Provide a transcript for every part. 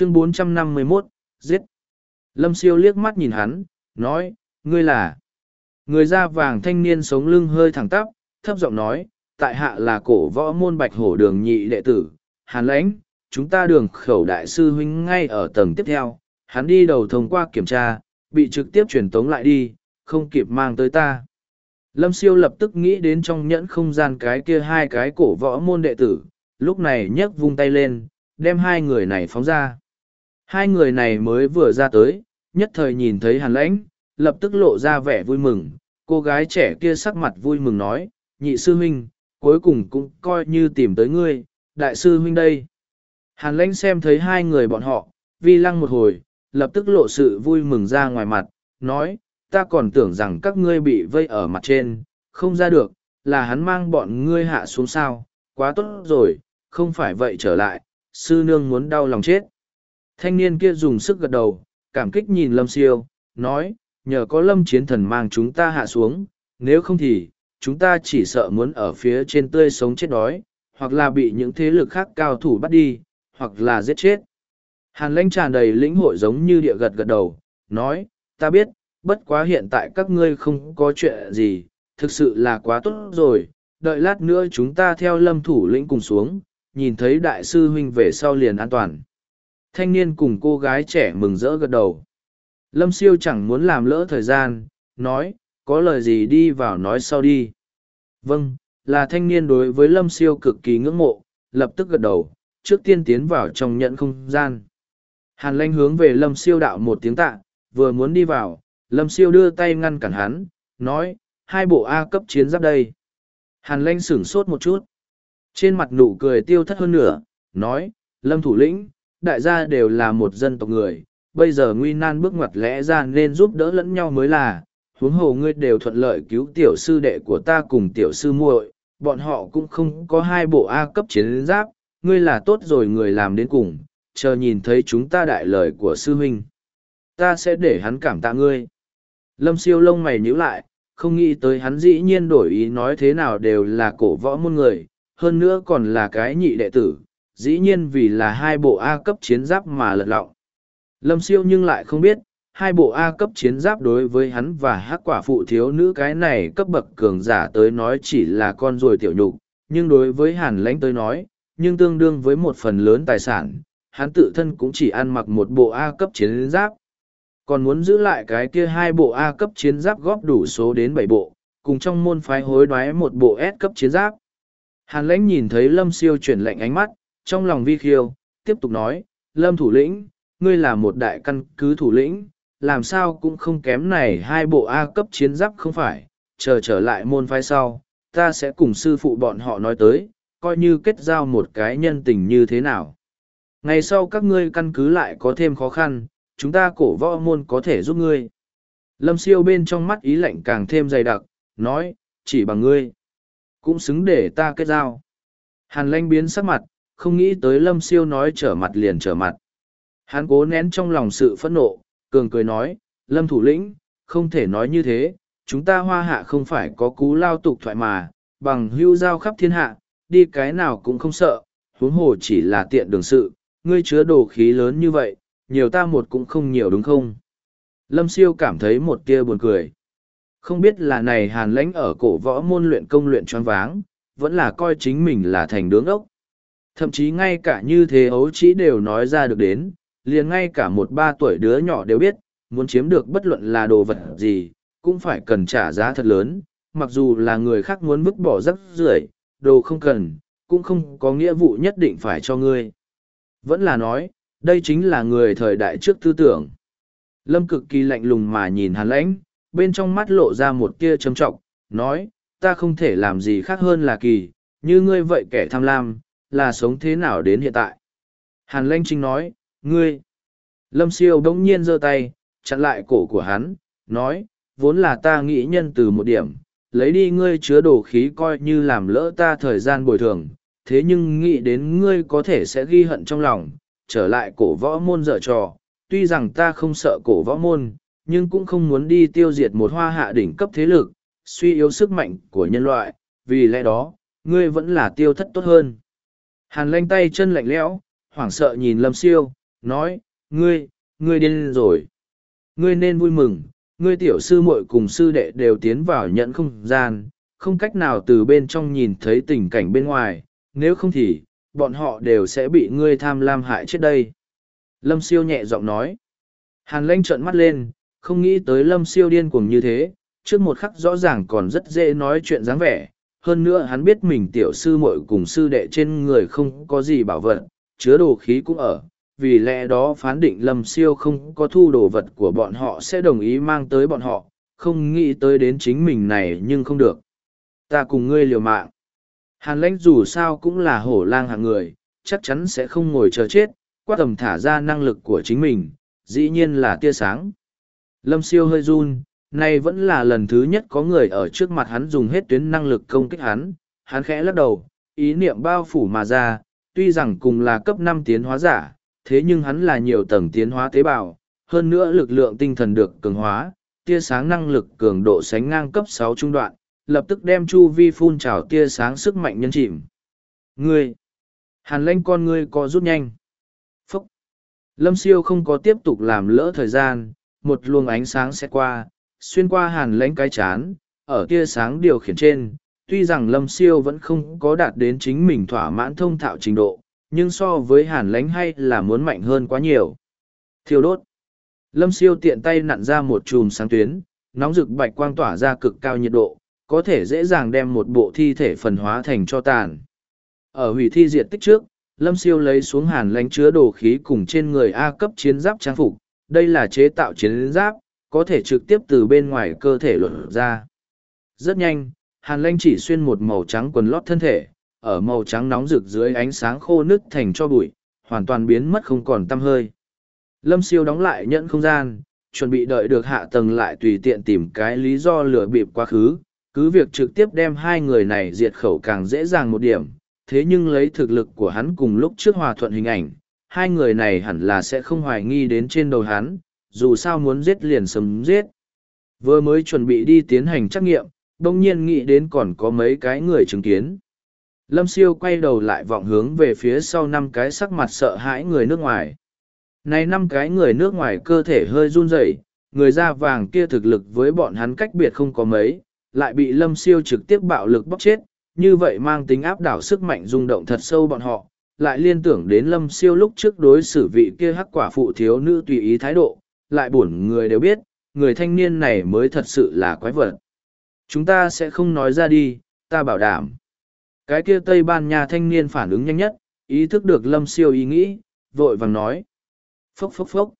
chương 451, giết. Lâm siêu liếc mắt nhìn hắn, nói, ngươi là. Người da vàng thanh niên sống lưng hơi thẳng tắp, thấp giọng nói, tại hạ là cổ võ môn bạch hổ đường nhị đệ tử, hàn lãnh, chúng ta đường khẩu đại sư huynh ngay ở tầng tiếp theo, hắn đi đầu thông qua kiểm tra, bị trực tiếp truyền tống lại đi, không kịp mang tới ta. Lâm siêu lập tức nghĩ đến trong nhẫn không gian cái kia hai cái cổ võ môn đệ tử, lúc này nhấc vung tay lên, đem hai người này phóng ra. Hai người này mới vừa ra tới, nhất thời nhìn thấy hàn lãnh, lập tức lộ ra vẻ vui mừng, cô gái trẻ kia sắc mặt vui mừng nói, nhị sư huynh, cuối cùng cũng coi như tìm tới ngươi, đại sư huynh đây. Hàn lãnh xem thấy hai người bọn họ, vi lăng một hồi, lập tức lộ sự vui mừng ra ngoài mặt, nói, ta còn tưởng rằng các ngươi bị vây ở mặt trên, không ra được, là hắn mang bọn ngươi hạ xuống sao, quá tốt rồi, không phải vậy trở lại, sư nương muốn đau lòng chết. Thanh niên kia dùng sức gật đầu, cảm kích nhìn lâm siêu, nói, nhờ có lâm chiến thần mang chúng ta hạ xuống, nếu không thì, chúng ta chỉ sợ muốn ở phía trên tươi sống chết đói, hoặc là bị những thế lực khác cao thủ bắt đi, hoặc là giết chết. Hàn lãnh tràn đầy lĩnh hội giống như địa gật gật đầu, nói, ta biết, bất quá hiện tại các ngươi không có chuyện gì, thực sự là quá tốt rồi, đợi lát nữa chúng ta theo lâm thủ lĩnh cùng xuống, nhìn thấy đại sư huynh về sau liền an toàn. Thanh niên cùng cô gái trẻ mừng rỡ gật đầu. Lâm siêu chẳng muốn làm lỡ thời gian, nói, có lời gì đi vào nói sau đi. Vâng, là thanh niên đối với lâm siêu cực kỳ ngưỡng mộ, lập tức gật đầu, trước tiên tiến vào trong nhận không gian. Hàn lanh hướng về lâm siêu đạo một tiếng tạ, vừa muốn đi vào, lâm siêu đưa tay ngăn cản hắn, nói, hai bộ A cấp chiến giáp đây. Hàn lanh sửng sốt một chút. Trên mặt nụ cười tiêu thất hơn nửa, nói, lâm thủ lĩnh, đại gia đều là một dân tộc người, bây giờ nguy nan bước ngoặt lẽ ra nên giúp đỡ lẫn nhau mới là, huống hồ ngươi đều thuận lợi cứu tiểu sư đệ của ta cùng tiểu sư muội, bọn họ cũng không có hai bộ A cấp chiến giáp, ngươi là tốt rồi người làm đến cùng, chờ nhìn thấy chúng ta đại lời của sư huynh. Ta sẽ để hắn cảm tạ ngươi. Lâm siêu lông mày nhíu lại, không nghĩ tới hắn dĩ nhiên đổi ý nói thế nào đều là cổ võ môn người, hơn nữa còn là cái nhị đệ tử, dĩ nhiên vì là hai bộ A cấp chiến giáp mà lật lọng. Lâm siêu nhưng lại không biết, hai bộ A cấp chiến giáp đối với hắn và hắc quả phụ thiếu nữ cái này cấp bậc cường giả tới nói chỉ là con ruồi tiểu nhục, nhưng đối với hàn lãnh tới nói, nhưng tương đương với một phần lớn tài sản, hắn tự thân cũng chỉ ăn mặc một bộ A cấp chiến giáp. Còn muốn giữ lại cái kia hai bộ A cấp chiến giáp góp đủ số đến bảy bộ, cùng trong môn phái hối đoái một bộ S cấp chiến giáp. Hàn lãnh nhìn thấy Lâm siêu chuyển lệnh ánh mắt, trong lòng vi khiêu, tiếp tục nói, Lâm thủ lĩnh, ngươi là một đại căn cứ thủ lĩnh, làm sao cũng không kém này hai bộ A cấp chiến giáp không phải, chờ trở lại môn phái sau, ta sẽ cùng sư phụ bọn họ nói tới, coi như kết giao một cái nhân tình như thế nào. Ngày sau các ngươi căn cứ lại có thêm khó khăn, chúng ta cổ võ môn có thể giúp ngươi. Lâm siêu bên trong mắt ý lạnh càng thêm dày đặc, nói, chỉ bằng ngươi, cũng xứng để ta kết giao. Hàn lanh biến sắc mặt, không nghĩ tới lâm siêu nói trở mặt liền trở mặt. Hắn cố nén trong lòng sự phẫn nộ, cường cười nói, lâm thủ lĩnh, không thể nói như thế, chúng ta hoa hạ không phải có cú lao tục thoại mà, bằng hưu giao khắp thiên hạ, đi cái nào cũng không sợ, huống hồ chỉ là tiện đường sự, ngươi chứa đồ khí lớn như vậy, nhiều ta một cũng không nhiều đúng không? Lâm siêu cảm thấy một tia buồn cười. Không biết là này hàn lãnh ở cổ võ môn luyện công luyện choáng váng, vẫn là coi chính mình là thành đướng ốc. Thậm chí ngay cả như thế ấu chỉ đều nói ra được đến, liền ngay cả một ba tuổi đứa nhỏ đều biết, muốn chiếm được bất luận là đồ vật gì, cũng phải cần trả giá thật lớn, mặc dù là người khác muốn vứt bỏ rắc rưởi đồ không cần, cũng không có nghĩa vụ nhất định phải cho ngươi. Vẫn là nói, đây chính là người thời đại trước tư tưởng. Lâm cực kỳ lạnh lùng mà nhìn hàn lãnh, bên trong mắt lộ ra một tia trầm trọng, nói, ta không thể làm gì khác hơn là kỳ, như ngươi vậy kẻ tham lam, là sống thế nào đến hiện tại. Hàn Lanh trinh nói, ngươi. Lâm siêu bỗng nhiên giơ tay, chặn lại cổ của hắn, nói, vốn là ta nghĩ nhân từ một điểm, lấy đi ngươi chứa đồ khí coi như làm lỡ ta thời gian bồi thường, thế nhưng nghĩ đến ngươi có thể sẽ ghi hận trong lòng, trở lại cổ võ môn dở trò, tuy rằng ta không sợ cổ võ môn, nhưng cũng không muốn đi tiêu diệt một hoa hạ đỉnh cấp thế lực, suy yếu sức mạnh của nhân loại, vì lẽ đó, ngươi vẫn là tiêu thất tốt hơn. Hàn lanh tay chân lạnh lẽo, hoảng sợ nhìn lâm siêu, nói, ngươi, ngươi điên rồi. Ngươi nên vui mừng, ngươi tiểu sư muội cùng sư đệ đều tiến vào nhận không gian, không cách nào từ bên trong nhìn thấy tình cảnh bên ngoài, nếu không thì, bọn họ đều sẽ bị ngươi tham lam hại chết đây. Lâm siêu nhẹ giọng nói. Hàn lanh trợn mắt lên, không nghĩ tới lâm siêu điên cuồng như thế, trước một khắc rõ ràng còn rất dễ nói chuyện dáng vẻ. Hơn nữa hắn biết mình tiểu sư muội cùng sư đệ trên người không có gì bảo vật, chứa đồ khí cũng ở, vì lẽ đó phán định lâm siêu không có thu đồ vật của bọn họ sẽ đồng ý mang tới bọn họ, không nghĩ tới đến chính mình này nhưng không được. Ta cùng ngươi liều mạng. Hàn lãnh dù sao cũng là hổ lang hạng người, chắc chắn sẽ không ngồi chờ chết, qua tầm thả ra năng lực của chính mình, dĩ nhiên là tia sáng. Lâm siêu hơi run, nay vẫn là lần thứ nhất có người ở trước mặt hắn dùng hết tuyến năng lực công kích hắn, hắn khẽ lắc đầu, ý niệm bao phủ mà ra, tuy rằng cùng là cấp năm tiến hóa giả, thế nhưng hắn là nhiều tầng tiến hóa tế bào, hơn nữa lực lượng tinh thần được cường hóa, tia sáng năng lực cường độ sánh ngang cấp sáu trung đoạn, lập tức đem chu vi phun trào tia sáng sức mạnh nhân chìm. Ngươi! Hàn lanh con ngươi có rút nhanh. Phúc! Lâm siêu không có tiếp tục làm lỡ thời gian, một luồng ánh sáng sẽ qua, xuyên qua hàn lãnh cái chán, ở tia sáng điều khiển trên. Tuy rằng lâm siêu vẫn không có đạt đến chính mình thỏa mãn thông thạo trình độ, nhưng so với hàn lãnh hay là muốn mạnh hơn quá nhiều. Thiêu đốt. Lâm siêu tiện tay nặn ra một chùm sáng tuyến, nóng rực bạch quang tỏa ra cực cao nhiệt độ, có thể dễ dàng đem một bộ thi thể phần hóa thành cho tàn. Ở hủy thi diệt tích trước, Lâm siêu lấy xuống hàn lãnh chứa đồ khí cùng trên người A cấp chiến giáp trang phục, đây là chế tạo chiến giáp, có thể trực tiếp từ bên ngoài cơ thể luận ra. Rất nhanh, hàn Lanh chỉ xuyên một màu trắng quần lót thân thể, ở màu trắng nóng rực dưới ánh sáng khô nứt thành cho bụi, hoàn toàn biến mất không còn tăm hơi. Lâm siêu đóng lại nhận không gian, chuẩn bị đợi được hạ tầng lại tùy tiện tìm cái lý do lừa bịp quá khứ, cứ việc trực tiếp đem hai người này diệt khẩu càng dễ dàng một điểm, thế nhưng lấy thực lực của hắn cùng lúc trước hòa thuận hình ảnh, hai người này hẳn là sẽ không hoài nghi đến trên đầu hắn, dù sao muốn giết liền sớm giết. Vừa mới chuẩn bị đi tiến hành trắc nghiệm, đông nhiên nghĩ đến còn có mấy cái người chứng kiến. Lâm siêu quay đầu lại vọng hướng về phía sau năm cái sắc mặt sợ hãi người nước ngoài. Này năm cái người nước ngoài cơ thể hơi run rẩy, người da vàng kia thực lực với bọn hắn cách biệt không có mấy, lại bị lâm siêu trực tiếp bạo lực bóc chết, như vậy mang tính áp đảo sức mạnh rung động thật sâu bọn họ, lại liên tưởng đến lâm siêu lúc trước đối xử vị kia hắc quả phụ thiếu nữ tùy ý thái độ, lại buồn người đều biết, người thanh niên này mới thật sự là quái vật. Chúng ta sẽ không nói ra đi, ta bảo đảm. Cái kia Tây Ban Nha thanh niên phản ứng nhanh nhất, ý thức được lâm siêu ý nghĩ, vội vàng nói. Phốc phốc phốc.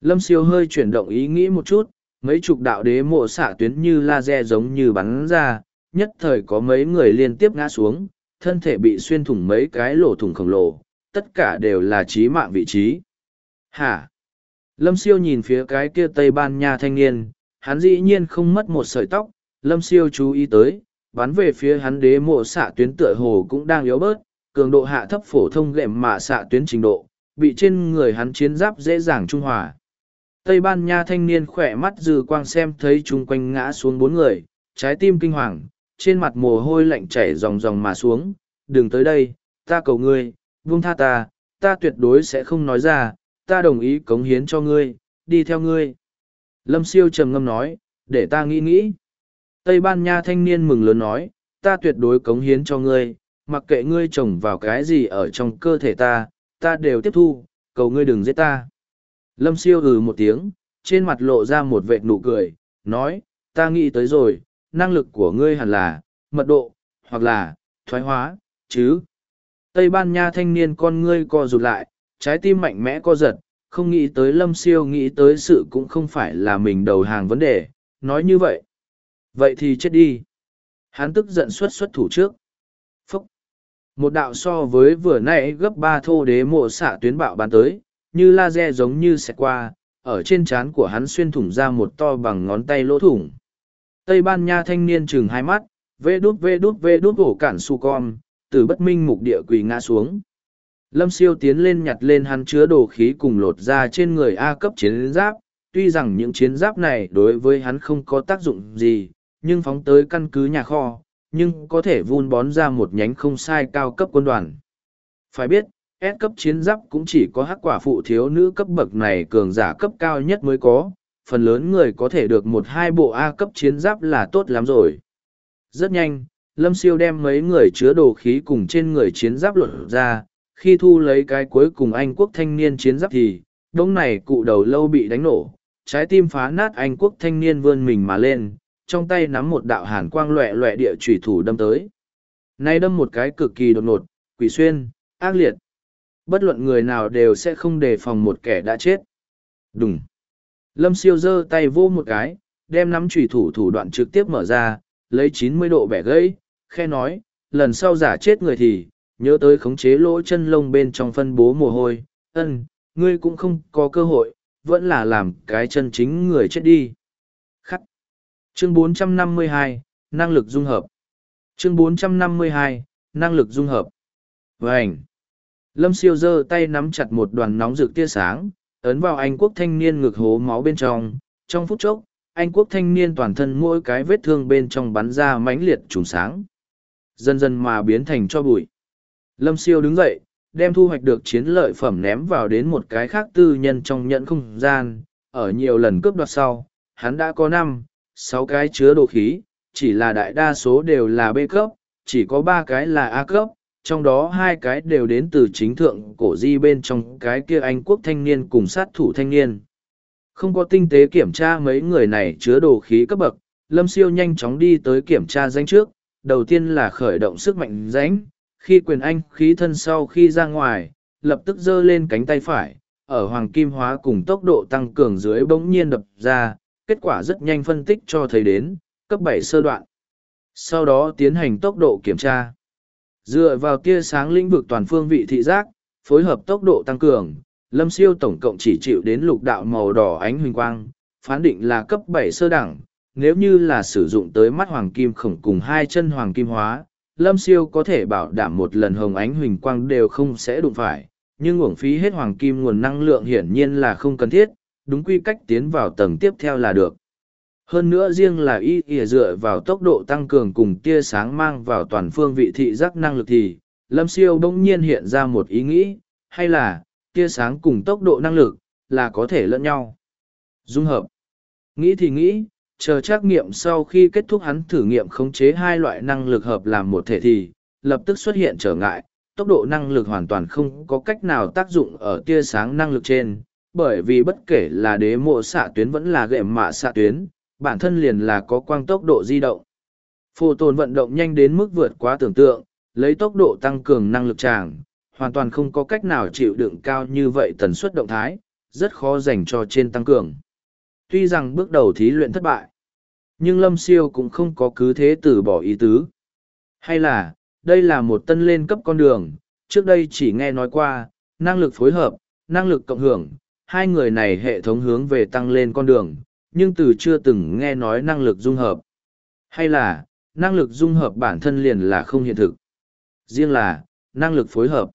Lâm siêu hơi chuyển động ý nghĩ một chút, mấy chục đạo đế mộ xạ tuyến như laser giống như bắn ra, nhất thời có mấy người liên tiếp ngã xuống, thân thể bị xuyên thủng mấy cái lỗ thủng khổng lồ, tất cả đều là trí mạng vị trí. Hả? Lâm siêu nhìn phía cái kia Tây Ban Nha thanh niên, hắn dĩ nhiên không mất một sợi tóc, Lâm siêu chú ý tới, bắn về phía hắn đế mộ xạ tuyến tựa hồ cũng đang yếu bớt, cường độ hạ thấp phổ thông gệm mạ xạ tuyến trình độ, bị trên người hắn chiến giáp dễ dàng trung hòa. Tây Ban Nha thanh niên khỏe mắt dư quang xem thấy chung quanh ngã xuống bốn người, trái tim kinh hoàng, trên mặt mồ hôi lạnh chảy ròng ròng mà xuống, đừng tới đây, ta cầu ngươi, buông tha ta, ta tuyệt đối sẽ không nói ra, ta đồng ý cống hiến cho ngươi, đi theo ngươi. Lâm siêu trầm ngâm nói, để ta nghĩ nghĩ. Tây Ban Nha thanh niên mừng lớn nói, ta tuyệt đối cống hiến cho ngươi, mặc kệ ngươi trồng vào cái gì ở trong cơ thể ta, ta đều tiếp thu, cầu ngươi đừng giết ta. Lâm siêu ừ một tiếng, trên mặt lộ ra một vệt nụ cười, nói, ta nghĩ tới rồi, năng lực của ngươi hẳn là, mật độ, hoặc là, thoái hóa, chứ. Tây Ban Nha thanh niên con ngươi co rụt lại, trái tim mạnh mẽ co giật, không nghĩ tới lâm siêu nghĩ tới sự cũng không phải là mình đầu hàng vấn đề, nói như vậy. Vậy thì chết đi. Hắn tức giận xuất xuất thủ trước. Phúc. Một đạo so với vừa nãy gấp ba thô đế mộ xạ tuyến bạo bắn tới, như laser giống như xẹt qua, ở trên trán của hắn xuyên thủng ra một to bằng ngón tay lỗ thủng. Tây Ban Nha thanh niên chừng hai mắt, vê đút vê đút vê đút ổ cản su con, từ bất minh mục địa quỳ ngã xuống. Lâm siêu tiến lên nhặt lên hắn chứa đồ khí cùng lột ra trên người A cấp chiến giáp, tuy rằng những chiến giáp này đối với hắn không có tác dụng gì, nhưng phóng tới căn cứ nhà kho, nhưng có thể vun bón ra một nhánh không sai cao cấp quân đoàn. Phải biết, S cấp chiến giáp cũng chỉ có hắc quả phụ thiếu nữ cấp bậc này cường giả cấp cao nhất mới có, phần lớn người có thể được một hai bộ A cấp chiến giáp là tốt lắm rồi. Rất nhanh, Lâm Siêu đem mấy người chứa đồ khí cùng trên người chiến giáp luận ra, khi thu lấy cái cuối cùng Anh quốc thanh niên chiến giáp thì, đống này cụ đầu lâu bị đánh nổ, trái tim phá nát Anh quốc thanh niên vươn mình mà lên, trong tay nắm một đạo hàn quang loẹ loẹ địa trùy thủ đâm tới. Nay đâm một cái cực kỳ đột ngột, quỷ xuyên, ác liệt. Bất luận người nào đều sẽ không đề phòng một kẻ đã chết. Đúng. Lâm siêu giơ tay vô một cái, đem nắm trùy thủ thủ đoạn trực tiếp mở ra, lấy chín mươi độ bẻ gãy, khe nói, lần sau giả chết người thì, nhớ tới khống chế lỗ chân lông bên trong phân bố mồ hôi, ân, ngươi cũng không có cơ hội, vẫn là làm cái chân chính người chết đi. Khắc. Chương 452, năng lực dung hợp. Chương 452, năng lực dung hợp. Vành. Lâm siêu giơ tay nắm chặt một đoàn nóng rực tia sáng, ấn vào Anh quốc thanh niên ngực hố máu bên trong. Trong phút chốc, Anh quốc thanh niên toàn thân mỗi cái vết thương bên trong bắn ra mãnh liệt trùng sáng. Dần dần mà biến thành cho bụi. Lâm siêu đứng dậy, đem thu hoạch được chiến lợi phẩm ném vào đến một cái khác tư nhân trong nhận không gian. Ở nhiều lần cướp đoạt sau, hắn đã có năm, sáu cái chứa đồ khí, chỉ là đại đa số đều là B cấp, chỉ có ba cái là A cấp, trong đó hai cái đều đến từ chính thượng cổ di bên trong cái kia Anh quốc thanh niên cùng sát thủ thanh niên. Không có tinh tế kiểm tra mấy người này chứa đồ khí cấp bậc, Lâm Siêu nhanh chóng đi tới kiểm tra danh trước, đầu tiên là khởi động sức mạnh danh, khi quyền anh khí thân sau khi ra ngoài, lập tức giơ lên cánh tay phải, ở hoàng kim hóa cùng tốc độ tăng cường dưới bỗng nhiên đập ra, kết quả rất nhanh phân tích cho thấy đến, cấp bảy sơ đoạn. Sau đó tiến hành tốc độ kiểm tra. Dựa vào tia sáng lĩnh vực toàn phương vị thị giác, phối hợp tốc độ tăng cường, lâm siêu tổng cộng chỉ chịu đến lục đạo màu đỏ ánh huỳnh quang, phán định là cấp bảy sơ đẳng. Nếu như là sử dụng tới mắt hoàng kim khổng cùng hai chân hoàng kim hóa, lâm siêu có thể bảo đảm một lần hồng ánh huỳnh quang đều không sẽ đụng phải, nhưng uổng phí hết hoàng kim nguồn năng lượng hiển nhiên là không cần thiết, đúng quy cách tiến vào tầng tiếp theo là được. Hơn nữa riêng là y ỉa dựa vào tốc độ tăng cường cùng tia sáng mang vào toàn phương vị thị giác năng lực thì, Lâm Siêu bỗng nhiên hiện ra một ý nghĩ, hay là, tia sáng cùng tốc độ năng lực, là có thể lẫn nhau. Dung hợp. Nghĩ thì nghĩ, chờ trắc nghiệm sau khi kết thúc hắn thử nghiệm khống chế hai loại năng lực hợp làm một thể thì, lập tức xuất hiện trở ngại, tốc độ năng lực hoàn toàn không có cách nào tác dụng ở tia sáng năng lực trên, bởi vì bất kể là đế mộ xạ tuyến vẫn là gệm mạ xạ tuyến, bản thân liền là có quang tốc độ di động. phô tồn vận động nhanh đến mức vượt quá tưởng tượng, lấy tốc độ tăng cường năng lực tràng, hoàn toàn không có cách nào chịu đựng cao như vậy tần suất động thái, rất khó dành cho trên tăng cường. Tuy rằng bước đầu thí luyện thất bại, nhưng Lâm Siêu cũng không có cứ thế từ bỏ ý tứ. Hay là, đây là một tân lên cấp con đường, trước đây chỉ nghe nói qua, năng lực phối hợp, năng lực cộng hưởng, hai người này hệ thống hướng về tăng lên con đường, nhưng từ chưa từng nghe nói năng lực dung hợp. Hay là, năng lực dung hợp bản thân liền là không hiện thực. Riêng là, năng lực phối hợp.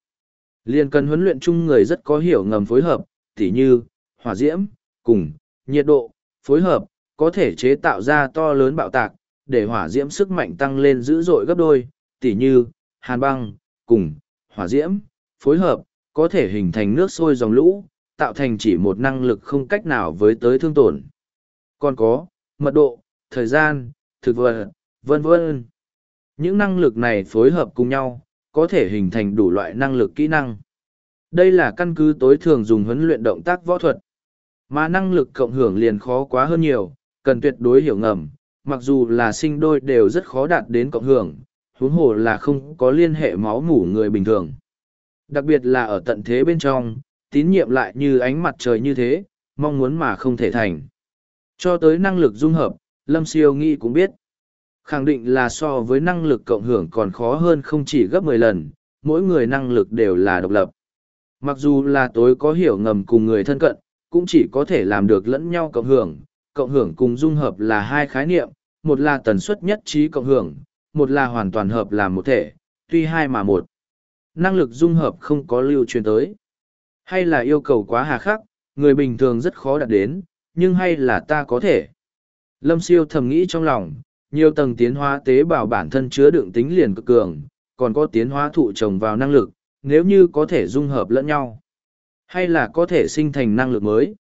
Liền cần huấn luyện chung người rất có hiểu ngầm phối hợp, tỉ như, hỏa diễm, cùng, nhiệt độ, phối hợp, có thể chế tạo ra to lớn bạo tạc, để hỏa diễm sức mạnh tăng lên dữ dội gấp đôi, tỉ như, hàn băng, cùng, hỏa diễm, phối hợp, có thể hình thành nước sôi dòng lũ, tạo thành chỉ một năng lực không cách nào với tới thương tổn. Còn có mật độ thời gian thực vật vân vân. Những năng lực này phối hợp cùng nhau có thể hình thành đủ loại năng lực kỹ năng. Đây là căn cứ tối thường dùng huấn luyện động tác võ thuật mà năng lực cộng hưởng liền khó quá hơn nhiều cần tuyệt đối hiểu ngầm mặc dù là sinh đôi đều rất khó đạt đến cộng hưởng huống hồ là không có liên hệ máu mủ người bình thường đặc biệt là ở tận thế bên trong tín nhiệm lại như ánh mặt trời như thế mong muốn mà không thể thành cho tới năng lực dung hợp, Lâm Siêu nghĩ cũng biết. Khẳng định là so với năng lực cộng hưởng còn khó hơn không chỉ gấp mười lần, mỗi người năng lực đều là độc lập. Mặc dù là tối có hiểu ngầm cùng người thân cận, cũng chỉ có thể làm được lẫn nhau cộng hưởng. Cộng hưởng cùng dung hợp là hai khái niệm, một là tần suất nhất trí cộng hưởng, một là hoàn toàn hợp làm một thể, tuy hai mà một. Năng lực dung hợp không có lưu truyền tới. Hay là yêu cầu quá hà khắc, người bình thường rất khó đạt đến, nhưng hay là ta có thể. Lâm siêu thầm nghĩ trong lòng, nhiều tầng tiến hóa tế bào bản thân chứa đựng tính liền cực cường, còn có tiến hóa thụ trồng vào năng lực, nếu như có thể dung hợp lẫn nhau, hay là có thể sinh thành năng lực mới.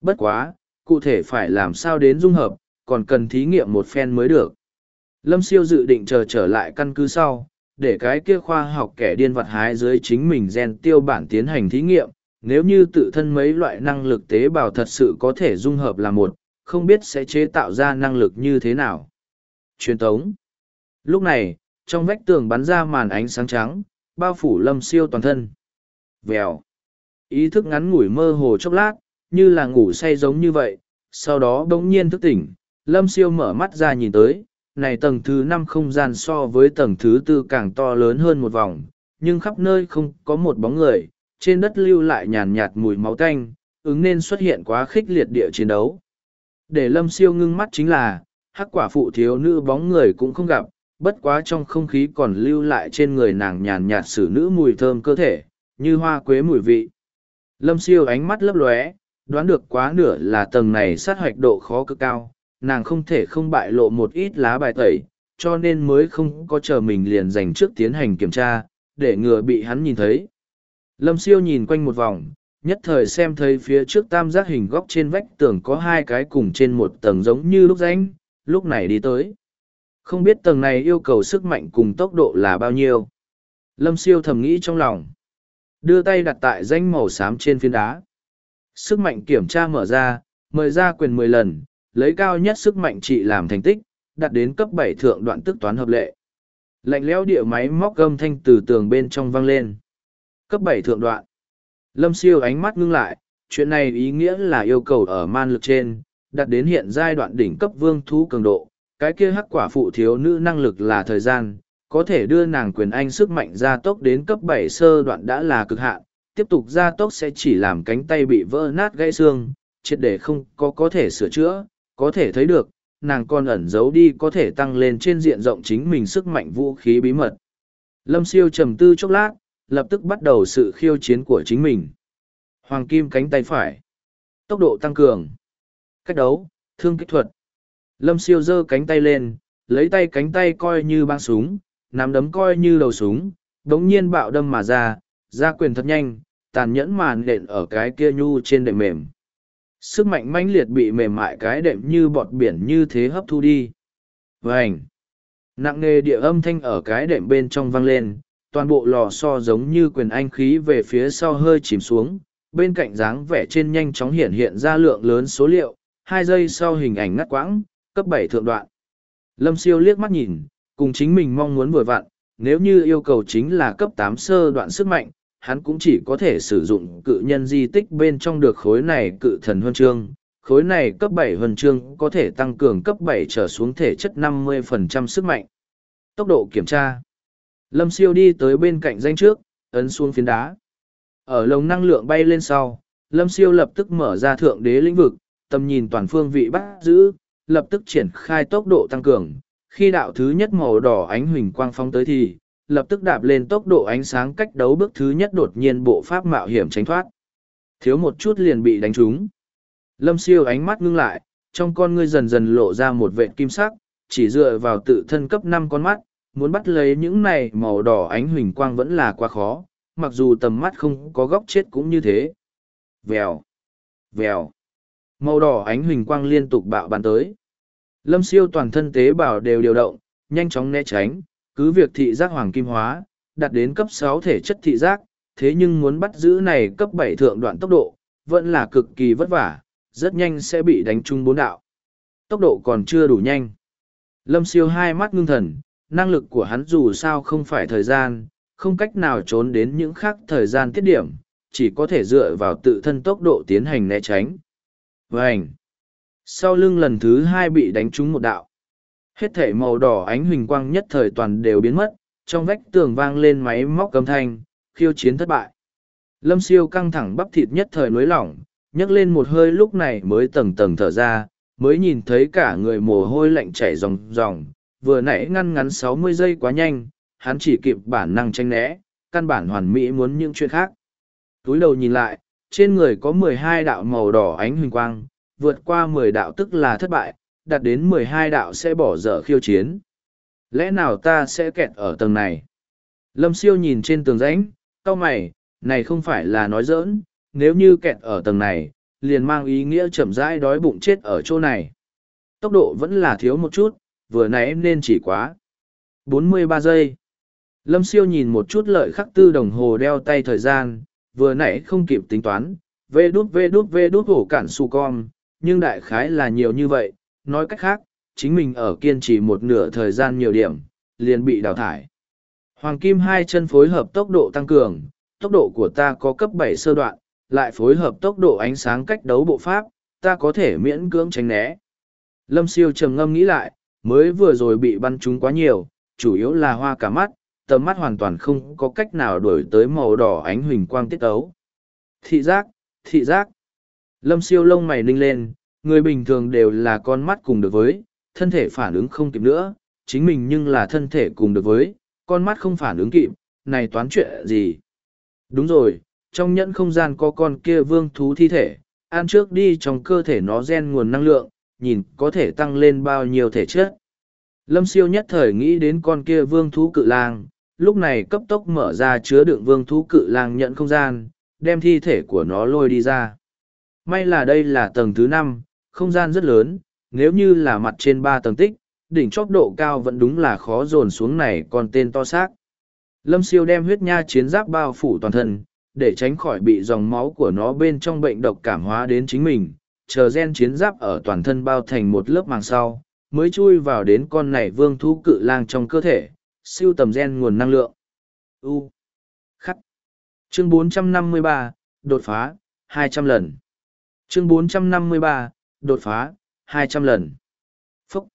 Bất quá, cụ thể phải làm sao đến dung hợp, còn cần thí nghiệm một phen mới được. Lâm siêu dự định chờ trở lại căn cứ sau, để cái kia khoa học kẻ điên vật hái dưới chính mình gen tiêu bản tiến hành thí nghiệm, nếu như tự thân mấy loại năng lực tế bào thật sự có thể dung hợp là một, không biết sẽ chế tạo ra năng lực như thế nào. Truyền tống Lúc này, trong vách tường bắn ra màn ánh sáng trắng, bao phủ lâm siêu toàn thân. Vèo. Ý thức ngắn ngủi mơ hồ chốc lát, như là ngủ say giống như vậy, sau đó bỗng nhiên thức tỉnh, lâm siêu mở mắt ra nhìn tới, này tầng thứ năm không gian so với tầng thứ tư càng to lớn hơn một vòng, nhưng khắp nơi không có một bóng người, trên đất lưu lại nhàn nhạt mùi máu tanh, ứng nên xuất hiện quá khích liệt địa chiến đấu. Để lâm siêu ngưng mắt chính là, hắc quả phụ thiếu nữ bóng người cũng không gặp, bất quá trong không khí còn lưu lại trên người nàng nhàn nhạt xử nữ mùi thơm cơ thể, như hoa quế mùi vị. Lâm siêu ánh mắt lấp lóe, đoán được quá nửa là tầng này sát hoạch độ khó cực cao, nàng không thể không bại lộ một ít lá bài tẩy, cho nên mới không có chờ mình liền dành trước tiến hành kiểm tra, để ngừa bị hắn nhìn thấy. Lâm siêu nhìn quanh một vòng, nhất thời xem thấy phía trước tam giác hình góc trên vách tường có hai cái cùng trên một tầng giống như lúc ránh, lúc này đi tới. Không biết tầng này yêu cầu sức mạnh cùng tốc độ là bao nhiêu. Lâm siêu thầm nghĩ trong lòng. Đưa tay đặt tại danh màu xám trên phiến đá. Sức mạnh kiểm tra mở ra, mời ra quyền mười lần, lấy cao nhất sức mạnh trị làm thành tích, đạt đến cấp bảy thượng đoạn tức toán hợp lệ. Lạnh lẽo địa máy móc gâm thanh từ tường bên trong vang lên. Cấp bảy thượng đoạn. Lâm siêu ánh mắt ngưng lại, chuyện này ý nghĩa là yêu cầu ở man lực trên, đạt đến hiện giai đoạn đỉnh cấp vương thú cường độ. Cái kia hắc quả phụ thiếu nữ năng lực là thời gian, có thể đưa nàng quyền anh sức mạnh gia tốc đến cấp bảy sơ đoạn đã là cực hạn, tiếp tục gia tốc sẽ chỉ làm cánh tay bị vỡ nát gãy xương, triệt để không có có thể sửa chữa, có thể thấy được, nàng còn ẩn giấu đi có thể tăng lên trên diện rộng chính mình sức mạnh vũ khí bí mật. Lâm siêu trầm tư chốc lát, lập tức bắt đầu sự khiêu chiến của chính mình. Hoàng kim cánh tay phải. Tốc độ tăng cường. Cách đấu, thương kích thuật. Lâm siêu giơ cánh tay lên, lấy tay cánh tay coi như băng súng, nắm đấm coi như đầu súng, đống nhiên bạo đâm mà ra, ra quyền thật nhanh, tàn nhẫn màn nện ở cái kia nhu trên đệm mềm. Sức mạnh mãnh liệt bị mềm mại cái đệm như bọt biển như thế hấp thu đi. Vành Nặng nề địa âm thanh ở cái đệm bên trong vang lên, toàn bộ lò xo giống như quyền anh khí về phía sau hơi chìm xuống, bên cạnh dáng vẻ trên nhanh chóng hiện hiện ra lượng lớn số liệu, hai giây sau hình ảnh ngắt quãng, cấp bảy thượng đoạn. Lâm siêu liếc mắt nhìn, cùng chính mình mong muốn vừa vặn, nếu như yêu cầu chính là cấp tám sơ đoạn sức mạnh, hắn cũng chỉ có thể sử dụng cự nhân di tích bên trong được khối này cự thần huân chương. Khối này cấp bảy huân chương có thể tăng cường cấp bảy trở xuống thể chất 50% sức mạnh. Tốc độ kiểm tra. Lâm siêu đi tới bên cạnh danh trước, ấn xuống phiến đá. Ở lồng năng lượng bay lên sau, Lâm siêu lập tức mở ra thượng đế lĩnh vực, tầm nhìn toàn phương vị bắt giữ, lập tức triển khai tốc độ tăng cường. Khi đạo thứ nhất màu đỏ ánh huỳnh quang phong tới thì, lập tức đạp lên tốc độ ánh sáng cách đấu bước thứ nhất đột nhiên bộ pháp mạo hiểm tránh thoát. Thiếu một chút liền bị đánh trúng. Lâm siêu ánh mắt ngưng lại, trong con ngươi dần dần lộ ra một vệt kim sắc, chỉ dựa vào tự thân cấp năm con mắt, muốn bắt lấy những này màu đỏ ánh huỳnh quang vẫn là quá khó, mặc dù tầm mắt không có góc chết cũng như thế. Vèo, vèo, màu đỏ ánh huỳnh quang liên tục bạo bàn tới. Lâm siêu toàn thân tế bào đều điều động, nhanh chóng né tránh, cứ việc thị giác hoàng kim hóa, đạt đến cấp sáu thể chất thị giác, thế nhưng muốn bắt giữ này cấp bảy thượng đoạn tốc độ, vẫn là cực kỳ vất vả, rất nhanh sẽ bị đánh trúng bốn đạo. Tốc độ còn chưa đủ nhanh. Lâm siêu hai mắt ngưng thần, năng lực của hắn dù sao không phải thời gian, không cách nào trốn đến những khác thời gian tiết điểm, chỉ có thể dựa vào tự thân tốc độ tiến hành né tránh. Vânh! Sau lưng lần thứ hai bị đánh trúng một đạo. Hết thể màu đỏ ánh huỳnh quang nhất thời toàn đều biến mất, trong vách tường vang lên máy móc cầm thanh, khiêu chiến thất bại. Lâm siêu căng thẳng bắp thịt nhất thời nối lỏng, nhấc lên một hơi lúc này mới tầng tầng thở ra, mới nhìn thấy cả người mồ hôi lạnh chảy ròng ròng, vừa nãy ngăn ngắn sáu mươi giây quá nhanh, hắn chỉ kịp bản năng tranh né, căn bản hoàn mỹ muốn những chuyện khác. Túi đầu nhìn lại, trên người có mười hai đạo màu đỏ ánh huỳnh quang, vượt qua mười đạo tức là thất bại, đạt đến mười hai đạo sẽ bỏ dở khiêu chiến. Lẽ nào ta sẽ kẹt ở tầng này? Lâm siêu nhìn trên tường rãnh, Cao mày, này không phải là nói giỡn, nếu như kẹt ở tầng này, liền mang ý nghĩa chậm rãi đói bụng chết ở chỗ này. Tốc độ vẫn là thiếu một chút, vừa nãy nên chỉ quá. 43 giây. Lâm siêu nhìn một chút lợi khắc tư đồng hồ đeo tay thời gian, vừa nãy không kịp tính toán, vê đút vê đút vê đút hổ cản su con, nhưng đại khái là nhiều như vậy, nói cách khác, chính mình ở kiên trì một nửa thời gian nhiều điểm, liền bị đào thải. Hoàng kim hai chân phối hợp tốc độ tăng cường, tốc độ của ta có cấp bảy sơ đoạn, lại phối hợp tốc độ ánh sáng cách đấu bộ pháp, ta có thể miễn cưỡng tránh né. Lâm siêu trầm ngâm nghĩ lại, mới vừa rồi bị bắn trúng quá nhiều, chủ yếu là hoa cả mắt, tầm mắt hoàn toàn không có cách nào đổi tới màu đỏ ánh huỳnh quang tiết ấu. Thị giác, thị giác. Lâm siêu lông mày ninh lên, người bình thường đều là con mắt cùng được với, thân thể phản ứng không kịp nữa, chính mình nhưng là thân thể cùng được với, con mắt không phản ứng kịp, này toán chuyện gì? Đúng rồi, trong nhẫn không gian có con kia vương thú thi thể, ăn trước đi trong cơ thể nó gen nguồn năng lượng, nhìn có thể tăng lên bao nhiêu thể chất. Lâm siêu nhất thời nghĩ đến con kia vương thú cự lang, lúc này cấp tốc mở ra chứa đựng vương thú cự lang nhận không gian, đem thi thể của nó lôi đi ra. May là đây là tầng thứ năm, không gian rất lớn, nếu như là mặt trên ba tầng tích, đỉnh chóp độ cao vẫn đúng là khó dồn xuống này còn tên to xác. Lâm siêu đem huyết nha chiến giáp bao phủ toàn thân, để tránh khỏi bị dòng máu của nó bên trong bệnh độc cảm hóa đến chính mình, chờ gen chiến giáp ở toàn thân bao thành một lớp màng sau, mới chui vào đến con này vương thú cự lang trong cơ thể, siêu tầm gen nguồn năng lượng. U. Khắc. Chương 453, đột phá, 200 lần. Chương 453, đột phá, 200 lần. Phúc.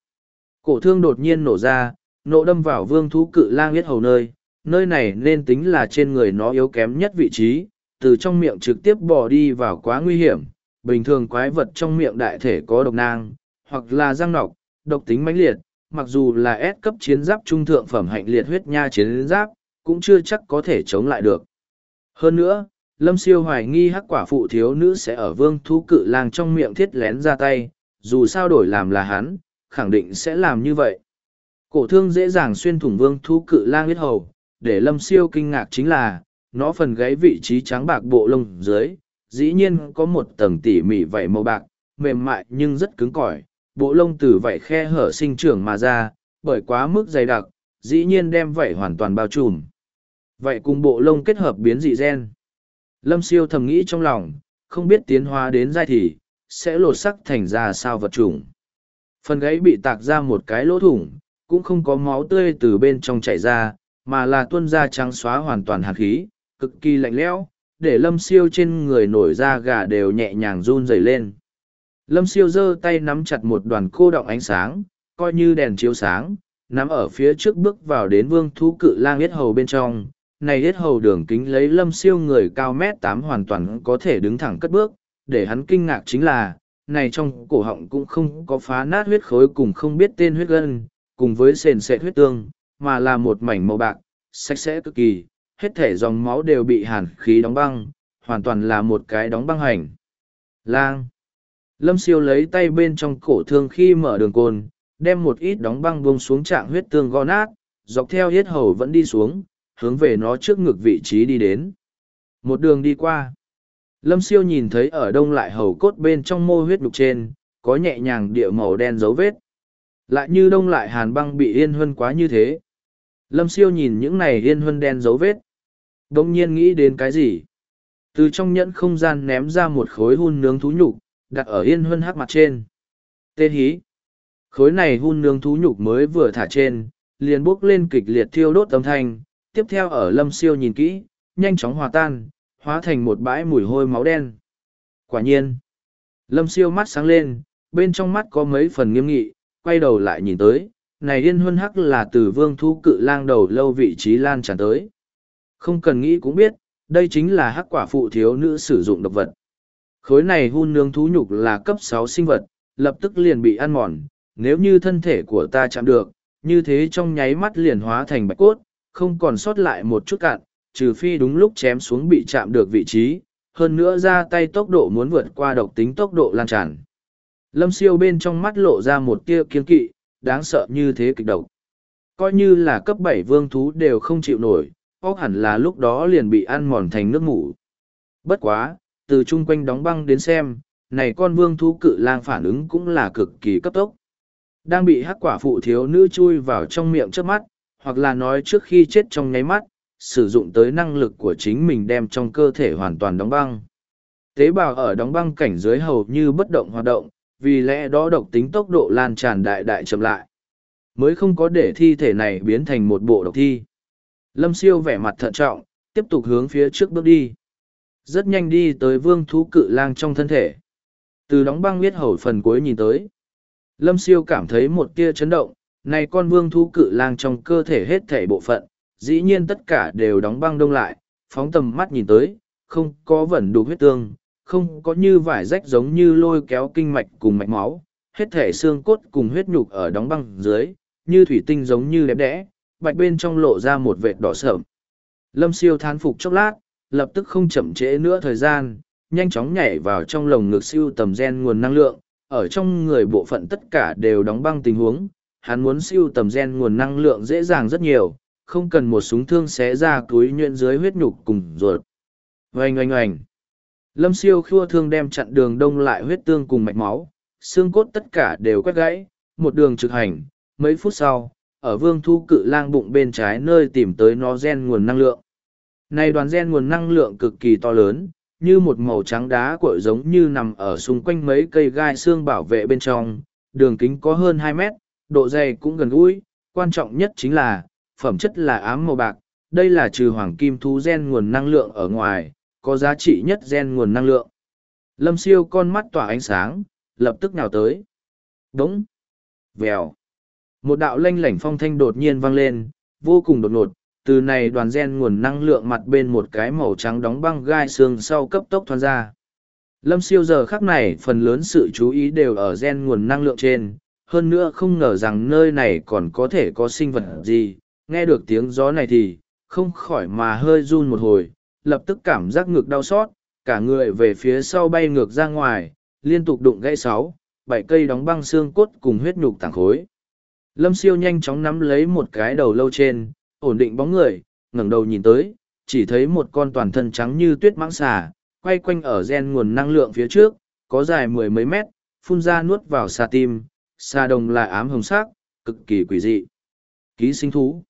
Cổ thương đột nhiên nổ ra, nộ đâm vào vương thú cự lang huyết hầu nơi, nơi này nên tính là trên người nó yếu kém nhất vị trí, từ trong miệng trực tiếp bỏ đi vào quá nguy hiểm. Bình thường quái vật trong miệng đại thể có độc nang, hoặc là răng nọc, độc tính mãnh liệt, mặc dù là S cấp chiến giáp trung thượng phẩm hạnh liệt huyết nha chiến giáp, cũng chưa chắc có thể chống lại được. Hơn nữa, Lâm Siêu hoài nghi hắc quả phụ thiếu nữ sẽ ở vương thú cự lang trong miệng thiết lén ra tay, dù sao đổi làm là hắn, khẳng định sẽ làm như vậy. Cổ thương dễ dàng xuyên thủng vương thú cự lang huyết hầu, để Lâm Siêu kinh ngạc chính là, nó phần gáy vị trí trắng bạc bộ lông dưới, dĩ nhiên có một tầng tỉ mỉ vảy màu bạc, mềm mại nhưng rất cứng cỏi, bộ lông từ vảy khe hở sinh trưởng mà ra, bởi quá mức dày đặc, dĩ nhiên đem vảy hoàn toàn bao trùm. Vậy cùng bộ lông kết hợp biến dị gen. Lâm siêu thầm nghĩ trong lòng, không biết tiến hóa đến giai thì, sẽ lột sắc thành ra sao vật trùng. Phần gáy bị tạc ra một cái lỗ thủng, cũng không có máu tươi từ bên trong chảy ra, mà là tuân ra trắng xóa hoàn toàn hạt khí, cực kỳ lạnh lẽo, để lâm siêu trên người nổi da gà đều nhẹ nhàng run rẩy lên. Lâm siêu giơ tay nắm chặt một đoàn cô động ánh sáng, coi như đèn chiếu sáng, nắm ở phía trước bước vào đến vương thú cự lang yết hầu bên trong. Này hết hầu đường kính lấy lâm siêu người cao mét tám hoàn toàn có thể đứng thẳng cất bước, để hắn kinh ngạc chính là, này trong cổ họng cũng không có phá nát huyết khối cùng không biết tên huyết gân, cùng với sền sệt huyết tương, mà là một mảnh màu bạc, sạch sẽ cực kỳ, hết thể dòng máu đều bị hàn khí đóng băng, hoàn toàn là một cái đóng băng hành. Lang. Lâm siêu lấy tay bên trong cổ thương khi mở đường cồn, đem một ít đóng băng buông xuống trạng huyết tương gò nát, dọc theo hết hầu vẫn đi xuống, hướng về nó trước ngực vị trí đi đến. Một đường đi qua. Lâm siêu nhìn thấy ở đông lại hầu cốt bên trong mô huyết nhục trên, có nhẹ nhàng địa màu đen dấu vết. Lại như đông lại hàn băng bị yên hơn quá như thế. Lâm siêu nhìn những này yên hơn đen dấu vết. Đông nhiên nghĩ đến cái gì? Từ trong nhẫn không gian ném ra một khối hun nướng thú nhục, đặt ở yên hơn hắc mặt trên. Tên hí. Khối này hun nướng thú nhục mới vừa thả trên, liền bốc lên kịch liệt thiêu đốt âm thanh, tiếp theo ở lâm siêu nhìn kỹ, nhanh chóng hòa tan, hóa thành một bãi mùi hôi máu đen. Quả nhiên, lâm siêu mắt sáng lên, bên trong mắt có mấy phần nghiêm nghị, quay đầu lại nhìn tới, này yên huân hắc là từ vương thú cự lang đầu lâu vị trí lan tràn tới. Không cần nghĩ cũng biết, đây chính là hắc quả phụ thiếu nữ sử dụng độc vật. Khối này hun nướng thú nhục là cấp sáu sinh vật, lập tức liền bị ăn mòn, nếu như thân thể của ta chạm được, như thế trong nháy mắt liền hóa thành bạch cốt, không còn sót lại một chút cạn, trừ phi đúng lúc chém xuống bị chạm được vị trí, hơn nữa ra tay tốc độ muốn vượt qua độc tính tốc độ lan tràn. Lâm siêu bên trong mắt lộ ra một tia kiên kỵ, đáng sợ như thế kịch độc. Coi như là cấp bảy vương thú đều không chịu nổi, óc hẳn là lúc đó liền bị ăn mòn thành nước mủ. Bất quá, từ chung quanh đóng băng đến xem, này con vương thú cự lang phản ứng cũng là cực kỳ cấp tốc. Đang bị hắc quả phụ thiếu nữ chui vào trong miệng trước mắt, hoặc là nói trước khi chết trong nháy mắt, sử dụng tới năng lực của chính mình đem trong cơ thể hoàn toàn đóng băng. Tế bào ở đóng băng cảnh dưới hầu như bất động hoạt động, vì lẽ đó độc tính tốc độ lan tràn đại đại chậm lại. Mới không có để thi thể này biến thành một bộ độc thi. Lâm siêu vẻ mặt thận trọng, tiếp tục hướng phía trước bước đi. Rất nhanh đi tới vương thú cự lang trong thân thể. Từ đóng băng biết hầu phần cuối nhìn tới. Lâm siêu cảm thấy một tia chấn động, này con vương thú cự lang trong cơ thể hết thể bộ phận, dĩ nhiên tất cả đều đóng băng đông lại, phóng tầm mắt nhìn tới, không có vẩn đủ huyết tương, không có như vải rách giống như lôi kéo kinh mạch cùng mạch máu, hết thể xương cốt cùng huyết nhục ở đóng băng dưới, như thủy tinh giống như đẹp đẽ, bạch bên trong lộ ra một vệt đỏ sợm. Lâm siêu thán phục chốc lát, lập tức không chậm trễ nữa thời gian, nhanh chóng nhảy vào trong lồng ngực siêu tầm gen nguồn năng lượng, ở trong người bộ phận tất cả đều đóng băng tình huống, hắn muốn siêu tầm gen nguồn năng lượng dễ dàng rất nhiều, không cần một súng thương xé ra túi nhuyễn dưới huyết nhục cùng ruột. Oanh oanh oanh. Lâm siêu khua thương đem chặn đường đông lại huyết tương cùng mạch máu, xương cốt tất cả đều quét gãy, một đường trực hành, mấy phút sau, ở vương thu cự lang bụng bên trái nơi tìm tới nó gen nguồn năng lượng. Này đoàn gen nguồn năng lượng cực kỳ to lớn, như một màu trắng đá cội giống như nằm ở xung quanh mấy cây gai xương bảo vệ bên trong, đường kính có hơn hai mét, độ dày cũng gần gũi, quan trọng nhất chính là, phẩm chất là ám màu bạc, đây là trừ hoàng kim thú gen nguồn năng lượng ở ngoài, có giá trị nhất gen nguồn năng lượng. Lâm siêu con mắt tỏa ánh sáng, lập tức nào tới. Đống. Vèo. Một đạo lanh lảnh phong thanh đột nhiên vang lên, vô cùng đột ngột, từ này đoàn gen nguồn năng lượng mặt bên một cái màu trắng đóng băng gai xương sau cấp tốc thoát ra. Lâm siêu giờ khắc này phần lớn sự chú ý đều ở gen nguồn năng lượng trên, hơn nữa không ngờ rằng nơi này còn có thể có sinh vật gì, nghe được tiếng gió này thì, không khỏi mà hơi run một hồi, lập tức cảm giác ngực đau xót, cả người về phía sau bay ngược ra ngoài, liên tục đụng gãy sáu, bảy cây đóng băng xương cốt cùng huyết nhục tảng khối. Lâm siêu nhanh chóng nắm lấy một cái đầu lâu trên, ổn định bóng người, ngẩng đầu nhìn tới, chỉ thấy một con toàn thân trắng như tuyết mãng xà, quay quanh ở gen nguồn năng lượng phía trước, có dài mười mấy mét, phun ra nuốt vào xà tim, xà đồng là ám hồng sắc, cực kỳ quỷ dị. Ký sinh thú.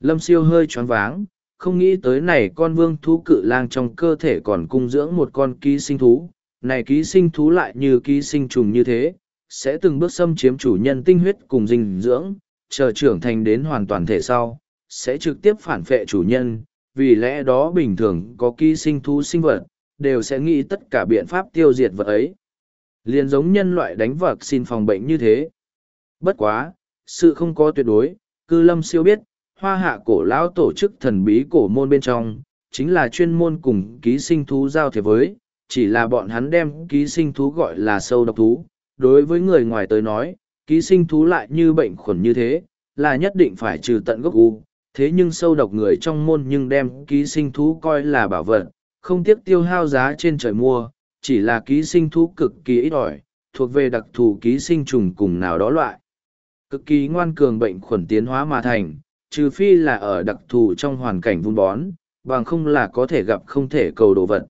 Lâm siêu hơi choáng váng, không nghĩ tới này con vương thú cự lang trong cơ thể còn cung dưỡng một con ký sinh thú. Này ký sinh thú lại như ký sinh trùng như thế, sẽ từng bước xâm chiếm chủ nhân tinh huyết cùng dinh dưỡng, chờ trưởng thành đến hoàn toàn thể sau, sẽ trực tiếp phản phệ chủ nhân, vì lẽ đó bình thường có ký sinh thú sinh vật, đều sẽ nghĩ tất cả biện pháp tiêu diệt vật ấy. Liền giống nhân loại đánh vật xin phòng bệnh như thế. Bất quá, sự không có tuyệt đối, cư lâm siêu biết, hoa hạ cổ lão tổ chức thần bí cổ môn bên trong, chính là chuyên môn cùng ký sinh thú giao thiệp với, chỉ là bọn hắn đem ký sinh thú gọi là sâu độc thú. Đối với người ngoài tới nói, ký sinh thú lại như bệnh khuẩn như thế, là nhất định phải trừ tận gốc u. Thế nhưng sâu độc người trong môn nhưng đem ký sinh thú coi là bảo vật, không tiếc tiêu hao giá trên trời mua, chỉ là ký sinh thú cực kỳ ít ỏi, thuộc về đặc thù ký sinh trùng cùng nào đó loại. Cực kỳ ngoan cường bệnh khuẩn tiến hóa mà thành, trừ phi là ở đặc thù trong hoàn cảnh vun bón, bằng không là có thể gặp không thể cầu đồ vật.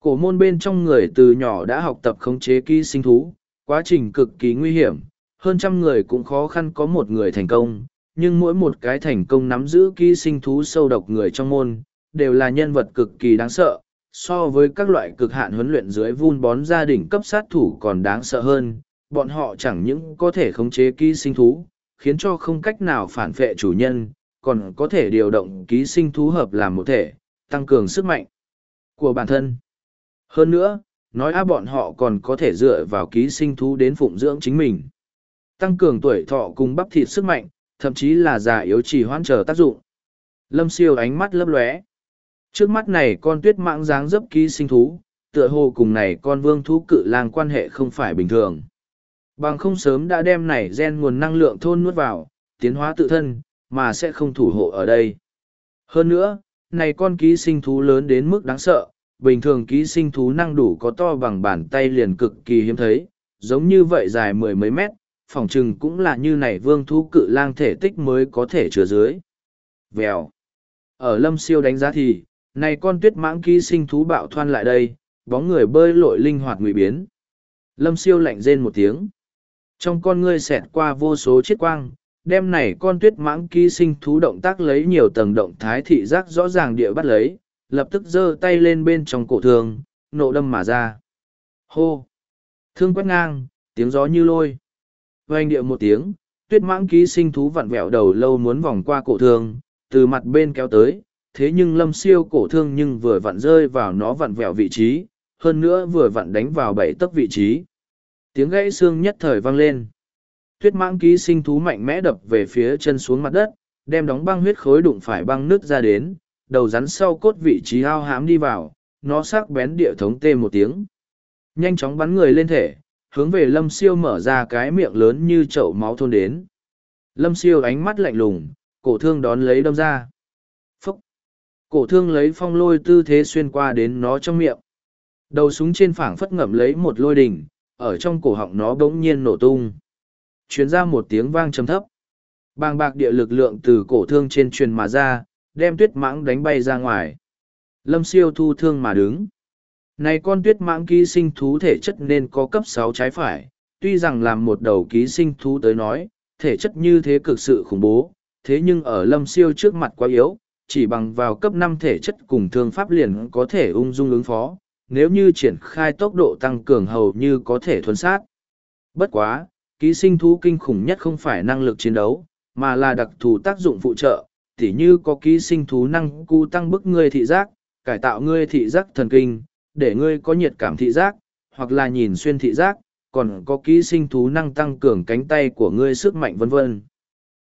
Cổ môn bên trong người từ nhỏ đã học tập khống chế ký sinh thú, quá trình cực kỳ nguy hiểm, hơn trăm người cũng khó khăn có một người thành công, nhưng mỗi một cái thành công nắm giữ ký sinh thú sâu độc người trong môn, đều là nhân vật cực kỳ đáng sợ, so với các loại cực hạn huấn luyện dưới vun bón gia đình cấp sát thủ còn đáng sợ hơn, bọn họ chẳng những có thể khống chế ký sinh thú, khiến cho không cách nào phản vệ chủ nhân, còn có thể điều động ký sinh thú hợp làm một thể, tăng cường sức mạnh của bản thân. Hơn nữa, nói á bọn họ còn có thể dựa vào ký sinh thú đến phụng dưỡng chính mình. Tăng cường tuổi thọ cùng bắp thịt sức mạnh, thậm chí là già yếu trì hoãn trở tác dụng. Lâm siêu ánh mắt lấp lóe. Trước mắt này con tuyết mãng dáng dấp ký sinh thú, tựa hồ cùng này con vương thú cự lang quan hệ không phải bình thường. Bằng không sớm đã đem này gen nguồn năng lượng thôn nuốt vào, tiến hóa tự thân, mà sẽ không thủ hộ ở đây. Hơn nữa, này con ký sinh thú lớn đến mức đáng sợ, bình thường ký sinh thú năng đủ có to bằng bàn tay liền cực kỳ hiếm thấy, giống như vậy dài mười mấy mét, phòng chừng cũng là như này vương thú cự lang thể tích mới có thể chứa dưới. Vèo. Ở lâm siêu đánh giá thì, này con tuyết mãng ký sinh thú bạo thoan lại đây, bóng người bơi lội linh hoạt ngụy biến. Lâm siêu lạnh rên một tiếng. Trong con ngươi xẹt qua vô số chiết quang, đem này con tuyết mãng ký sinh thú động tác lấy nhiều tầng động thái thị giác rõ ràng địa bắt lấy, lập tức giơ tay lên bên trong cổ thương, nộ đâm mà ra. Hô! Thương quét ngang, tiếng gió như lôi. Hoành địa một tiếng, tuyết mãng ký sinh thú vặn vẹo đầu lâu muốn vòng qua cổ thương, từ mặt bên kéo tới, thế nhưng lâm siêu cổ thương nhưng vừa vặn rơi vào nó vặn vẹo vị trí, hơn nữa vừa vặn đánh vào bảy tấc vị trí. Tiếng gãy xương nhất thời vang lên. Tuyết mãng ký sinh thú mạnh mẽ đập về phía chân xuống mặt đất, đem đóng băng huyết khối đụng phải băng nước ra đến, đầu rắn sau cốt vị trí ao hám đi vào, nó sắc bén địa thống tê một tiếng. Nhanh chóng bắn người lên thể, hướng về lâm siêu mở ra cái miệng lớn như chậu máu thôn đến. Lâm siêu ánh mắt lạnh lùng, cổ thương đón lấy đâm ra. Cổ thương lấy phong lôi tư thế xuyên qua đến nó trong miệng. Đầu súng trên phảng phất ngậm lấy một lôi đỉnh, ở trong cổ họng nó bỗng nhiên nổ tung. Chuyến ra một tiếng vang trầm thấp. Bàng bạc địa lực lượng từ cổ thương trên truyền mà ra, đem tuyết mãng đánh bay ra ngoài. Lâm siêu thu thương mà đứng. Này con tuyết mãng ký sinh thú thể chất nên có cấp sáu trái phải, tuy rằng làm một đầu ký sinh thú tới nói, thể chất như thế cực sự khủng bố, thế nhưng ở lâm siêu trước mặt quá yếu, chỉ bằng vào cấp năm thể chất cùng thương pháp liền có thể ung dung ứng phó, nếu như triển khai tốc độ tăng cường hầu như có thể thuần sát. Bất quá, ký sinh thú kinh khủng nhất không phải năng lực chiến đấu, mà là đặc thù tác dụng phụ trợ, tỉ như có ký sinh thú năng cu tăng bức ngươi thị giác, cải tạo ngươi thị giác thần kinh, để ngươi có nhiệt cảm thị giác, hoặc là nhìn xuyên thị giác, còn có ký sinh thú năng tăng cường cánh tay của ngươi sức mạnh vân vân.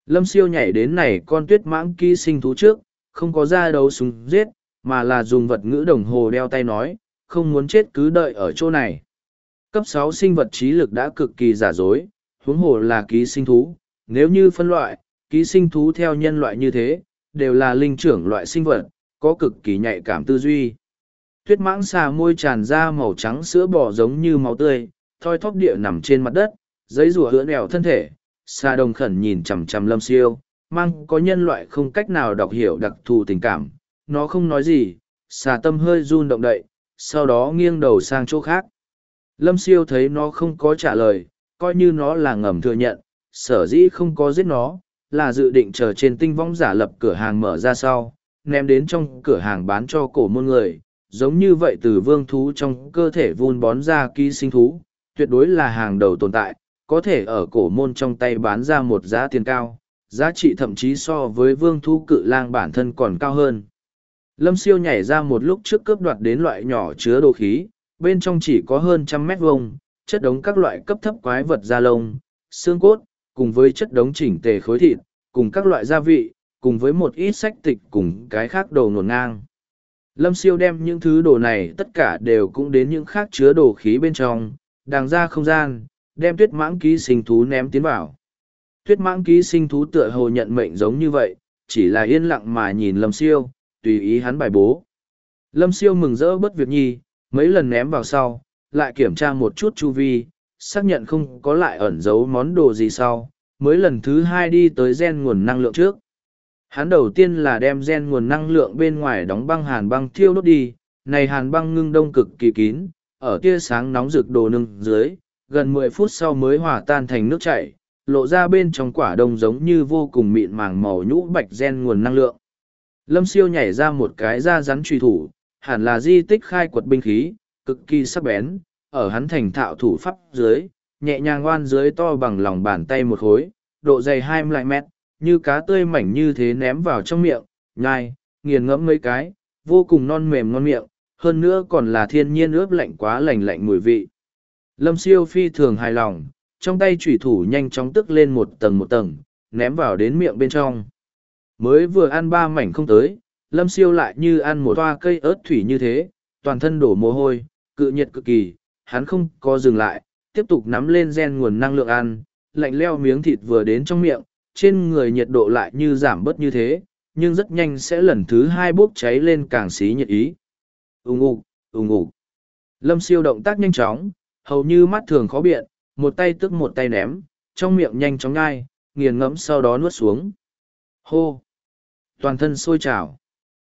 Lâm siêu nhảy đến này con tuyết mãng ký sinh thú trước, không có ra đấu súng giết, mà là dùng vật ngữ đồng hồ đeo tay nói, không muốn chết cứ đợi ở chỗ này. Cấp sáu sinh vật trí lực đã cực kỳ giả dối, huống hồ là ký sinh thú. Nếu như phân loại, ký sinh thú theo nhân loại như thế, đều là linh trưởng loại sinh vật, có cực kỳ nhạy cảm tư duy. Tuyết mãng xà môi tràn ra màu trắng sữa bò giống như máu tươi, thoi thóp địa nằm trên mặt đất, giấy rùa hứa nèo thân thể. Xà đồng khẩn nhìn chằm chằm lâm siêu, mang có nhân loại không cách nào đọc hiểu đặc thù tình cảm. Nó không nói gì, xà tâm hơi run động đậy, sau đó nghiêng đầu sang chỗ khác. Lâm siêu thấy nó không có trả lời, coi như nó là ngầm thừa nhận, sở dĩ không có giết nó, là dự định chờ trên tinh vong giả lập cửa hàng mở ra sau, ném đến trong cửa hàng bán cho cổ môn người, giống như vậy từ vương thú trong cơ thể vun bón ra ký sinh thú, tuyệt đối là hàng đầu tồn tại, có thể ở cổ môn trong tay bán ra một giá tiền cao, giá trị thậm chí so với vương thú cự lang bản thân còn cao hơn. Lâm siêu nhảy ra một lúc trước cướp đoạt đến loại nhỏ chứa đồ khí, bên trong chỉ có hơn trăm mét vuông, chất đống các loại cấp thấp quái vật da lông, xương cốt, cùng với chất đống chỉnh tề khối thịt, cùng các loại gia vị, cùng với một ít sách tịch cùng cái khác đồ ngổn ngang. Lâm siêu đem những thứ đồ này tất cả đều cũng đến những khác chứa đồ khí bên trong, đàng ra không gian, đem tuyết mãng ký sinh thú ném tiến vào. Tuyết mãng ký sinh thú tựa hồ nhận mệnh giống như vậy, chỉ là yên lặng mà nhìn lâm siêu, tùy ý hắn bài bố. Lâm siêu mừng rỡ bất việc nhi, mấy lần ném vào sau, lại kiểm tra một chút chu vi, xác nhận không có lại ẩn giấu món đồ gì sau, mới lần thứ hai đi tới gen nguồn năng lượng trước. Hắn đầu tiên là đem gen nguồn năng lượng bên ngoài đóng băng hàn băng thiêu đốt đi, này hàn băng ngưng đông cực kỳ kín, ở tia sáng nóng rực đồ nưng dưới, gần mười phút sau mới hòa tan thành nước chảy, lộ ra bên trong quả đông giống như vô cùng mịn màng màu nhũ bạch gen nguồn năng lượng. Lâm siêu nhảy ra một cái da rắn truy thủ, hẳn là di tích khai quật binh khí, cực kỳ sắc bén, ở hắn thành thạo thủ pháp dưới, nhẹ nhàng oan dưới to bằng lòng bàn tay một khối, độ dày hai mươi mét, như cá tươi mảnh như thế ném vào trong miệng, nhai, nghiền ngẫm mấy cái, vô cùng non mềm ngon miệng, hơn nữa còn là thiên nhiên ướp lạnh quá lành lạnh mùi vị. Lâm siêu phi thường hài lòng, trong tay chủy thủ nhanh chóng tức lên một tầng một tầng, ném vào đến miệng bên trong. Mới vừa ăn ba mảnh không tới, lâm siêu lại như ăn một toa cây ớt thủy như thế, toàn thân đổ mồ hôi, cự nhiệt cực kỳ, hắn không có dừng lại, tiếp tục nắm lên gen nguồn năng lượng ăn, lạnh leo miếng thịt vừa đến trong miệng, trên người nhiệt độ lại như giảm bớt như thế, nhưng rất nhanh sẽ lần thứ hai bốc cháy lên càng xí nhiệt ý. Úng ục, úng ục. Lâm siêu động tác nhanh chóng, hầu như mắt thường khó biện, một tay tức một tay ném, trong miệng nhanh chóng ngai, nghiền ngẫm sau đó nuốt xuống. Hô! Toàn thân sôi trào.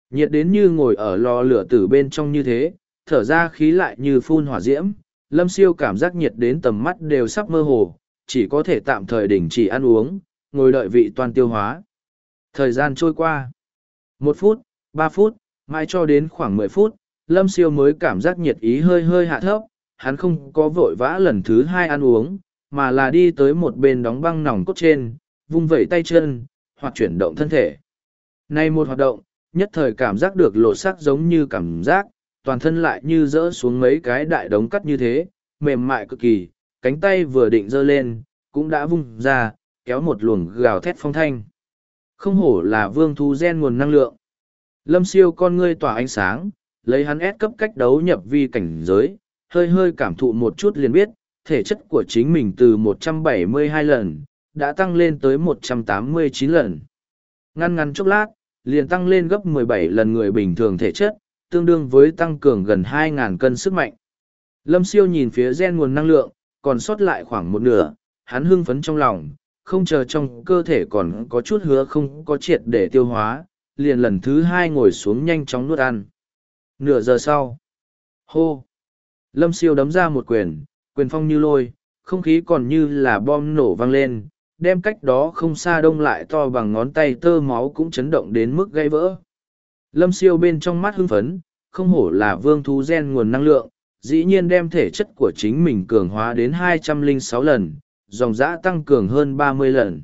Nhiệt đến như ngồi ở lò lửa tử bên trong như thế, thở ra khí lại như phun hỏa diễm, lâm siêu cảm giác nhiệt đến tầm mắt đều sắp mơ hồ, chỉ có thể tạm thời đình chỉ ăn uống, ngồi đợi vị toàn tiêu hóa. Thời gian trôi qua. Một phút, ba phút, mãi cho đến khoảng mười phút, lâm siêu mới cảm giác nhiệt ý hơi hơi hạ thấp, hắn không có vội vã lần thứ hai ăn uống, mà là đi tới một bên đóng băng nòng cốt trên, vung vẩy tay chân, hoặc chuyển động thân thể. Này một hoạt động, nhất thời cảm giác được lộ sắc giống như cảm giác, toàn thân lại như rỡ xuống mấy cái đại đống cắt như thế, mềm mại cực kỳ, cánh tay vừa định giơ lên, cũng đã vung ra, kéo một luồng gào thét phong thanh. Không hổ là vương thú gen nguồn năng lượng. Lâm siêu con ngươi tỏa ánh sáng, lấy hắn ép cấp cách đấu nhập vi cảnh giới, hơi hơi cảm thụ một chút liền biết, thể chất của chính mình từ 172 lần, đã tăng lên tới 189 lần. Ngăn ngắn chốc lát, liền tăng lên gấp 17 lần người bình thường thể chất, tương đương với tăng cường gần 2.000 cân sức mạnh. Lâm siêu nhìn phía gen nguồn năng lượng, còn sót lại khoảng một nửa, hắn hưng phấn trong lòng, không chờ trong cơ thể còn có chút hứa không có triệt để tiêu hóa, liền lần thứ hai ngồi xuống nhanh chóng nuốt ăn. Nửa giờ sau, hô, lâm siêu đấm ra một quyền, quyền phong như lôi, không khí còn như là bom nổ vang lên, đem cách đó không xa đông lại to bằng ngón tay tơ máu cũng chấn động đến mức gây vỡ. Lâm siêu bên trong mắt hưng phấn, không hổ là vương thú gen nguồn năng lượng, dĩ nhiên đem thể chất của chính mình cường hóa đến 206 lần, dòng dã tăng cường hơn 30 lần.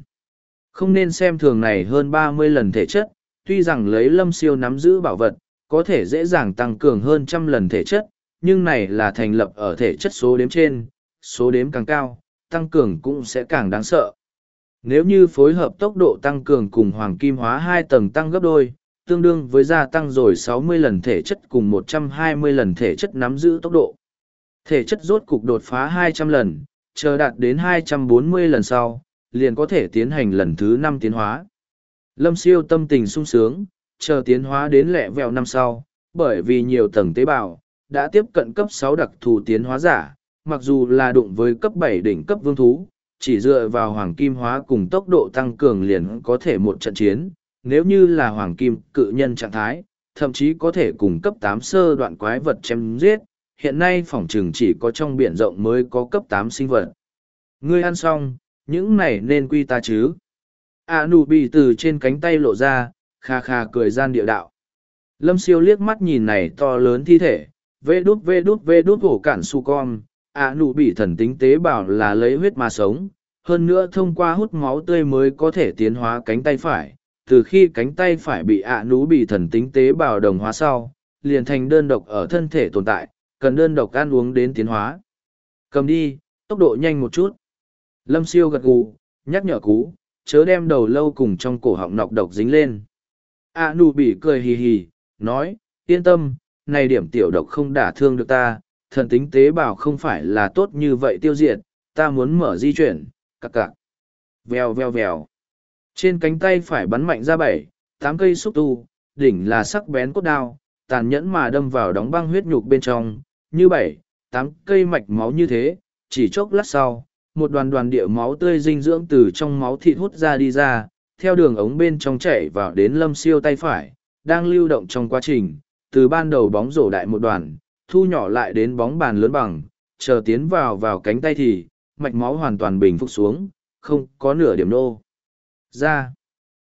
Không nên xem thường này hơn 30 lần thể chất, tuy rằng lấy lâm siêu nắm giữ bảo vật, có thể dễ dàng tăng cường hơn trăm lần thể chất, nhưng này là thành lập ở thể chất số đếm trên, số đếm càng cao, tăng cường cũng sẽ càng đáng sợ. Nếu như phối hợp tốc độ tăng cường cùng hoàng kim hóa hai tầng tăng gấp đôi, tương đương với gia tăng rồi 60 lần thể chất cùng 120 lần thể chất nắm giữ tốc độ. Thể chất rốt cục đột phá 200 lần, chờ đạt đến 240 lần sau, liền có thể tiến hành lần thứ năm tiến hóa. Lâm siêu tâm tình sung sướng, chờ tiến hóa đến lẹ vẹo năm sau, bởi vì nhiều tầng tế bào, đã tiếp cận cấp sáu đặc thù tiến hóa giả, mặc dù là đụng với cấp bảy đỉnh cấp vương thú, chỉ dựa vào hoàng kim hóa cùng tốc độ tăng cường liền có thể một trận chiến, nếu như là hoàng kim cự nhân trạng thái, thậm chí có thể cùng cấp tám sơ đoạn quái vật chém giết, hiện nay phòng trường chỉ có trong biển rộng mới có cấp tám sinh vật. Ngươi ăn xong, những này nên quy ta chứ. A nụ bị từ trên cánh tay lộ ra, kha kha cười gian địa đạo. Lâm siêu liếc mắt nhìn này to lớn thi thể, vê đút vê đút vê đút hổ cản su con, ạ nụ bị thần tính tế bào là lấy huyết mà sống, hơn nữa thông qua hút máu tươi mới có thể tiến hóa cánh tay phải. Từ khi cánh tay phải bị à, ạ nú bị thần tính tế bào đồng hóa sau, liền thành đơn độc ở thân thể tồn tại, cần đơn độc ăn uống đến tiến hóa. Cầm đi, tốc độ nhanh một chút. Lâm siêu gật gù, nhắc nhở cú, chớ đem đầu lâu cùng trong cổ họng nọc độc dính lên. A nụ bị cười hì hì, nói, yên tâm, này điểm tiểu độc không đả thương được ta, thần tính tế bào không phải là tốt như vậy tiêu diệt, ta muốn mở di chuyển, cặc cặc. Vèo vèo vèo. Trên cánh tay phải bắn mạnh ra bảy, tám cây xúc tu, đỉnh là sắc bén cốt đao, tàn nhẫn mà đâm vào đóng băng huyết nhục bên trong, như bảy, tám cây mạch máu như thế, chỉ chốc lát sau, một đoàn đoàn địa máu tươi dinh dưỡng từ trong máu thịt hút ra đi ra, theo đường ống bên trong chảy vào đến lâm siêu tay phải, đang lưu động trong quá trình, từ ban đầu bóng rổ đại một đoàn, thu nhỏ lại đến bóng bàn lớn bằng, chờ tiến vào vào cánh tay thì, mạch máu hoàn toàn bình phục xuống, không có nửa điểm nô. Ra,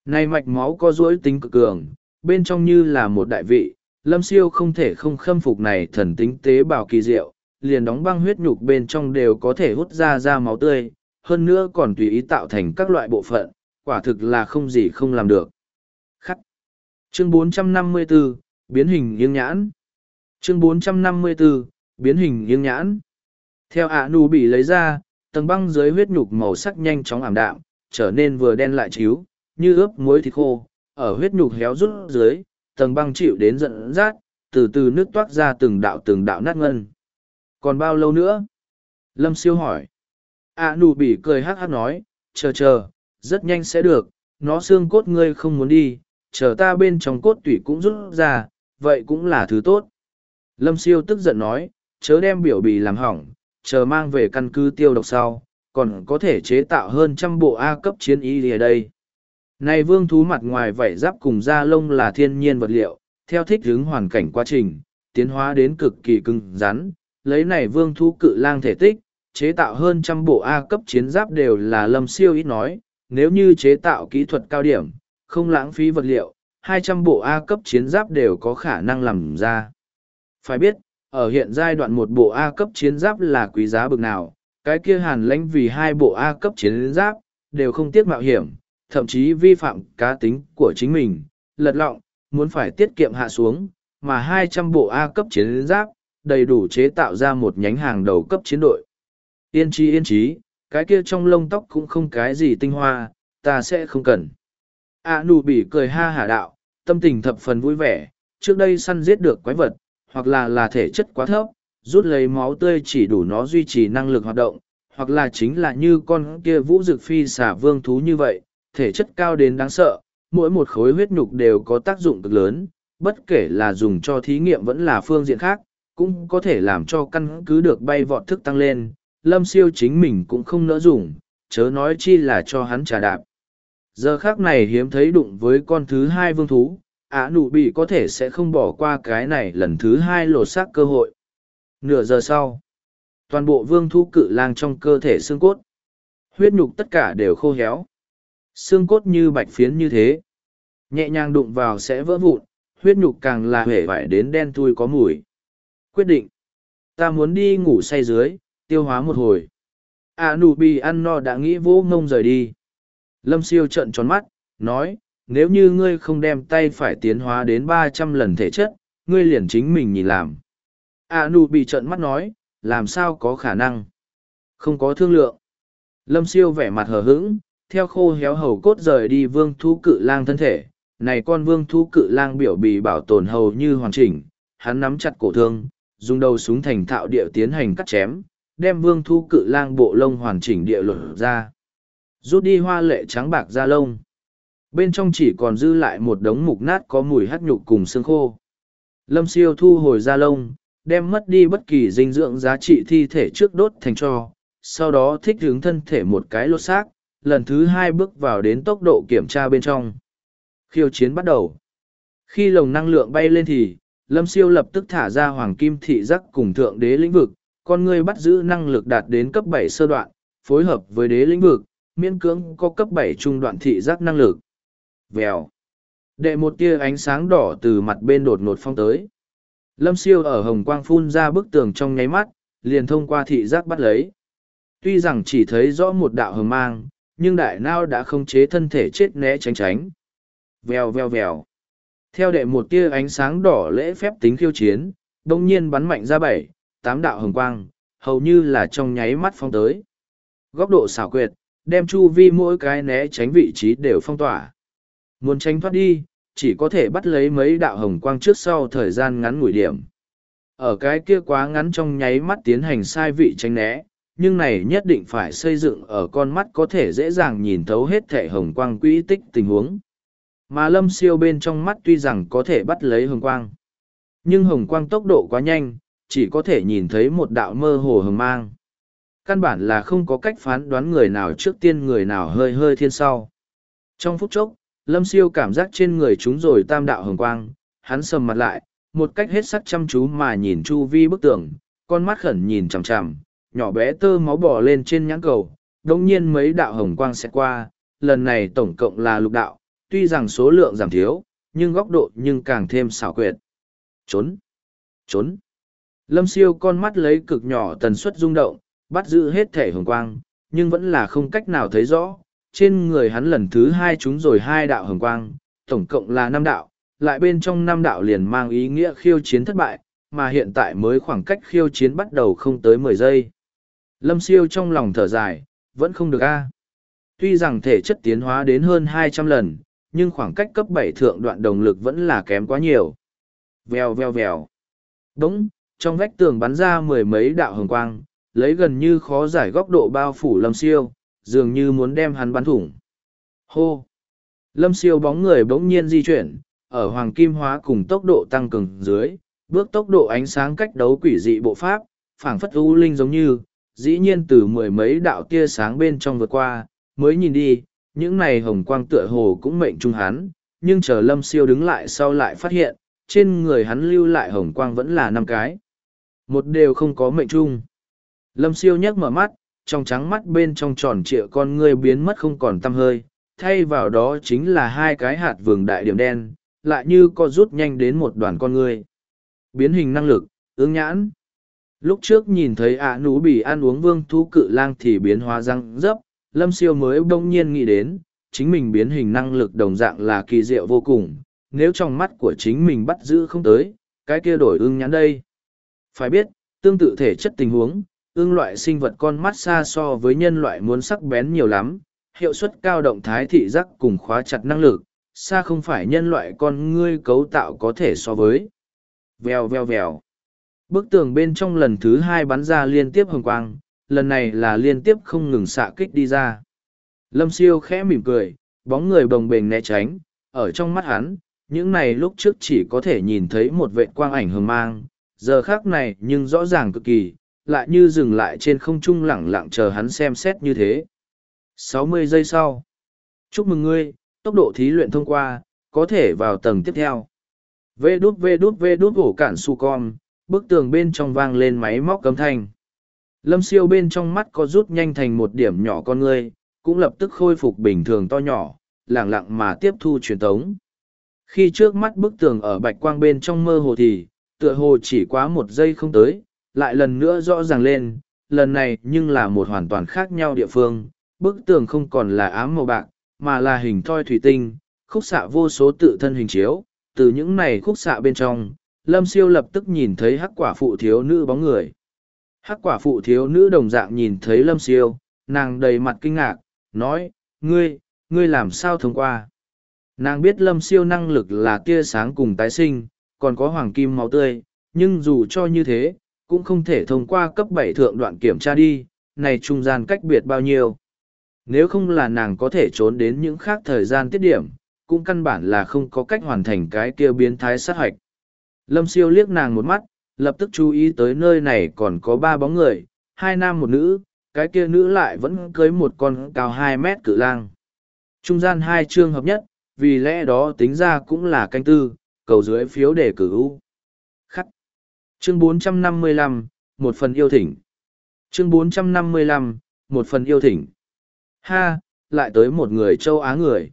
này mạch máu có duỗi tính cực cường, bên trong như là một đại vị, lâm siêu không thể không khâm phục này thần tính tế bào kỳ diệu, liền đóng băng huyết nhục bên trong đều có thể hút ra ra máu tươi, hơn nữa còn tùy ý tạo thành các loại bộ phận, quả thực là không gì không làm được. Khắc. Chương 454, biến hình nghiêng nhãn. Chương 454, biến hình nghiêng nhãn. Theo ạ nu bị lấy ra, tầng băng dưới huyết nhục màu sắc nhanh chóng ảm đạm, trở nên vừa đen lại chiếu, như ướp muối thịt khô, ở huyết nhục héo rút dưới, tầng băng chịu đến giận rát, từ từ nước toát ra từng đạo từng đạo nát ngân. Còn bao lâu nữa? Lâm siêu hỏi. ạ nu bị cười hắc hắc nói, chờ chờ, rất nhanh sẽ được, nó xương cốt ngươi không muốn đi, chờ ta bên trong cốt tủy cũng rút ra, vậy cũng là thứ tốt. Lâm siêu tức giận nói, chớ đem biểu bì làm hỏng, chờ mang về căn cứ tiêu độc sau, còn có thể chế tạo hơn trăm bộ A cấp chiến y ở đây. Này vương thú mặt ngoài vảy giáp cùng da lông là thiên nhiên vật liệu, theo thích ứng hoàn cảnh quá trình, tiến hóa đến cực kỳ cứng rắn, lấy này vương thú cự lang thể tích, chế tạo hơn trăm bộ A cấp chiến giáp đều là lâm siêu ít nói, nếu như chế tạo kỹ thuật cao điểm, không lãng phí vật liệu, hai trăm bộ A cấp chiến giáp đều có khả năng làm ra. Phải biết, ở hiện giai đoạn một bộ A cấp chiến giáp là quý giá bực nào, cái kia hàn lãnh vì hai bộ A cấp chiến giáp, đều không tiếc mạo hiểm, thậm chí vi phạm cá tính của chính mình, lật lọng, muốn phải tiết kiệm hạ xuống, mà hai trăm bộ A cấp chiến giáp, đầy đủ chế tạo ra một nhánh hàng đầu cấp chiến đội. Yên trí yên trí, cái kia trong lông tóc cũng không cái gì tinh hoa, ta sẽ không cần. A nụ bỉ cười ha hả đạo, tâm tình thập phần vui vẻ, trước đây săn giết được quái vật, hoặc là là thể chất quá thấp, rút lấy máu tươi chỉ đủ nó duy trì năng lực hoạt động, hoặc là chính là như con kia vũ dực phi xả vương thú như vậy, thể chất cao đến đáng sợ, mỗi một khối huyết nhục đều có tác dụng cực lớn, bất kể là dùng cho thí nghiệm vẫn là phương diện khác, cũng có thể làm cho căn cứ được bay vọt thức tăng lên, lâm siêu chính mình cũng không nỡ dùng, chớ nói chi là cho hắn trà đạp. Giờ khác này hiếm thấy đụng với con thứ hai vương thú, ả nụ bị có thể sẽ không bỏ qua cái này lần thứ hai lột xác cơ hội. Nửa giờ sau, toàn bộ vương thú cự lang trong cơ thể xương cốt, huyết nhục tất cả đều khô héo. Xương cốt như bạch phiến như thế, nhẹ nhàng đụng vào sẽ vỡ vụn, huyết nhục càng là hể vải đến đen thui có mùi. Quyết định, ta muốn đi ngủ say dưới, tiêu hóa một hồi. a nụ bì ăn no đã nghĩ vỗ ngông rời đi. Lâm siêu trợn tròn mắt, nói, nếu như ngươi không đem tay phải tiến hóa đến ba trăm lần thể chất, ngươi liền chính mình nhìn làm. À nụ bị trợn mắt nói, làm sao có khả năng? Không có thương lượng. Lâm siêu vẻ mặt hờ hững, theo khô héo hầu cốt rời đi vương thú cự lang thân thể. Này con vương thú cự lang biểu bì bảo tồn hầu như hoàn chỉnh, hắn nắm chặt cổ thương, dùng đầu súng thành thạo địa tiến hành cắt chém, đem vương thú cự lang bộ lông hoàn chỉnh địa luật ra. Rút đi hoa lệ trắng bạc da lông. Bên trong chỉ còn dư lại một đống mục nát có mùi hắt nhục cùng xương khô. Lâm siêu thu hồi da lông, đem mất đi bất kỳ dinh dưỡng giá trị thi thể trước đốt thành cho, sau đó thích hướng thân thể một cái lột xác, lần thứ hai bước vào đến tốc độ kiểm tra bên trong. Khiêu chiến bắt đầu. Khi lồng năng lượng bay lên thì, Lâm Siêu lập tức thả ra hoàng kim thị giác cùng thượng đế lĩnh vực, con người bắt giữ năng lực đạt đến cấp bảy sơ đoạn, phối hợp với đế lĩnh vực, miễn cưỡng có cấp bảy trung đoạn thị giác năng lực. Vèo. Đệ một tia ánh sáng đỏ từ mặt bên đột ngột phong tới. Lâm siêu ở hồng quang phun ra bức tường trong nháy mắt, liền thông qua thị giác bắt lấy. Tuy rằng chỉ thấy rõ một đạo hồng mang, nhưng đại nao đã không chế thân thể chết né tránh tránh. Vèo vèo vèo. Theo đệ một tia ánh sáng đỏ lễ phép tính khiêu chiến, đông nhiên bắn mạnh ra bảy, tám đạo hồng quang, hầu như là trong nháy mắt phong tới. Góc độ xảo quyệt, đem chu vi mỗi cái né tránh vị trí đều phong tỏa. Muốn tránh thoát đi, chỉ có thể bắt lấy mấy đạo hồng quang trước sau thời gian ngắn ngủi điểm. Ở cái kia quá ngắn trong nháy mắt tiến hành sai vị tránh né, nhưng này nhất định phải xây dựng ở con mắt có thể dễ dàng nhìn thấu hết thể hồng quang quỹ tích tình huống. Mà lâm siêu bên trong mắt tuy rằng có thể bắt lấy hồng quang. Nhưng hồng quang tốc độ quá nhanh, chỉ có thể nhìn thấy một đạo mơ hồ hồng mang. Căn bản là không có cách phán đoán người nào trước tiên người nào hơi hơi thiên sau. Trong phút chốc, lâm siêu cảm giác trên người chúng rồi tam đạo hồng quang, hắn sầm mặt lại, một cách hết sắc chăm chú mà nhìn chu vi bức tường, con mắt khẩn nhìn chằm chằm, nhỏ bé tơ máu bò lên trên nhãn cầu, đồng nhiên mấy đạo hồng quang sẽ qua, lần này tổng cộng là lục đạo, tuy rằng số lượng giảm thiếu, nhưng góc độ nhưng càng thêm xảo quyệt. Trốn! Trốn! Lâm siêu con mắt lấy cực nhỏ tần suất rung động, bắt giữ hết thể hồng quang, nhưng vẫn là không cách nào thấy rõ. Trên người hắn lần thứ hai chúng rồi hai đạo hồng quang, tổng cộng là năm đạo, lại bên trong năm đạo liền mang ý nghĩa khiêu chiến thất bại, mà hiện tại mới khoảng cách khiêu chiến bắt đầu không tới mười giây. Lâm siêu trong lòng thở dài, vẫn không được a. Tuy rằng thể chất tiến hóa đến hơn hai trăm lần, nhưng khoảng cách cấp bảy thượng đoạn đồng lực vẫn là kém quá nhiều. Vèo vèo vèo. Đúng, trong vách tường bắn ra mười mấy đạo hồng quang, lấy gần như khó giải góc độ bao phủ lâm siêu, dường như muốn đem hắn bắn thủng. Hô! Lâm siêu bóng người bỗng nhiên di chuyển, ở hoàng kim hóa cùng tốc độ tăng cường dưới, bước tốc độ ánh sáng cách đấu quỷ dị bộ pháp, phảng phất u linh giống như, dĩ nhiên từ mười mấy đạo tia sáng bên trong vượt qua, mới nhìn đi, những này hồng quang tựa hồ cũng mệnh trung hắn, nhưng chờ lâm siêu đứng lại sau lại phát hiện, trên người hắn lưu lại hồng quang vẫn là năm cái. Một đều không có mệnh chung. Lâm siêu nhấc mở mắt, trong trắng mắt bên trong tròn trịa con ngươi biến mất không còn tăm hơi, thay vào đó chính là hai cái hạt vườn đại điểm đen, lại như co rút nhanh đến một đoàn con ngươi. Biến hình năng lực, ương nhãn. Lúc trước nhìn thấy ạ nú bị ăn uống vương thú cự lang thì biến hóa răng dấp, lâm siêu mới bỗng nhiên nghĩ đến, chính mình biến hình năng lực đồng dạng là kỳ diệu vô cùng, nếu trong mắt của chính mình bắt giữ không tới, cái kia đổi ưng nhãn đây. Phải biết, tương tự thể chất tình huống, ưng loại sinh vật con mắt xa so với nhân loại muốn sắc bén nhiều lắm, hiệu suất cao động thái thị giác cùng khóa chặt năng lực, xa không phải nhân loại con ngươi cấu tạo có thể so với. Vèo vèo vèo. Bức tường bên trong lần thứ hai bắn ra liên tiếp hồng quang, lần này là liên tiếp không ngừng xạ kích đi ra. Lâm siêu khẽ mỉm cười, bóng người bồng bềnh né tránh, ở trong mắt hắn, những này lúc trước chỉ có thể nhìn thấy một vệ quang ảnh hờ mang, giờ khác này nhưng rõ ràng cực kỳ, lại như dừng lại trên không trung lẳng lặng chờ hắn xem xét như thế. 60 giây sau. Chúc mừng ngươi, tốc độ thí luyện thông qua, có thể vào tầng tiếp theo. Vê đút vê đút vê đút ổ cản su con, bức tường bên trong vang lên máy móc cấm thanh. Lâm siêu bên trong mắt có rút nhanh thành một điểm nhỏ con ngươi, cũng lập tức khôi phục bình thường to nhỏ, lẳng lặng mà tiếp thu truyền tống. Khi trước mắt bức tường ở bạch quang bên trong mơ hồ thì, tựa hồ chỉ quá một giây không tới, lại lần nữa rõ ràng lên, lần này nhưng là một hoàn toàn khác nhau địa phương, bức tường không còn là ám màu bạc, mà là hình thoi thủy tinh, khúc xạ vô số tự thân hình chiếu, từ những này khúc xạ bên trong, Lâm Siêu lập tức nhìn thấy hắc quả phụ thiếu nữ bóng người. Hắc quả phụ thiếu nữ đồng dạng nhìn thấy Lâm Siêu, nàng đầy mặt kinh ngạc, nói, ngươi, ngươi làm sao thông qua? Nàng biết Lâm Siêu năng lực là tia sáng cùng tái sinh, còn có hoàng kim máu tươi, nhưng dù cho như thế, cũng không thể thông qua cấp bảy thượng đoạn kiểm tra đi, này trung gian cách biệt bao nhiêu. Nếu không là nàng có thể trốn đến những khác thời gian tiết điểm, cũng căn bản là không có cách hoàn thành cái kia biến thái sát hoạch. Lâm siêu liếc nàng một mắt, lập tức chú ý tới nơi này còn có ba bóng người, hai nam một nữ, cái kia nữ lại vẫn cưới một con cao hai mét cự lang. Trung gian hai chương hợp nhất, vì lẽ đó tính ra cũng là canh tư, cầu dưới phiếu để cử u. Chương 455, một phần yêu thỉnh. Chương 455, một phần yêu thỉnh. Ha, lại tới một người châu Á người.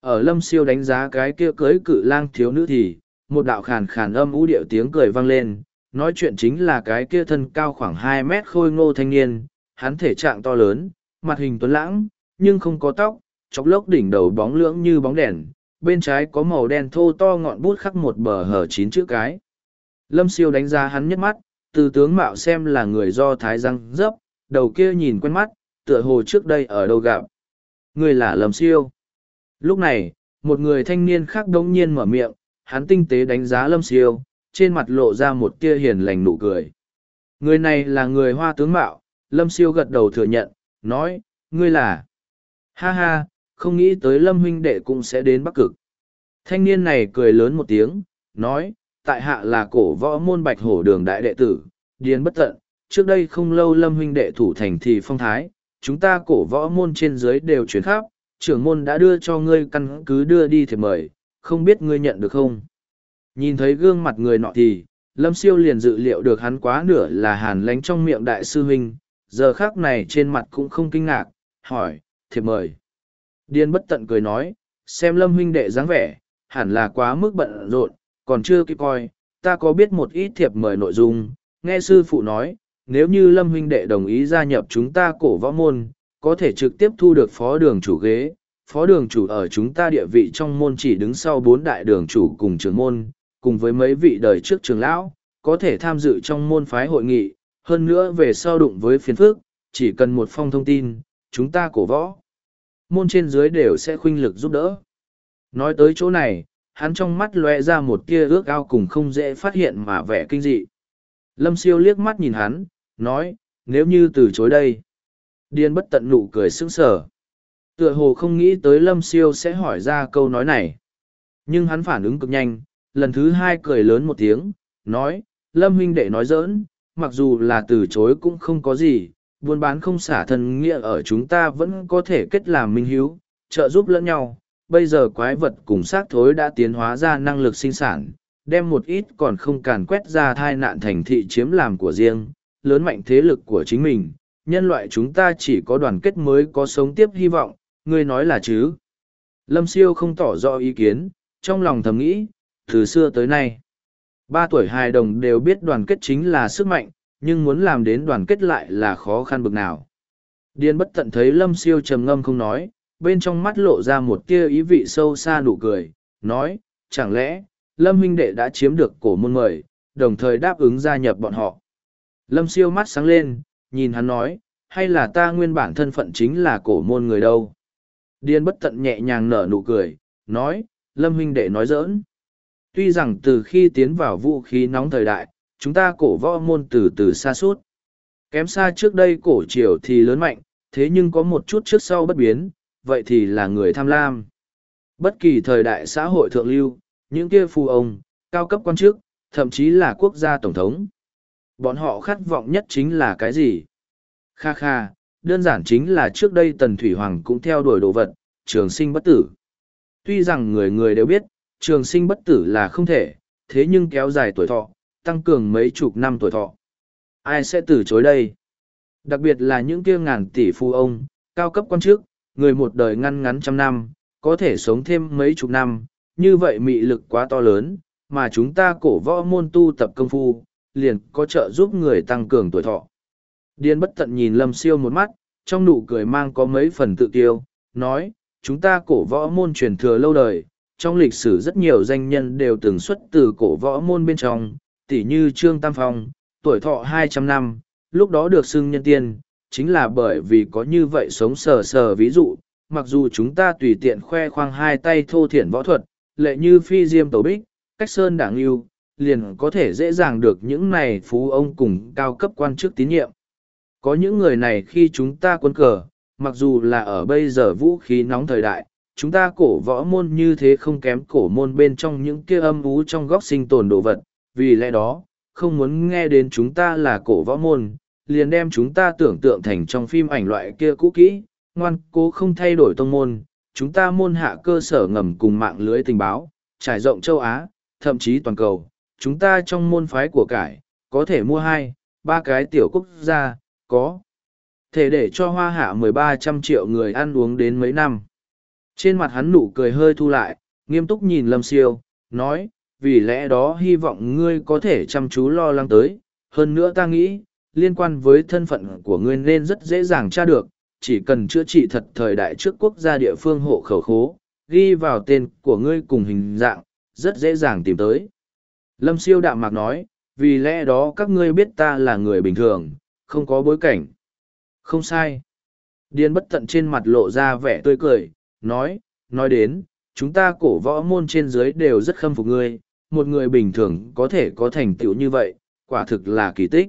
Ở lâm siêu đánh giá cái kia cưới cự lang thiếu nữ thì, một đạo khàn khàn âm ú điệu tiếng cười vang lên, nói chuyện chính là cái kia thân cao khoảng hai mét khôi ngô thanh niên, hắn thể trạng to lớn, mặt hình tuấn lãng, nhưng không có tóc, chọc lốc đỉnh đầu bóng lưỡng như bóng đèn, bên trái có màu đen thô to ngọn bút khắc một bờ hở chín chữ cái. Lâm siêu đánh giá hắn nhất mắt, từ tướng mạo xem là người do thái răng dấp, đầu kia nhìn quen mắt, tựa hồ trước đây ở đâu gặp. Người là Lâm siêu. Lúc này, một người thanh niên khác đống nhiên mở miệng, hắn tinh tế đánh giá Lâm siêu, trên mặt lộ ra một tia hiền lành nụ cười. Người này là người hoa tướng mạo, Lâm siêu gật đầu thừa nhận, nói, ngươi là. Ha ha, không nghĩ tới lâm huynh đệ cũng sẽ đến bắc cực thanh niên này cười lớn một tiếng nói tại hạ là cổ võ môn bạch hổ đường đại đệ tử điền bất tận. Trước đây không lâu lâm huynh đệ thủ thành thì phong thái chúng ta cổ võ môn trên dưới đều chuyển khắp. Trưởng môn đã đưa cho ngươi căn cứ đưa đi thì mời không biết ngươi nhận được không? Nhìn thấy gương mặt người nọ thì lâm siêu liền dự liệu được hắn quá nửa là hàn lánh trong miệng đại sư huynh. Giờ khác này trên mặt cũng không kinh ngạc hỏi thiệp mời. Điên bất tận cười nói, xem lâm huynh đệ dáng vẻ, hẳn là quá mức bận rộn, còn chưa kịp coi, ta có biết một ít thiệp mời nội dung, nghe sư phụ nói, nếu như lâm huynh đệ đồng ý gia nhập chúng ta cổ võ môn, có thể trực tiếp thu được phó đường chủ ghế. Phó đường chủ ở chúng ta địa vị trong môn chỉ đứng sau bốn đại đường chủ cùng trưởng môn, cùng với mấy vị đời trước trưởng lão, có thể tham dự trong môn phái hội nghị, hơn nữa về sau đụng với phiền phước, chỉ cần một phong thông tin, chúng ta cổ võ môn trên dưới đều sẽ khuynh lực giúp đỡ. Nói tới chỗ này, hắn trong mắt loe ra một tia ước ao cùng không dễ phát hiện mà vẻ kinh dị. Lâm siêu liếc mắt nhìn hắn, nói, nếu như từ chối đây. Điên bất tận nụ cười sững sờ. Tựa hồ không nghĩ tới lâm siêu sẽ hỏi ra câu nói này. Nhưng hắn phản ứng cực nhanh, lần thứ hai cười lớn một tiếng, nói, lâm huynh đệ nói giỡn, mặc dù là từ chối cũng không có gì, buôn bán không xả thân nghĩa ở chúng ta vẫn có thể kết làm minh hiếu, trợ giúp lẫn nhau. Bây giờ quái vật cùng xác thối đã tiến hóa ra năng lực sinh sản, đem một ít còn không càn quét ra thai nạn thành thị chiếm làm của riêng, lớn mạnh thế lực của chính mình. Nhân loại chúng ta chỉ có đoàn kết mới có sống tiếp hy vọng, ngươi nói là chứ. Lâm siêu không tỏ rõ ý kiến, trong lòng thầm nghĩ, từ xưa tới nay. Ba tuổi hài đồng đều biết đoàn kết chính là sức mạnh, nhưng muốn làm đến đoàn kết lại là khó khăn bực nào. Điên bất tận thấy lâm siêu trầm ngâm không nói, bên trong mắt lộ ra một tia ý vị sâu xa nụ cười, nói, chẳng lẽ, lâm huynh đệ đã chiếm được cổ môn mời, đồng thời đáp ứng gia nhập bọn họ. Lâm siêu mắt sáng lên, nhìn hắn nói, hay là ta nguyên bản thân phận chính là cổ môn người đâu. Điên bất tận nhẹ nhàng nở nụ cười, nói, lâm huynh đệ nói giỡn. Tuy rằng từ khi tiến vào vũ khí nóng thời đại, chúng ta cổ võ môn từ từ xa suốt. Kém xa trước đây cổ triều thì lớn mạnh, thế nhưng có một chút trước sau bất biến, vậy thì là người tham lam. Bất kỳ thời đại xã hội thượng lưu, những kia phu ông, cao cấp quan chức, thậm chí là quốc gia tổng thống. Bọn họ khát vọng nhất chính là cái gì? Kha kha, đơn giản chính là trước đây Tần Thủy Hoàng cũng theo đuổi đồ vật, trường sinh bất tử. Tuy rằng người người đều biết, trường sinh bất tử là không thể, thế nhưng kéo dài tuổi thọ, tăng cường mấy chục năm tuổi thọ. Ai sẽ từ chối đây? Đặc biệt là những kia ngàn tỷ phu ông, cao cấp quan chức, người một đời ngăn ngắn trăm năm, có thể sống thêm mấy chục năm, như vậy mị lực quá to lớn, mà chúng ta cổ võ môn tu tập công phu, liền có trợ giúp người tăng cường tuổi thọ. Điên bất tận nhìn lâm siêu một mắt, trong nụ cười mang có mấy phần tự tiêu, nói, chúng ta cổ võ môn truyền thừa lâu đời, trong lịch sử rất nhiều danh nhân đều từng xuất từ cổ võ môn bên trong, tỉ như Trương Tam Phong, tuổi thọ hai trăm năm, lúc đó được xưng nhân tiên, chính là bởi vì có như vậy sống sờ sờ ví dụ, mặc dù chúng ta tùy tiện khoe khoang hai tay thô thiển võ thuật, lệ như phi diêm tổ bích, cách sơn đảng yêu, liền có thể dễ dàng được những này phú ông cùng cao cấp quan chức tín nhiệm. Có những người này khi chúng ta quân cờ, mặc dù là ở bây giờ vũ khí nóng thời đại, chúng ta cổ võ môn như thế không kém cổ môn bên trong những kia âm ú trong góc sinh tồn đồ vật, vì lẽ đó, không muốn nghe đến chúng ta là cổ võ môn, liền đem chúng ta tưởng tượng thành trong phim ảnh loại kia cũ kỹ, ngoan cố không thay đổi tông môn, chúng ta môn hạ cơ sở ngầm cùng mạng lưới tình báo, trải rộng châu Á, thậm chí toàn cầu, chúng ta trong môn phái của cải, có thể mua hai, ba cái tiểu quốc gia, có thể để cho hoa hạ mười ba trăm triệu người ăn uống đến mấy năm. Trên mặt hắn nụ cười hơi thu lại, nghiêm túc nhìn Lâm Siêu, nói, vì lẽ đó hy vọng ngươi có thể chăm chú lo lắng tới. Hơn nữa ta nghĩ, liên quan với thân phận của ngươi nên rất dễ dàng tra được, chỉ cần chữa trị thật thời đại trước quốc gia địa phương hộ khẩu khố, ghi vào tên của ngươi cùng hình dạng, rất dễ dàng tìm tới. Lâm siêu đạm mạc nói, vì lẽ đó các ngươi biết ta là người bình thường, không có bối cảnh. Không sai. Điên bất tận trên mặt lộ ra vẻ tươi cười, nói, nói đến, chúng ta cổ võ môn trên dưới đều rất khâm phục ngươi, một người bình thường có thể có thành tựu như vậy, quả thực là kỳ tích.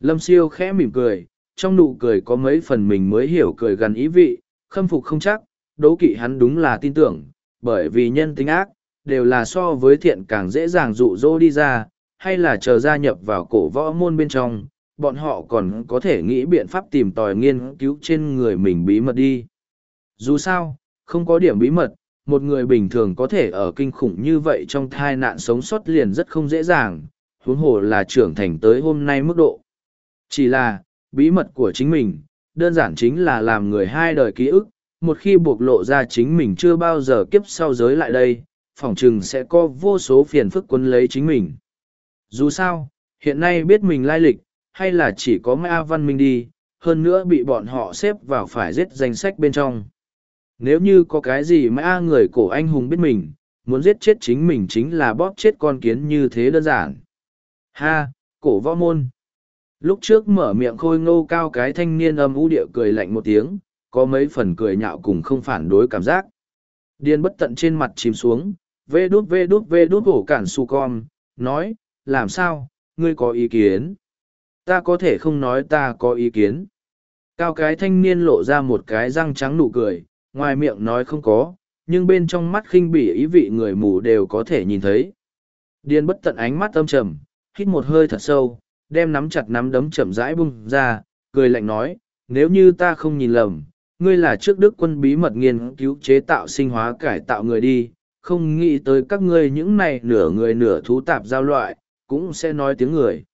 Lâm siêu khẽ mỉm cười, trong nụ cười có mấy phần mình mới hiểu cười gần ý vị, khâm phục không chắc, đố kỵ hắn đúng là tin tưởng, bởi vì nhân tính ác, đều là so với thiện càng dễ dàng dụ dỗ đi ra, hay là chờ gia nhập vào cổ võ môn bên trong, bọn họ còn có thể nghĩ biện pháp tìm tòi nghiên cứu trên người mình bí mật đi. Dù sao, không có điểm bí mật, một người bình thường có thể ở kinh khủng như vậy trong thai nạn sống sót liền rất không dễ dàng, huống hồ là trưởng thành tới hôm nay mức độ. Chỉ là, bí mật của chính mình, đơn giản chính là làm người hai đời ký ức, một khi buộc lộ ra chính mình chưa bao giờ kiếp sau giới lại đây, phỏng chừng sẽ có vô số phiền phức quân lấy chính mình. Dù sao, hiện nay biết mình lai lịch, hay là chỉ có Ma Văn Minh đi, hơn nữa bị bọn họ xếp vào phải giết danh sách bên trong. Nếu như có cái gì Ma người cổ anh hùng biết mình, muốn giết chết chính mình chính là bóp chết con kiến như thế đơn giản. Ha, cổ võ môn. Lúc trước mở miệng khôi ngô cao cái thanh niên âm u địa cười lạnh một tiếng, có mấy phần cười nhạo cùng không phản đối cảm giác. Điên bất tận trên mặt chìm xuống, vê đút vê đút vê đút hổ cản su con, nói, làm sao, ngươi có ý kiến? Ta có thể không nói ta có ý kiến. Cao cái thanh niên lộ ra một cái răng trắng nụ cười, ngoài miệng nói không có, nhưng bên trong mắt khinh bỉ ý vị người mù đều có thể nhìn thấy. Điên bất tận ánh mắt âm trầm, hít một hơi thật sâu, đem nắm chặt nắm đấm chậm rãi bung ra, cười lạnh nói, nếu như ta không nhìn lầm, ngươi là trước đức quân bí mật nghiên cứu chế tạo sinh hóa cải tạo người đi, không nghĩ tới các ngươi những này nửa người nửa thú tạp giao loại, cũng sẽ nói tiếng người.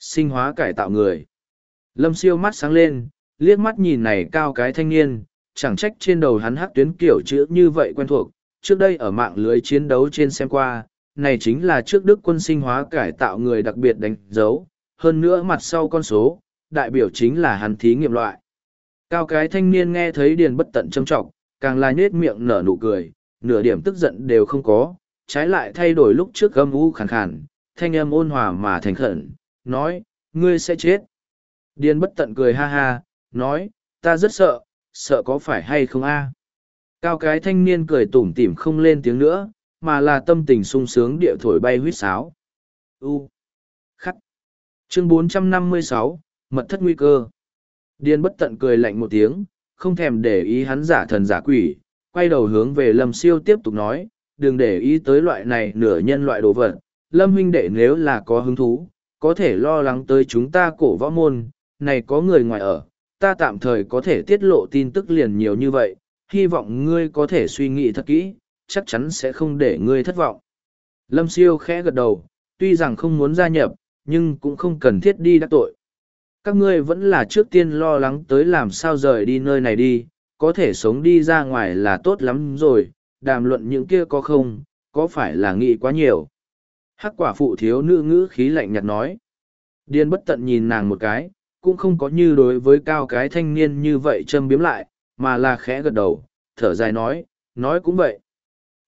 Sinh hóa cải tạo người. Lâm siêu mắt sáng lên, liếc mắt nhìn này cao cái thanh niên, chẳng trách trên đầu hắn hắc tuyến kiểu chữ như vậy quen thuộc, trước đây ở mạng lưới chiến đấu trên xem qua, này chính là trước đức quân sinh hóa cải tạo người đặc biệt đánh dấu, hơn nữa mặt sau con số, đại biểu chính là hắn thí nghiệm loại. Cao cái thanh niên nghe thấy điền bất tận trâm trọng, càng là nết miệng nở nụ cười, nửa điểm tức giận đều không có, trái lại thay đổi lúc trước gâm u khàn khàn, thanh âm ôn hòa mà thành khẩn, nói, ngươi sẽ chết. Điền bất tận cười ha ha, nói, ta rất sợ, sợ có phải hay không a? Cao cái thanh niên cười tủm tỉm không lên tiếng nữa, mà là tâm tình sung sướng địa thổi bay huýt sáo. U. Chương 456, Mật thất nguy cơ. Điên bất tận cười lạnh một tiếng, không thèm để ý hắn giả thần giả quỷ, quay đầu hướng về Lâm Siêu tiếp tục nói, đừng để ý tới loại này nửa nhân loại đồ vật. Lâm huynh đệ nếu là có hứng thú, có thể lo lắng tới chúng ta cổ võ môn, này có người ngoài ở, ta tạm thời có thể tiết lộ tin tức liền nhiều như vậy, hy vọng ngươi có thể suy nghĩ thật kỹ, chắc chắn sẽ không để ngươi thất vọng. Lâm siêu khẽ gật đầu, tuy rằng không muốn gia nhập, nhưng cũng không cần thiết đi đắc tội. Các ngươi vẫn là trước tiên lo lắng tới làm sao rời đi nơi này đi, có thể sống đi ra ngoài là tốt lắm rồi, đàm luận những kia có không, có phải là nghĩ quá nhiều. Hắc quả phụ thiếu nữ ngữ khí lạnh nhạt nói. Điên bất tận nhìn nàng một cái, cũng không có như đối với cao cái thanh niên như vậy châm biếm lại, mà là khẽ gật đầu, thở dài nói, nói cũng vậy.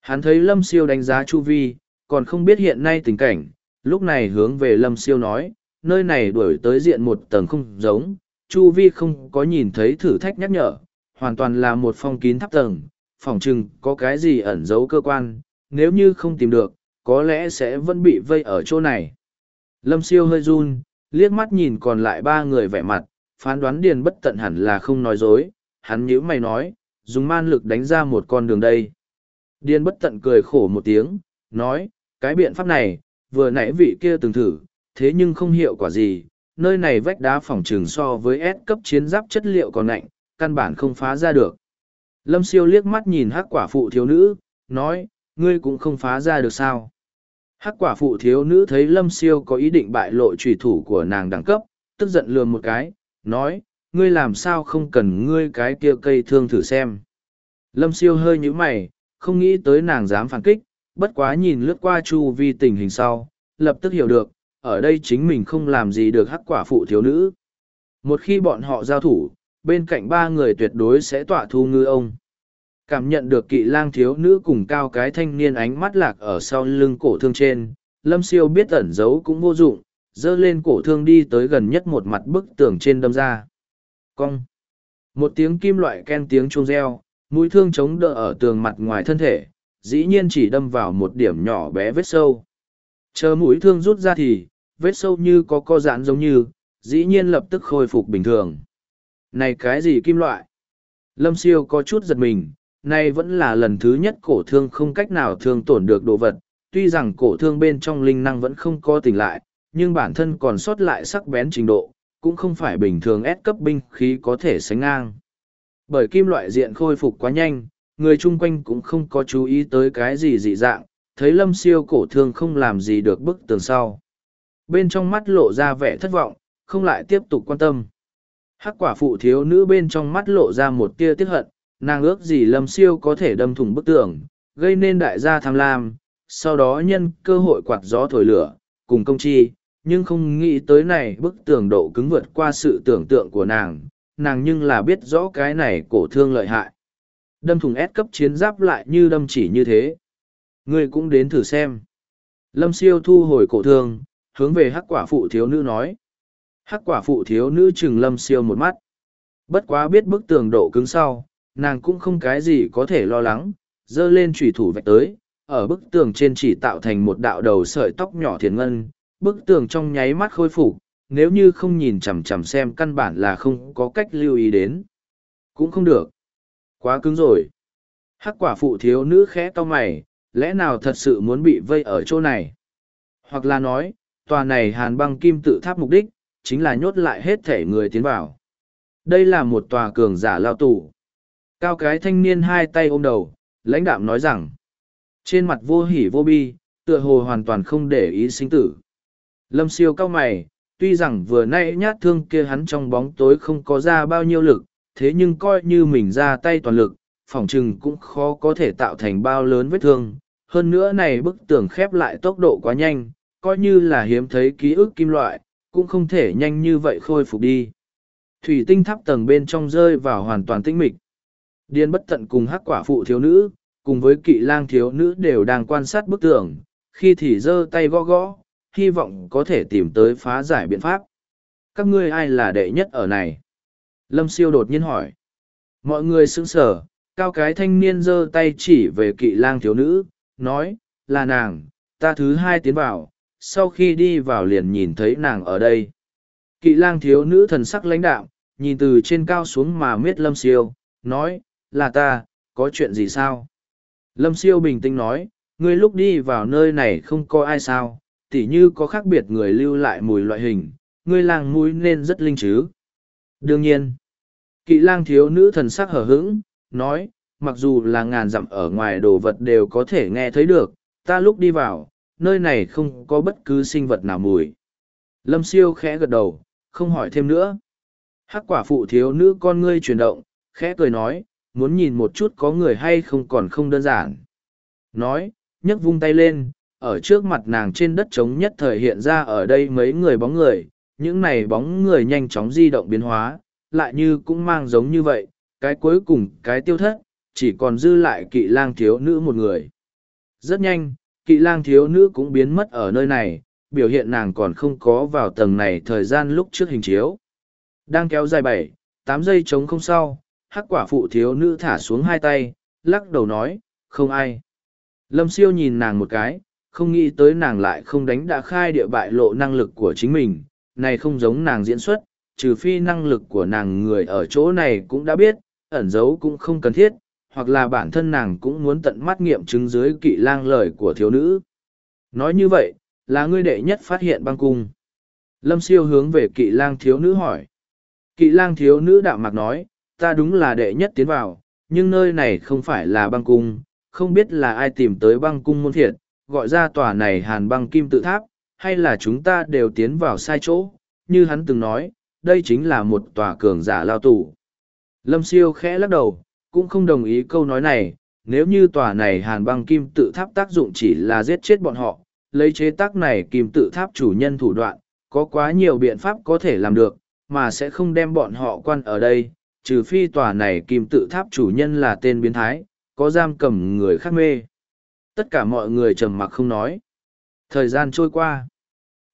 Hắn thấy Lâm Siêu đánh giá Chu Vi, còn không biết hiện nay tình cảnh, lúc này hướng về Lâm Siêu nói, nơi này đuổi tới diện một tầng không giống, Chu Vi không có nhìn thấy thử thách nhắc nhở, hoàn toàn là một phong kín tháp tầng, phòng chừng có cái gì ẩn giấu cơ quan, nếu như không tìm được, có lẽ sẽ vẫn bị vây ở chỗ này. Lâm Siêu hơi run, liếc mắt nhìn còn lại ba người vẻ mặt, phán đoán điền bất tận hẳn là không nói dối, hắn nhíu mày nói, dùng man lực đánh ra một con đường đây. Điền bất tận cười khổ một tiếng, nói, cái biện pháp này, vừa nãy vị kia từng thử, thế nhưng không hiệu quả gì, nơi này vách đá phòng trường so với S cấp chiến giáp chất liệu còn nạnh, căn bản không phá ra được. Lâm siêu liếc mắt nhìn hắc quả phụ thiếu nữ, nói, ngươi cũng không phá ra được sao. Hắc quả phụ thiếu nữ thấy lâm siêu có ý định bại lộ trùy thủ của nàng đẳng cấp, tức giận lườm một cái, nói, ngươi làm sao không cần ngươi cái kia cây thương thử xem. Lâm siêu hơi nhíu mày, không nghĩ tới nàng dám phản kích, bất quá nhìn lướt qua chu vi tình hình sau, lập tức hiểu được, ở đây chính mình không làm gì được hắc quả phụ thiếu nữ. Một khi bọn họ giao thủ, bên cạnh ba người tuyệt đối sẽ tỏa thu ngư ông. Cảm nhận được kỵ lang thiếu nữ cùng cao cái thanh niên ánh mắt lạc ở sau lưng cổ thương trên, lâm siêu biết ẩn giấu cũng vô dụng, dơ lên cổ thương đi tới gần nhất một mặt bức tường trên đâm ra. Cong. Một tiếng kim loại ken tiếng chuông reo, mũi thương chống đỡ ở tường mặt ngoài thân thể, dĩ nhiên chỉ đâm vào một điểm nhỏ bé vết sâu. Chờ mũi thương rút ra thì, vết sâu như có co giãn giống như, dĩ nhiên lập tức khôi phục bình thường. Này cái gì kim loại? Lâm siêu có chút giật mình, nay vẫn là lần thứ nhất cổ thương không cách nào thương tổn được đồ vật, tuy rằng cổ thương bên trong linh năng vẫn không có tỉnh lại, nhưng bản thân còn sót lại sắc bén trình độ, cũng không phải bình thường ép cấp binh khí có thể sánh ngang. Bởi kim loại diện khôi phục quá nhanh, người chung quanh cũng không có chú ý tới cái gì dị dạng, thấy lâm siêu cổ thương không làm gì được bức tường sau. Bên trong mắt lộ ra vẻ thất vọng, không lại tiếp tục quan tâm. Hắc quả phụ thiếu nữ bên trong mắt lộ ra một tia tiếc hận, nàng ước gì lâm siêu có thể đâm thủng bức tường, gây nên đại gia tham lam, sau đó nhân cơ hội quạt gió thổi lửa, cùng công chi, nhưng không nghĩ tới này bức tường độ cứng vượt qua sự tưởng tượng của nàng, nàng nhưng là biết rõ cái này cổ thương lợi hại. Đâm thùng ép cấp chiến giáp lại như đâm chỉ như thế. Ngươi cũng đến thử xem. Lâm siêu thu hồi cổ thương, hướng về hắc quả phụ thiếu nữ nói. Hắc quả phụ thiếu nữ chừng lâm siêu một mắt. Bất quá biết bức tường độ cứng sau, nàng cũng không cái gì có thể lo lắng, dơ lên trùy thủ vạch tới, ở bức tường trên chỉ tạo thành một đạo đầu sợi tóc nhỏ thiền ngân, bức tường trong nháy mắt khôi phục nếu như không nhìn chằm chằm xem căn bản là không có cách lưu ý đến. Cũng không được. Quá cứng rồi. Hắc quả phụ thiếu nữ khẽ to mày, lẽ nào thật sự muốn bị vây ở chỗ này? Hoặc là nói, tòa này hàn băng kim tự tháp mục đích, chính là nhốt lại hết thể người tiến vào. Đây là một tòa cường giả lao tù. Cao cái thanh niên hai tay ôm đầu, lãnh đạm nói rằng, Trên mặt vô hỉ vô bi, tựa hồ hoàn toàn không để ý sinh tử. Lâm siêu cao mày, tuy rằng vừa nãy nhát thương kia hắn trong bóng tối không có ra bao nhiêu lực, thế nhưng coi như mình ra tay toàn lực, phỏng chừng cũng khó có thể tạo thành bao lớn vết thương. Hơn nữa này bức tường khép lại tốc độ quá nhanh, coi như là hiếm thấy ký ức kim loại, cũng không thể nhanh như vậy khôi phục đi. Thủy tinh tháp tầng bên trong rơi vào hoàn toàn tĩnh mịch. Điên bất tận cùng hắc quả phụ thiếu nữ, cùng với kỵ lang thiếu nữ đều đang quan sát bức tường, khi thì giơ tay gõ gõ, hy vọng có thể tìm tới phá giải biện pháp. Các ngươi ai là đệ nhất ở này? Lâm siêu đột nhiên hỏi. Mọi người sững sờ, cao cái thanh niên giơ tay chỉ về kỵ lang thiếu nữ, nói, là nàng, ta thứ hai tiến vào, sau khi đi vào liền nhìn thấy nàng ở đây. Kỵ lang thiếu nữ thần sắc lãnh đạo, nhìn từ trên cao xuống mà miết lâm siêu, nói, là ta, có chuyện gì sao? Lâm siêu bình tĩnh nói, ngươi lúc đi vào nơi này không có ai sao, tỉ như có khác biệt người lưu lại mùi loại hình, ngươi lang mũi nên rất linh chứ. Đương nhiên, kỵ lang thiếu nữ thần sắc hở hững, nói, mặc dù là ngàn dặm ở ngoài đồ vật đều có thể nghe thấy được, ta lúc đi vào, nơi này không có bất cứ sinh vật nào mùi. Lâm siêu khẽ gật đầu, không hỏi thêm nữa. Hắc quả phụ thiếu nữ con ngươi chuyển động, khẽ cười nói, muốn nhìn một chút có người hay không còn không đơn giản. Nói, nhấc vung tay lên, ở trước mặt nàng trên đất trống nhất thời hiện ra ở đây mấy người bóng người, những này bóng người nhanh chóng di động biến hóa, lại như cũng mang giống như vậy, cái cuối cùng cái tiêu thất, chỉ còn dư lại kỵ lang thiếu nữ một người. Rất nhanh, kỵ lang thiếu nữ cũng biến mất ở nơi này, biểu hiện nàng còn không có vào tầng này thời gian lúc trước hình chiếu. Đang kéo dài bảy, tám giây trống không sau, hắc quả phụ thiếu nữ thả xuống hai tay, lắc đầu nói, không ai. Lâm siêu nhìn nàng một cái, không nghĩ tới nàng lại không đánh đã khai địa bại lộ năng lực của chính mình, này không giống nàng diễn xuất, trừ phi năng lực của nàng người ở chỗ này cũng đã biết, ẩn giấu cũng không cần thiết, hoặc là bản thân nàng cũng muốn tận mắt nghiệm chứng dưới kỵ lang lời của thiếu nữ. Nói như vậy, là ngươi đệ nhất phát hiện băng cung. Lâm siêu hướng về kỵ lang thiếu nữ hỏi. Kỵ lang thiếu nữ đạo mạc nói, ta đúng là đệ nhất tiến vào, nhưng nơi này không phải là băng cung, không biết là ai tìm tới băng cung môn thiện, gọi ra tòa này hàn băng kim tự tháp, hay là chúng ta đều tiến vào sai chỗ, như hắn từng nói, đây chính là một tòa cường giả lao tù. Lâm siêu khẽ lắc đầu, cũng không đồng ý câu nói này, nếu như tòa này hàn băng kim tự tháp tác dụng chỉ là giết chết bọn họ, lấy chế tác này kim tự tháp chủ nhân thủ đoạn, có quá nhiều biện pháp có thể làm được, mà sẽ không đem bọn họ quan ở đây, trừ phi tòa này kim tự tháp chủ nhân là tên biến thái, có giam cầm người khác mê. Tất cả mọi người trầm mặc không nói. Thời gian trôi qua.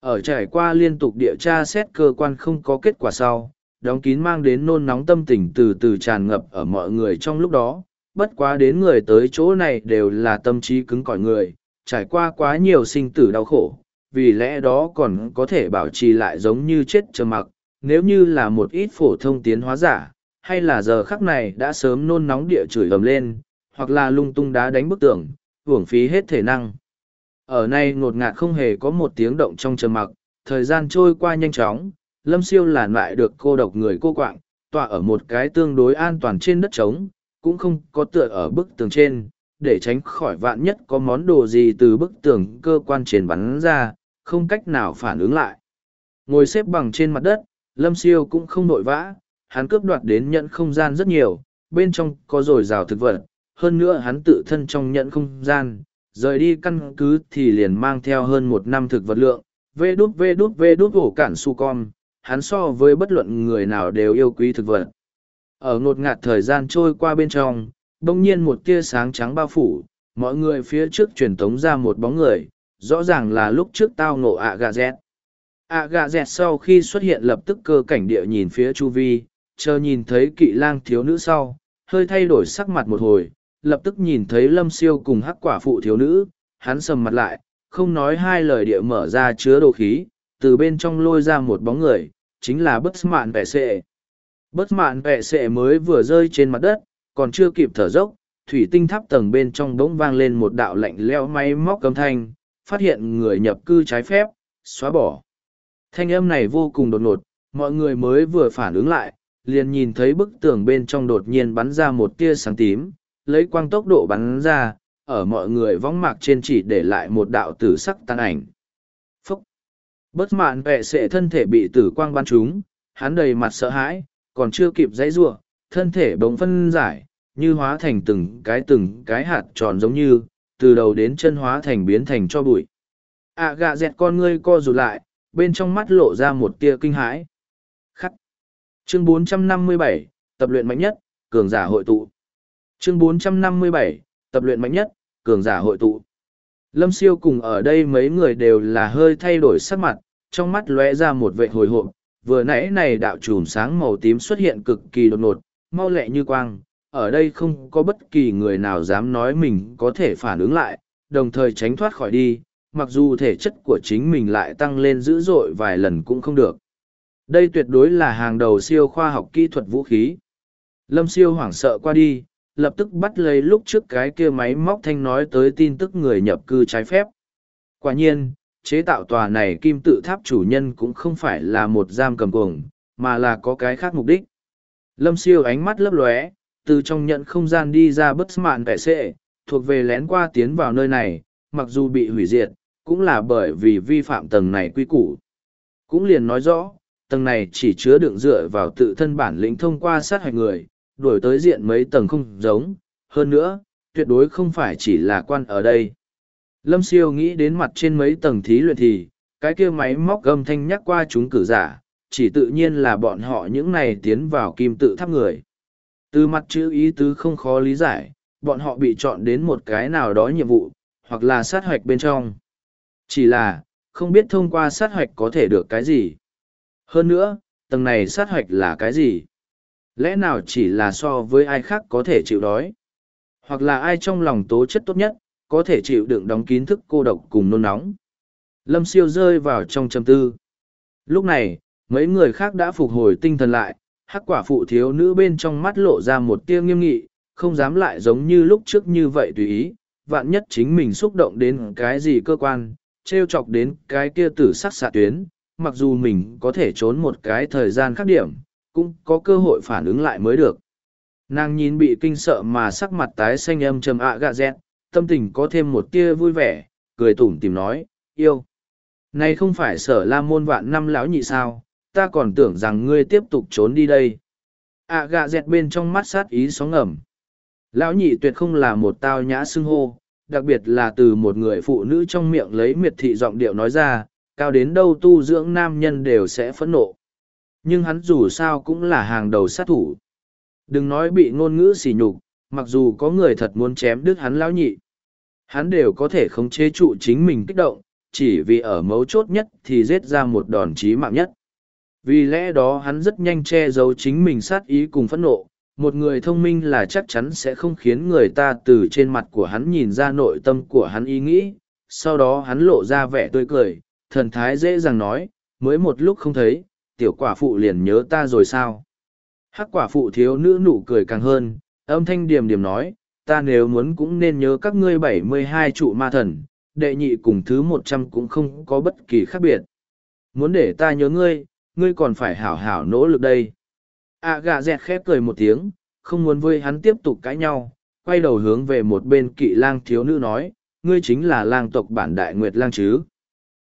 Ở trải qua liên tục địa tra xét cơ quan không có kết quả sau, đóng kín mang đến nôn nóng tâm tình từ từ tràn ngập ở mọi người trong lúc đó. Bất quá đến người tới chỗ này đều là tâm trí cứng cỏi người, trải qua quá nhiều sinh tử đau khổ, vì lẽ đó còn có thể bảo trì lại giống như chết trầm mặc, nếu như là một ít phổ thông tiến hóa giả, hay là giờ khắc này đã sớm nôn nóng địa chửi ầm lên, hoặc là lung tung đá đánh bức tường, hưởng phí hết thể năng. Ở nay ngột ngạt không hề có một tiếng động trong trầm mặc, thời gian trôi qua nhanh chóng, lâm siêu làn lại được cô độc người cô quạng, tọa ở một cái tương đối an toàn trên đất trống, cũng không có tựa ở bức tường trên, để tránh khỏi vạn nhất có món đồ gì từ bức tường cơ quan trên bắn ra, không cách nào phản ứng lại. Ngồi xếp bằng trên mặt đất, lâm siêu cũng không nội vã, hắn cướp đoạt đến nhận không gian rất nhiều, bên trong có dồi dào thực vật, hơn nữa hắn tự thân trong nhận không gian, rời đi căn cứ thì liền mang theo hơn một năm thực vật lượng, vê đút vê đút vê đút ổ cản su con, hắn so với bất luận người nào đều yêu quý thực vật. Ở ngột ngạt thời gian trôi qua bên trong, đông nhiên một tia sáng trắng bao phủ, mọi người phía trước truyền tống ra một bóng người, rõ ràng là lúc trước tao ngộ ạ gà dẹt. ạ gà dẹt sau khi xuất hiện lập tức cơ cảnh địa nhìn phía chu vi, chờ nhìn thấy kỵ lang thiếu nữ sau, hơi thay đổi sắc mặt một hồi, lập tức nhìn thấy lâm siêu cùng hắc quả phụ thiếu nữ, hắn sầm mặt lại, không nói hai lời địa mở ra chứa đồ khí, từ bên trong lôi ra một bóng người, chính là bất mạn vẻ sệ. Bất mạn vẻ sệ mới vừa rơi trên mặt đất, còn chưa kịp thở dốc, thủy tinh tháp tầng bên trong bỗng vang lên một đạo lạnh leo máy móc cấm thanh, phát hiện người nhập cư trái phép, xóa bỏ. Thanh âm này vô cùng đột ngột, mọi người mới vừa phản ứng lại, liền nhìn thấy bức tường bên trong đột nhiên bắn ra một tia sáng tím, lấy quang tốc độ bắn ra, ở mọi người vong mạc trên chỉ để lại một đạo tử sắc tan ảnh. Phúc! Bất mạn vệ sệ thân thể bị tử quang bắn trúng, hắn đầy mặt sợ hãi, còn chưa kịp dãy rua, thân thể bỗng phân giải, như hóa thành từng cái từng cái hạt tròn giống như, từ đầu đến chân hóa thành biến thành cho bụi. À ạ gạ dẹt con ngươi co rụt lại, bên trong mắt lộ ra một tia kinh hãi. Khắc. Chương 457, tập luyện mạnh nhất, cường giả hội tụ. Chương 457, tập luyện mạnh nhất, cường giả hội tụ. Lâm siêu cùng ở đây mấy người đều là hơi thay đổi sắc mặt, trong mắt lóe ra một vệ hồi hộp. Vừa nãy này đạo chùm sáng màu tím xuất hiện cực kỳ đột ngột, mau lẹ như quang. Ở đây không có bất kỳ người nào dám nói mình có thể phản ứng lại, đồng thời tránh thoát khỏi đi, mặc dù thể chất của chính mình lại tăng lên dữ dội vài lần cũng không được. Đây tuyệt đối là hàng đầu siêu khoa học kỹ thuật vũ khí. Lâm siêu hoảng sợ qua đi, lập tức bắt lấy lúc trước cái kia máy móc thanh nói tới tin tức người nhập cư trái phép. Quả nhiên, chế tạo tòa này kim tự tháp chủ nhân cũng không phải là một giam cầm cuồng, mà là có cái khác mục đích. Lâm siêu ánh mắt lấp lóe, từ trong nhận không gian đi ra bất mạn vẻ sệ, thuộc về lén qua tiến vào nơi này, mặc dù bị hủy diệt, cũng là bởi vì vi phạm tầng này quy củ. Cũng liền nói rõ, tầng này chỉ chứa đựng dựa vào tự thân bản lĩnh thông qua sát hạch người, đổi tới diện mấy tầng không giống, hơn nữa, tuyệt đối không phải chỉ là quan ở đây. Lâm siêu nghĩ đến mặt trên mấy tầng thí luyện thì, cái kia máy móc gầm thanh nhắc qua chúng cử giả, chỉ tự nhiên là bọn họ những này tiến vào kim tự tháp người. Từ mặt chữ ý tứ không khó lý giải, bọn họ bị chọn đến một cái nào đó nhiệm vụ, hoặc là sát hoạch bên trong. Chỉ là, không biết thông qua sát hoạch có thể được cái gì. Hơn nữa, tầng này sát hoạch là cái gì? Lẽ nào chỉ là so với ai khác có thể chịu đói? Hoặc là ai trong lòng tố chất tốt nhất, có thể chịu đựng đóng kín thức cô độc cùng nôn nóng? Lâm siêu rơi vào trong trầm tư. Lúc này, mấy người khác đã phục hồi tinh thần lại, hắc quả phụ thiếu nữ bên trong mắt lộ ra một tia nghiêm nghị, không dám lại giống như lúc trước như vậy tùy ý, vạn nhất chính mình xúc động đến cái gì cơ quan, treo chọc đến cái kia tử sắc xạ tuyến, mặc dù mình có thể trốn một cái thời gian khác điểm, cũng có cơ hội phản ứng lại mới được. Nàng nhìn bị kinh sợ mà sắc mặt tái xanh âm trầm ạ gạ dẹt, tâm tình có thêm một tia vui vẻ, cười tủm tìm nói, yêu. Này không phải sở la môn vạn năm lão nhị sao, ta còn tưởng rằng ngươi tiếp tục trốn đi đây. ạ gạ dẹt bên trong mắt sát ý sóng ẩm Lão nhị tuyệt không là một tao nhã xưng hô, đặc biệt là từ một người phụ nữ trong miệng lấy miệt thị giọng điệu nói ra, cao đến đâu tu dưỡng nam nhân đều sẽ phẫn nộ. Nhưng hắn dù sao cũng là hàng đầu sát thủ. Đừng nói bị ngôn ngữ xỉ nhục, mặc dù có người thật muốn chém đứt hắn lão nhị. Hắn đều có thể khống chế trụ chính mình kích động, chỉ vì ở mấu chốt nhất thì giết ra một đòn chí mạng nhất. Vì lẽ đó hắn rất nhanh che giấu chính mình sát ý cùng phẫn nộ, một người thông minh là chắc chắn sẽ không khiến người ta từ trên mặt của hắn nhìn ra nội tâm của hắn ý nghĩ sau đó hắn lộ ra vẻ tươi cười thần thái dễ dàng nói mới một lúc không thấy tiểu quả phụ liền nhớ ta rồi sao? Hắc quả phụ thiếu nữ nụ cười càng hơn, âm thanh điềm điềm nói, ta nếu muốn cũng nên nhớ các ngươi bảy mươi hai trụ ma thần, đệ nhị cùng thứ một trăm cũng không có bất kỳ khác biệt. Muốn để ta nhớ ngươi ngươi còn phải hảo hảo nỗ lực đây. Ạ gà dẹt khép cười một tiếng, không muốn với hắn tiếp tục cãi nhau, quay đầu hướng về một bên kỵ lang thiếu nữ nói, ngươi chính là lang tộc bản đại nguyệt lang chứ.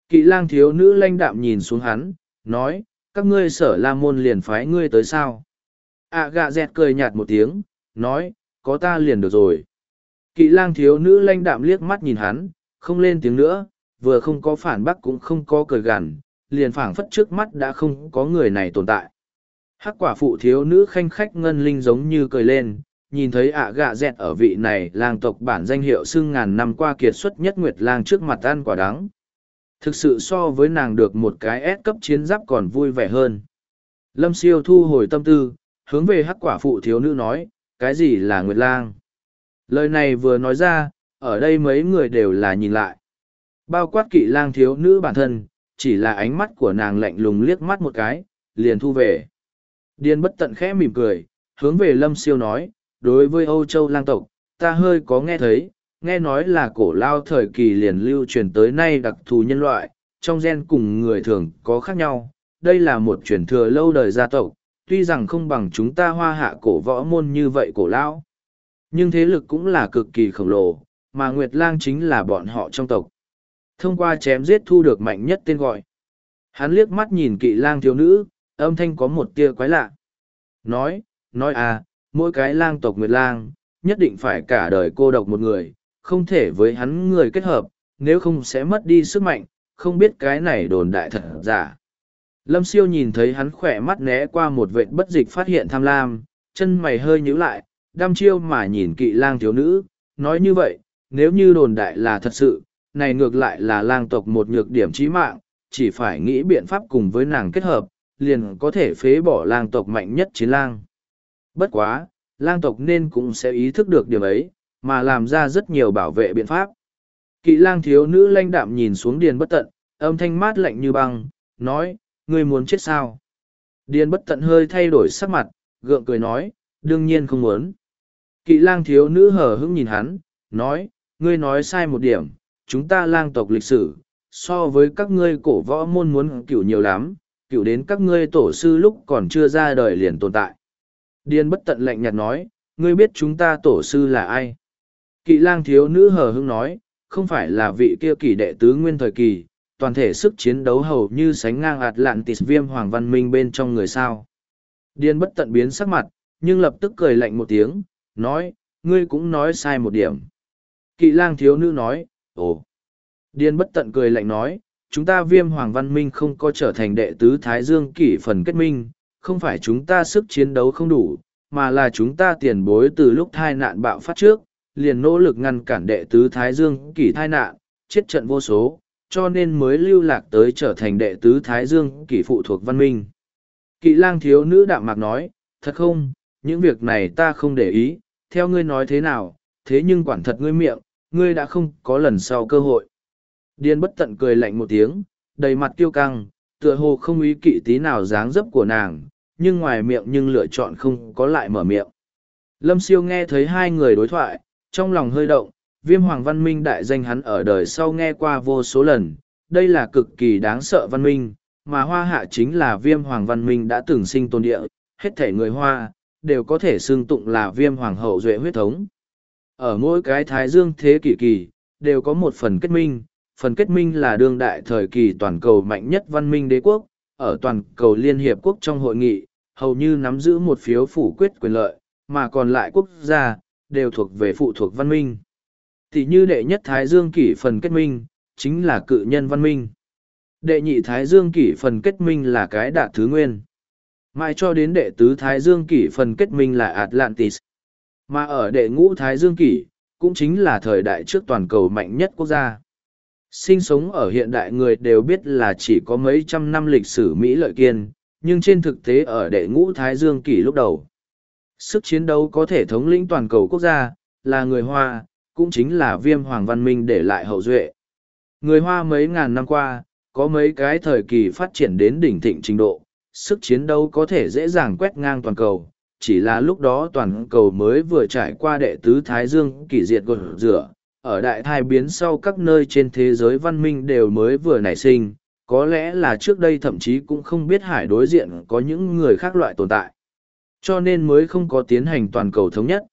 Kỵ lang thiếu nữ lanh đạm nhìn xuống hắn, nói các ngươi sở la môn liền phái ngươi tới sao? Ạ gạ dẹt cười nhạt một tiếng, nói, có ta liền được rồi. Kỵ lang thiếu nữ lanh đạm liếc mắt nhìn hắn, không lên tiếng nữa, vừa không có phản bác cũng không có cười gằn, liền phảng phất trước mắt đã không có người này tồn tại. Hắc quả phụ thiếu nữ khanh khách ngân linh giống như cười lên, nhìn thấy ạ gạ dẹt ở vị này làng tộc bản danh hiệu xưng ngàn năm qua kiệt xuất nhất nguyệt lang trước mặt ăn quả đắng thực sự so với nàng được một cái ép cấp chiến giáp còn vui vẻ hơn. Lâm siêu thu hồi tâm tư hướng về hắc quả phụ thiếu nữ nói cái gì là nguyệt lang? Lời này vừa nói ra ở đây mấy người đều là nhìn lại. Bao quát kỵ lang thiếu nữ bản thân chỉ là ánh mắt của nàng lạnh lùng liếc mắt một cái liền thu về. Điên bất tận khẽ mỉm cười, hướng về lâm siêu nói, đối với Âu Châu lang tộc, ta hơi có nghe thấy, nghe nói là cổ lao thời kỳ liền lưu truyền tới nay đặc thù nhân loại, trong gen cùng người thường có khác nhau. Đây là một truyền thừa lâu đời gia tộc, tuy rằng không bằng chúng ta hoa hạ cổ võ môn như vậy cổ lao. Nhưng thế lực cũng là cực kỳ khổng lồ, mà Nguyệt Lang chính là bọn họ trong tộc. Thông qua chém giết thu được mạnh nhất tên gọi. Hắn liếc mắt nhìn kỵ lang thiếu nữ, âm thanh có một tia quái lạ. Nói, nói à, mỗi cái lang tộc Nguyệt Lang, nhất định phải cả đời cô độc một người, không thể với hắn người kết hợp, nếu không sẽ mất đi sức mạnh, không biết cái này đồn đại thật giả. Lâm siêu nhìn thấy hắn khỏe mắt né qua một vệt bất dịch phát hiện tham lam, chân mày hơi nhíu lại, đăm chiêu mà nhìn kỵ lang thiếu nữ, nói như vậy, nếu như đồn đại là thật sự, này ngược lại là lang tộc một nhược điểm chí mạng, chỉ phải nghĩ biện pháp cùng với nàng kết hợp, liền có thể phế bỏ lang tộc mạnh nhất chiến lang. Bất quá, lang tộc nên cũng sẽ ý thức được điểm ấy, mà làm ra rất nhiều bảo vệ biện pháp. Kỵ lang thiếu nữ lanh đạm nhìn xuống điền bất tận, âm thanh mát lạnh như băng, nói, ngươi muốn chết sao? Điền bất tận hơi thay đổi sắc mặt, gượng cười nói, đương nhiên không muốn. Kỵ lang thiếu nữ hờ hững nhìn hắn, nói, ngươi nói sai một điểm, chúng ta lang tộc lịch sử, so với các ngươi cổ võ môn muốn cửu nhiều lắm, cửu đến các ngươi tổ sư lúc còn chưa ra đời liền tồn tại. Điền bất tận lạnh nhạt nói, ngươi biết chúng ta tổ sư là ai? Kỵ lang thiếu nữ hờ hững nói, không phải là vị kia kỳ đệ tứ nguyên thời kỳ, toàn thể sức chiến đấu hầu như sánh ngang ạt lạn tịt viêm hoàng văn minh bên trong người sao. Điên bất tận biến sắc mặt, nhưng lập tức cười lạnh một tiếng, nói, ngươi cũng nói sai một điểm. Kỵ lang thiếu nữ nói, ồ. Điên bất tận cười lạnh nói, chúng ta viêm hoàng văn minh không có trở thành đệ tứ Thái Dương kỷ phần kết minh, không phải chúng ta sức chiến đấu không đủ, mà là chúng ta tiền bối từ lúc thai nạn bạo phát trước, liền nỗ lực ngăn cản đệ tứ Thái Dương kỷ thai nạn, chết trận vô số, cho nên mới lưu lạc tới trở thành đệ tứ Thái Dương kỷ phụ thuộc văn minh. Kỵ lang thiếu nữ đạm mạc nói, thật không, những việc này ta không để ý, theo ngươi nói thế nào, thế nhưng quản thật ngươi miệng, ngươi đã không có lần sau cơ hội. Điên bất tận cười lạnh một tiếng, đầy mặt tiêu căng, tựa hồ không ý kỵ tí nào dáng dấp của nàng, nhưng ngoài miệng nhưng lựa chọn không có lại mở miệng. Lâm siêu nghe thấy hai người đối thoại, trong lòng hơi động, viêm hoàng văn minh đại danh hắn ở đời sau nghe qua vô số lần, đây là cực kỳ đáng sợ văn minh, mà hoa hạ chính là viêm hoàng văn minh đã từng sinh tồn địa, hết thể người hoa, đều có thể xưng tụng là viêm hoàng hậu duệ huyết thống. Ở mỗi cái thái dương thế kỷ kỳ, đều có một phần kết minh, phần kết minh là đương đại thời kỳ toàn cầu mạnh nhất văn minh đế quốc, ở toàn cầu Liên Hiệp Quốc trong hội nghị, hầu như nắm giữ một phiếu phủ quyết quyền lợi, mà còn lại quốc gia, đều thuộc về phụ thuộc văn minh. Tỷ như đệ nhất Thái Dương kỷ phần kết minh, chính là cự nhân văn minh. Đệ nhị Thái Dương kỷ phần kết minh là cái đạt thứ nguyên. Mãi cho đến đệ tứ Thái Dương kỷ phần kết minh là Atlantis. Mà ở đệ ngũ Thái Dương kỷ, cũng chính là thời đại trước toàn cầu mạnh nhất quốc gia. Sinh sống ở hiện đại người đều biết là chỉ có mấy trăm năm lịch sử Mỹ lợi kiên, nhưng trên thực tế ở đệ ngũ Thái Dương kỷ lúc đầu. Sức chiến đấu có thể thống lĩnh toàn cầu quốc gia, là người Hoa, cũng chính là viêm hoàng văn minh để lại hậu duệ. Người Hoa mấy ngàn năm qua, có mấy cái thời kỳ phát triển đến đỉnh thịnh trình độ, sức chiến đấu có thể dễ dàng quét ngang toàn cầu, chỉ là lúc đó toàn cầu mới vừa trải qua đệ tứ Thái Dương kỷ diệt gột rửa, ở đại thai biến sau các nơi trên thế giới văn minh đều mới vừa nảy sinh, có lẽ là trước đây thậm chí cũng không biết hải đối diện có những người khác loại tồn tại. Cho nên mới không có tiến hành toàn cầu thống nhất.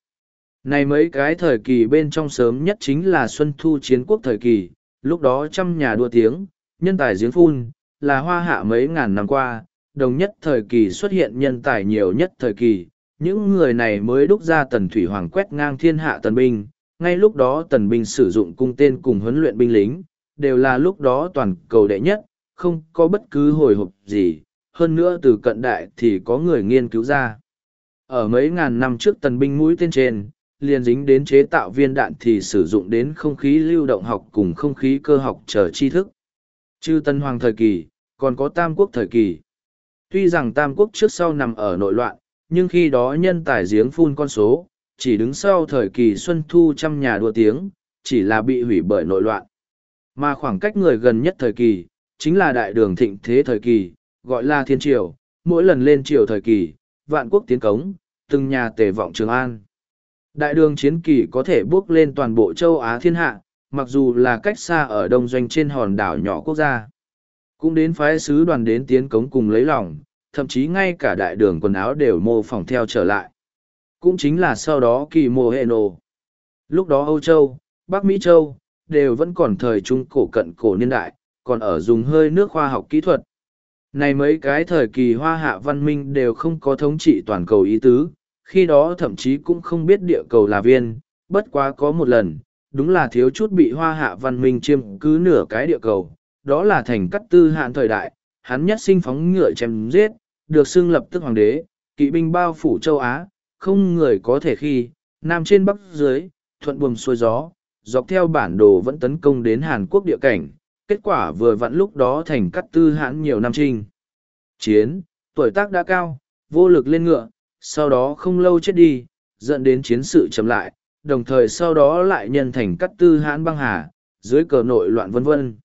Này mấy cái thời kỳ bên trong sớm nhất chính là Xuân Thu Chiến Quốc thời kỳ, lúc đó trăm nhà đua tiếng, nhân tài giếng phun, là hoa hạ mấy ngàn năm qua, đồng nhất thời kỳ xuất hiện nhân tài nhiều nhất thời kỳ, những người này mới đúc ra tần thủy hoàng quét ngang thiên hạ tần binh, ngay lúc đó tần binh sử dụng cung tên cùng huấn luyện binh lính, đều là lúc đó toàn cầu đệ nhất, không có bất cứ hồi hộp gì, hơn nữa từ cận đại thì có người nghiên cứu ra. Ở mấy ngàn năm trước tần binh mũi tên trên, liền dính đến chế tạo viên đạn thì sử dụng đến không khí lưu động học cùng không khí cơ học chờ tri thức. Chư tân hoàng thời kỳ, còn có tam quốc thời kỳ. Tuy rằng tam quốc trước sau nằm ở nội loạn, nhưng khi đó nhân tài giếng phun con số, chỉ đứng sau thời kỳ xuân thu trăm nhà đua tiếng, chỉ là bị hủy bởi nội loạn. Mà khoảng cách người gần nhất thời kỳ, chính là đại đường thịnh thế thời kỳ, gọi là thiên triều, mỗi lần lên triều thời kỳ, vạn quốc tiến cống, từng nhà tề vọng Trường An. Đại đường chiến kỳ có thể bước lên toàn bộ châu Á thiên hạ, mặc dù là cách xa ở đông doanh trên hòn đảo nhỏ quốc gia. Cũng đến phái sứ đoàn đến tiến cống cùng lấy lòng, thậm chí ngay cả đại đường quần áo đều mô phỏng theo trở lại. Cũng chính là sau đó kỳ mô hệ nổ. Lúc đó Âu Châu, Bắc Mỹ Châu, đều vẫn còn thời trung cổ cận cổ niên đại, còn ở dùng hơi nước khoa học kỹ thuật. Này mấy cái thời kỳ hoa hạ văn minh đều không có thống trị toàn cầu ý tứ, khi đó thậm chí cũng không biết địa cầu là viên, bất quá có một lần, đúng là thiếu chút bị hoa hạ văn minh chiêm cứ nửa cái địa cầu, đó là thành cắt tư hạn thời đại, hắn nhất sinh phóng ngựa chém giết, được xưng lập tức hoàng đế, kỵ binh bao phủ châu Á, không người có thể khi, nam trên bắc dưới, thuận buồm xuôi gió, dọc theo bản đồ vẫn tấn công đến Hàn Quốc địa cảnh, kết quả vừa vặn lúc đó thành cắt tư hãn nhiều năm trinh. Chiến, tuổi tác đã cao, vô lực lên ngựa, sau đó không lâu chết đi, dẫn đến chiến sự chậm lại, đồng thời sau đó lại nhân thành cắt tư hãn băng hà, dưới cờ nội loạn vân vân.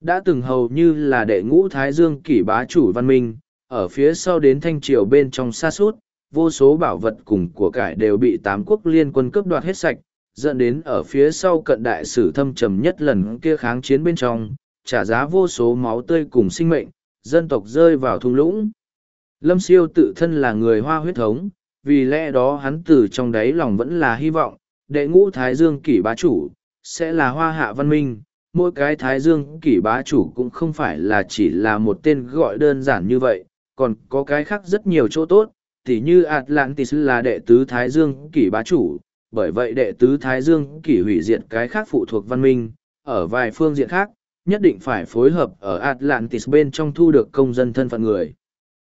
Đã từng hầu như là đệ ngũ Thái Dương kỷ bá chủ văn minh, ở phía sau đến thanh triều bên trong xa suốt, vô số bảo vật cùng của cải đều bị tám quốc liên quân cướp đoạt hết sạch, dẫn đến ở phía sau cận đại sử thâm trầm nhất lần kia kháng chiến bên trong, trả giá vô số máu tươi cùng sinh mệnh, dân tộc rơi vào thung lũng. Lâm siêu tự thân là người hoa huyết thống, vì lẽ đó hắn từ trong đáy lòng vẫn là hy vọng, đệ ngũ Thái Dương kỷ bá chủ, sẽ là hoa hạ văn minh. Mỗi cái Thái Dương kỷ bá chủ cũng không phải là chỉ là một tên gọi đơn giản như vậy, còn có cái khác rất nhiều chỗ tốt, tỉ như Atlantis là đệ tứ Thái Dương kỷ bá chủ, bởi vậy đệ tứ Thái Dương kỷ hủy diệt cái khác phụ thuộc văn minh, ở vài phương diện khác, nhất định phải phối hợp ở Atlantis bên trong thu được công dân thân phận người.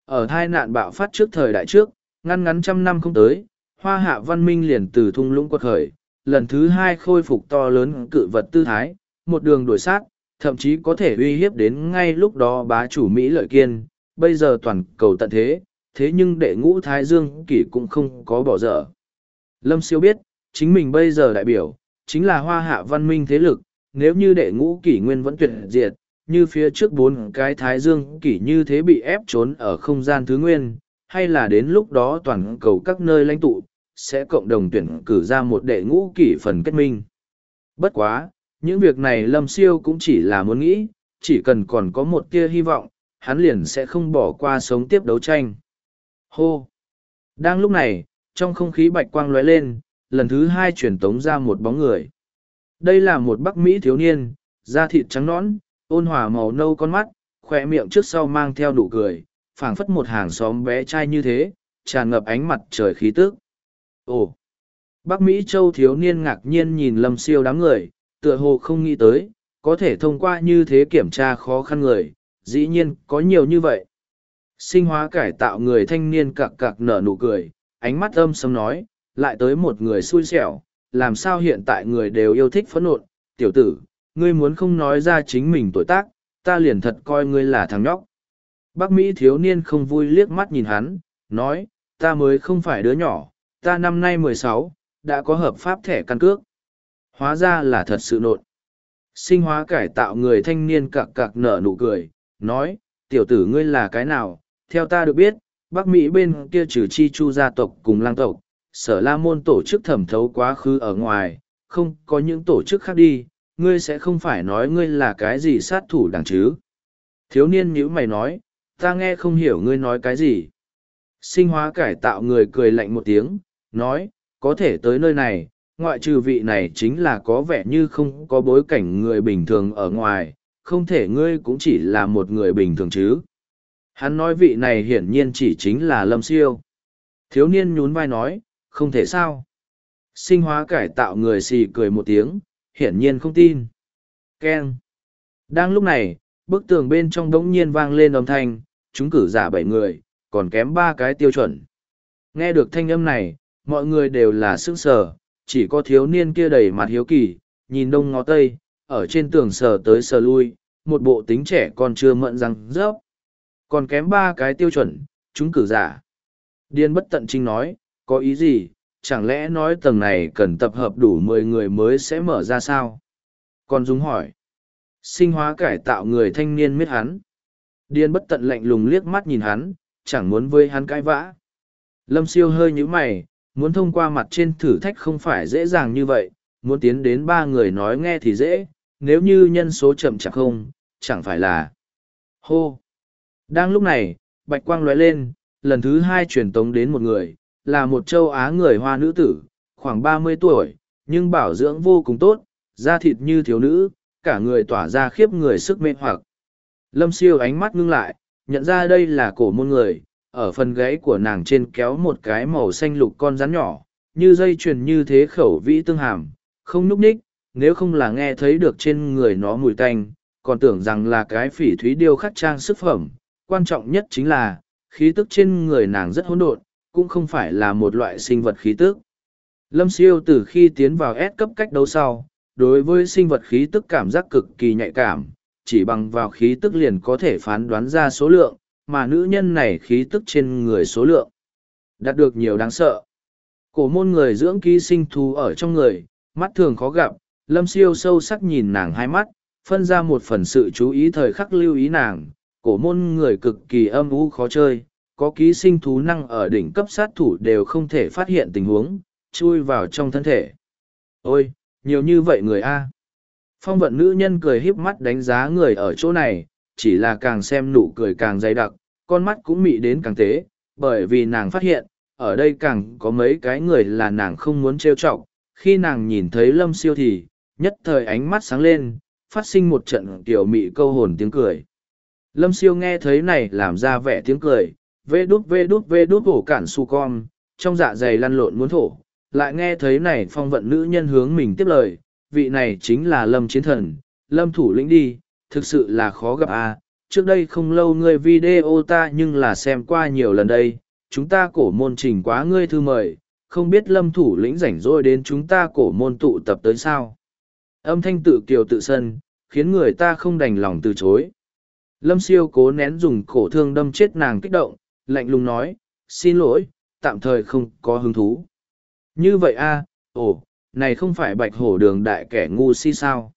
Ở hai nạn bạo phát trước thời đại trước, ngăn ngắn trăm năm không tới, hoa hạ văn minh liền từ thung lũng quật khởi, lần thứ hai khôi phục to lớn cự vật tư thái, một đường đuổi sát, thậm chí có thể uy hiếp đến ngay lúc đó bá chủ Mỹ lợi kiên, bây giờ toàn cầu tận thế, thế nhưng đệ ngũ Thái Dương kỷ cũng không có bỏ dở. Lâm siêu biết, chính mình bây giờ đại biểu, chính là hoa hạ văn minh thế lực, nếu như đệ ngũ kỷ nguyên vẫn tuyệt diệt, như phía trước bốn cái thái dương kỷ như thế bị ép trốn ở không gian thứ nguyên, hay là đến lúc đó toàn cầu các nơi lãnh tụ, sẽ cộng đồng tuyển cử ra một đệ ngũ kỷ phần kết minh. Bất quá, những việc này Lâm Siêu cũng chỉ là muốn nghĩ, chỉ cần còn có một tia hy vọng, hắn liền sẽ không bỏ qua sống tiếp đấu tranh. Hô! Đang lúc này, trong không khí bạch quang lóe lên, lần thứ hai truyền tống ra một bóng người. Đây là một Bắc Mỹ thiếu niên, da thịt trắng nõn, ôn hòa màu nâu con mắt, khoe miệng trước sau mang theo nụ cười, phảng phất một hàng xóm bé trai như thế, tràn ngập ánh mặt trời khí tức. Ồ! Bắc Mỹ châu thiếu niên ngạc nhiên nhìn lâm siêu đám người, tựa hồ không nghĩ tới, có thể thông qua như thế kiểm tra khó khăn người, dĩ nhiên có nhiều như vậy. Sinh hóa cải tạo người thanh niên cặc cặc nở nụ cười, ánh mắt âm sầm nói, lại tới một người xui xẻo, làm sao hiện tại người đều yêu thích phẫn nộn, tiểu tử, ngươi muốn không nói ra chính mình tuổi tác, ta liền thật coi ngươi là thằng nhóc. Bác Mỹ thiếu niên không vui liếc mắt nhìn hắn, nói, ta mới không phải đứa nhỏ, ta năm nay mười sáu, đã có hợp pháp thẻ căn cước. Hóa ra là thật sự nột. Sinh hóa cải tạo người thanh niên cặc cặc nở nụ cười, nói, tiểu tử ngươi là cái nào, theo ta được biết, Bắc Mỹ bên kia trừ chi chu gia tộc cùng lang tộc, sở la môn tổ chức thẩm thấu quá khứ ở ngoài, không có những tổ chức khác đi, ngươi sẽ không phải nói ngươi là cái gì sát thủ đằng chứ. Thiếu niên nhữ mày nói, ta nghe không hiểu ngươi nói cái gì. Sinh hóa cải tạo người cười lạnh một tiếng, nói, có thể tới nơi này, ngoại trừ vị này chính là có vẻ như không có bối cảnh người bình thường ở ngoài, không thể ngươi cũng chỉ là một người bình thường chứ. Hắn nói vị này hiển nhiên chỉ chính là Lâm Siêu. Thiếu niên nhún vai nói, không thể sao. Sinh hóa cải tạo người xì cười một tiếng, hiển nhiên không tin. Ken. Đang lúc này, bức tường bên trong đống nhiên vang lên âm thanh, chúng cử giả bảy người, còn kém ba cái tiêu chuẩn. Nghe được thanh âm này, mọi người đều là sức sở, chỉ có thiếu niên kia đầy mặt hiếu kỳ, nhìn đông ngó tây, ở trên tường sờ tới sờ lui, một bộ tính trẻ còn chưa mận răng rớp. Còn kém ba cái tiêu chuẩn, chúng cử giả. Điên bất tận trinh nói, có ý gì, chẳng lẽ nói tầng này cần tập hợp đủ mười người mới sẽ mở ra sao? Còn Dung hỏi. Sinh hóa cải tạo người thanh niên miết hắn. Điên bất tận lạnh lùng liếc mắt nhìn hắn, chẳng muốn với hắn cãi vã. Lâm siêu hơi nhũ mày, muốn thông qua mặt trên thử thách không phải dễ dàng như vậy, muốn tiến đến ba người nói nghe thì dễ, nếu như nhân số chậm chạp không, chẳng phải là. Hô! Đang lúc này, bạch quang lóe lên, lần thứ hai truyền tống đến một người, là một châu Á người hoa nữ tử, khoảng ba mươi tuổi, nhưng bảo dưỡng vô cùng tốt, da thịt như thiếu nữ, cả người tỏa ra khiếp người sức mê hoặc. Lâm siêu ánh mắt ngưng lại, nhận ra đây là cổ môn người, ở phần gáy của nàng trên kéo một cái màu xanh lục con rắn nhỏ, như dây chuyền như thế khẩu vĩ tương hàm, không núp ních, nếu không là nghe thấy được trên người nó mùi tanh, còn tưởng rằng là cái phỉ thúy điêu khắc trang sức phẩm. Quan trọng nhất chính là, khí tức trên người nàng rất hỗn độn, cũng không phải là một loại sinh vật khí tức. Lâm siêu từ khi tiến vào S cấp cách đấu sau, đối với sinh vật khí tức cảm giác cực kỳ nhạy cảm, chỉ bằng vào khí tức liền có thể phán đoán ra số lượng, mà nữ nhân này khí tức trên người số lượng. Đạt được nhiều đáng sợ. Cổ môn người dưỡng ký sinh thú ở trong người, mắt thường khó gặp, lâm siêu sâu sắc nhìn nàng hai mắt, phân ra một phần sự chú ý thời khắc lưu ý nàng. Cổ môn người cực kỳ âm u khó chơi, có ký sinh thú năng ở đỉnh cấp sát thủ đều không thể phát hiện tình huống, chui vào trong thân thể. Ôi, nhiều như vậy người A. Phong vận nữ nhân cười híp mắt đánh giá người ở chỗ này, chỉ là càng xem nụ cười càng dày đặc, con mắt cũng mị đến càng tế, bởi vì nàng phát hiện, ở đây càng có mấy cái người là nàng không muốn trêu chọc. Khi nàng nhìn thấy lâm siêu thì, nhất thời ánh mắt sáng lên, phát sinh một trận tiểu mị câu hồn tiếng cười. Lâm siêu nghe thấy này làm ra vẻ tiếng cười, vê đút vê đút vê đút hổ cản su con, trong dạ dày lăn lộn muốn thổ, lại nghe thấy này phong vận nữ nhân hướng mình tiếp lời, vị này chính là lâm chiến thần, lâm thủ lĩnh đi, thực sự là khó gặp a trước đây không lâu ngươi video ta nhưng là xem qua nhiều lần đây. Chúng ta cổ môn trình quá ngươi thư mời không biết lâm thủ lĩnh rảnh rỗi đến chúng ta cổ môn tụ tập tới sao? Âm thanh tự kiều tự sân khiến người ta không đành lòng từ chối. Lâm siêu cố nén dùng cổ thương đâm chết nàng kích động lạnh lùng nói, xin lỗi, tạm thời không có hứng thú. Như vậy a, ồ, này không phải bạch hổ đường đại kẻ ngu si sao?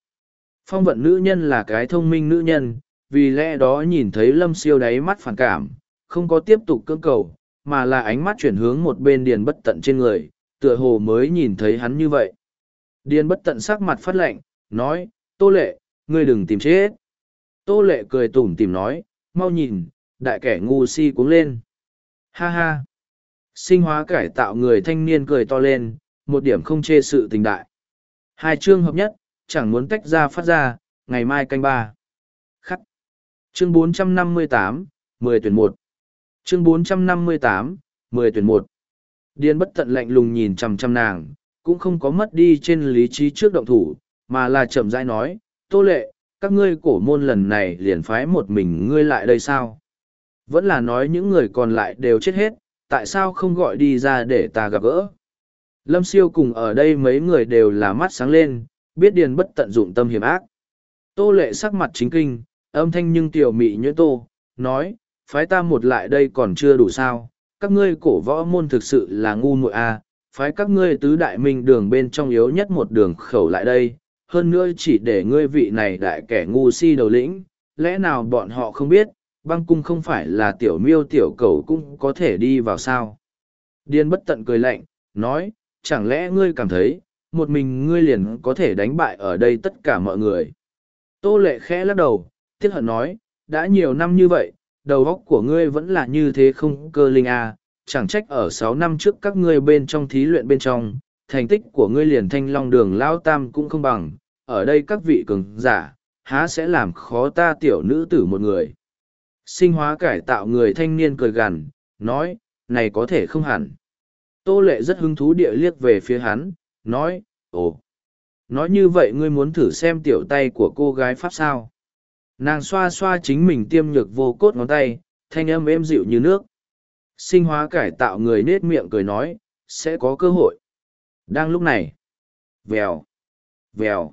Phong vận nữ nhân là cái thông minh nữ nhân, vì lẽ đó nhìn thấy lâm siêu đáy mắt phản cảm, không có tiếp tục cưỡng cầu, mà là ánh mắt chuyển hướng một bên điền bất tận trên người, tựa hồ mới nhìn thấy hắn như vậy. Điền bất tận sắc mặt phát lạnh, nói, tô lệ, ngươi đừng tìm chết. Tô lệ cười tủm tìm nói, mau nhìn đại kẻ ngu si cuống lên ha ha sinh hóa cải tạo người thanh niên cười to lên một điểm không chê sự tình đại hai chương hợp nhất chẳng muốn tách ra phát ra, ngày mai canh ba. Khắc. Chương 458, 10 tuyển 1. Chương 458, 10 tuyển 1. Điên bất tận lạnh lùng nhìn chằm chằm nàng, cũng không có mất đi trên lý trí trước động thủ, mà là chậm rãi nói, tô lệ, các ngươi cổ môn lần này liền phái một mình ngươi lại đây sao? Vẫn là nói những người còn lại đều chết hết, tại sao không gọi đi ra để ta gặp gỡ? Lâm siêu cùng ở đây mấy người đều là mắt sáng lên, biết điền bất tận dụng tâm hiểm ác. Tô lệ sắc mặt chính kinh, âm thanh nhưng tiểu mị nhuyễn tô, nói, phái ta một lại đây còn chưa đủ sao, các ngươi cổ võ môn thực sự là ngu muội a à. phái các ngươi tứ đại minh đường bên trong yếu nhất một đường khẩu lại đây, hơn nữa chỉ để ngươi vị này đại kẻ ngu si đầu lĩnh, lẽ nào bọn họ không biết, băng cung không phải là tiểu miêu tiểu cầu cũng có thể đi vào sao. Điên bất tận cười lạnh, nói, chẳng lẽ ngươi cảm thấy, một mình ngươi liền có thể đánh bại ở đây tất cả mọi người. Tô lệ khẽ lắc đầu, tiếc hận nói, đã nhiều năm như vậy, đầu óc của ngươi vẫn là như thế không cơ linh à, chẳng trách ở sáu năm trước các ngươi bên trong thí luyện bên trong, thành tích của ngươi liền thanh long đường lao tam cũng không bằng, ở đây các vị cường giả, há sẽ làm khó ta tiểu nữ tử một người. Sinh hóa cải tạo người thanh niên cười gằn, nói, này có thể không hẳn. Tô lệ rất hứng thú địa liếc về phía hắn, nói, ồ, nói như vậy ngươi muốn thử xem tiểu tay của cô gái pháp sao. Nàng xoa xoa chính mình tiêm nhược vô cốt ngón tay, thanh âm êm dịu như nước. Sinh hóa cải tạo người nết miệng cười nói, sẽ có cơ hội. Đang lúc này, vèo, vèo,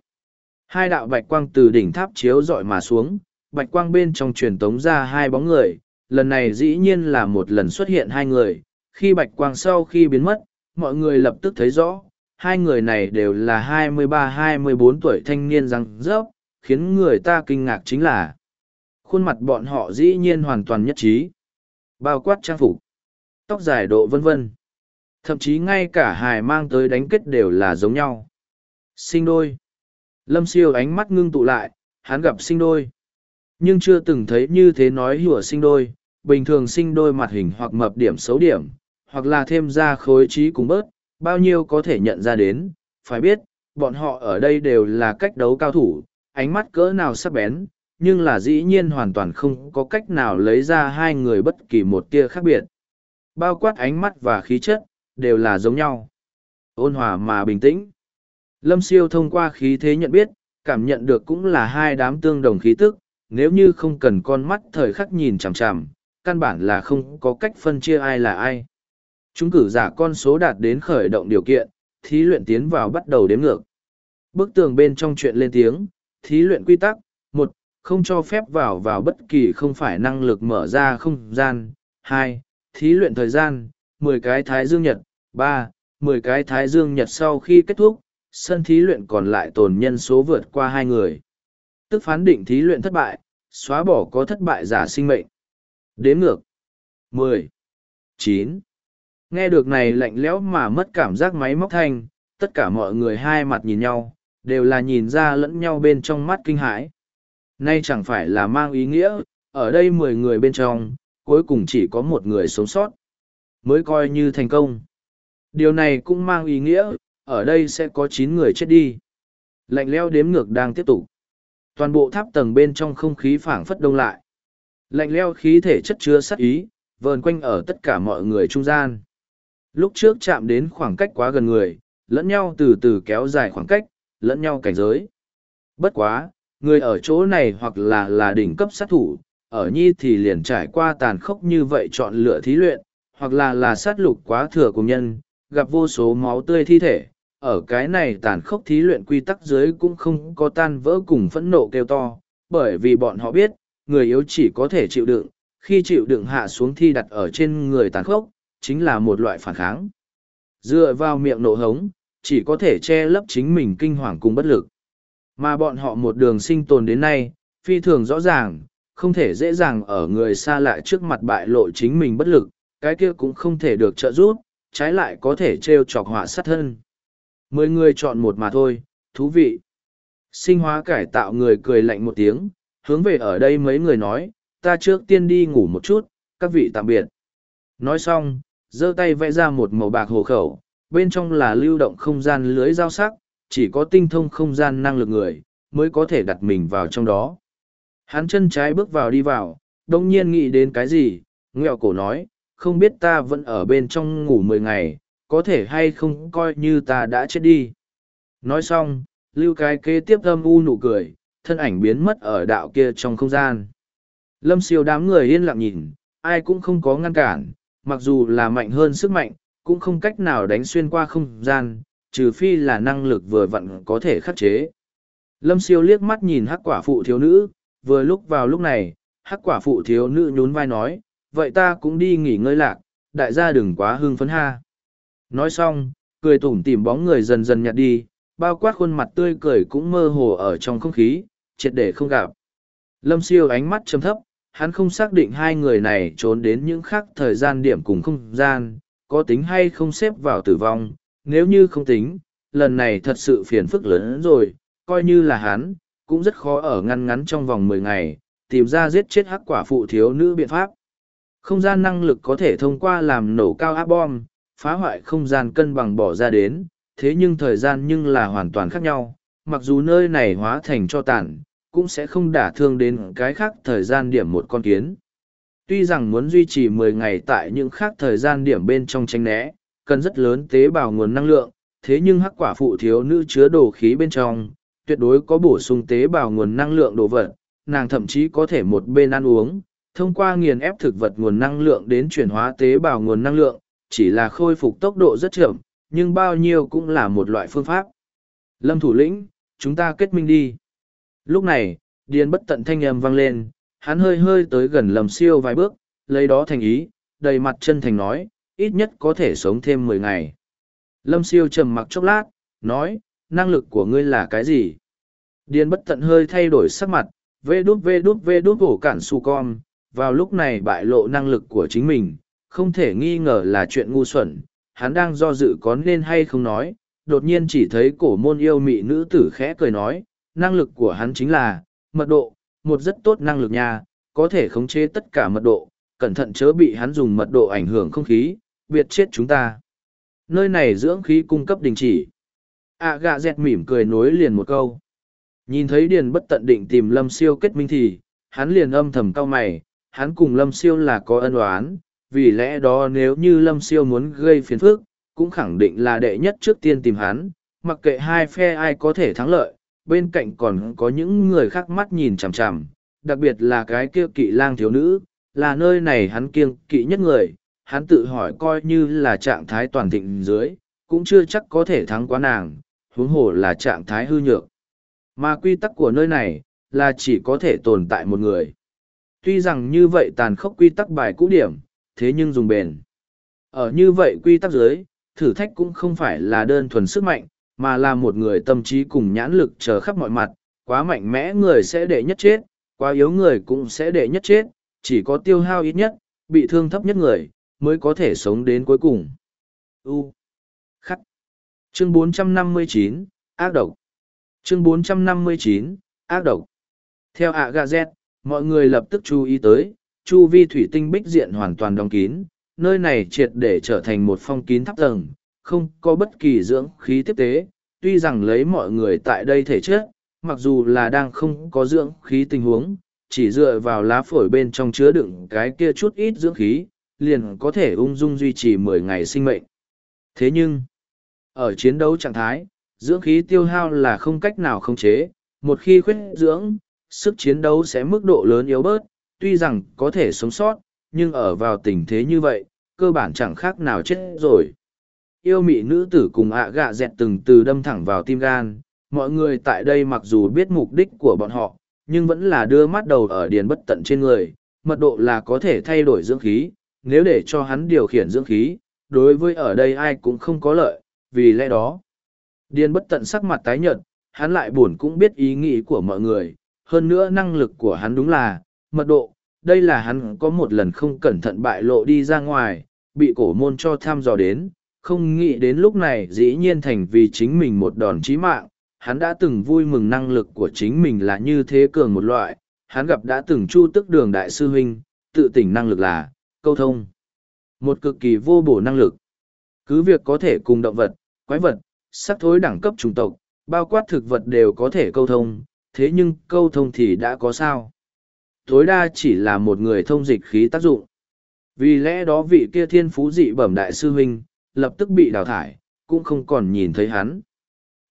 hai đạo bạch quang từ đỉnh tháp chiếu dọi mà xuống, bạch quang bên trong truyền tống ra hai bóng người, lần này dĩ nhiên là một lần xuất hiện hai người, khi bạch quang sau khi biến mất, mọi người lập tức thấy rõ, hai người này đều là 23-24 tuổi thanh niên răng rớp, khiến người ta kinh ngạc chính là khuôn mặt bọn họ dĩ nhiên hoàn toàn nhất trí. Bao quát trang phục, tóc dài độ vân vân. Thậm chí ngay cả hài mang tới đánh kết đều là giống nhau. Sinh đôi. Lâm siêu ánh mắt ngưng tụ lại, hắn gặp sinh đôi. Nhưng chưa từng thấy như thế nói hùa sinh đôi, bình thường sinh đôi mặt hình hoặc mập điểm xấu điểm, hoặc là thêm ra khối trí cùng bớt, bao nhiêu có thể nhận ra đến, phải biết, bọn họ ở đây đều là cách đấu cao thủ, ánh mắt cỡ nào sắc bén, nhưng là dĩ nhiên hoàn toàn không có cách nào lấy ra hai người bất kỳ một tia khác biệt. Bao quát ánh mắt và khí chất, đều là giống nhau. Ôn hòa mà bình tĩnh. Lâm siêu thông qua khí thế nhận biết, cảm nhận được cũng là hai đám tương đồng khí tức, nếu như không cần con mắt thời khắc nhìn chằm chằm, căn bản là không có cách phân chia ai là ai. Chúng cử giả con số đạt đến khởi động điều kiện, thí luyện tiến vào bắt đầu đếm ngược. Bức tường bên trong chuyện lên tiếng, thí luyện quy tắc, một Không cho phép vào vào bất kỳ không phải năng lực mở ra không gian, hai Thí luyện thời gian, mười cái thái dương nhật, ba mười cái thái dương nhật sau khi kết thúc, sân thí luyện còn lại tồn nhân số vượt qua hai người. Tức phán định thí luyện thất bại, xóa bỏ có thất bại giả sinh mệnh. Đếm ngược. mười chín Nghe được này lạnh lẽo mà mất cảm giác máy móc thanh, tất cả mọi người hai mặt nhìn nhau, đều là nhìn ra lẫn nhau bên trong mắt kinh hãi. Nay chẳng phải là mang ý nghĩa, ở đây mười người bên trong, cuối cùng chỉ có một người sống sót, mới coi như thành công. Điều này cũng mang ý nghĩa, ở đây sẽ có chín người chết đi. Lạnh leo đếm ngược đang tiếp tục. Toàn bộ tháp tầng bên trong không khí phảng phất đông lại. Lạnh leo khí thể chất chứa sát ý, vờn quanh ở tất cả mọi người trung gian. Lúc trước chạm đến khoảng cách quá gần người, lẫn nhau từ từ kéo dài khoảng cách, lẫn nhau cảnh giới. Bất quá, người ở chỗ này hoặc là là đỉnh cấp sát thủ, ở nhi thì liền trải qua tàn khốc như vậy chọn lựa thí luyện, hoặc là là sát lục quá thừa cùng nhân, gặp vô số máu tươi thi thể. Ở cái này tàn khốc thí luyện quy tắc dưới cũng không có tan vỡ cùng phẫn nộ kêu to, bởi vì bọn họ biết, người yếu chỉ có thể chịu đựng, khi chịu đựng hạ xuống thi đặt ở trên người tàn khốc, chính là một loại phản kháng. Dựa vào miệng nổ hống, chỉ có thể che lấp chính mình kinh hoàng cùng bất lực. Mà bọn họ một đường sinh tồn đến nay, phi thường rõ ràng, không thể dễ dàng ở người xa lạ trước mặt bại lộ chính mình bất lực, cái kia cũng không thể được trợ giúp, trái lại có thể trêu chọc họa sát thân. Mười người chọn một mà thôi, thú vị. Sinh hóa cải tạo người cười lạnh một tiếng, hướng về ở đây mấy người nói, ta trước tiên đi ngủ một chút, các vị tạm biệt. Nói xong, giơ tay vẽ ra một màu bạc hồ khẩu, bên trong là lưu động không gian lưới giao sắc, chỉ có tinh thông không gian năng lực người, mới có thể đặt mình vào trong đó. Hắn chân trái bước vào đi vào, đông nhiên nghĩ đến cái gì, nghẹo cổ nói, không biết ta vẫn ở bên trong ngủ mười ngày, có thể hay không coi như ta đã chết đi. Nói xong, lưu cái kế tiếp âm u nụ cười, thân ảnh biến mất ở đạo kia trong không gian. Lâm siêu đám người yên lặng nhìn, ai cũng không có ngăn cản, mặc dù là mạnh hơn sức mạnh, cũng không cách nào đánh xuyên qua không gian, trừ phi là năng lực vừa vặn có thể khắc chế. Lâm siêu liếc mắt nhìn hắc quả phụ thiếu nữ, vừa lúc vào lúc này, hắc quả phụ thiếu nữ nhún vai nói, vậy ta cũng đi nghỉ ngơi lạc, đại gia đừng quá hưng phấn ha. Nói xong, cười tủm tỉm bóng người dần dần nhạt đi, bao quát khuôn mặt tươi cười cũng mơ hồ ở trong không khí, triệt để không gặp. Lâm siêu ánh mắt chấm thấp, hắn không xác định hai người này trốn đến những khác thời gian điểm cùng không gian, có tính hay không xếp vào tử vong, nếu như không tính, lần này thật sự phiền phức lớn rồi, coi như là hắn, cũng rất khó ở ngăn ngắn trong vòng mười ngày, tìm ra giết chết hắc quả phụ thiếu nữ biện pháp. Không gian năng lực có thể thông qua làm nổ cao áp bom, phá hoại không gian cân bằng bỏ ra đến, thế nhưng thời gian nhưng là hoàn toàn khác nhau, mặc dù nơi này hóa thành cho tàn, cũng sẽ không đả thương đến cái khác thời gian điểm một con kiến. Tuy rằng muốn duy trì mười ngày tại những khác thời gian điểm bên trong tranh né, cần rất lớn tế bào nguồn năng lượng, thế nhưng hắc quả phụ thiếu nữ chứa đồ khí bên trong, tuyệt đối có bổ sung tế bào nguồn năng lượng đồ vật, nàng thậm chí có thể một bên ăn uống, thông qua nghiền ép thực vật nguồn năng lượng đến chuyển hóa tế bào nguồn năng lượng, chỉ là khôi phục tốc độ rất chậm, nhưng bao nhiêu cũng là một loại phương pháp. Lâm thủ lĩnh, chúng ta kết minh đi. Lúc này, điền bất tận thanh âm vang lên, hắn hơi hơi tới gần lầm siêu vài bước, lấy đó thành ý, đầy mặt chân thành nói, ít nhất có thể sống thêm mười ngày. Lâm siêu trầm mặc chốc lát, nói, năng lực của ngươi là cái gì? Điền bất tận hơi thay đổi sắc mặt, vê đút vê đút vê đút hổ cản su con, vào lúc này bại lộ năng lực của chính mình, không thể nghi ngờ là chuyện ngu xuẩn, hắn đang do dự có nên hay không nói, đột nhiên chỉ thấy cổ môn yêu mị nữ tử khẽ cười nói, năng lực của hắn chính là, mật độ, một rất tốt năng lực nha, có thể khống chế tất cả mật độ, cẩn thận chớ bị hắn dùng mật độ ảnh hưởng không khí, biệt chết chúng ta. Nơi này dưỡng khí cung cấp đình chỉ. ạ gạ dẹt mỉm cười nối liền một câu nhìn thấy điền bất tận định tìm lâm siêu kết minh thì hắn liền âm thầm cau mày hắn cùng lâm siêu là có ân oán vì lẽ đó nếu như lâm siêu muốn gây phiền phức, cũng khẳng định là đệ nhất trước tiên tìm hắn, mặc kệ hai phe ai có thể thắng lợi, bên cạnh còn có những người khác mắt nhìn chằm chằm, đặc biệt là cái kia kỵ lang thiếu nữ, là nơi này hắn kiêng kỵ nhất người, hắn tự hỏi coi như là trạng thái toàn thịnh dưới, cũng chưa chắc có thể thắng quá nàng, huống hồ là trạng thái hư nhược. Mà quy tắc của nơi này là chỉ có thể tồn tại một người. Tuy rằng như vậy tàn khốc quy tắc bài cũ điểm thế nhưng dùng bền. Ở như vậy quy tắc dưới thử thách cũng không phải là đơn thuần sức mạnh mà là một người tâm trí cùng nhãn lực chờ khắp mọi mặt quá mạnh mẽ người sẽ đệ nhất chết quá yếu người cũng sẽ đệ nhất chết chỉ có tiêu hao ít nhất bị thương thấp nhất người mới có thể sống đến cuối cùng. U. Khắc. Chương 459, ác độc. Chương 459, ác độc. Theo ạ gà z mọi người lập tức chú ý tới chu vi thủy tinh bích diện hoàn toàn đóng kín, nơi này triệt để trở thành một phong kín tháp tầng, không có bất kỳ dưỡng khí tiếp tế. Tuy rằng lấy mọi người tại đây thể chất, mặc dù là đang không có dưỡng khí tình huống, chỉ dựa vào lá phổi bên trong chứa đựng cái kia chút ít dưỡng khí, liền có thể ung dung duy trì mười ngày sinh mệnh. Thế nhưng, ở chiến đấu trạng thái, dưỡng khí tiêu hao là không cách nào khống chế. Một khi khuyết dưỡng, sức chiến đấu sẽ mức độ lớn yếu bớt tuy rằng có thể sống sót, nhưng ở vào tình thế như vậy, cơ bản chẳng khác nào chết rồi. Yêu mị nữ tử cùng ạ gạ dẹt từng từ đâm thẳng vào tim gan, mọi người tại đây mặc dù biết mục đích của bọn họ, nhưng vẫn là đưa mắt đầu ở điền bất tận trên người, mật độ là có thể thay đổi dưỡng khí, nếu để cho hắn điều khiển dưỡng khí, đối với ở đây ai cũng không có lợi, vì lẽ đó. Điền bất tận sắc mặt tái nhợt, hắn lại buồn cũng biết ý nghĩ của mọi người, hơn nữa năng lực của hắn đúng là mật độ, đây là hắn có một lần không cẩn thận bại lộ đi ra ngoài, bị cổ môn cho tham dò đến, không nghĩ đến lúc này dĩ nhiên thành vì chính mình một đòn chí mạng, hắn đã từng vui mừng năng lực của chính mình là như thế cường một loại, hắn gặp đã từng chu tức đường đại sư huynh, tự tỉnh năng lực là, câu thông. Một cực kỳ vô bổ năng lực. Cứ việc có thể cùng động vật, quái vật, sắc thối đẳng cấp chủng tộc, bao quát thực vật đều có thể câu thông, thế nhưng câu thông thì đã có sao? Tối đa chỉ là một người thông dịch khí tác dụng. Vì lẽ đó vị kia thiên phú dị bẩm đại sư huynh, lập tức bị đào thải, cũng không còn nhìn thấy hắn.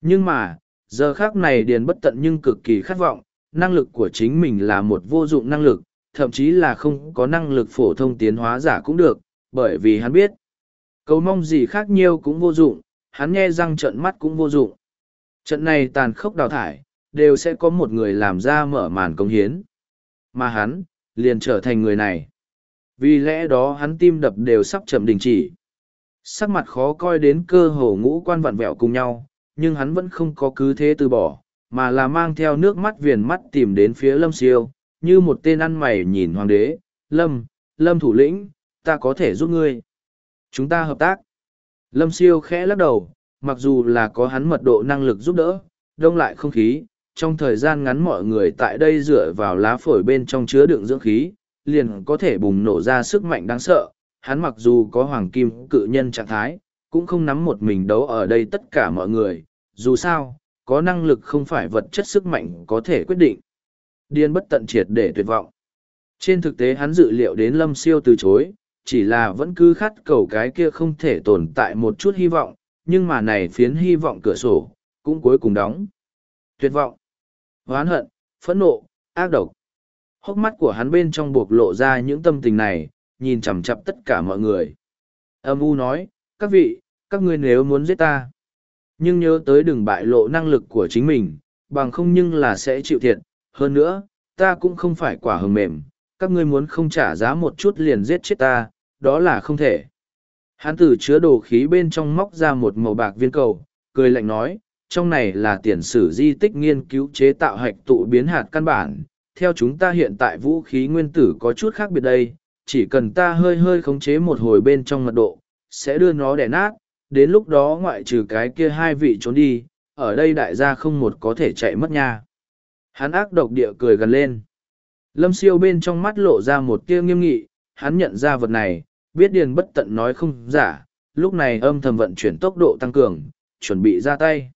Nhưng mà, giờ khác này điền bất tận nhưng cực kỳ khát vọng, năng lực của chính mình là một vô dụng năng lực, thậm chí là không có năng lực phổ thông tiến hóa giả cũng được, bởi vì hắn biết, cầu mong gì khác nhiều cũng vô dụng, hắn nghe răng trận mắt cũng vô dụng. Trận này tàn khốc đào thải, đều sẽ có một người làm ra mở màn công hiến mà hắn liền trở thành người này. Vì lẽ đó hắn tim đập đều sắp chậm đình chỉ. Sắc mặt khó coi đến cơ hồ ngũ quan vặn vẹo cùng nhau, nhưng hắn vẫn không có cứ thế từ bỏ, mà là mang theo nước mắt viền mắt tìm đến phía lâm siêu, như một tên ăn mày nhìn hoàng đế. Lâm lâm thủ lĩnh, ta có thể giúp ngươi. Chúng ta hợp tác. Lâm siêu khẽ lắc đầu, mặc dù là có hắn mật độ năng lực giúp đỡ, đông lại không khí trong thời gian ngắn mọi người tại đây dựa vào lá phổi bên trong chứa đựng dưỡng khí, liền có thể bùng nổ ra sức mạnh đáng sợ. Hắn mặc dù có hoàng kim cự nhân trạng thái, cũng không nắm một mình đấu ở đây tất cả mọi người. Dù sao, có năng lực không phải vật chất sức mạnh có thể quyết định. Điên bất tận triệt để tuyệt vọng. Trên thực tế hắn dự liệu đến lâm siêu từ chối, chỉ là vẫn cứ khát cầu cái kia không thể tồn tại một chút hy vọng, nhưng mà này phiến hy vọng cửa sổ cũng cuối cùng đóng. Tuyệt vọng hoán hận, phẫn nộ, ác độc. Hốc mắt của hắn bên trong buộc lộ ra những tâm tình này, nhìn chằm chặp tất cả mọi người. Âm u nói, các vị, các ngươi nếu muốn giết ta, nhưng nhớ tới đừng bại lộ năng lực của chính mình, bằng không nhưng là sẽ chịu thiệt. Hơn nữa, ta cũng không phải quả hầm mềm, các ngươi muốn không trả giá một chút liền giết chết ta, đó là không thể. Hắn tử chứa đồ khí bên trong móc ra một màu bạc viên cầu, cười lạnh nói trong này là tiền sử di tích nghiên cứu chế tạo hạch tụ biến hạt căn bản. Theo chúng ta hiện tại vũ khí nguyên tử có chút khác biệt đây, chỉ cần ta hơi hơi khống chế một hồi bên trong mật độ, sẽ đưa nó đẻ nát, đến lúc đó ngoại trừ cái kia hai vị trốn đi, ở đây đại gia không một có thể chạy mất nha. Hắn ác độc địa cười gần lên. Lâm siêu bên trong mắt lộ ra một tia nghiêm nghị, hắn nhận ra vật này, biết điền bất tận nói không giả, lúc này âm thầm vận chuyển tốc độ tăng cường, chuẩn bị ra tay.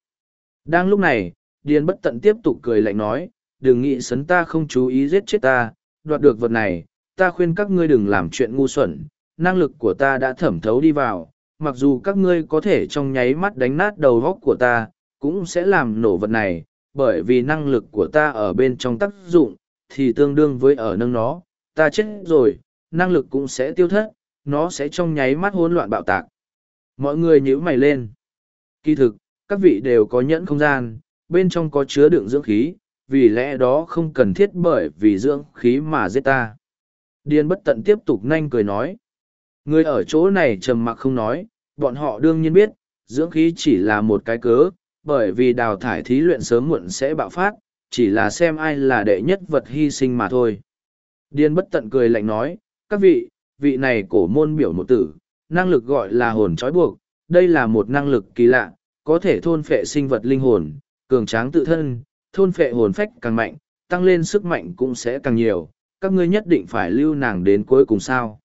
Đang lúc này, Điền bất tận tiếp tục cười lạnh nói, đừng nghĩ sấn ta không chú ý giết chết ta, đoạt được vật này, ta khuyên các ngươi đừng làm chuyện ngu xuẩn, năng lực của ta đã thẩm thấu đi vào, mặc dù các ngươi có thể trong nháy mắt đánh nát đầu góc của ta, cũng sẽ làm nổ vật này, bởi vì năng lực của ta ở bên trong tác dụng, thì tương đương với ở nâng nó, ta chết rồi, năng lực cũng sẽ tiêu thất, nó sẽ trong nháy mắt hỗn loạn bạo tạc. Mọi người nhíu mày lên. Kỳ thực, các vị đều có nhẫn không gian, bên trong có chứa đựng dưỡng khí, vì lẽ đó không cần thiết bởi vì dưỡng khí mà giết ta. Điền bất tận tiếp tục nhanh cười nói. Người ở chỗ này trầm mặc không nói, bọn họ đương nhiên biết, dưỡng khí chỉ là một cái cớ, bởi vì đào thải thí luyện sớm muộn sẽ bạo phát, chỉ là xem ai là đệ nhất vật hy sinh mà thôi. điên bất tận cười lạnh nói, các vị, vị này cổ môn biểu một tử, năng lực gọi là hồn trói buộc, đây là một năng lực kỳ lạ, có thể thôn phệ sinh vật linh hồn, cường tráng tự thân, thôn phệ hồn phách càng mạnh, tăng lên sức mạnh cũng sẽ càng nhiều, các ngươi nhất định phải lưu nàng đến cuối cùng sao.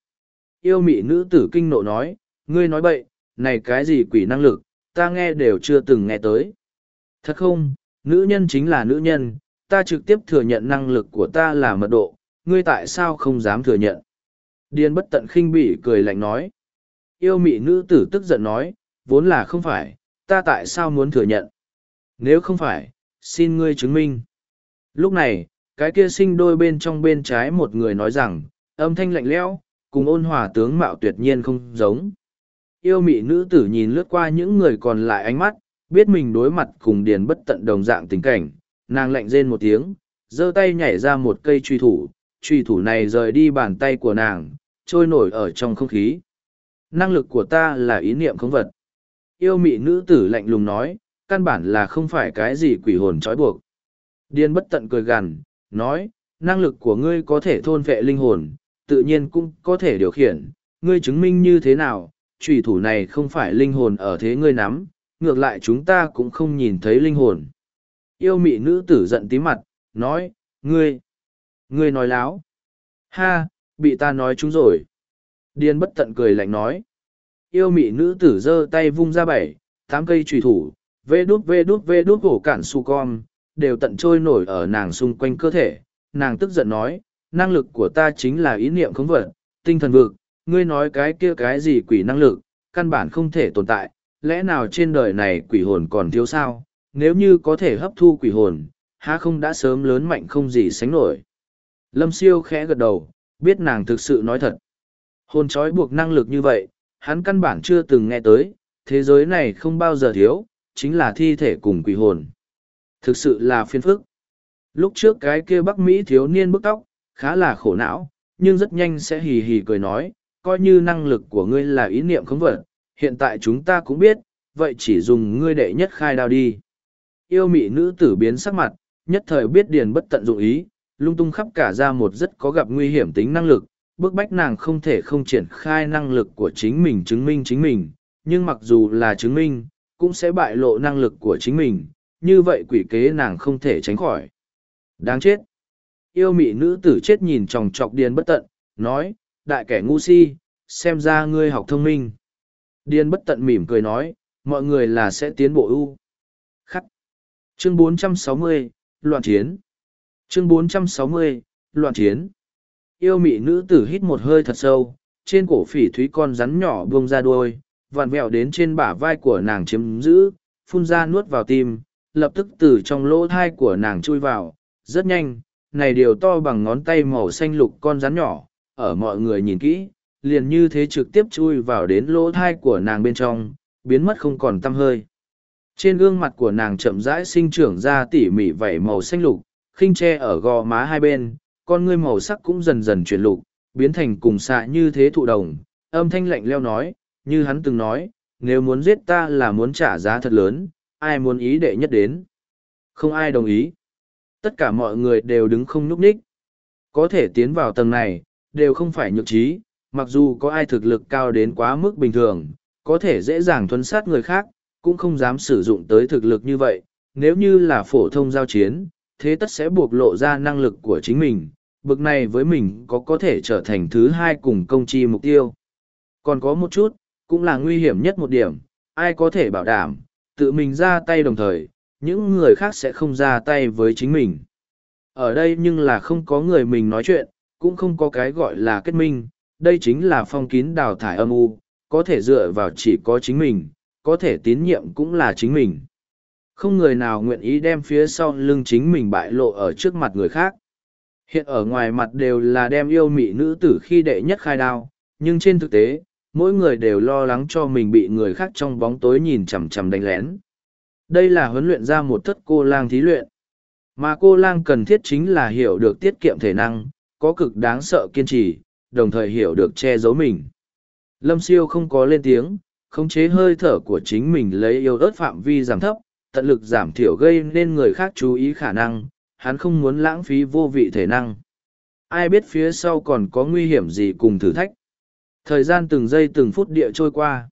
Yêu mị nữ tử kinh nộ nói, ngươi nói bậy, này cái gì quỷ năng lực, ta nghe đều chưa từng nghe tới. Thật không, nữ nhân chính là nữ nhân, ta trực tiếp thừa nhận năng lực của ta là mật độ, ngươi tại sao không dám thừa nhận. Điên bất tận khinh bỉ cười lạnh nói. Yêu mị nữ tử tức giận nói, vốn là không phải, ta tại sao muốn thừa nhận. Nếu không phải, xin ngươi chứng minh. Lúc này, cái kia sinh đôi bên trong bên trái một người nói rằng, âm thanh lạnh lẽo, cùng ôn hòa tướng mạo tuyệt nhiên không giống. Yêu mị nữ tử nhìn lướt qua những người còn lại ánh mắt, biết mình đối mặt cùng điền bất tận đồng dạng tình cảnh, nàng lạnh rên một tiếng, giơ tay nhảy ra một cây truy thủ, truy thủ này rời đi bàn tay của nàng, trôi nổi ở trong không khí. Năng lực của ta là ý niệm không vật. Yêu mị nữ tử lạnh lùng nói, căn bản là không phải cái gì quỷ hồn trói buộc. Điên bất tận cười gằn, nói, năng lực của ngươi có thể thôn vệ linh hồn, tự nhiên cũng có thể điều khiển, ngươi chứng minh như thế nào, trùy thủ này không phải linh hồn ở thế ngươi nắm, ngược lại chúng ta cũng không nhìn thấy linh hồn. Yêu mị nữ tử giận tí mặt, nói, ngươi, ngươi nói láo. Ha, bị ta nói chúng rồi. Điên bất tận cười lạnh nói. Yêu mị nữ tử giơ tay vung ra bảy, tám cây trùy thủ, vê đút vê đút vê đút hổ cản su con, đều tận trôi nổi ở nàng xung quanh cơ thể. Nàng tức giận nói, năng lực của ta chính là ý niệm khống vật, tinh thần vực, ngươi nói cái kia cái gì quỷ năng lực, căn bản không thể tồn tại, lẽ nào trên đời này quỷ hồn còn thiếu sao, nếu như có thể hấp thu quỷ hồn, há không đã sớm lớn mạnh không gì sánh nổi. Lâm siêu khẽ gật đầu, biết nàng thực sự nói thật. Hồn trói buộc năng lực như vậy, hắn căn bản chưa từng nghe tới, thế giới này không bao giờ thiếu, chính là thi thể cùng quỷ hồn. Thực sự là phiền phức. Lúc trước cái kia Bắc Mỹ thiếu niên bức tóc, khá là khổ não, nhưng rất nhanh sẽ hì hì cười nói, coi như năng lực của ngươi là ý niệm không vật, hiện tại chúng ta cũng biết, vậy chỉ dùng ngươi đệ nhất khai đao đi. Yêu mị nữ tử biến sắc mặt, nhất thời biết điền bất tận dụng ý, lung tung khắp cả ra một rất có gặp nguy hiểm tính năng lực, bức bách nàng không thể không triển khai năng lực của chính mình chứng minh chính mình, nhưng mặc dù là chứng minh, cũng sẽ bại lộ năng lực của chính mình, như vậy quỷ kế nàng không thể tránh khỏi. Đáng chết! Yêu mị nữ tử chết nhìn tròng trọc điền bất tận, nói, đại kẻ ngu si, xem ra ngươi học thông minh. Điền bất tận mỉm cười nói, mọi người là sẽ tiến bộ ưu. Khắc. Chương 460, Loạn Chiến. Chương 460, Loạn Chiến. Yêu mị nữ tử hít một hơi thật sâu, trên cổ phỉ thúy con rắn nhỏ buông ra đuôi, vặn vẹo đến trên bả vai của nàng chiếm giữ, phun ra nuốt vào tim, lập tức từ trong lỗ thai của nàng chui vào, rất nhanh, này điều to bằng ngón tay màu xanh lục con rắn nhỏ, ở mọi người nhìn kỹ, liền như thế trực tiếp chui vào đến lỗ thai của nàng bên trong, biến mất không còn tăm hơi. Trên gương mặt của nàng chậm rãi sinh trưởng ra tỉ mỉ vảy màu xanh lục, khinh tre ở gò má hai bên, con ngươi màu sắc cũng dần dần chuyển lục, biến thành cùng xạ như thế thụ đồng. Âm thanh lạnh leo nói, như hắn từng nói, nếu muốn giết ta là muốn trả giá thật lớn, ai muốn ý đệ nhất đến. Không ai đồng ý. Tất cả mọi người đều đứng không nhúc ních. Có thể tiến vào tầng này, đều không phải nhược trí, mặc dù có ai thực lực cao đến quá mức bình thường, có thể dễ dàng thuấn sát người khác, cũng không dám sử dụng tới thực lực như vậy. Nếu như là phổ thông giao chiến, thế tất sẽ buộc lộ ra năng lực của chính mình, bực này với mình có có thể trở thành thứ hai cùng công chi mục tiêu. Còn có một chút, cũng là nguy hiểm nhất một điểm, ai có thể bảo đảm, tự mình ra tay đồng thời, những người khác sẽ không ra tay với chính mình. Ở đây nhưng là không có người mình nói chuyện, cũng không có cái gọi là kết minh, đây chính là phong kín đào thải âm u, có thể dựa vào chỉ có chính mình, có thể tín nhiệm cũng là chính mình. Không người nào nguyện ý đem phía sau lưng chính mình bại lộ ở trước mặt người khác. Hiện ở ngoài mặt đều là đem yêu mị nữ tử khi đệ nhất khai đao, nhưng trên thực tế, mỗi người đều lo lắng cho mình bị người khác trong bóng tối nhìn chằm chằm đánh lén. Đây là huấn luyện ra một thất cô lang thí luyện. Mà cô lang cần thiết chính là hiểu được tiết kiệm thể năng, có cực đáng sợ kiên trì, đồng thời hiểu được che giấu mình. Lâm siêu không có lên tiếng, khống chế hơi thở của chính mình lấy yêu ớt phạm vi giảm thấp, tận lực giảm thiểu gây nên người khác chú ý khả năng, hắn không muốn lãng phí vô vị thể năng. Ai biết phía sau còn có nguy hiểm gì cùng thử thách. Thời gian từng giây từng phút địa trôi qua.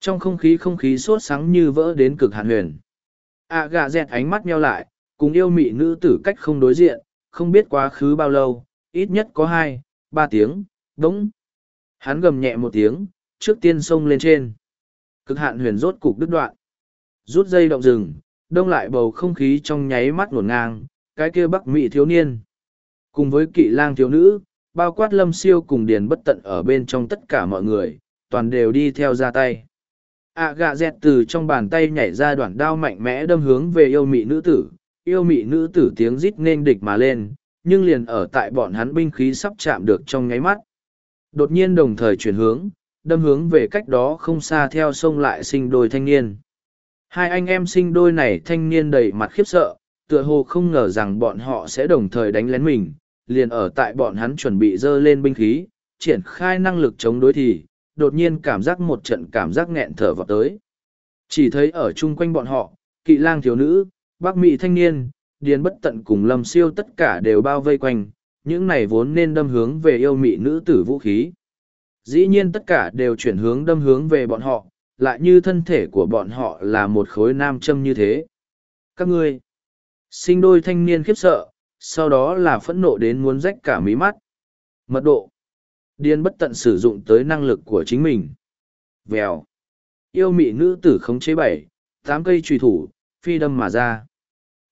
Trong không khí không khí sốt sáng như vỡ đến cực hạn huyền. À gà dẹt ánh mắt nheo lại, cùng yêu mị nữ tử cách không đối diện, không biết quá khứ bao lâu, ít nhất có hai, ba tiếng, đống. Hắn gầm nhẹ một tiếng, trước tiên xông lên trên. Cực hạn huyền rốt cục đứt đoạn. Rút dây động rừng, đông lại bầu không khí trong nháy mắt ngổn ngang, cái kia bắc mỹ thiếu niên. Cùng với kỵ lang thiếu nữ, bao quát lâm siêu cùng điền bất tận ở bên trong tất cả mọi người, toàn đều đi theo ra tay. ạ gạ dẹt từ trong bàn tay nhảy ra đoạn đao mạnh mẽ đâm hướng về yêu mị nữ tử, yêu mị nữ tử tiếng rít nên địch mà lên, nhưng liền ở tại bọn hắn binh khí sắp chạm được trong nháy mắt. Đột nhiên đồng thời chuyển hướng, đâm hướng về cách đó không xa theo sông lại sinh đôi thanh niên. Hai anh em sinh đôi này thanh niên đầy mặt khiếp sợ, tựa hồ không ngờ rằng bọn họ sẽ đồng thời đánh lén mình, liền ở tại bọn hắn chuẩn bị dơ lên binh khí, triển khai năng lực chống đối thì, đột nhiên cảm giác một trận cảm giác nghẹn thở vào tới. Chỉ thấy ở chung quanh bọn họ, kỵ lang thiếu nữ, bác mỹ thanh niên, điền bất tận cùng lâm siêu tất cả đều bao vây quanh, những này vốn nên đâm hướng về yêu mị nữ tử vũ khí. Dĩ nhiên tất cả đều chuyển hướng đâm hướng về bọn họ, lại như thân thể của bọn họ là một khối nam châm như thế. Các ngươi, sinh đôi thanh niên khiếp sợ, sau đó là phẫn nộ đến muốn rách cả mí mắt. Mật độ, điên bất tận sử dụng tới năng lực của chính mình. Vèo, yêu mị nữ tử khống chế bảy, tám cây trùy thủ, phi đâm mà ra.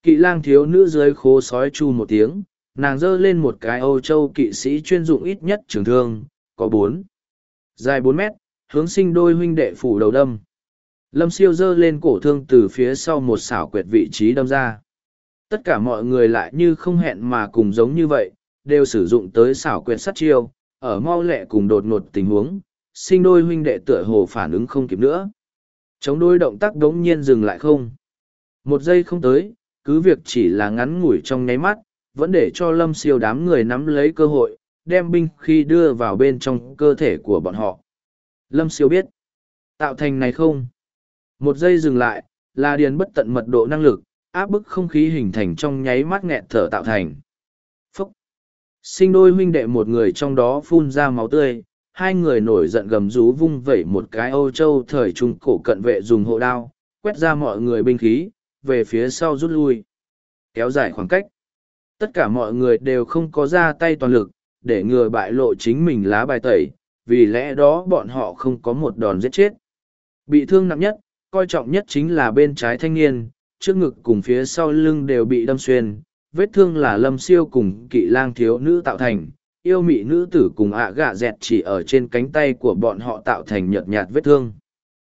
Kỵ lang thiếu nữ dưới khố sói chu một tiếng, nàng giơ lên một cái âu châu kỵ sĩ chuyên dụng ít nhất trường thương, có bốn. Dài bốn mét, hướng sinh đôi huynh đệ phủ đầu đâm. Lâm siêu giơ lên cổ thương từ phía sau một xảo quyệt vị trí đâm ra. Tất cả mọi người lại như không hẹn mà cùng giống như vậy, đều sử dụng tới xảo quyệt sắt chiêu, ở mau lẹ cùng đột ngột tình huống, sinh đôi huynh đệ tựa hồ phản ứng không kịp nữa. Chống đôi động tác đống nhiên dừng lại không. Một giây không tới, cứ việc chỉ là ngắn ngủi trong nháy mắt, vẫn để cho lâm siêu đám người nắm lấy cơ hội, đem binh khi đưa vào bên trong cơ thể của bọn họ. Lâm siêu biết, tạo thành này không. Một giây dừng lại, là điền bất tận mật độ năng lực, áp bức không khí hình thành trong nháy mắt nghẹn thở tạo thành. Phúc! Sinh đôi huynh đệ một người trong đó phun ra máu tươi, hai người nổi giận gầm rú vung vẩy một cái Âu Châu thời trung cổ cận vệ dùng hộ đao, quét ra mọi người binh khí, về phía sau rút lui. Kéo dài khoảng cách. Tất cả mọi người đều không có ra tay toàn lực, để ngừa bại lộ chính mình lá bài tẩy, vì lẽ đó bọn họ không có một đòn giết chết. Bị thương nặng nhất, coi trọng nhất chính là bên trái thanh niên, trước ngực cùng phía sau lưng đều bị đâm xuyên, vết thương là lâm siêu cùng kỵ lang thiếu nữ tạo thành, yêu mị nữ tử cùng ạ gạ dẹt chỉ ở trên cánh tay của bọn họ tạo thành nhợt nhạt vết thương.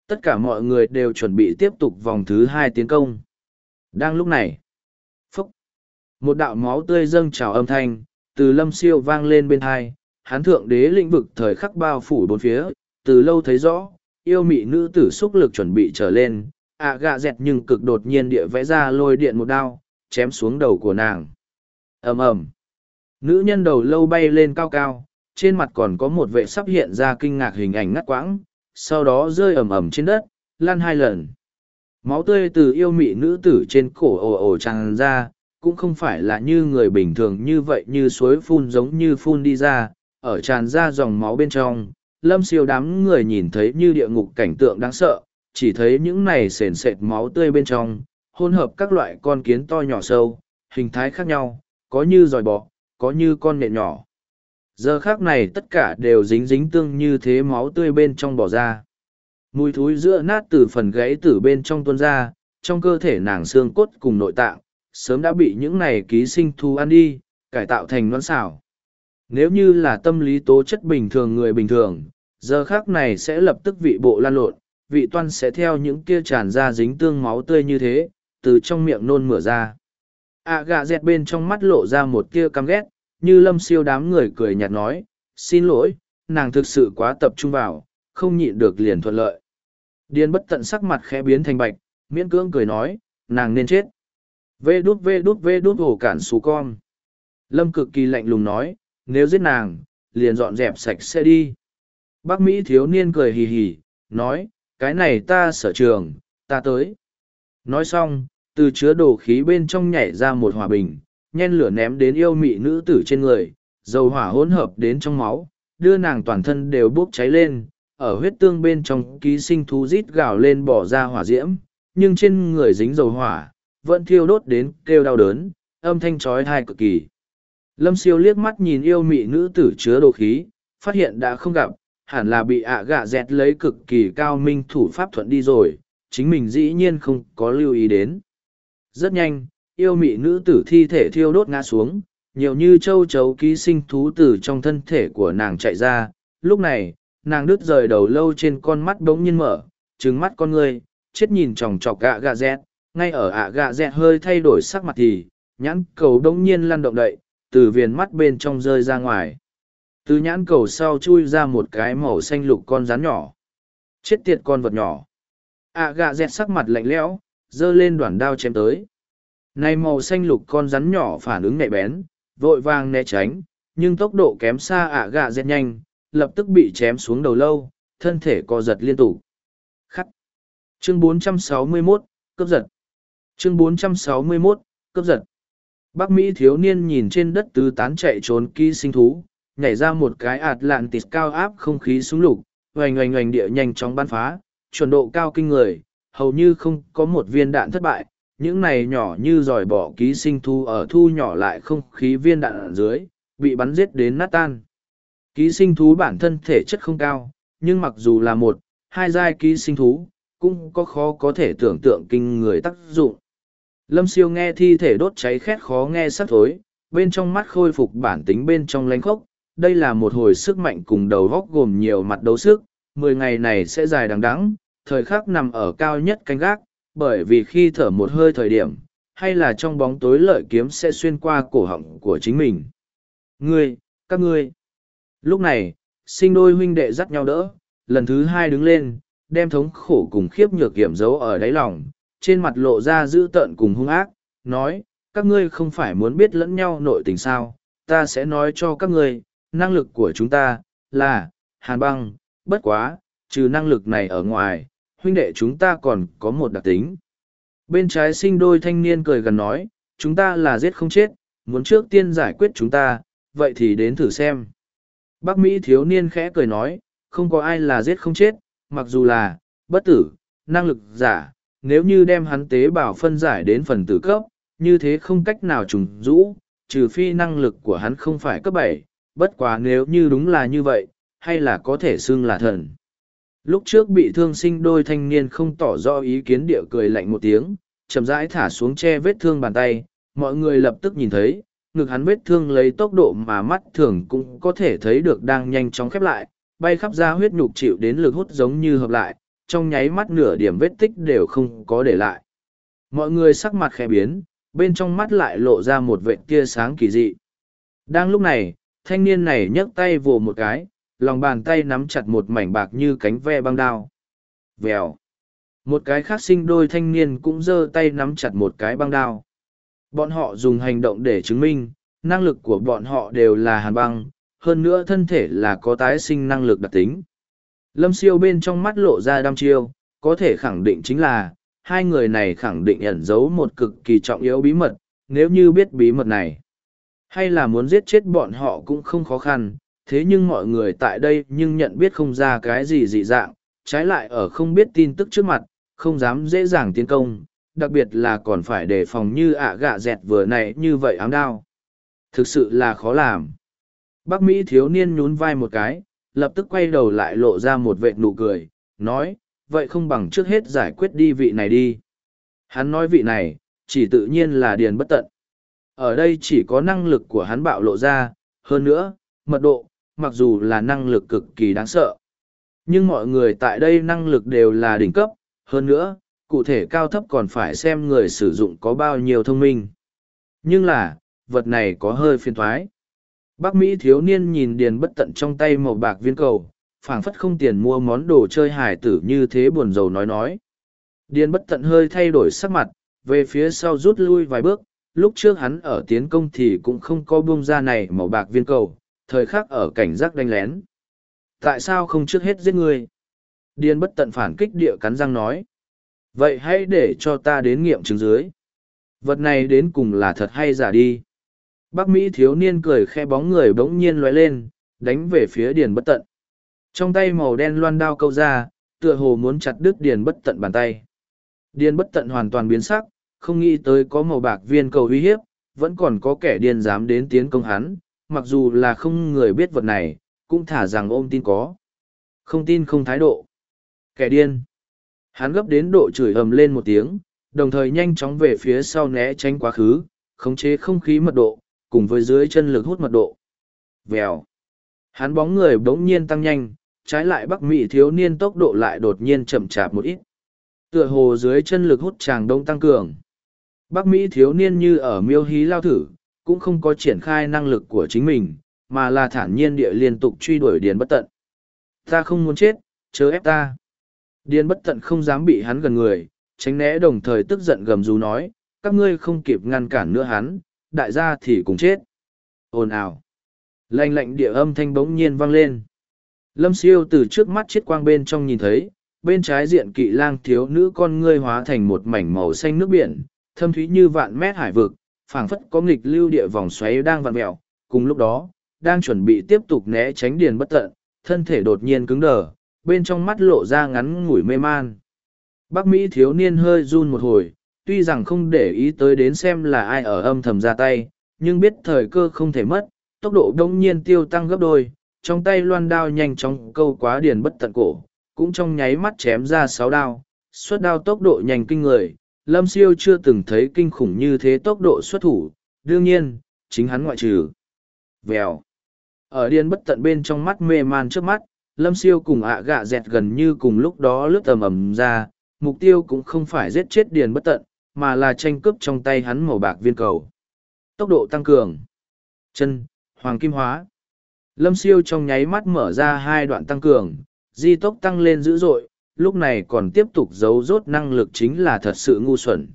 Tất cả mọi người đều chuẩn bị tiếp tục vòng thứ hai tiến công. Đang lúc này, phúc, một đạo máu tươi dâng trào âm thanh, từ lâm siêu vang lên bên hai, hán thượng đế lĩnh vực thời khắc bao phủ bốn phía, từ lâu thấy rõ, yêu mị nữ tử xúc lực chuẩn bị trở lên, ạ gạ dẹt nhưng cực đột nhiên địa vẽ ra lôi điện một đao, chém xuống đầu của nàng. ầm ầm Nữ nhân đầu lâu bay lên cao cao, trên mặt còn có một vệ sắp hiện ra kinh ngạc hình ảnh ngắt quãng, sau đó rơi ầm ầm trên đất, lăn hai lần. Máu tươi từ yêu mị nữ tử trên cổ ồ ồ tràn ra, cũng không phải là như người bình thường như vậy như suối phun giống như phun đi ra, ở tràn ra dòng máu bên trong. Lâm siêu đám người nhìn thấy như địa ngục cảnh tượng đáng sợ, chỉ thấy những này sền sệt máu tươi bên trong, hỗn hợp các loại con kiến to nhỏ sâu, hình thái khác nhau, có như dòi bọ, có như con nện nhỏ. Giờ khác này tất cả đều dính dính tương như thế máu tươi bên trong bỏ ra. Mùi thúi giữa nát từ phần gãy từ bên trong tuôn ra, trong cơ thể nàng xương cốt cùng nội tạng, sớm đã bị những này ký sinh thú ăn đi, cải tạo thành nón xảo. Nếu như là tâm lý tố chất bình thường người bình thường, giờ khác này sẽ lập tức vị bộ lan lộn, vị toan sẽ theo những kia tràn ra dính tương máu tươi như thế, từ trong miệng nôn mửa ra. À gà dẹt bên trong mắt lộ ra một kia căm ghét, như lâm siêu đám người cười nhạt nói, xin lỗi, nàng thực sự quá tập trung vào, không nhịn được liền thuận lợi. Điên bất tận sắc mặt khẽ biến thành bạch, miễn cưỡng cười nói, nàng nên chết. Vê đút vê đút vê đút hổ cản xú con. Lâm cực kỳ lạnh lùng nói, nếu giết nàng, liền dọn dẹp sạch sẽ đi. Bác Mỹ thiếu niên cười hì hì, nói, cái này ta sở trường, ta tới. Nói xong, từ chứa đồ khí bên trong nhảy ra một hòa bình, nhen lửa ném đến yêu mị nữ tử trên người, dầu hỏa hỗn hợp đến trong máu, đưa nàng toàn thân đều bốc cháy lên, ở huyết tương bên trong ký sinh thú rít gào lên bỏ ra hỏa diễm, nhưng trên người dính dầu hỏa, vẫn thiêu đốt đến kêu đau đớn, âm thanh trói thai cực kỳ. Lâm siêu liếc mắt nhìn yêu mị nữ tử chứa đồ khí, phát hiện đã không gặp, hẳn là bị ạ gạ dẹt lấy cực kỳ cao minh thủ pháp thuận đi rồi, chính mình dĩ nhiên không có lưu ý đến. Rất nhanh, yêu mị nữ tử thi thể thiêu đốt ngã xuống, nhiều như châu chấu ký sinh thú tử trong thân thể của nàng chạy ra. Lúc này, nàng đứt rời đầu lâu trên con mắt bỗng nhiên mở, trứng mắt con người, chết nhìn chòng chọc gạ gạ dẹt, ngay ở ạ gạ dẹt hơi thay đổi sắc mặt thì, nhãn cầu bỗng nhiên lăn động đậy, từ viền mắt bên trong rơi ra ngoài. Từ nhãn cầu sau chui ra một cái màu xanh lục con rắn nhỏ. Chết tiệt con vật nhỏ. ạ gạ dẹt sắc mặt lạnh lẽo, giơ lên đoạn đao chém tới. Này màu xanh lục con rắn nhỏ phản ứng nhạy bén, vội vàng né tránh, nhưng tốc độ kém xa ạ gạ dẹt nhanh, lập tức bị chém xuống đầu lâu, thân thể co giật liên tục. Khắc. Chương 461, cướp giật. Chương 461, cướp giật. Bắc Mỹ thiếu niên nhìn trên đất tứ tán chạy trốn ký sinh thú, nhảy ra một cái ạt lạn tịt cao áp không khí súng lục, oành oành oành địa nhanh chóng bắn phá, chuẩn độ cao kinh người, hầu như không có một viên đạn thất bại. Những này nhỏ như giỏi bỏ ký sinh thú ở thu nhỏ lại không khí viên đạn ở dưới, bị bắn giết đến nát tan. Ký sinh thú bản thân thể chất không cao, nhưng mặc dù là một, hai giai ký sinh thú, cũng có khó có thể tưởng tượng kinh người tác dụng. Lâm siêu nghe thi thể đốt cháy khét khó nghe sắc thối, bên trong mắt khôi phục bản tính bên trong lanh khốc. Đây là một hồi sức mạnh cùng đầu góc gồm nhiều mặt đấu sức, mười ngày này sẽ dài đằng đẵng, thời khắc nằm ở cao nhất canh gác, bởi vì khi thở một hơi thời điểm, hay là trong bóng tối lợi kiếm sẽ xuyên qua cổ họng của chính mình. Ngươi, các ngươi. Lúc này, sinh đôi huynh đệ dắt nhau đỡ, lần thứ hai đứng lên, đem thống khổ cùng khiếp nhược kiểm giấu ở đáy lòng, trên mặt lộ ra dữ tợn cùng hung ác, nói, các ngươi không phải muốn biết lẫn nhau nội tình sao, ta sẽ nói cho các ngươi, năng lực của chúng ta, là, hàn băng, bất quá, trừ năng lực này ở ngoài, huynh đệ chúng ta còn có một đặc tính. Bên trái sinh đôi thanh niên cười gần nói, chúng ta là giết không chết, muốn trước tiên giải quyết chúng ta, vậy thì đến thử xem. Bác Mỹ thiếu niên khẽ cười nói, không có ai là giết không chết, mặc dù là, bất tử, năng lực giả, nếu như đem hắn tế bào phân giải đến phần tử cấp, như thế không cách nào trùng rũ, trừ phi năng lực của hắn không phải cấp bảy, bất quá nếu như đúng là như vậy, hay là có thể xưng là thần. Lúc trước bị thương sinh đôi thanh niên không tỏ rõ ý kiến địa cười lạnh một tiếng, chậm rãi thả xuống che vết thương bàn tay, mọi người lập tức nhìn thấy, ngực hắn vết thương lấy tốc độ mà mắt thường cũng có thể thấy được đang nhanh chóng khép lại, bay khắp ra huyết nhục chịu đến lực hút giống như hợp lại, trong nháy mắt nửa điểm vết tích đều không có để lại. Mọi người sắc mặt khẽ biến, bên trong mắt lại lộ ra một vệt tia sáng kỳ dị. Đang lúc này, thanh niên này nhấc tay vồ một cái, lòng bàn tay nắm chặt một mảnh bạc như cánh ve băng đao. Vèo. Một cái khác sinh đôi thanh niên cũng giơ tay nắm chặt một cái băng đao. Bọn họ dùng hành động để chứng minh, năng lực của bọn họ đều là hàn băng, hơn nữa thân thể là có tái sinh năng lực đặc tính. Lâm siêu bên trong mắt lộ ra đăm chiêu, có thể khẳng định chính là, hai người này khẳng định ẩn giấu một cực kỳ trọng yếu bí mật, nếu như biết bí mật này. Hay là muốn giết chết bọn họ cũng không khó khăn, thế nhưng mọi người tại đây nhưng nhận biết không ra cái gì dị dạng, trái lại ở không biết tin tức trước mặt, không dám dễ dàng tiến công, đặc biệt là còn phải đề phòng như ạ gạ dẹt vừa này như vậy ám đao. Thực sự là khó làm. Bắc Mỹ thiếu niên nhún vai một cái, lập tức quay đầu lại lộ ra một vệ nụ cười, nói, vậy không bằng trước hết giải quyết đi vị này đi. Hắn nói vị này, chỉ tự nhiên là điền bất tận. Ở đây chỉ có năng lực của hắn bạo lộ ra, hơn nữa, mật độ, mặc dù là năng lực cực kỳ đáng sợ. Nhưng mọi người tại đây năng lực đều là đỉnh cấp, hơn nữa, cụ thể cao thấp còn phải xem người sử dụng có bao nhiêu thông minh. Nhưng là, vật này có hơi phiền thoái. Bác Mỹ thiếu niên nhìn điền bất tận trong tay màu bạc viên cầu, phảng phất không tiền mua món đồ chơi hải tử như thế buồn rầu nói nói. Điền bất tận hơi thay đổi sắc mặt, về phía sau rút lui vài bước, lúc trước hắn ở tiến công thì cũng không có buông ra này màu bạc viên cầu, thời khắc ở cảnh giác đánh lén. Tại sao không trước hết giết người? Điền bất tận phản kích địa cắn răng nói. Vậy hãy để cho ta đến nghiệm chứng dưới. Vật này đến cùng là thật hay giả đi. Bác Mỹ thiếu niên cười khe bóng người bỗng nhiên lóe lên, đánh về phía điền bất tận. Trong tay màu đen loan đao câu ra, tựa hồ muốn chặt đứt điền bất tận bàn tay. Điền bất tận hoàn toàn biến sắc, không nghĩ tới có màu bạc viên cầu uy hiếp, vẫn còn có kẻ điên dám đến tiến công hắn, mặc dù là không người biết vật này, cũng thả rằng ôm tin có. Không tin không thái độ. Kẻ điên. Hắn gấp đến độ chửi ầm lên một tiếng, đồng thời nhanh chóng về phía sau né tránh quá khứ, khống chế không khí mật độ, cùng với dưới chân lực hút mật độ. Vèo. Hắn bóng người bỗng nhiên tăng nhanh, trái lại Bắc Mỹ thiếu niên tốc độ lại đột nhiên chậm chạp một ít. Tựa hồ dưới chân lực hút chàng đông tăng cường. Bắc Mỹ thiếu niên như ở miêu hí lao thử, cũng không có triển khai năng lực của chính mình, mà là thản nhiên địa liên tục truy đuổi điền bất tận. Ta không muốn chết, chớ ép ta. Điền bất tận không dám bị hắn gần người, tránh né đồng thời tức giận gầm rú nói, các ngươi không kịp ngăn cản nữa hắn, đại gia thì cùng chết. Ồn ào. Lạnh lạnh địa âm thanh bỗng nhiên vang lên. Lâm siêu từ trước mắt chiếc quang bên trong nhìn thấy, bên trái diện kỵ lang thiếu nữ con ngươi hóa thành một mảnh màu xanh nước biển, thâm thúy như vạn mét hải vực, phảng phất có nghịch lưu địa vòng xoáy đang vặn mẹo. Cùng lúc đó, đang chuẩn bị tiếp tục né tránh điền bất tận, thân thể đột nhiên cứng đờ, bên trong mắt lộ ra ngắn ngủi mê man. Bắc Mỹ thiếu niên hơi run một hồi, tuy rằng không để ý tới đến xem là ai ở âm thầm ra tay, nhưng biết thời cơ không thể mất, tốc độ đông nhiên tiêu tăng gấp đôi, trong tay loan đao nhanh chóng câu quá điền bất tận cổ, cũng trong nháy mắt chém ra sáu đao, xuất đao tốc độ nhanh kinh người, lâm siêu chưa từng thấy kinh khủng như thế tốc độ xuất thủ, đương nhiên, chính hắn ngoại trừ. Vèo. Ở điền bất tận bên trong mắt mê man trước mắt, lâm siêu cùng ạ gạ dẹt gần như cùng lúc đó lướt tầm ầm ra, mục tiêu cũng không phải giết chết điền bất tận, mà là tranh cướp trong tay hắn màu bạc viên cầu. Tốc độ tăng cường. Chân, hoàng kim hóa. Lâm siêu trong nháy mắt mở ra hai đoạn tăng cường, di tốc tăng lên dữ dội, lúc này còn tiếp tục giấu rốt năng lực chính là thật sự ngu xuẩn.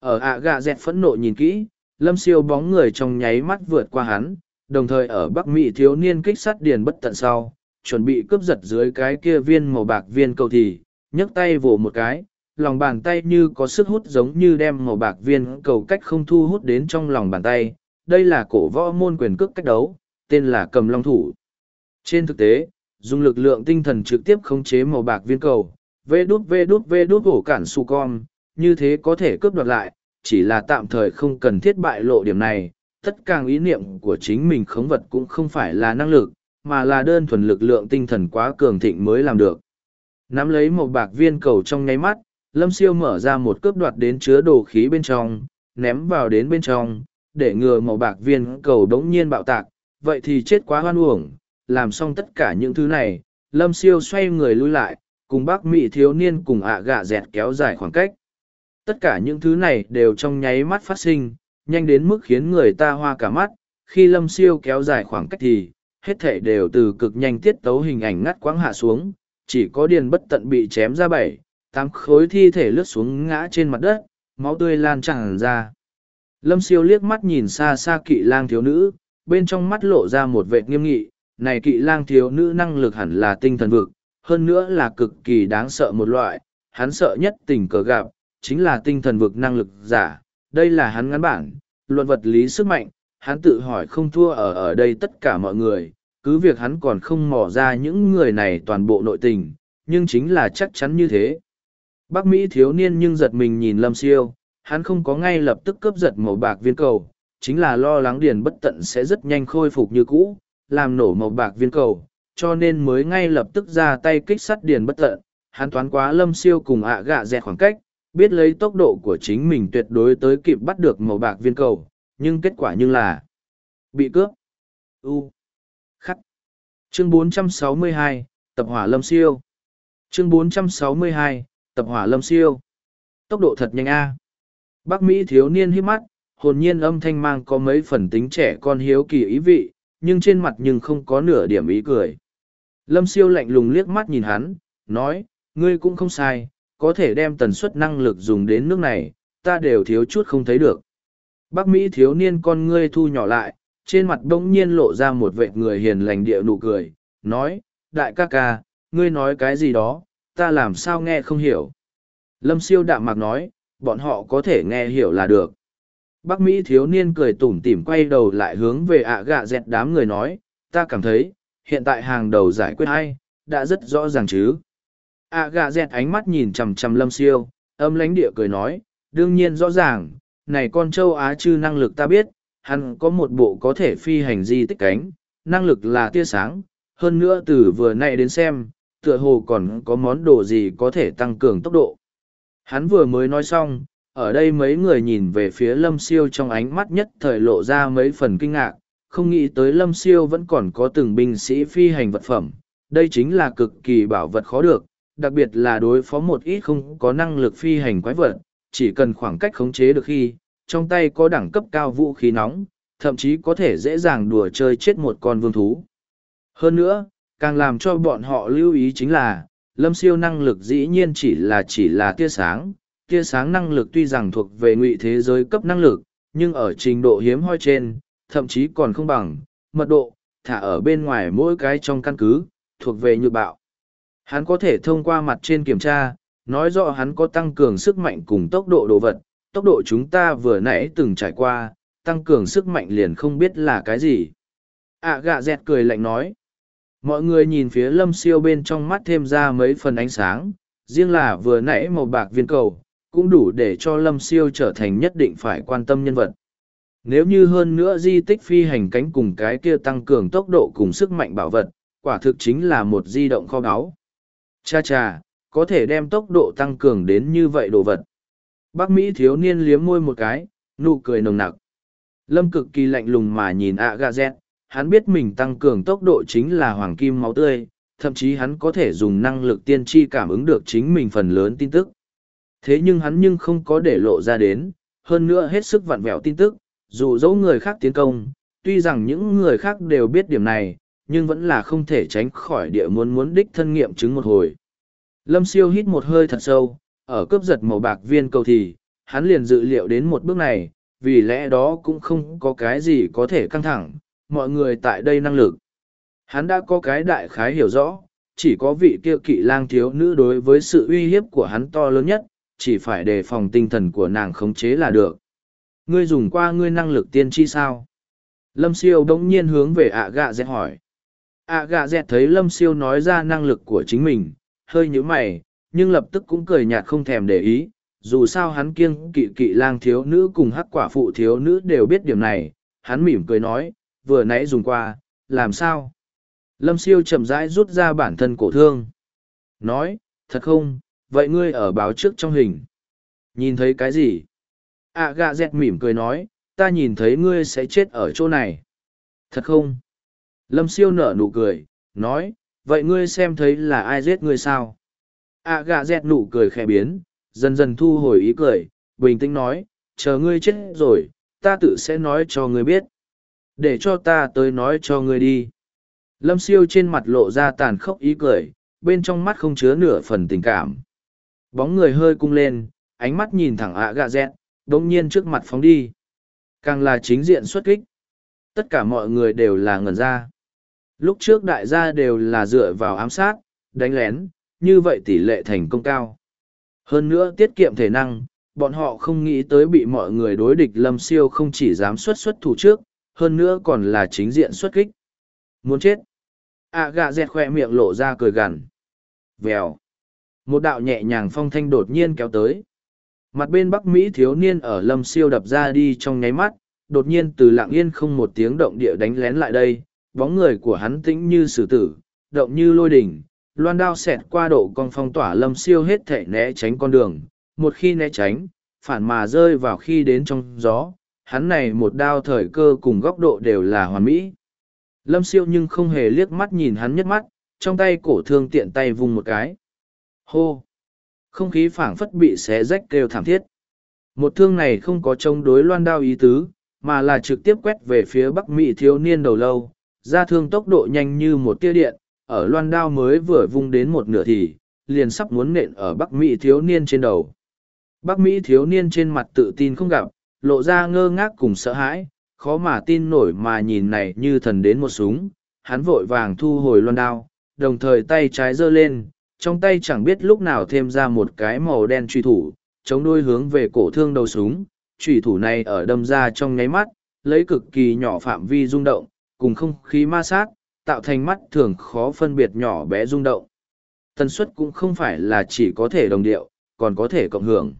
Ở ạ gạ dẹt phẫn nộ nhìn kỹ, lâm siêu bóng người trong nháy mắt vượt qua hắn, đồng thời ở Bắc Mỹ thiếu niên kích sát điền bất tận sau, chuẩn bị cướp giật dưới cái kia viên màu bạc viên cầu thì, nhấc tay vỗ một cái, lòng bàn tay như có sức hút giống như đem màu bạc viên cầu cách không thu hút đến trong lòng bàn tay. Đây là cổ võ môn quyền cước cách đấu, tên là cầm long thủ. Trên thực tế, dùng lực lượng tinh thần trực tiếp khống chế màu bạc viên cầu, vê đút vê đút vê đút hổ cản su con, như thế có thể cướp đoạt lại, chỉ là tạm thời không cần thiết bại lộ điểm này. Tất cả ý niệm của chính mình khống vật cũng không phải là năng lực, mà là đơn thuần lực lượng tinh thần quá cường thịnh mới làm được. Nắm lấy một bạc viên cầu trong nháy mắt, Lâm Siêu mở ra một cướp đoạt đến chứa đồ khí bên trong, ném vào đến bên trong, để ngừa màu bạc viên cầu đống nhiên bạo tạc, vậy thì chết quá hoan uổng. Làm xong tất cả những thứ này, Lâm Siêu xoay người lui lại, cùng bác Mỹ thiếu niên cùng ạ gạ dẹt kéo dài khoảng cách. Tất cả những thứ này đều trong nháy mắt phát sinh, nhanh đến mức khiến người ta hoa cả mắt, khi Lâm Siêu kéo dài khoảng cách thì, hết thể đều từ cực nhanh tiết tấu hình ảnh ngắt quãng hạ xuống, chỉ có điền bất tận bị chém ra bảy, tám khối thi thể lướt xuống ngã trên mặt đất, máu tươi lan tràn ra. Lâm siêu liếc mắt nhìn xa xa kỵ lang thiếu nữ, bên trong mắt lộ ra một vệ nghiêm nghị, này kỵ lang thiếu nữ năng lực hẳn là tinh thần vực, hơn nữa là cực kỳ đáng sợ một loại, hắn sợ nhất tình cờ gặp, chính là tinh thần vực năng lực giả, đây là hắn ngắn bản, luận vật lý sức mạnh, hắn tự hỏi không thua ở ở đây tất cả mọi người, cứ việc hắn còn không mò ra những người này toàn bộ nội tình, nhưng chính là chắc chắn như thế. Bắc Mỹ thiếu niên nhưng giật mình nhìn Lâm Siêu, hắn không có ngay lập tức cướp giật màu bạc viên cầu, chính là lo lắng điền bất tận sẽ rất nhanh khôi phục như cũ, làm nổ màu bạc viên cầu, cho nên mới ngay lập tức ra tay kích sắt điền bất tận. Hắn toán quá Lâm Siêu cùng ạ gạ dẹt khoảng cách, biết lấy tốc độ của chính mình tuyệt đối tới kịp bắt được màu bạc viên cầu, nhưng kết quả như là bị cướp. U. Khắc. Chương 462, Tập hỏa lâm siêu. Chương 462, Tập hỏa lâm siêu. Tốc độ thật nhanh a. Bắc Mỹ thiếu niên hiếp mắt, hồn nhiên âm thanh mang có mấy phần tính trẻ con hiếu kỳ ý vị, nhưng trên mặt nhưng không có nửa điểm ý cười. Lâm siêu lạnh lùng liếc mắt nhìn hắn, nói, ngươi cũng không sai, có thể đem tần suất năng lực dùng đến nước này, ta đều thiếu chút không thấy được. Bắc Mỹ thiếu niên con ngươi thu nhỏ lại, trên mặt bỗng nhiên lộ ra một vệ người hiền lành địa nụ cười, nói, đại ca ca, ngươi nói cái gì đó, ta làm sao nghe không hiểu. Lâm siêu đạm mạc nói, bọn họ có thể nghe hiểu là được. Bắc Mỹ thiếu niên cười tủm tỉm quay đầu lại hướng về ạ gạ dẹt đám người nói, ta cảm thấy, hiện tại hàng đầu giải quyết hay, đã rất rõ ràng chứ. ạ gạ dẹt ánh mắt nhìn chằm chằm lâm siêu, âm lánh địa cười nói, đương nhiên rõ ràng, này con châu Á chư năng lực ta biết, hắn có một bộ có thể phi hành di tích cánh, năng lực là tia sáng, hơn nữa từ vừa nãy đến xem, tựa hồ còn có món đồ gì có thể tăng cường tốc độ. Hắn vừa mới nói xong, ở đây mấy người nhìn về phía lâm siêu trong ánh mắt nhất thời lộ ra mấy phần kinh ngạc, không nghĩ tới lâm siêu vẫn còn có từng binh sĩ phi hành vật phẩm. Đây chính là cực kỳ bảo vật khó được, đặc biệt là đối phó một ít không có năng lực phi hành quái vật, chỉ cần khoảng cách khống chế được khi, trong tay có đẳng cấp cao vũ khí nóng, thậm chí có thể dễ dàng đùa chơi chết một con vương thú. Hơn nữa, càng làm cho bọn họ lưu ý chính là, lâm siêu năng lực dĩ nhiên chỉ là chỉ là tia sáng. Tia sáng năng lực tuy rằng thuộc về ngụy thế giới cấp năng lực, nhưng ở trình độ hiếm hoi trên, thậm chí còn không bằng, mật độ, thả ở bên ngoài mỗi cái trong căn cứ, thuộc về nhược bạo. Hắn có thể thông qua mặt trên kiểm tra, nói rõ hắn có tăng cường sức mạnh cùng tốc độ đồ vật, tốc độ chúng ta vừa nãy từng trải qua, tăng cường sức mạnh liền không biết là cái gì. ạ gạ dẹt cười lạnh nói. Mọi người nhìn phía lâm siêu bên trong mắt thêm ra mấy phần ánh sáng, riêng là vừa nãy màu bạc viên cầu, cũng đủ để cho lâm siêu trở thành nhất định phải quan tâm nhân vật. Nếu như hơn nữa di tích phi hành cánh cùng cái kia tăng cường tốc độ cùng sức mạnh bảo vật, quả thực chính là một di động kho báu. Cha cha, có thể đem tốc độ tăng cường đến như vậy đồ vật. Bác Mỹ thiếu niên liếm môi một cái, nụ cười nồng nặc. Lâm cực kỳ lạnh lùng mà nhìn ạ gà z hắn biết mình tăng cường tốc độ chính là hoàng kim máu tươi, thậm chí hắn có thể dùng năng lực tiên tri cảm ứng được chính mình phần lớn tin tức. Thế nhưng hắn nhưng không có để lộ ra đến, hơn nữa hết sức vặn vẹo tin tức, dù dẫu người khác tiến công, tuy rằng những người khác đều biết điểm này, nhưng vẫn là không thể tránh khỏi địa muốn muốn đích thân nghiệm chứng một hồi. Lâm siêu hít một hơi thật sâu, ở cướp giật màu bạc viên cầu thì, hắn liền dự liệu đến một bước này, vì lẽ đó cũng không có cái gì có thể căng thẳng, mọi người tại đây năng lực. Hắn đã có cái đại khái hiểu rõ, chỉ có vị kia kỵ lang thiếu nữ đối với sự uy hiếp của hắn to lớn nhất, chỉ phải đề phòng tinh thần của nàng khống chế là được. Ngươi dùng qua ngươi năng lực tiên tri sao? Lâm siêu đống nhiên hướng về ạ gạ dẹt hỏi. ạ gạ dẹt thấy lâm siêu nói ra năng lực của chính mình, hơi nhíu mày, nhưng lập tức cũng cười nhạt không thèm để ý, dù sao hắn kiêng kỵ kỵ lang thiếu nữ cùng hắc quả phụ thiếu nữ đều biết điểm này, hắn mỉm cười nói, vừa nãy dùng qua, làm sao? Lâm siêu chậm rãi rút ra bản thân cổ thương. Nói, thật không, vậy ngươi ở báo trước trong hình. Nhìn thấy cái gì? À gạ dẹt mỉm cười nói, ta nhìn thấy ngươi sẽ chết ở chỗ này. Thật không? Lâm siêu nở nụ cười, nói, vậy ngươi xem thấy là ai giết ngươi sao? À gạ dẹt nụ cười khẽ biến, dần dần thu hồi ý cười, bình tĩnh nói, chờ ngươi chết rồi, ta tự sẽ nói cho ngươi biết. Để cho ta tới nói cho ngươi đi. Lâm siêu trên mặt lộ ra tàn khốc ý cười, bên trong mắt không chứa nửa phần tình cảm. Bóng người hơi cung lên, ánh mắt nhìn thẳng ạ gạ dẹt, đống nhiên trước mặt phóng đi. Càng là chính diện xuất kích. Tất cả mọi người đều là ngẩn ra. Lúc trước đại gia đều là dựa vào ám sát, đánh lén, như vậy tỷ lệ thành công cao. Hơn nữa tiết kiệm thể năng, bọn họ không nghĩ tới bị mọi người đối địch lâm siêu không chỉ dám xuất xuất thủ trước, hơn nữa còn là chính diện xuất kích. Muốn chết. À gạ dẹt khoe miệng lộ ra cười gằn. Vèo. Một đạo nhẹ nhàng phong thanh đột nhiên kéo tới. Mặt bên Bắc Mỹ thiếu niên ở lâm siêu đập ra đi trong nháy mắt, đột nhiên từ lạng yên không một tiếng động địa đánh lén lại đây, bóng người của hắn tĩnh như sử tử, động như lôi đỉnh, loan đao xẹt qua độ con phong tỏa lâm siêu hết thể né tránh con đường, một khi né tránh, phản mà rơi vào khi đến trong gió, hắn này một đao thời cơ cùng góc độ đều là hoàn mỹ. Lâm siêu nhưng không hề liếc mắt nhìn hắn nhất mắt, trong tay cổ thương tiện tay vung một cái. Hô! Không khí phảng phất bị xé rách kêu thảm thiết. Một thương này không có chống đối loan đao ý tứ, mà là trực tiếp quét về phía bắc mỹ thiếu niên đầu lâu, ra thương tốc độ nhanh như một tia điện, ở loan đao mới vừa vung đến một nửa thì, liền sắp muốn nện ở bắc mỹ thiếu niên trên đầu. Bắc Mỹ thiếu niên trên mặt tự tin không gặp, lộ ra ngơ ngác cùng sợ hãi, khó mà tin nổi mà nhìn này như thần đến một súng, hắn vội vàng thu hồi loan đao, đồng thời tay trái giơ lên, trong tay chẳng biết lúc nào thêm ra một cái màu đen truy thủ, chống đôi hướng về cổ thương đầu súng, truy thủ này ở đâm ra trong nháy mắt, lấy cực kỳ nhỏ phạm vi rung động, cùng không khí ma sát, tạo thành mắt thường khó phân biệt nhỏ bé rung động. Tần suất cũng không phải là chỉ có thể đồng điệu, còn có thể cộng hưởng.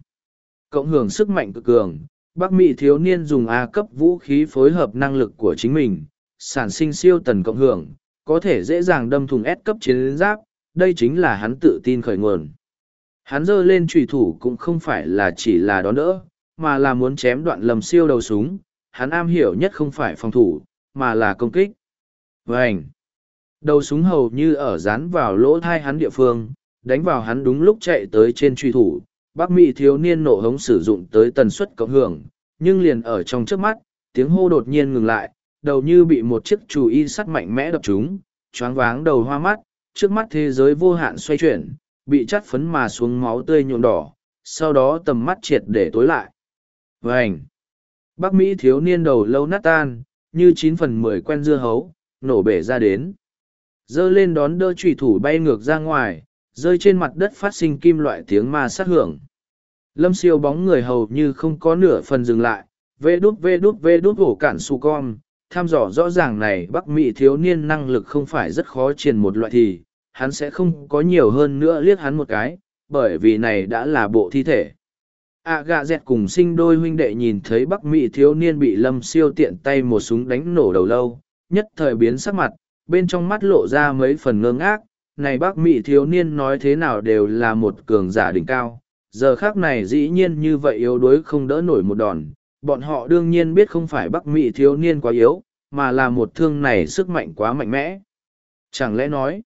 Cộng hưởng sức mạnh cực cường, Bắc Mỹ thiếu niên dùng A cấp vũ khí phối hợp năng lực của chính mình, sản sinh siêu tần cộng hưởng, có thể dễ dàng đâm thùng S cấp chiến giáp, đây chính là hắn tự tin khởi nguồn. Hắn giơ lên trùy thủ cũng không phải là chỉ là đón đỡ, mà là muốn chém đoạn lầm siêu đầu súng, hắn am hiểu nhất không phải phòng thủ, mà là công kích. Vânh! Đầu súng hầu như ở dán vào lỗ thai hắn địa phương, đánh vào hắn đúng lúc chạy tới trên truy thủ, Bắc Mỹ thiếu niên nổ hống sử dụng tới tần suất cộng hưởng, nhưng liền ở trong trước mắt, tiếng hô đột nhiên ngừng lại, đầu như bị một chiếc chủ y sắt mạnh mẽ đập trúng, choáng váng đầu hoa mắt, trước mắt thế giới vô hạn xoay chuyển, bị chắt phấn mà xuống máu tươi nhuộm đỏ, sau đó tầm mắt triệt để tối lại. Vành. Bắc Mỹ thiếu niên đầu lâu nát tan, như chín phần mười quen dưa hấu, nổ bể ra đến. Dơ lên đón đỡ trùy thủ bay ngược ra ngoài, rơi trên mặt đất phát sinh kim loại tiếng ma sát hưởng. Lâm siêu bóng người hầu như không có nửa phần dừng lại, vê đút vê đút vê đút hổ cản su con, tham dò rõ ràng này Bắc Mỹ thiếu niên năng lực không phải rất khó triển một loại thì, hắn sẽ không có nhiều hơn nữa liếc hắn một cái, bởi vì này đã là bộ thi thể. A gà dẹt cùng sinh đôi huynh đệ nhìn thấy Bắc Mỹ thiếu niên bị lâm siêu tiện tay một súng đánh nổ đầu lâu, nhất thời biến sắc mặt, bên trong mắt lộ ra mấy phần ngơ ngác, này bác mỹ thiếu niên nói thế nào đều là một cường giả đỉnh cao, giờ khác này dĩ nhiên như vậy yếu đuối không đỡ nổi một đòn. Bọn họ đương nhiên biết không phải bắc mỹ thiếu niên quá yếu, mà là một thương này sức mạnh quá mạnh mẽ. Chẳng lẽ nói,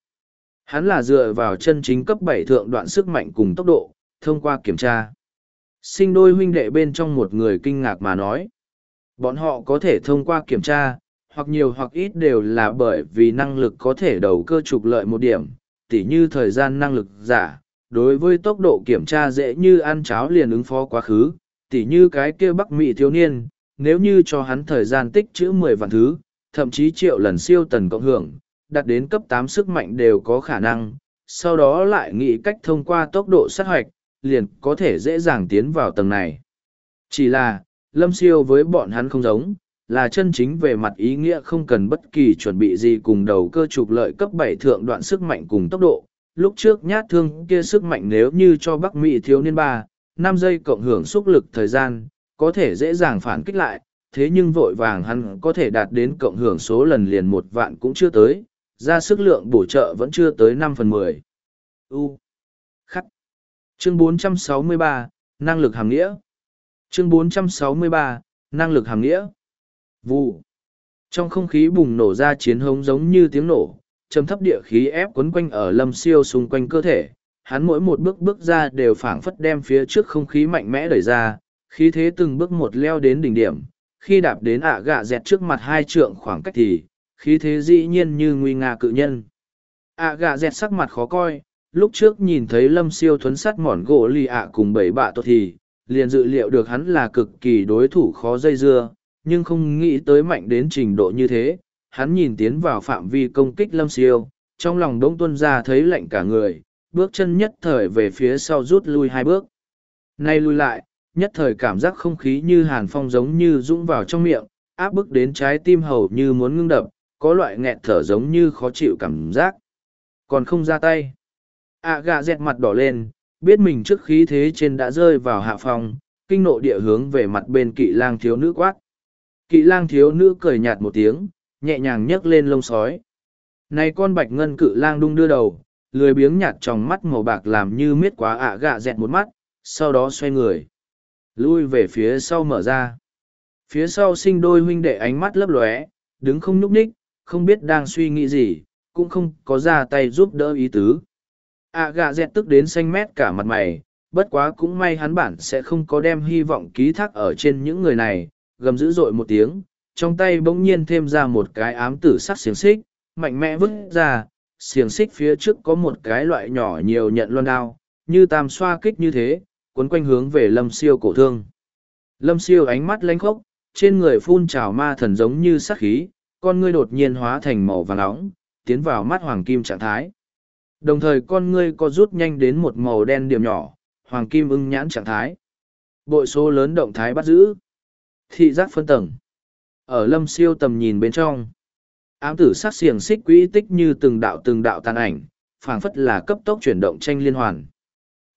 hắn là dựa vào chân chính cấp bảy thượng đoạn sức mạnh cùng tốc độ, thông qua kiểm tra. Sinh đôi huynh đệ bên trong một người kinh ngạc mà nói, bọn họ có thể thông qua kiểm tra hoặc nhiều hoặc ít đều là bởi vì năng lực có thể đầu cơ trục lợi một điểm, tỉ như thời gian năng lực giả, đối với tốc độ kiểm tra dễ như ăn cháo liền ứng phó quá khứ, tỉ như cái kia bắc mỹ thiếu niên, nếu như cho hắn thời gian tích chữ mười vạn thứ, thậm chí triệu lần siêu tần cộng hưởng, đạt đến cấp tám sức mạnh đều có khả năng, sau đó lại nghĩ cách thông qua tốc độ sát hoạch, liền có thể dễ dàng tiến vào tầng này. Chỉ là, lâm siêu với bọn hắn không giống, là chân chính về mặt ý nghĩa không cần bất kỳ chuẩn bị gì cùng đầu cơ trục lợi cấp bảy thượng đoạn sức mạnh cùng tốc độ. Lúc trước nhát thương kia sức mạnh nếu như cho Bắc Mỹ thiếu niên ba, năm giây cộng hưởng xúc lực thời gian, có thể dễ dàng phản kích lại, thế nhưng vội vàng hắn có thể đạt đến cộng hưởng số lần liền một vạn cũng chưa tới, ra sức lượng bổ trợ vẫn chưa tới năm phần mười. U. Khắc. Chương 463, năng lực hàm nghĩa. Chương 463, năng lực hàm nghĩa. Vụ. Trong không khí bùng nổ ra chiến hống giống như tiếng nổ, trầm thấp địa khí ép quấn quanh ở lâm siêu xung quanh cơ thể. Hắn mỗi một bước bước ra đều phảng phất đem phía trước không khí mạnh mẽ đẩy ra, khí thế từng bước một leo đến đỉnh điểm. Khi đạp đến ạ gạ dẹt trước mặt hai trượng khoảng cách thì, khí thế dĩ nhiên như nguy nga cự nhân. ạ gạ dẹt sắc mặt khó coi, lúc trước nhìn thấy lâm siêu thuấn sắt mỏn gỗ lì ạ cùng bảy bạ tốt thì, liền dự liệu được hắn là cực kỳ đối thủ khó dây dưa, nhưng không nghĩ tới mạnh đến trình độ như thế. Hắn nhìn tiến vào phạm vi công kích lâm siêu, trong lòng đống tuân ra thấy lạnh cả người, bước chân nhất thời về phía sau rút lui hai bước. Nay lui lại, nhất thời cảm giác không khí như hàn phong giống như dũng vào trong miệng, áp bức đến trái tim hầu như muốn ngưng đập, có loại nghẹt thở giống như khó chịu cảm giác. Còn không ra tay. À gà dẹt mặt đỏ lên, biết mình trước khí thế trên đã rơi vào hạ phòng, kinh nộ địa hướng về mặt bên kỵ lang thiếu nữ quát. Kỵ lang thiếu nữ cười nhạt một tiếng, nhẹ nhàng nhấc lên lông sói. Này con bạch ngân cự lang đung đưa đầu, lười biếng nhạt trong mắt màu bạc làm như miết quá ạ gạ dẹt một mắt, sau đó xoay người. Lui về phía sau mở ra. Phía sau sinh đôi huynh đệ ánh mắt lấp lóe, đứng không nhúc nhích, không biết đang suy nghĩ gì, cũng không có ra tay giúp đỡ ý tứ. À gạ dẹt tức đến xanh mét cả mặt mày, bất quá cũng may hắn bản sẽ không có đem hy vọng ký thác ở trên những người này, gầm dữ dội một tiếng, trong tay bỗng nhiên thêm ra một cái ám tử sắc xiềng xích, mạnh mẽ vứt ra, xiềng xích phía trước có một cái loại nhỏ nhiều nhận loan đao, như tam xoa kích như thế, cuốn quanh hướng về lâm siêu cổ thương. Lâm siêu ánh mắt lanh khốc, trên người phun trào ma thần giống như sắc khí, con ngươi đột nhiên hóa thành màu vàng nóng, tiến vào mắt hoàng kim trạng thái. Đồng thời con ngươi có rút nhanh đến một màu đen điểm nhỏ, hoàng kim ưng nhãn trạng thái. Bội số lớn động thái bắt giữ. Thị giác phân tầng. Ở lâm siêu tầm nhìn bên trong. Ám tử sát xiềng xích quỹ tích như từng đạo từng đạo tàn ảnh, phảng phất là cấp tốc chuyển động tranh liên hoàn.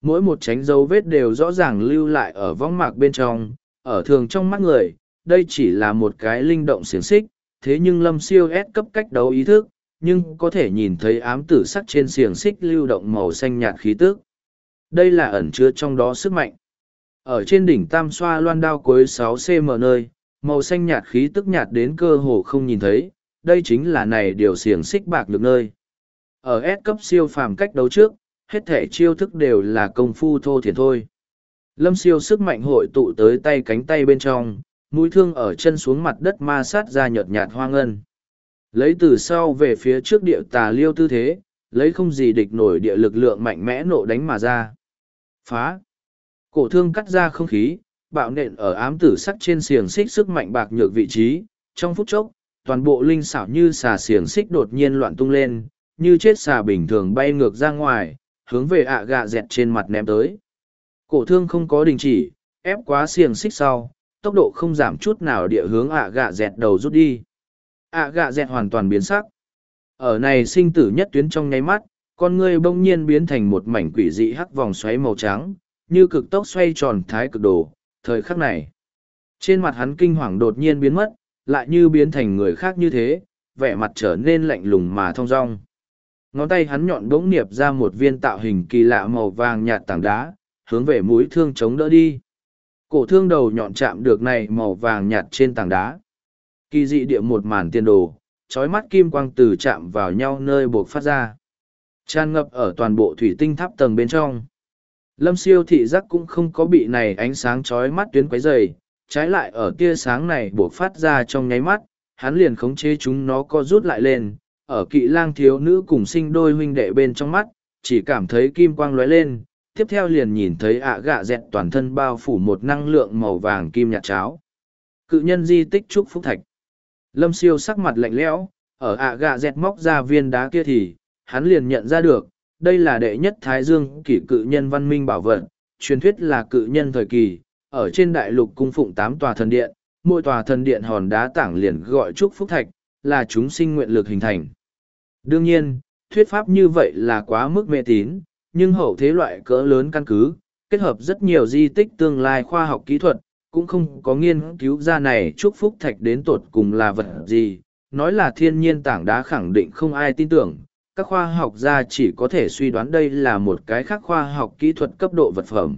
Mỗi một tránh dấu vết đều rõ ràng lưu lại ở võng mạc bên trong, ở thường trong mắt người, đây chỉ là một cái linh động xiềng xích, thế nhưng lâm siêu ép cấp cách đấu ý thức, nhưng có thể nhìn thấy ám tử sắc trên xiềng xích lưu động màu xanh nhạt khí tước. Đây là ẩn chứa trong đó sức mạnh. Ở trên đỉnh tam xoa loan đao cuối 6 cm nơi, màu xanh nhạt khí tức nhạt đến cơ hồ không nhìn thấy, đây chính là này điều xiềng xích bạc được nơi. Ở S cấp siêu phàm cách đấu trước, hết thể chiêu thức đều là công phu thô thiển thôi. Lâm siêu sức mạnh hội tụ tới tay cánh tay bên trong, mũi thương ở chân xuống mặt đất ma sát ra nhợt nhạt hoa ngân. Lấy từ sau về phía trước địa tà liêu tư thế, lấy không gì địch nổi địa lực lượng mạnh mẽ nộ đánh mà ra. Phá! Cổ thương cắt ra không khí, bạo nện ở ám tử sắc trên xiềng xích sức mạnh bạc nhược vị trí, trong phút chốc, toàn bộ linh xảo như xà xiềng xích đột nhiên loạn tung lên, như chết xà bình thường bay ngược ra ngoài, hướng về ạ gạ dẹt trên mặt ném tới. Cổ thương không có đình chỉ, ép quá xiềng xích sau, tốc độ không giảm chút nào địa hướng ạ gạ dẹt đầu rút đi. ạ gạ dẹt hoàn toàn biến sắc. Ở này sinh tử nhất tuyến trong nháy mắt, con ngươi bỗng nhiên biến thành một mảnh quỷ dị hắc vòng xoáy màu trắng, như cực tốc xoay tròn thái cực đồ, thời khắc này. Trên mặt hắn kinh hoàng đột nhiên biến mất, lại như biến thành người khác như thế, vẻ mặt trở nên lạnh lùng mà thong dong. Ngón tay hắn nhọn bỗng niệp ra một viên tạo hình kỳ lạ màu vàng nhạt tảng đá, hướng về mũi thương chống đỡ đi. Cổ thương đầu nhọn chạm được này màu vàng nhạt trên tảng đá. Kỳ dị địa một màn tiên đồ, trói mắt kim quang từ chạm vào nhau nơi buộc phát ra. Tràn ngập ở toàn bộ thủy tinh tháp tầng bên trong. Lâm siêu thị giác cũng không có bị này ánh sáng trói mắt tuyến quấy dày, trái lại ở tia sáng này buộc phát ra trong nháy mắt, hắn liền khống chế chúng nó co rút lại lên, ở kỵ lang thiếu nữ cùng sinh đôi huynh đệ bên trong mắt, chỉ cảm thấy kim quang lóe lên, tiếp theo liền nhìn thấy ạ gạ dẹt toàn thân bao phủ một năng lượng màu vàng kim nhạt cháo. Cự nhân di tích trúc phúc thạch. Lâm siêu sắc mặt lạnh lẽo, ở ạ gạ dẹt móc ra viên đá kia thì, hắn liền nhận ra được, đây là đệ nhất thái dương kỷ cự nhân văn minh bảo vật, truyền thuyết là cự nhân thời kỳ, ở trên đại lục cung phụng tám tòa thần điện, mỗi tòa thần điện hòn đá tảng liền gọi trúc phúc thạch, là chúng sinh nguyện lực hình thành. Đương nhiên, thuyết pháp như vậy là quá mức mê tín, nhưng hậu thế loại cỡ lớn căn cứ, kết hợp rất nhiều di tích tương lai khoa học kỹ thuật, cũng không có nghiên cứu ra này chúc phúc thạch đến tột cùng là vật gì, nói là thiên nhiên tảng đá khẳng định không ai tin tưởng, các khoa học gia chỉ có thể suy đoán đây là một cái khác khoa học kỹ thuật cấp độ vật phẩm.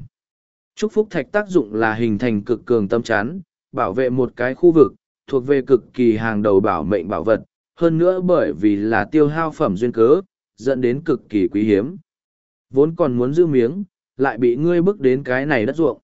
Chúc phúc thạch tác dụng là hình thành cực cường tâm chán, bảo vệ một cái khu vực, thuộc về cực kỳ hàng đầu bảo mệnh bảo vật, hơn nữa bởi vì là tiêu hao phẩm duyên cớ, dẫn đến cực kỳ quý hiếm. Vốn còn muốn giữ miếng, lại bị ngươi bước đến cái này đất ruộng.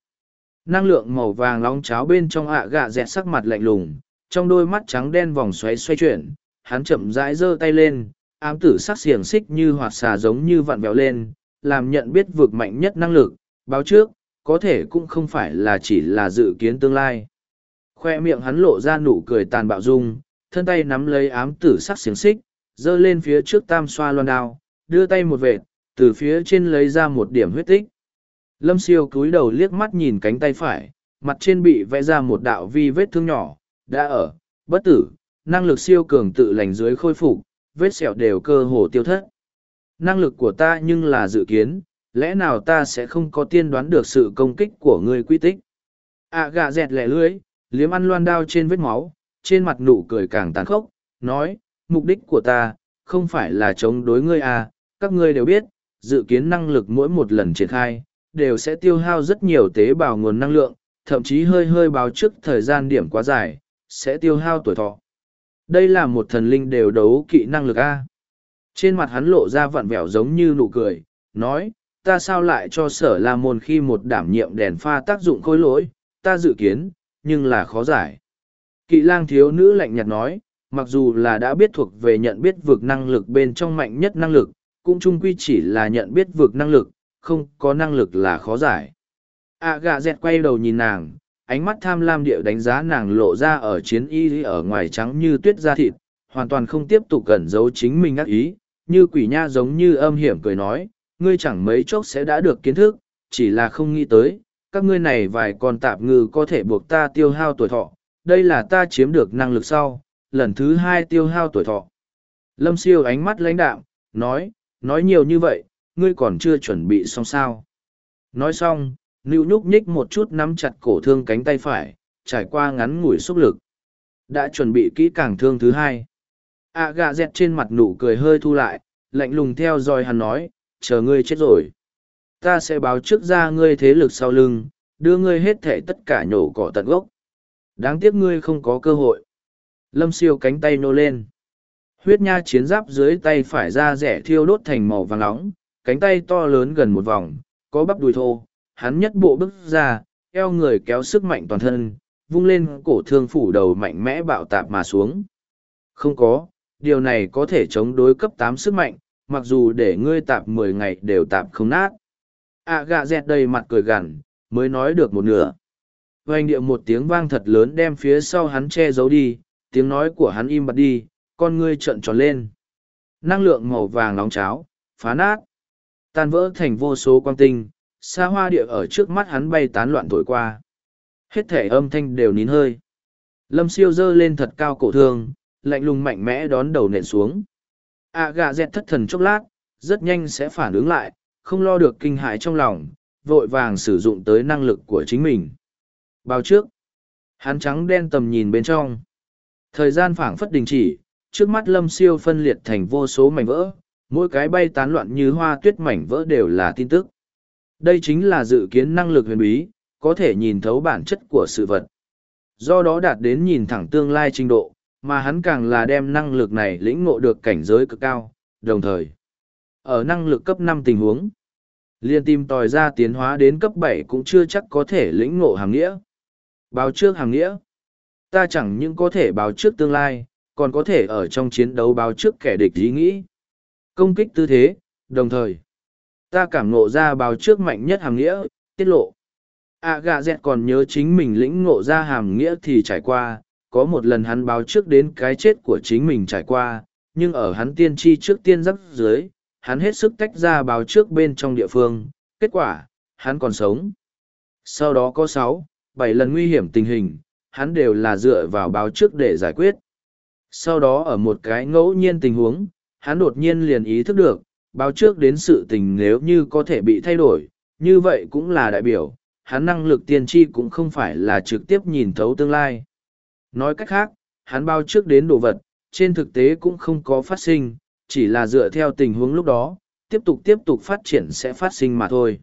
Năng lượng màu vàng nóng cháo bên trong ạ gạ dẹt sắc mặt lạnh lùng, trong đôi mắt trắng đen vòng xoáy xoay chuyển, hắn chậm rãi giơ tay lên, ám tử sắc xiềng xích như hoạt xà giống như vặn vẹo lên, làm nhận biết vượt mạnh nhất năng lực, báo trước, có thể cũng không phải là chỉ là dự kiến tương lai. Khoe miệng hắn lộ ra nụ cười tàn bạo dung, thân tay nắm lấy ám tử sắc xiềng xích, giơ lên phía trước tam xoa loan đao, đưa tay một vệt, từ phía trên lấy ra một điểm huyết tích. Lâm siêu cúi đầu liếc mắt nhìn cánh tay phải, mặt trên bị vẽ ra một đạo vi vết thương nhỏ, đã ở, bất tử, năng lực siêu cường tự lành dưới khôi phục, vết sẹo đều cơ hồ tiêu thất. Năng lực của ta nhưng là dự kiến, lẽ nào ta sẽ không có tiên đoán được sự công kích của ngươi quy tích. À gà dẹt lẻ lưới, liếm ăn loan đao trên vết máu, trên mặt nụ cười càng tàn khốc, nói, mục đích của ta, không phải là chống đối ngươi à, các ngươi đều biết, dự kiến năng lực mỗi một lần triển khai, đều sẽ tiêu hao rất nhiều tế bào nguồn năng lượng, thậm chí hơi hơi báo trước thời gian điểm quá dài, sẽ tiêu hao tuổi thọ. Đây là một thần linh đều đấu kỹ năng lực A. Trên mặt hắn lộ ra vặn vẹo giống như nụ cười, nói, ta sao lại cho sở la môn khi một đảm nhiệm đèn pha tác dụng khối lỗi, ta dự kiến, nhưng là khó giải. Kỵ lang thiếu nữ lạnh nhạt nói, mặc dù là đã biết thuộc về nhận biết vực năng lực bên trong mạnh nhất năng lực, cũng chung quy chỉ là nhận biết vực năng lực, không có năng lực là khó giải. À gà dẹt quay đầu nhìn nàng, ánh mắt tham lam điệu đánh giá nàng lộ ra ở chiến y ở ngoài trắng như tuyết da thịt, hoàn toàn không tiếp tục cẩn giấu chính mình ác ý, như quỷ nha giống như âm hiểm cười nói, ngươi chẳng mấy chốc sẽ đã được kiến thức, chỉ là không nghĩ tới, các ngươi này vài con tạp ngư có thể buộc ta tiêu hao tuổi thọ, đây là ta chiếm được năng lực sau, lần thứ hai tiêu hao tuổi thọ. Lâm siêu ánh mắt lãnh đạm, nói, nói nhiều như vậy, ngươi còn chưa chuẩn bị xong sao. Nói xong, Lưu nhúc nhích một chút nắm chặt cổ thương cánh tay phải, trải qua ngắn ngủi xúc lực. Đã chuẩn bị kỹ càng thương thứ hai. A gà dẹt trên mặt nụ cười hơi thu lại, lạnh lùng theo dõi hắn nói, chờ ngươi chết rồi. Ta sẽ báo trước ra ngươi thế lực sau lưng, đưa ngươi hết thể tất cả nhổ cỏ tận gốc. Đáng tiếc ngươi không có cơ hội. Lâm siêu cánh tay nô lên. Huyết nha chiến giáp dưới tay phải ra rẻ thiêu đốt thành màu vàng nóng, cánh tay to lớn gần một vòng, có bắp đùi thô, hắn nhất bộ bước ra, eo người kéo sức mạnh toàn thân, vung lên cổ thương phủ đầu mạnh mẽ bạo tạp mà xuống. Không có, điều này có thể chống đối cấp tám sức mạnh, mặc dù để ngươi tạp mười ngày đều tạp không nát. À gạ dẹt đầy mặt cười gằn, mới nói được một nửa. Hoành địa một tiếng vang thật lớn đem phía sau hắn che giấu đi, tiếng nói của hắn im bặt đi, con ngươi trợn tròn lên. Năng lượng màu vàng nóng cháo, phá nát, tan vỡ thành vô số quang tinh, xa hoa địa ở trước mắt hắn bay tán loạn thổi qua. Hết thể âm thanh đều nín hơi. Lâm siêu dơ lên thật cao cổ thương, lạnh lùng mạnh mẽ đón đầu nện xuống. À gà dẹt thất thần chốc lát, rất nhanh sẽ phản ứng lại, không lo được kinh hãi trong lòng, vội vàng sử dụng tới năng lực của chính mình. Bao trước, hắn trắng đen tầm nhìn bên trong. Thời gian phảng phất đình chỉ, trước mắt lâm siêu phân liệt thành vô số mảnh vỡ, mỗi cái bay tán loạn như hoa tuyết mảnh vỡ đều là tin tức. Đây chính là dự kiến năng lực huyền bí, có thể nhìn thấu bản chất của sự vật. Do đó đạt đến nhìn thẳng tương lai trình độ, mà hắn càng là đem năng lực này lĩnh ngộ được cảnh giới cực cao, đồng thời. Ở năng lực cấp năm tình huống, liên tìm tòi ra tiến hóa đến cấp bảy cũng chưa chắc có thể lĩnh ngộ hàng nghĩa. Báo trước hàng nghĩa, ta chẳng những có thể báo trước tương lai, còn có thể ở trong chiến đấu báo trước kẻ địch ý nghĩ. Công kích tư thế, đồng thời ta cảm ngộ ra báo trước mạnh nhất hàm nghĩa, tiết lộ. A gà dẹt còn nhớ chính mình lĩnh ngộ ra hàm nghĩa thì trải qua, có một lần hắn báo trước đến cái chết của chính mình trải qua, nhưng ở hắn tiên tri trước tiên giắc dưới, hắn hết sức tách ra báo trước bên trong địa phương, kết quả, hắn còn sống. Sau đó có sáu, bảy lần nguy hiểm tình hình, hắn đều là dựa vào báo trước để giải quyết. Sau đó ở một cái ngẫu nhiên tình huống, hắn đột nhiên liền ý thức được báo trước đến sự tình nếu như có thể bị thay đổi, như vậy cũng là đại biểu, hắn năng lực tiên tri cũng không phải là trực tiếp nhìn thấu tương lai. Nói cách khác, hắn báo trước đến đồ vật, trên thực tế cũng không có phát sinh, chỉ là dựa theo tình huống lúc đó, tiếp tục tiếp tục phát triển sẽ phát sinh mà thôi.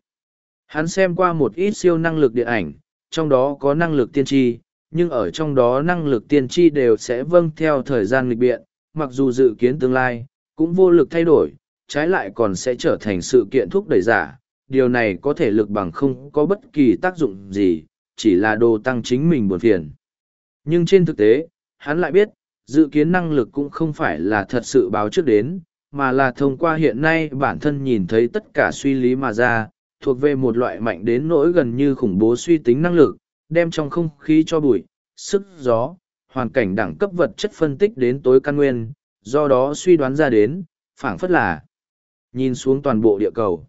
Hắn xem qua một ít siêu năng lực điện ảnh, trong đó có năng lực tiên tri, nhưng ở trong đó năng lực tiên tri đều sẽ vâng theo thời gian lịch biện, mặc dù dự kiến tương lai, cũng vô lực thay đổi, trái lại còn sẽ trở thành sự kiện thúc đẩy giả. Điều này có thể lực bằng không có bất kỳ tác dụng gì, chỉ là đồ tăng chính mình buồn phiền. Nhưng trên thực tế, hắn lại biết, dự kiến năng lực cũng không phải là thật sự báo trước đến, mà là thông qua hiện nay bản thân nhìn thấy tất cả suy lý mà ra, thuộc về một loại mạnh đến nỗi gần như khủng bố suy tính năng lực, đem trong không khí cho bụi, sức gió, hoàn cảnh đẳng cấp vật chất phân tích đến tối căn nguyên, do đó suy đoán ra đến, phảng phất là nhìn xuống toàn bộ địa cầu.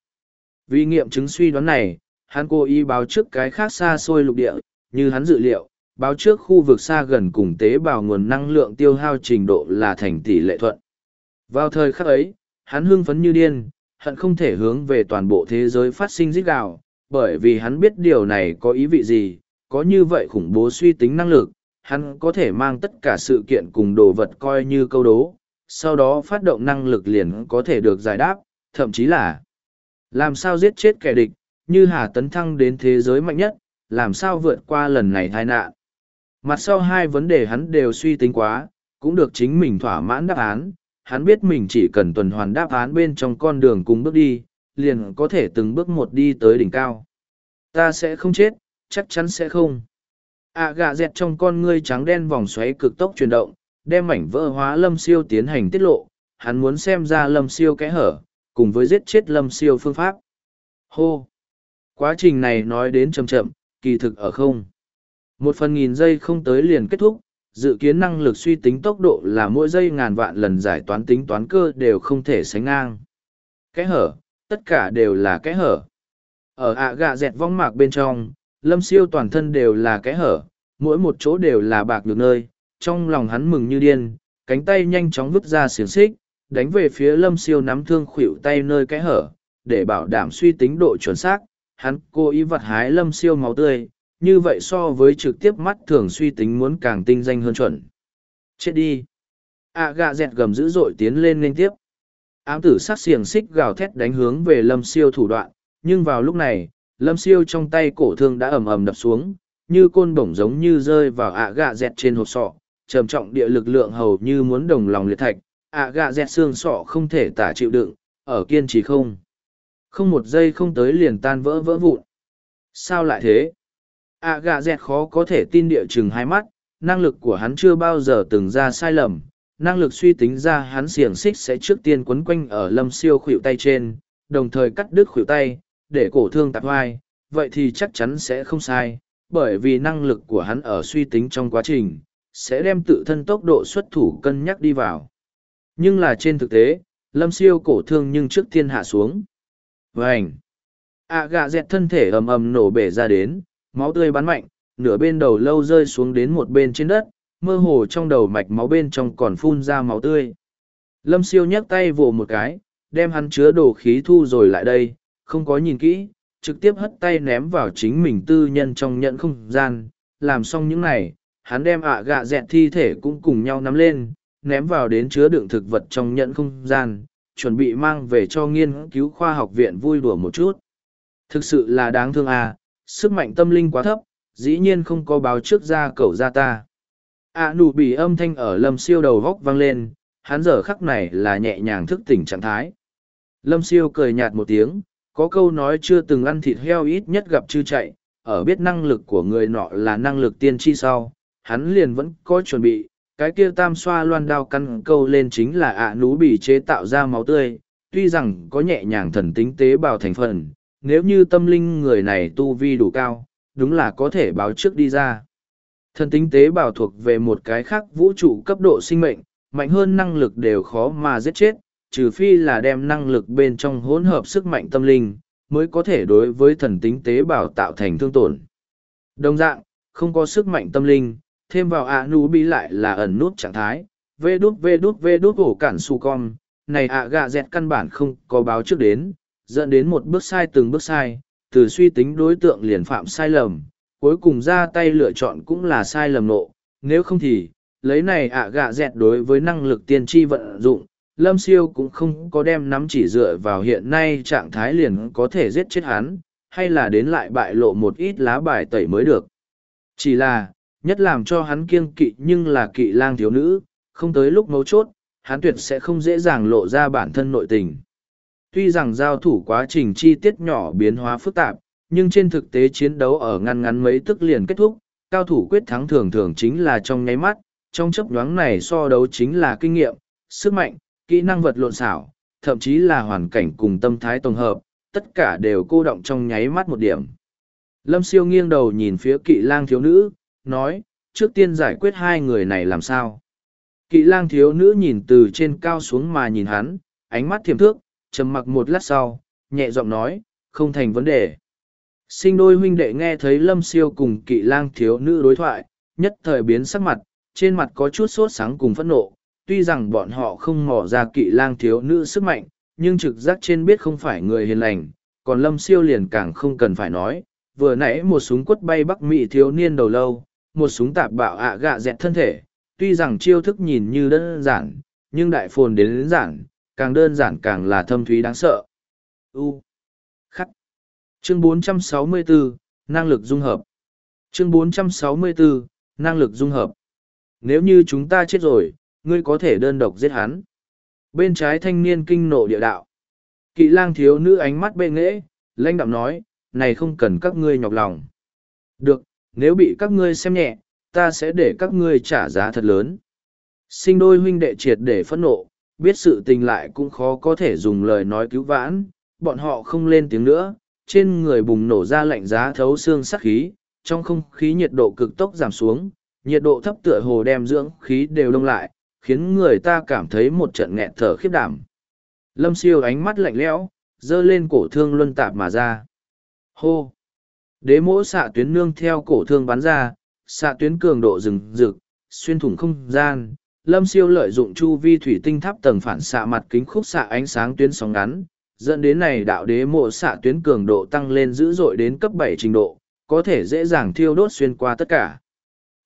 Vì nghiệm chứng suy đoán này, hắn cố ý báo trước cái khác xa xôi lục địa, như hắn dự liệu, báo trước khu vực xa gần cùng tế bào nguồn năng lượng tiêu hao trình độ là thành tỷ lệ thuận. Vào thời khắc ấy, hắn hưng phấn như điên, hận không thể hướng về toàn bộ thế giới phát sinh giết gào, bởi vì hắn biết điều này có ý vị gì, có như vậy khủng bố suy tính năng lực, hắn có thể mang tất cả sự kiện cùng đồ vật coi như câu đố, sau đó phát động năng lực liền có thể được giải đáp, thậm chí là làm sao giết chết kẻ địch, như hà tấn thăng đến thế giới mạnh nhất làm sao vượt qua lần này tai nạn. Mặt sau hai vấn đề hắn đều suy tính quá cũng được chính mình thỏa mãn đáp án. Hắn biết mình chỉ cần tuần hoàn đáp án bên trong con đường cùng bước đi liền có thể từng bước một đi tới đỉnh cao. Ta sẽ không chết chắc chắn sẽ không. À, Ạ gà dẹt trong con ngươi trắng đen vòng xoáy cực tốc chuyển động đem mảnh vỡ hóa lâm siêu tiến hành tiết lộ. Hắn muốn xem ra lâm siêu kẽ hở cùng với giết chết lâm siêu phương pháp. Hô! Quá trình này nói đến chậm chậm, kỳ thực ở không. Một phần nghìn giây không tới liền kết thúc, dự kiến năng lực suy tính tốc độ là mỗi giây ngàn vạn lần giải toán tính toán cơ đều không thể sánh ngang. Kẽ hở, tất cả đều là kẽ hở. Ở ạ gạ dẹt vong mạc bên trong, lâm siêu toàn thân đều là kẽ hở, mỗi một chỗ đều là bạc được nơi, trong lòng hắn mừng như điên, cánh tay nhanh chóng vứt ra xiềng xích đánh về phía lâm siêu nắm thương khuỵu tay nơi kẽ hở, để bảo đảm suy tính độ chuẩn xác. Hắn cố ý vặt hái lâm siêu máu tươi, như vậy so với trực tiếp mắt thường suy tính muốn càng tinh danh hơn chuẩn. Chết đi. Ạ gạ dẹt gầm dữ dội tiến lên liên tiếp. Ám tử sát xiềng xích gào thét đánh hướng về lâm siêu thủ đoạn, nhưng vào lúc này, lâm siêu trong tay cổ thương đã ầm ầm đập xuống, như côn bổng giống như rơi vào ạ gạ dẹt trên hộp sọ, trầm trọng địa lực lượng hầu như muốn đồng lòng liệt thạch ạ gạ dẹt xương sọ không thể tả chịu đựng, ở kiên trì không? Không một giây không tới liền tan vỡ vỡ vụn. Sao lại thế? ạ gạ dẹt khó có thể tin địa chừng hai mắt, năng lực của hắn chưa bao giờ từng ra sai lầm. Năng lực suy tính ra hắn xiềng xích sẽ trước tiên quấn quanh ở lâm siêu khuỵu tay trên, đồng thời cắt đứt khuỵu tay, để cổ thương tạp hoai vậy thì chắc chắn sẽ không sai, bởi vì năng lực của hắn ở suy tính trong quá trình, sẽ đem tự thân tốc độ xuất thủ cân nhắc đi vào nhưng là trên thực tế, lâm siêu cổ thương nhưng trước tiên hạ xuống. Vảnh ạ à, gạ dẹt thân thể ầm ầm nổ bể ra đến, máu tươi bắn mạnh, nửa bên đầu lâu rơi xuống đến một bên trên đất, mơ hồ trong đầu mạch máu bên trong còn phun ra máu tươi. Lâm siêu nhấc tay vồ một cái, đem hắn chứa đồ khí thu rồi lại đây, không có nhìn kỹ, trực tiếp hất tay ném vào chính mình tư nhân trong nhận không gian. Làm xong những này, hắn đem ạ gạ dẹt thi thể cũng cùng nhau nắm lên ném vào đến chứa đựng thực vật trong nhận không gian, chuẩn bị mang về cho nghiên cứu khoa học viện vui đùa một chút. Thực sự là đáng thương à sức mạnh tâm linh quá thấp, dĩ nhiên không có báo trước ra cầu ra ta. A nụ bị âm thanh ở lâm siêu đầu góc vang lên, hắn giờ khắc này là nhẹ nhàng thức tỉnh trạng thái. Lâm siêu cười nhạt một tiếng, có câu nói chưa từng ăn thịt heo ít nhất gặp chư chạy, ở biết năng lực của người nọ là năng lực tiên tri sau, hắn liền vẫn có chuẩn bị cái kia tam xoa loan đao căn câu lên chính là ạ nú bị chế tạo ra máu tươi, tuy rằng có nhẹ nhàng thần tính tế bào thành phần, nếu như tâm linh người này tu vi đủ cao, đúng là có thể báo trước đi ra. Thần tính tế bào thuộc về một cái khác vũ trụ cấp độ sinh mệnh, mạnh hơn năng lực đều khó mà giết chết, trừ phi là đem năng lực bên trong hỗn hợp sức mạnh tâm linh, mới có thể đối với thần tính tế bào tạo thành thương tổn. Đồng dạng, không có sức mạnh tâm linh thêm vào ạ nú bi lại là ẩn nút trạng thái, vê đút vê đút vê đút ổ cản su con này ạ gạ dẹt căn bản không có báo trước đến, dẫn đến một bước sai từng bước sai, từ suy tính đối tượng liền phạm sai lầm, cuối cùng ra tay lựa chọn cũng là sai lầm nộ. Nếu không thì, lấy này ạ gạ dẹt đối với năng lực tiên tri vận dụng, lâm siêu cũng không có đem nắm chỉ dựa vào hiện nay trạng thái liền có thể giết chết hắn, hay là đến lại bại lộ một ít lá bài tẩy mới được. Chỉ là nhất làm cho hắn kiêng kỵ nhưng là kỵ lang thiếu nữ, không tới lúc mấu chốt, hắn tuyệt sẽ không dễ dàng lộ ra bản thân nội tình. Tuy rằng giao thủ quá trình chi tiết nhỏ biến hóa phức tạp, nhưng trên thực tế chiến đấu ở ngăn ngắn mấy tức liền kết thúc, cao thủ quyết thắng thường thường chính là trong nháy mắt, trong chấp nhoáng này so đấu chính là kinh nghiệm, sức mạnh, kỹ năng vật lộn xảo, thậm chí là hoàn cảnh cùng tâm thái tổng hợp, tất cả đều cô động trong nháy mắt một điểm. Lâm siêu nghiêng đầu nhìn phía kỵ lang thiếu nữ nói, trước tiên giải quyết hai người này làm sao. Kỵ lang thiếu nữ nhìn từ trên cao xuống mà nhìn hắn, ánh mắt thiềm thước, trầm mặc một lát sau, nhẹ giọng nói, không thành vấn đề. Sinh đôi huynh đệ nghe thấy lâm siêu cùng kỵ lang thiếu nữ đối thoại, nhất thời biến sắc mặt, trên mặt có chút sốt sáng cùng phẫn nộ. Tuy rằng bọn họ không mò ra kỵ lang thiếu nữ sức mạnh, nhưng trực giác trên biết không phải người hiền lành, còn lâm siêu liền càng không cần phải nói. Vừa nãy một súng quất bay bắc mỹ thiếu niên đầu lâu, một súng tạp bạo ạ gạ dẹt thân thể, tuy rằng chiêu thức nhìn như đơn giản, nhưng đại phồn đến đơn giản, càng đơn giản càng là thâm thúy đáng sợ. U. Khắc. Chương 464, năng lực dung hợp. Chương 464, năng lực dung hợp. Nếu như chúng ta chết rồi, ngươi có thể đơn độc giết hắn. Bên trái thanh niên kinh nộ địa đạo. Kỵ lang thiếu nữ ánh mắt bệ nghễ, lãnh đạm nói, này không cần các ngươi nhọc lòng. Được, nếu bị các ngươi xem nhẹ, ta sẽ để các ngươi trả giá thật lớn. Sinh đôi huynh đệ triệt để phẫn nộ, biết sự tình lại cũng khó có thể dùng lời nói cứu vãn, bọn họ không lên tiếng nữa, trên người bùng nổ ra lạnh giá thấu xương sắc khí, trong không khí nhiệt độ cực tốc giảm xuống, nhiệt độ thấp tựa hồ đem dưỡng khí đều đông lại, khiến người ta cảm thấy một trận nghẹt thở khiếp đảm. Lâm siêu ánh mắt lạnh lẽo, dơ lên cổ thương luân tạp mà ra. Hô! Đế mỗ xạ tuyến nương theo cổ thương bắn ra, xạ tuyến cường độ rừng rực, xuyên thủng không gian. Lâm siêu lợi dụng chu vi thủy tinh tháp tầng phản xạ mặt kính khúc xạ ánh sáng tuyến sóng ngắn, dẫn đến này đạo đế mộ xạ tuyến cường độ tăng lên dữ dội đến cấp bảy trình độ, có thể dễ dàng thiêu đốt xuyên qua tất cả.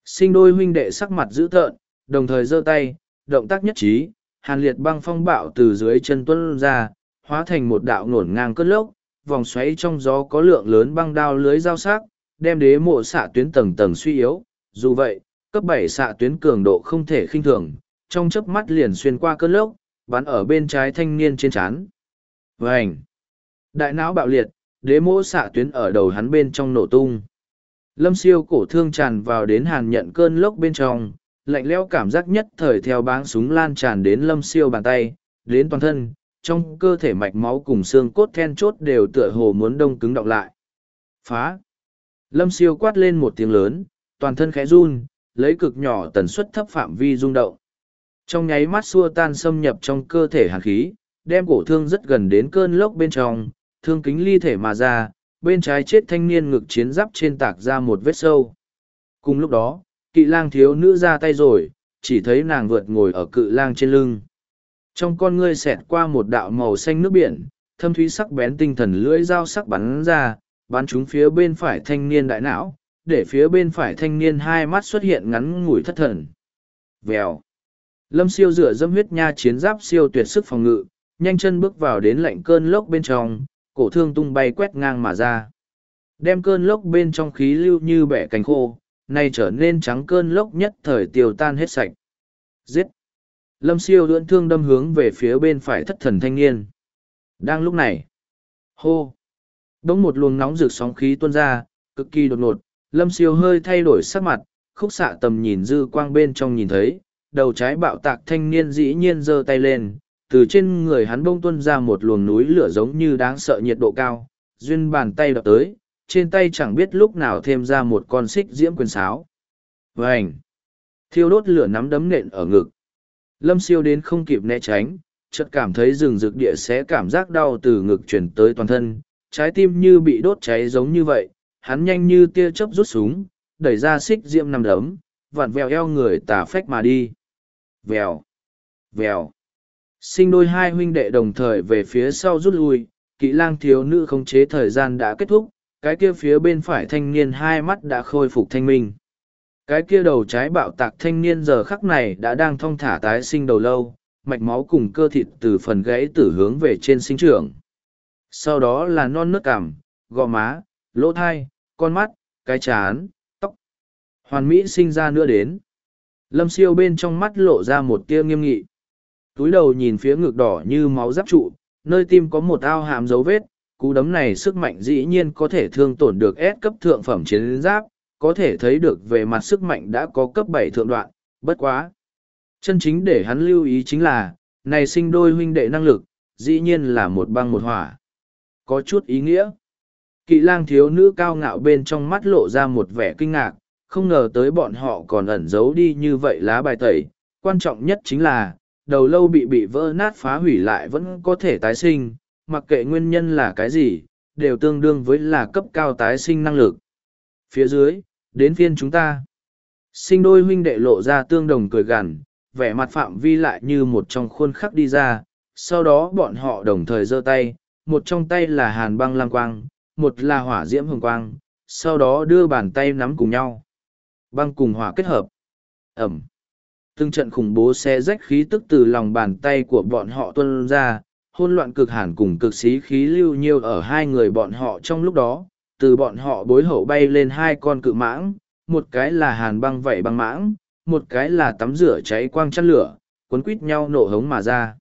Sinh đôi huynh đệ sắc mặt dữ tợn, đồng thời giơ tay, động tác nhất trí, hàn liệt băng phong bạo từ dưới chân tuân ra, hóa thành một đạo nổn ngang cất lốc, vòng xoáy trong gió có lượng lớn băng đao lưới giao sắc, đem đế mộ xạ tuyến tầng tầng suy yếu. Dù vậy, cấp bảy xạ tuyến cường độ không thể khinh thường, trong chớp mắt liền xuyên qua cơn lốc, bắn ở bên trái thanh niên trên chán. Vành! Đại não bạo liệt, đế mộ xạ tuyến ở đầu hắn bên trong nổ tung. Lâm siêu cổ thương tràn vào đến hàn nhận cơn lốc bên trong, lạnh lẽo cảm giác nhất thời theo báng súng lan tràn đến lâm siêu bàn tay, đến toàn thân, trong cơ thể mạch máu cùng xương cốt then chốt đều tựa hồ muốn đông cứng đọng lại. Phá! Lâm siêu quát lên một tiếng lớn, toàn thân khẽ run, lấy cực nhỏ tần suất thấp phạm vi rung động. Trong nháy mắt xua tan xâm nhập trong cơ thể hàn khí, đem cổ thương rất gần đến cơn lốc bên trong, thương kính ly thể mà ra, bên trái chết thanh niên ngực chiến giáp trên tạc ra một vết sâu. Cùng lúc đó, kỵ lang thiếu nữ ra tay rồi, chỉ thấy nàng vượt ngồi ở cự lang trên lưng. Trong con ngươi xẹt qua một đạo màu xanh nước biển, thâm thúy sắc bén tinh thần lưỡi dao sắc bắn ra, bắn trúng phía bên phải thanh niên đại não, để phía bên phải thanh niên hai mắt xuất hiện ngắn ngủi thất thần. Vèo. Lâm siêu rửa dâm huyết nha chiến giáp siêu tuyệt sức phòng ngự, nhanh chân bước vào đến lạnh cơn lốc bên trong, cổ thương tung bay quét ngang mà ra. Đem cơn lốc bên trong khí lưu như bẻ cánh khô, nay trở nên trắng cơn lốc nhất thời tiêu tan hết sạch. Giết! Lâm siêu lưỡn thương đâm hướng về phía bên phải thất thần thanh niên. Đang lúc này, hô! Đống một luồng nóng rực sóng khí tuôn ra, cực kỳ đột ngột, lâm siêu hơi thay đổi sắc mặt, khúc xạ tầm nhìn dư quang bên trong nhìn thấy, đầu trái bạo tạc thanh niên dĩ nhiên giơ tay lên, từ trên người hắn bông tuân ra một luồng núi lửa giống như đáng sợ nhiệt độ cao, duyên bàn tay đập tới, trên tay chẳng biết lúc nào thêm ra một con xích diễm quyền sáo. vảnh Thiêu đốt lửa nắm đấm nện ở ngực. Lâm siêu đến không kịp né tránh, chợt cảm thấy rừng rực địa sẽ cảm giác đau từ ngực chuyển tới toàn thân, trái tim như bị đốt cháy giống như vậy, hắn nhanh như tia chớp rút súng, đẩy ra xích diễm nằm đấm, vặn vẹo eo người tà phách mà đi. Vèo! Vèo! Sinh đôi hai huynh đệ đồng thời về phía sau rút lui, kỹ lang thiếu nữ khống chế thời gian đã kết thúc, cái kia phía bên phải thanh niên hai mắt đã khôi phục thanh minh. Cái kia đầu trái bạo tạc thanh niên giờ khắc này đã đang thong thả tái sinh đầu lâu, mạch máu cùng cơ thịt từ phần gãy tử hướng về trên sinh trưởng. Sau đó là non nước cảm, gò má, lỗ thai, con mắt, cái chán, tóc. Hoàn mỹ sinh ra nữa đến. Lâm siêu bên trong mắt lộ ra một tia nghiêm nghị. Túi đầu nhìn phía ngực đỏ như máu giáp trụ, nơi tim có một ao hàm dấu vết, cú đấm này sức mạnh dĩ nhiên có thể thương tổn được S cấp thượng phẩm chiến giáp, có thể thấy được về mặt sức mạnh đã có cấp bảy thượng đoạn, bất quá. Chân chính để hắn lưu ý chính là, này sinh đôi huynh đệ năng lực, dĩ nhiên là một băng một hỏa. Có chút ý nghĩa. Kỵ lang thiếu nữ cao ngạo bên trong mắt lộ ra một vẻ kinh ngạc, không ngờ tới bọn họ còn ẩn giấu đi như vậy lá bài tẩy. Quan trọng nhất chính là, đầu lâu bị bị vỡ nát phá hủy lại vẫn có thể tái sinh, mặc kệ nguyên nhân là cái gì, đều tương đương với là cấp cao tái sinh năng lực. Phía dưới, đến phiên chúng ta. Sinh đôi huynh đệ lộ ra tương đồng cười gằn, vẻ mặt phạm vi lại như một trong khuôn khắc đi ra, sau đó bọn họ đồng thời giơ tay, một trong tay là hàn băng lang quang, một là hỏa diễm hồng quang, sau đó đưa bàn tay nắm cùng nhau. Băng cùng hỏa kết hợp. Ẩm. Từng trận khủng bố xe rách khí tức từ lòng bàn tay của bọn họ tuân ra, hôn loạn cực hàn cùng cực xí khí lưu nhiêu ở hai người bọn họ trong lúc đó, từ bọn họ bối hậu bay lên hai con cự mãng, một cái là hàn băng vẩy băng mãng, một cái là tắm rửa cháy quang chăn lửa, cuốn quít nhau nổ hống mà ra.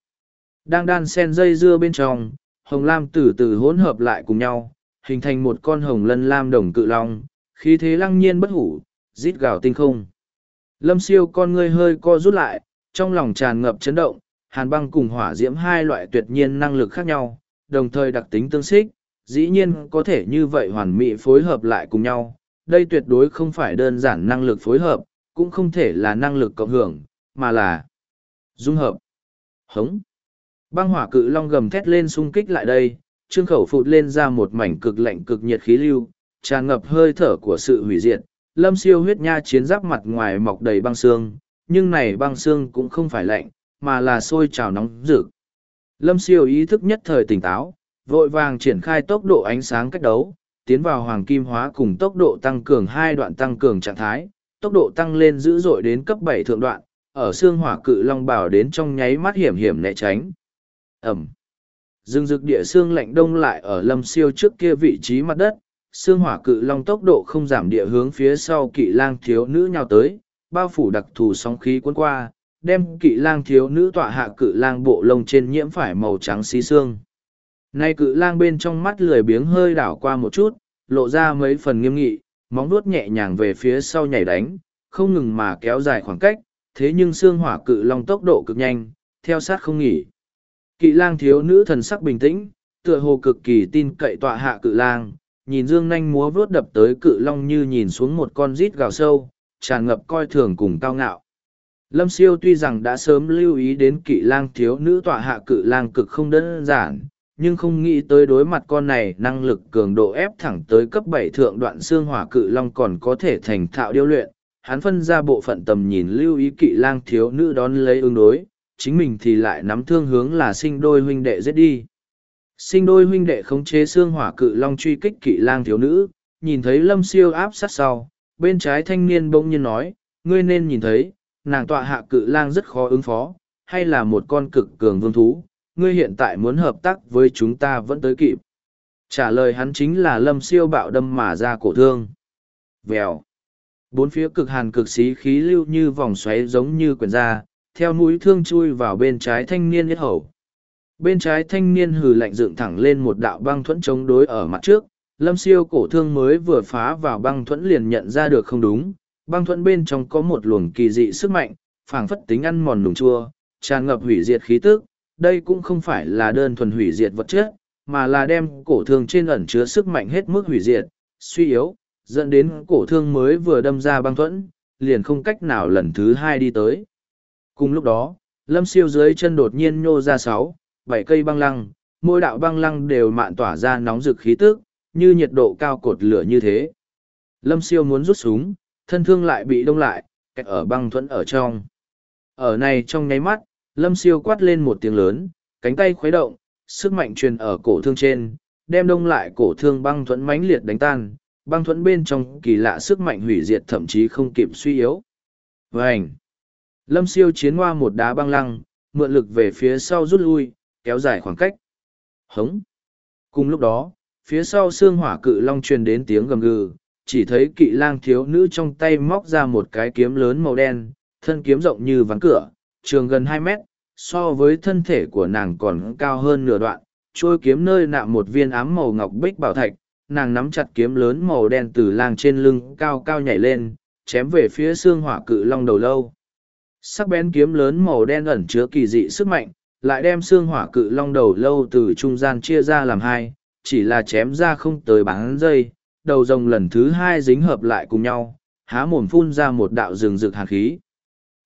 Đang đan sen dây dưa bên trong, hồng lam từ từ hỗn hợp lại cùng nhau, hình thành một con hồng lân lam đồng cự long, khí thế lăng nhiên bất hủ, rít gào tinh không. Lâm siêu con ngươi hơi co rút lại, trong lòng tràn ngập chấn động, hàn băng cùng hỏa diễm hai loại tuyệt nhiên năng lực khác nhau, đồng thời đặc tính tương xích, dĩ nhiên có thể như vậy hoàn mỹ phối hợp lại cùng nhau. Đây tuyệt đối không phải đơn giản năng lực phối hợp, cũng không thể là năng lực cộng hưởng, mà là dung hợp. Hống. Băng hỏa cự long gầm thét lên xung kích lại đây, trương khẩu phụt lên ra một mảnh cực lạnh cực nhiệt khí lưu, tràn ngập hơi thở của sự hủy diệt. Lâm siêu huyết nha chiến giáp mặt ngoài mọc đầy băng xương, nhưng này băng xương cũng không phải lạnh, mà là sôi trào nóng rực. Lâm siêu ý thức nhất thời tỉnh táo, vội vàng triển khai tốc độ ánh sáng cách đấu, tiến vào hoàng kim hóa cùng tốc độ tăng cường hai đoạn tăng cường trạng thái, tốc độ tăng lên dữ dội đến cấp bảy thượng đoạn, ở xương hỏa cự long bảo đến trong nháy mắt hiểm hiểm né tránh. Ẩm. Dương rực địa xương lạnh đông lại ở lâm siêu trước kia vị trí mặt đất, xương hỏa cự long tốc độ không giảm địa hướng phía sau kỵ lang thiếu nữ nhào tới, bao phủ đặc thù sóng khí cuốn qua, đem kỵ lang thiếu nữ tọa hạ cự lang bộ lông trên nhiễm phải màu trắng xí xương. Nay cự lang bên trong mắt lười biếng hơi đảo qua một chút, lộ ra mấy phần nghiêm nghị, móng vuốt nhẹ nhàng về phía sau nhảy đánh, không ngừng mà kéo dài khoảng cách, thế nhưng xương hỏa cự long tốc độ cực nhanh, theo sát không nghỉ. Kỵ lang thiếu nữ thần sắc bình tĩnh, tựa hồ cực kỳ tin cậy tọa hạ cự lang, nhìn dương nanh múa vuốt đập tới cự long như nhìn xuống một con rít gào sâu, tràn ngập coi thường cùng cao ngạo. Lâm siêu tuy rằng đã sớm lưu ý đến kỵ lang thiếu nữ tọa hạ cự lang cực không đơn giản, nhưng không nghĩ tới đối mặt con này năng lực cường độ ép thẳng tới cấp bảy thượng đoạn xương hỏa cự long còn có thể thành thạo điêu luyện. Hắn phân ra bộ phận tầm nhìn lưu ý kỵ lang thiếu nữ đón lấy ứng đối, chính mình thì lại nắm thương hướng là sinh đôi huynh đệ giết đi. Sinh đôi huynh đệ khống chế xương hỏa cự long truy kích kỵ lang thiếu nữ, nhìn thấy lâm siêu áp sát sau, bên trái thanh niên bỗng nhiên nói, ngươi nên nhìn thấy, nàng tọa hạ cự lang rất khó ứng phó, hay là một con cực cường vương thú, ngươi hiện tại muốn hợp tác với chúng ta vẫn tới kịp. Trả lời hắn chính là lâm siêu bạo đâm mà ra cổ thương. Vèo. Bốn phía cực hàn cực xí khí lưu như vòng xoáy giống như quyển da, theo mũi thương chui vào bên trái thanh niên nhất hầu. Bên trái thanh niên hừ lạnh dựng thẳng lên một đạo băng thuẫn chống đối ở mặt trước, lâm siêu cổ thương mới vừa phá vào băng thuẫn liền nhận ra được không đúng, băng thuẫn bên trong có một luồng kỳ dị sức mạnh, phảng phất tính ăn mòn nùng chua, tràn ngập hủy diệt khí tức, đây cũng không phải là đơn thuần hủy diệt vật chất, mà là đem cổ thương trên ẩn chứa sức mạnh hết mức hủy diệt, suy yếu, dẫn đến cổ thương mới vừa đâm ra băng thuẫn, liền không cách nào lần thứ hai đi tới. Cùng lúc đó, lâm siêu dưới chân đột nhiên nhô ra sáu, bảy cây băng lăng, mỗi đạo băng lăng đều mạn tỏa ra nóng rực khí tức, như nhiệt độ cao cột lửa như thế. Lâm siêu muốn rút súng, thân thương lại bị đông lại, kẹt ở băng thuẫn ở trong. Ở này trong nháy mắt, lâm siêu quát lên một tiếng lớn, cánh tay khuấy động, sức mạnh truyền ở cổ thương trên, đem đông lại cổ thương băng thuẫn mãnh liệt đánh tan, băng thuẫn bên trong kỳ lạ sức mạnh hủy diệt thậm chí không kịp suy yếu. Vành! Lâm siêu chiến hoa một đá băng lăng, mượn lực về phía sau rút lui, kéo dài khoảng cách. Hống! Cùng lúc đó, phía sau xương hỏa cự long truyền đến tiếng gầm gừ, chỉ thấy kỵ lang thiếu nữ trong tay móc ra một cái kiếm lớn màu đen, thân kiếm rộng như ván cửa, trường gần hai mét, so với thân thể của nàng còn cao hơn nửa đoạn, trôi kiếm nơi nạm một viên ám màu ngọc bích bảo thạch, nàng nắm chặt kiếm lớn màu đen từ lang trên lưng cao cao nhảy lên, chém về phía xương hỏa cự long đầu lâu. Sắc bén kiếm lớn màu đen ẩn chứa kỳ dị sức mạnh, lại đem xương hỏa cự long đầu lâu từ trung gian chia ra làm hai, chỉ là chém ra không tới bán dây, đầu rồng lần thứ hai dính hợp lại cùng nhau, há mồm phun ra một đạo rừng rực hàn khí.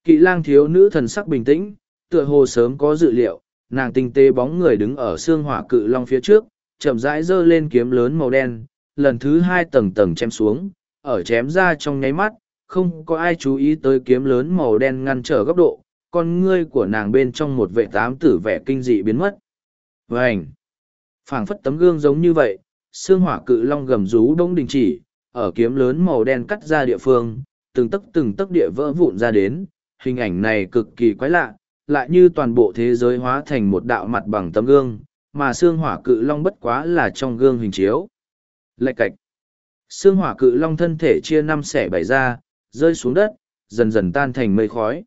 Kỵ lang thiếu nữ thần sắc bình tĩnh, tựa hồ sớm có dự liệu, nàng tinh tế bóng người đứng ở xương hỏa cự long phía trước, chậm rãi giơ lên kiếm lớn màu đen, lần thứ hai tầng tầng chém xuống, ở chém ra trong nháy mắt, không có ai chú ý tới kiếm lớn màu đen ngăn trở góc độ, con ngươi của nàng bên trong một vệ tám tử vẻ kinh dị biến mất. Vành, phảng phất tấm gương giống như vậy, xương hỏa cự long gầm rú đông đình chỉ, ở kiếm lớn màu đen cắt ra địa phương, từng tấc từng tấc địa vỡ vụn ra đến, hình ảnh này cực kỳ quái lạ, lại như toàn bộ thế giới hóa thành một đạo mặt bằng tấm gương, mà xương hỏa cự long bất quá là trong gương hình chiếu. Lạch cạch. Xương hỏa cự long thân thể chia năm xẻ bảy ra, rơi xuống đất, dần dần tan thành mây khói.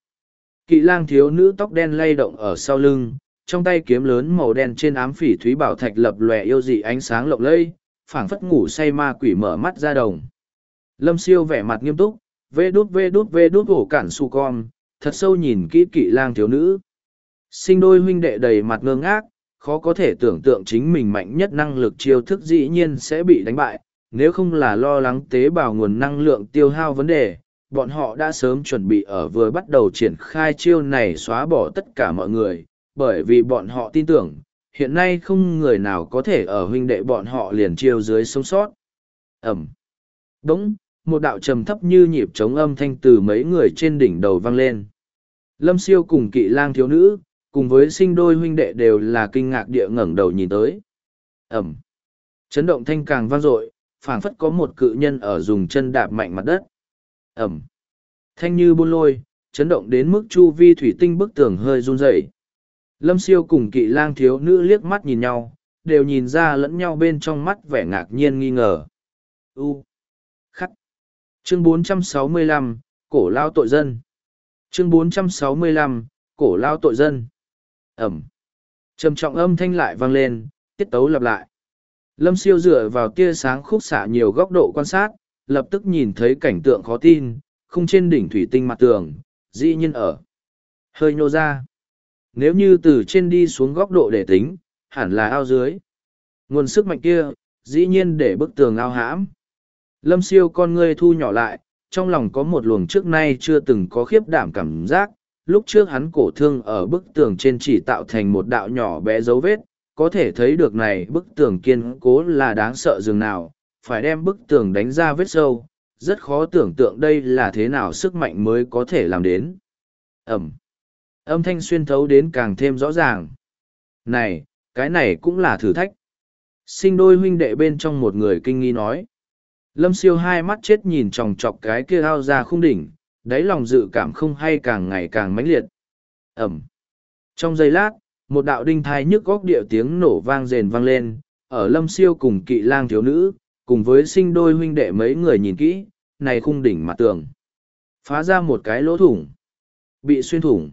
Kỵ lang thiếu nữ tóc đen lay động ở sau lưng, trong tay kiếm lớn màu đen trên ám phỉ thúy bảo thạch lập lòe yêu dị ánh sáng lộng lẫy, phảng phất ngủ say ma quỷ mở mắt ra đồng. Lâm siêu vẻ mặt nghiêm túc, vê đút vê đút vê đút ổ cản su con, thật sâu nhìn kỹ kỵ lang thiếu nữ. Sinh đôi huynh đệ đầy mặt ngơ ngác, khó có thể tưởng tượng chính mình mạnh nhất năng lực chiêu thức dĩ nhiên sẽ bị đánh bại, nếu không là lo lắng tế bào nguồn năng lượng tiêu hao vấn đề, bọn họ đã sớm chuẩn bị ở vừa bắt đầu triển khai chiêu này xóa bỏ tất cả mọi người, bởi vì bọn họ tin tưởng, hiện nay không người nào có thể ở huynh đệ bọn họ liền chiêu dưới sống sót. Ẩm. Đúng, một đạo trầm thấp như nhịp trống âm thanh từ mấy người trên đỉnh đầu vang lên. Lâm siêu cùng kỵ lang thiếu nữ, cùng với sinh đôi huynh đệ đều là kinh ngạc địa ngẩng đầu nhìn tới. Ẩm. Chấn động thanh càng vang dội, phảng phất có một cự nhân ở dùng chân đạp mạnh mặt đất. Ẩm. Thanh như buôn lôi, chấn động đến mức chu vi thủy tinh bức tường hơi run rẩy. Lâm siêu cùng kỵ lang thiếu nữ liếc mắt nhìn nhau, đều nhìn ra lẫn nhau bên trong mắt vẻ ngạc nhiên nghi ngờ. U. Chương 465, Cổ lao tội dân. Chương 465, Cổ lao tội dân. Ẩm. Trầm trọng âm thanh lại vang lên, tiết tấu lặp lại. Lâm siêu dựa vào tia sáng khúc xạ nhiều góc độ quan sát, lập tức nhìn thấy cảnh tượng khó tin, không trên đỉnh thủy tinh mặt tường, dĩ nhiên ở. Hơi nhô ra. Nếu như từ trên đi xuống góc độ để tính, hẳn là ao dưới. Nguồn sức mạnh kia, dĩ nhiên để bức tường ao hãm. Lâm siêu con ngươi thu nhỏ lại, trong lòng có một luồng trước nay chưa từng có khiếp đảm cảm giác. Lúc trước hắn cổ thương ở bức tường trên chỉ tạo thành một đạo nhỏ bé dấu vết, có thể thấy được này bức tường kiên cố là đáng sợ dường nào, phải đem bức tường đánh ra vết sâu, rất khó tưởng tượng đây là thế nào sức mạnh mới có thể làm đến. Ẩm. Âm thanh xuyên thấu đến càng thêm rõ ràng. Này, cái này cũng là thử thách. Sinh đôi huynh đệ bên trong một người kinh nghi nói. Lâm siêu hai mắt chết nhìn chòng chọc cái kia ao ra khung đỉnh, đáy lòng dự cảm không hay càng ngày càng mãnh liệt. Ẩm. Trong giây lát, một đạo đinh thai nhức góc địa tiếng nổ vang rền vang lên, ở lâm siêu cùng kỵ lang thiếu nữ, cùng với sinh đôi huynh đệ mấy người nhìn kỹ, này khung đỉnh mặt tường. Phá ra một cái lỗ thủng. Bị xuyên thủng.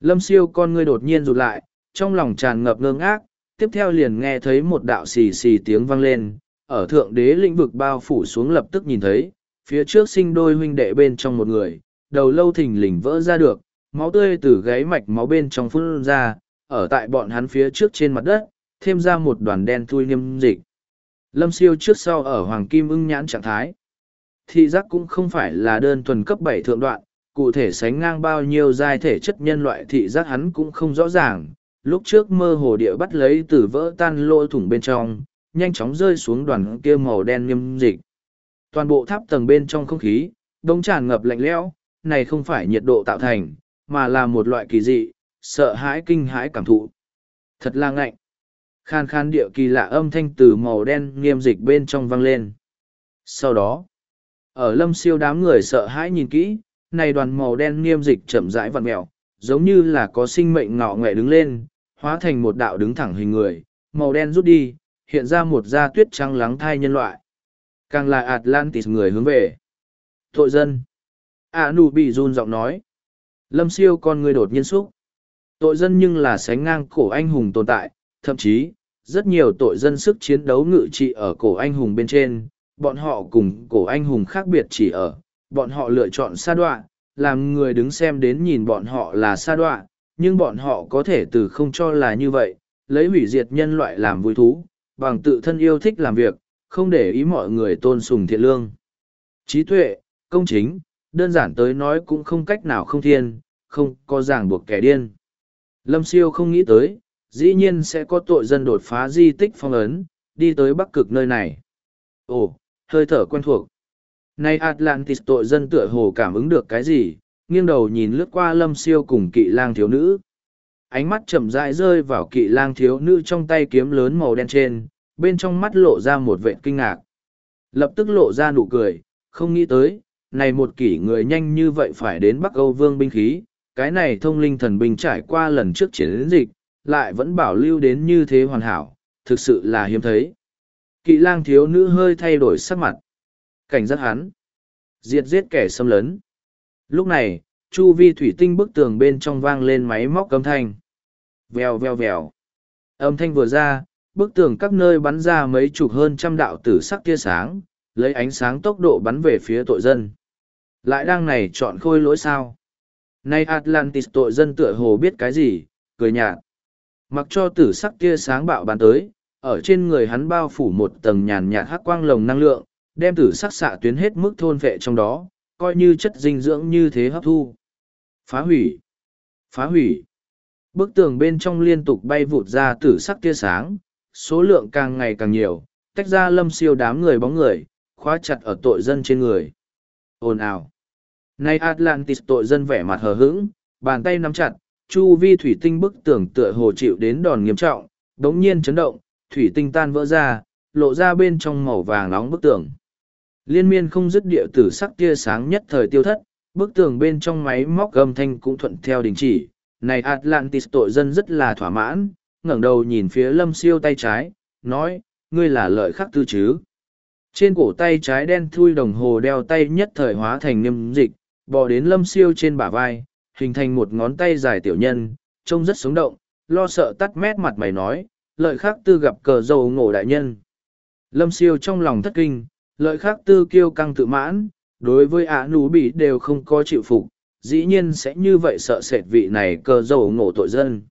Lâm siêu con ngươi đột nhiên rụt lại, trong lòng tràn ngập ngơ ngác, tiếp theo liền nghe thấy một đạo xì xì tiếng vang lên, ở thượng đế lĩnh vực bao phủ xuống lập tức nhìn thấy, phía trước sinh đôi huynh đệ bên trong một người, đầu lâu thình lình vỡ ra được, máu tươi từ gáy mạch máu bên trong phun ra, ở tại bọn hắn phía trước trên mặt đất, thêm ra một đoàn đen thui niêm dịch. Lâm siêu trước sau ở hoàng kim ưng nhãn trạng thái. Thị giác cũng không phải là đơn thuần cấp bảy thượng đoạn, cụ thể sánh ngang bao nhiêu giai thể chất nhân loại thị giác hắn cũng không rõ ràng. Lúc trước mơ hồ địa bắt lấy từ vỡ tan lỗ thủng bên trong, nhanh chóng rơi xuống đoàn kia màu đen nghiêm dịch. Toàn bộ tháp tầng bên trong không khí, đông tràn ngập lạnh lẽo, này không phải nhiệt độ tạo thành, mà là một loại kỳ dị, sợ hãi kinh hãi cảm thụ. Thật là ngạnh. Khan khan địa kỳ lạ âm thanh từ màu đen nghiêm dịch bên trong vang lên. Sau đó, ở lâm siêu đám người sợ hãi nhìn kỹ, này đoàn màu đen nghiêm dịch chậm rãi vặn mẹo, giống như là có sinh mệnh ngọ nghệ đứng lên, hóa thành một đạo đứng thẳng hình người, màu đen rút đi, hiện ra một da tuyết trắng lắng thai nhân loại. Càng là Atlantis người hướng về. Tội dân. A nu bị run giọng nói. Lâm siêu con người đột nhiên xúc. Tội dân nhưng là sánh ngang cổ anh hùng tồn tại, thậm chí, rất nhiều tội dân sức chiến đấu ngự trị ở cổ anh hùng bên trên, bọn họ cùng cổ anh hùng khác biệt chỉ ở, bọn họ lựa chọn sa đoạn, làm người đứng xem đến nhìn bọn họ là sa đoạn, nhưng bọn họ có thể từ không cho là như vậy, lấy hủy diệt nhân loại làm vui thú, bằng tự thân yêu thích làm việc, không để ý mọi người tôn sùng thiện lương. Trí tuệ, công chính, đơn giản tới nói cũng không cách nào không thiên, không có ràng buộc kẻ điên. Lâm siêu không nghĩ tới, dĩ nhiên sẽ có tội dân đột phá di tích phong ấn, đi tới bắc cực nơi này. Ồ, hơi thở quen thuộc. Nay Atlantis tội dân tựa hồ cảm ứng được cái gì, nghiêng đầu nhìn lướt qua lâm siêu cùng kỵ lang thiếu nữ. Ánh mắt chậm rãi rơi vào kỵ lang thiếu nữ trong tay kiếm lớn màu đen trên, bên trong mắt lộ ra một vệ kinh ngạc. Lập tức lộ ra nụ cười, không nghĩ tới, này một kỷ người nhanh như vậy phải đến Bắc Âu Vương binh khí, cái này thông linh thần binh trải qua lần trước chiến dịch, lại vẫn bảo lưu đến như thế hoàn hảo, thực sự là hiếm thấy. Kỵ lang thiếu nữ hơi thay đổi sắc mặt. Cảnh giác hắn. Diệt giết kẻ xâm lấn. Lúc này, chu vi thủy tinh bức tường bên trong vang lên máy móc âm thanh. Vèo vèo vèo. Âm thanh vừa ra, bức tường các nơi bắn ra mấy chục hơn trăm đạo tử sắc tia sáng, lấy ánh sáng tốc độ bắn về phía tội dân. Lại đang này chọn khôi lỗi sao? Nay Atlantis tội dân tựa hồ biết cái gì, cười nhạt. Mặc cho tử sắc tia sáng bạo bắn tới, ở trên người hắn bao phủ một tầng nhàn nhạt hắc quang lồng năng lượng, đem tử sắc xạ tuyến hết mức thôn vệ trong đó, coi như chất dinh dưỡng như thế hấp thu. Phá hủy! Phá hủy! Bức tường bên trong liên tục bay vụt ra tử sắc tia sáng, số lượng càng ngày càng nhiều, tách ra lâm siêu đám người bóng người, khóa chặt ở tội dân trên người. Ồn ào! Nay Atlantis tội dân vẻ mặt hờ hững, bàn tay nắm chặt, chu vi thủy tinh bức tường tựa hồ chịu đến đòn nghiêm trọng, đống nhiên chấn động, thủy tinh tan vỡ ra, lộ ra bên trong màu vàng nóng bức tường. Liên miên không dứt địa tử sắc tia sáng nhất thời tiêu thất, bức tường bên trong máy móc gầm thanh cũng thuận theo đình chỉ. Này Atlantis tội dân rất là thỏa mãn, ngẩng đầu nhìn phía lâm siêu tay trái, nói, ngươi là lợi khắc tư chứ. Trên cổ tay trái đen thui đồng hồ đeo tay nhất thời hóa thành niêm dịch, bò đến lâm siêu trên bả vai, hình thành một ngón tay dài tiểu nhân, trông rất sống động, lo sợ tắt mét mặt mày nói, lợi khắc tư gặp cờ dầu ngộ đại nhân. Lâm siêu trong lòng thất kinh, lợi khắc tư kiêu căng tự mãn, đối với ả nú bị đều không có chịu phục, dĩ nhiên sẽ như vậy sợ sệt vị này cờ dầu ngộ tội dân.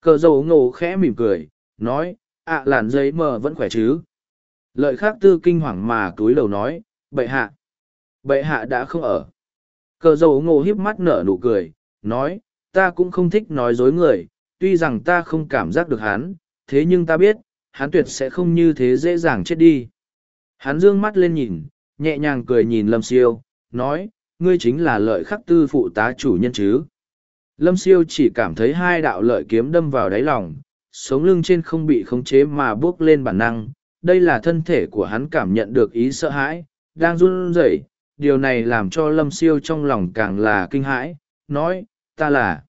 Cờ dầu ngộ khẽ mỉm cười, nói, ạ làn giấy mờ vẫn khỏe chứ. Lợi khác tư kinh hoàng mà túi lầu nói, bệ hạ. Bệ hạ đã không ở. Cờ dầu ngộ hiếp mắt nở nụ cười, nói, ta cũng không thích nói dối người, tuy rằng ta không cảm giác được hắn, thế nhưng ta biết, hắn tuyệt sẽ không như thế dễ dàng chết đi. Hắn dương mắt lên nhìn, nhẹ nhàng cười nhìn Lâm Siêu, nói, ngươi chính là lợi khắc tư phụ tá chủ nhân chứ. Lâm Siêu chỉ cảm thấy hai đạo lợi kiếm đâm vào đáy lòng, sống lưng trên không bị khống chế mà bước lên bản năng. Đây là thân thể của hắn cảm nhận được ý sợ hãi, đang run rẩy. Điều này làm cho Lâm Siêu trong lòng càng là kinh hãi, nói, ta là,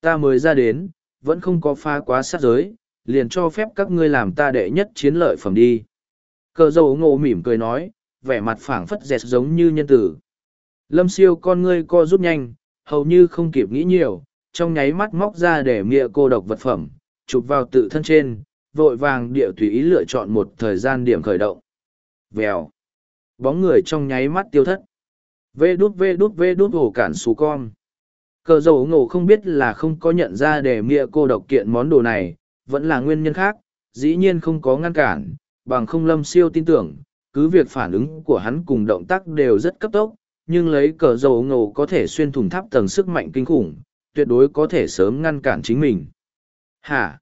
ta mới ra đến, vẫn không có pha quá sát giới, liền cho phép các ngươi làm ta đệ nhất chiến lợi phẩm đi. Cờ dầu ngộ mỉm cười nói, vẻ mặt phảng phất dẹt giống như nhân tử. Lâm siêu con ngươi co rút nhanh, hầu như không kịp nghĩ nhiều, trong nháy mắt móc ra để mịa cô độc vật phẩm, chụp vào tự thân trên, vội vàng địa tùy ý lựa chọn một thời gian điểm khởi động. Vèo. Bóng người trong nháy mắt tiêu thất. Vê đút vê đút vê đút hồ cản xù con. Cờ dầu ngộ không biết là không có nhận ra để mịa cô độc kiện món đồ này, vẫn là nguyên nhân khác, dĩ nhiên không có ngăn cản, bằng không lâm siêu tin tưởng, cứ việc phản ứng của hắn cùng động tác đều rất cấp tốc, nhưng lấy cờ dầu ngộ có thể xuyên thủng tháp tầng sức mạnh kinh khủng, tuyệt đối có thể sớm ngăn cản chính mình. Hả?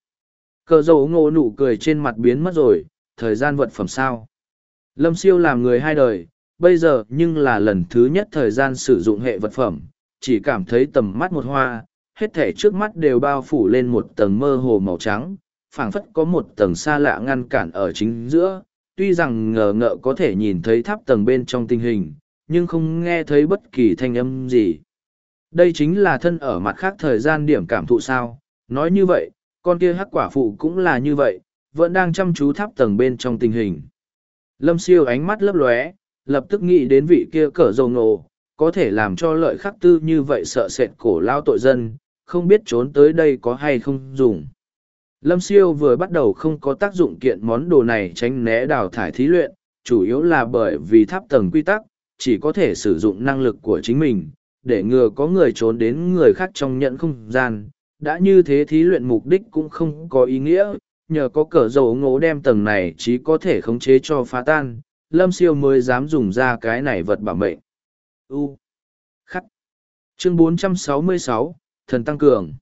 Cờ dầu ngộ nụ cười trên mặt biến mất rồi, thời gian vật phẩm sao? Lâm siêu làm người hai đời, bây giờ nhưng là lần thứ nhất thời gian sử dụng hệ vật phẩm, chỉ cảm thấy tầm mắt một hoa, hết thể trước mắt đều bao phủ lên một tầng mơ hồ màu trắng, phảng phất có một tầng xa lạ ngăn cản ở chính giữa, tuy rằng ngờ ngợ có thể nhìn thấy tháp tầng bên trong tình hình, nhưng không nghe thấy bất kỳ thanh âm gì. Đây chính là thân ở mặt khác thời gian điểm cảm thụ sao, nói như vậy, con kia hắc quả phụ cũng là như vậy, vẫn đang chăm chú tháp tầng bên trong tình hình. Lâm siêu ánh mắt lấp lóe, lập tức nghĩ đến vị kia cỡ dầu ngộ, có thể làm cho lợi khắc tư như vậy sợ sệt cổ lao tội dân, không biết trốn tới đây có hay không dùng. Lâm siêu vừa bắt đầu không có tác dụng kiện món đồ này tránh né đào thải thí luyện, chủ yếu là bởi vì tháp tầng quy tắc, chỉ có thể sử dụng năng lực của chính mình, để ngừa có người trốn đến người khác trong nhận không gian. Đã như thế thí luyện mục đích cũng không có ý nghĩa, nhờ có cỡ dầu ngố đem tầng này chỉ có thể khống chế cho phá tan, lâm siêu mới dám dùng ra cái này vật bảo mệnh. U. Khắc. Chương 466, Thần Tăng Cường.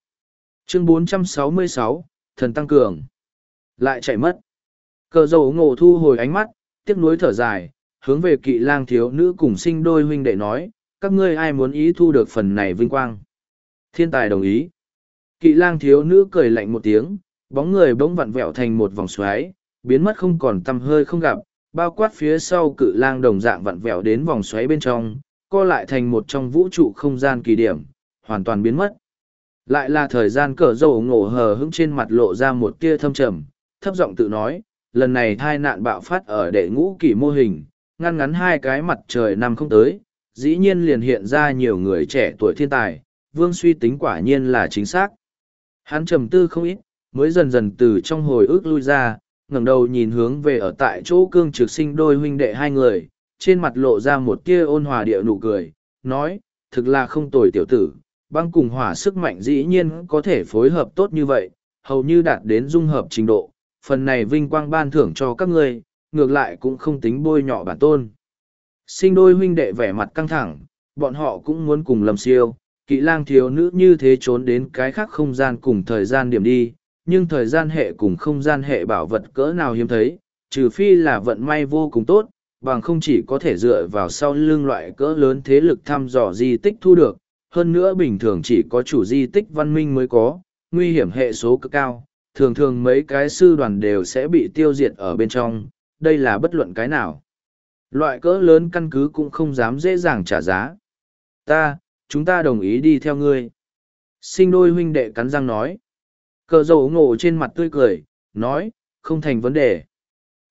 Chương 466, Thần Tăng Cường. Lại chạy mất. Cờ dầu ngộ thu hồi ánh mắt, tiếc nuối thở dài, hướng về kỵ lang thiếu nữ cùng sinh đôi huynh đệ nói, các ngươi ai muốn ý thu được phần này vinh quang. Thiên tài đồng ý. Kỵ lang thiếu nữ cười lạnh một tiếng, bóng người bỗng vặn vẹo thành một vòng xoáy, biến mất không còn tăm hơi không gặp, bao quát phía sau cự lang đồng dạng vặn vẹo đến vòng xoáy bên trong, co lại thành một trong vũ trụ không gian kỳ điểm, hoàn toàn biến mất. Lại là thời gian cờ dầu ngổ hờ hững trên mặt lộ ra một tia thâm trầm, thấp giọng tự nói, lần này thai nạn bạo phát ở đệ ngũ kỷ mô hình, ngăn ngắn hai cái mặt trời năm không tới, dĩ nhiên liền hiện ra nhiều người trẻ tuổi thiên tài, vương suy tính quả nhiên là chính xác. Hắn trầm tư không ít, mới dần dần từ trong hồi ức lui ra, ngẩng đầu nhìn hướng về ở tại chỗ cương trực sinh đôi huynh đệ hai người, trên mặt lộ ra một tia ôn hòa địa nụ cười, nói, thực là không tồi tiểu tử, băng cùng hỏa sức mạnh dĩ nhiên có thể phối hợp tốt như vậy, hầu như đạt đến dung hợp trình độ, phần này vinh quang ban thưởng cho các ngươi, ngược lại cũng không tính bôi nhọ bản tôn. Sinh đôi huynh đệ vẻ mặt căng thẳng, bọn họ cũng muốn cùng lầm siêu, kỵ lang thiếu nữ như thế trốn đến cái khác không gian cùng thời gian điểm đi, nhưng thời gian hệ cùng không gian hệ bảo vật cỡ nào hiếm thấy, trừ phi là vận may vô cùng tốt, bằng không chỉ có thể dựa vào sau lưng loại cỡ lớn thế lực thăm dò di tích thu được, hơn nữa bình thường chỉ có chủ di tích văn minh mới có, nguy hiểm hệ số cực cao, thường thường mấy cái sư đoàn đều sẽ bị tiêu diệt ở bên trong, đây là bất luận cái nào. Loại cỡ lớn căn cứ cũng không dám dễ dàng trả giá. Ta, chúng ta đồng ý đi theo ngươi. Sinh đôi huynh đệ cắn răng nói. Cờ dầu ngộ trên mặt tươi cười, nói, không thành vấn đề.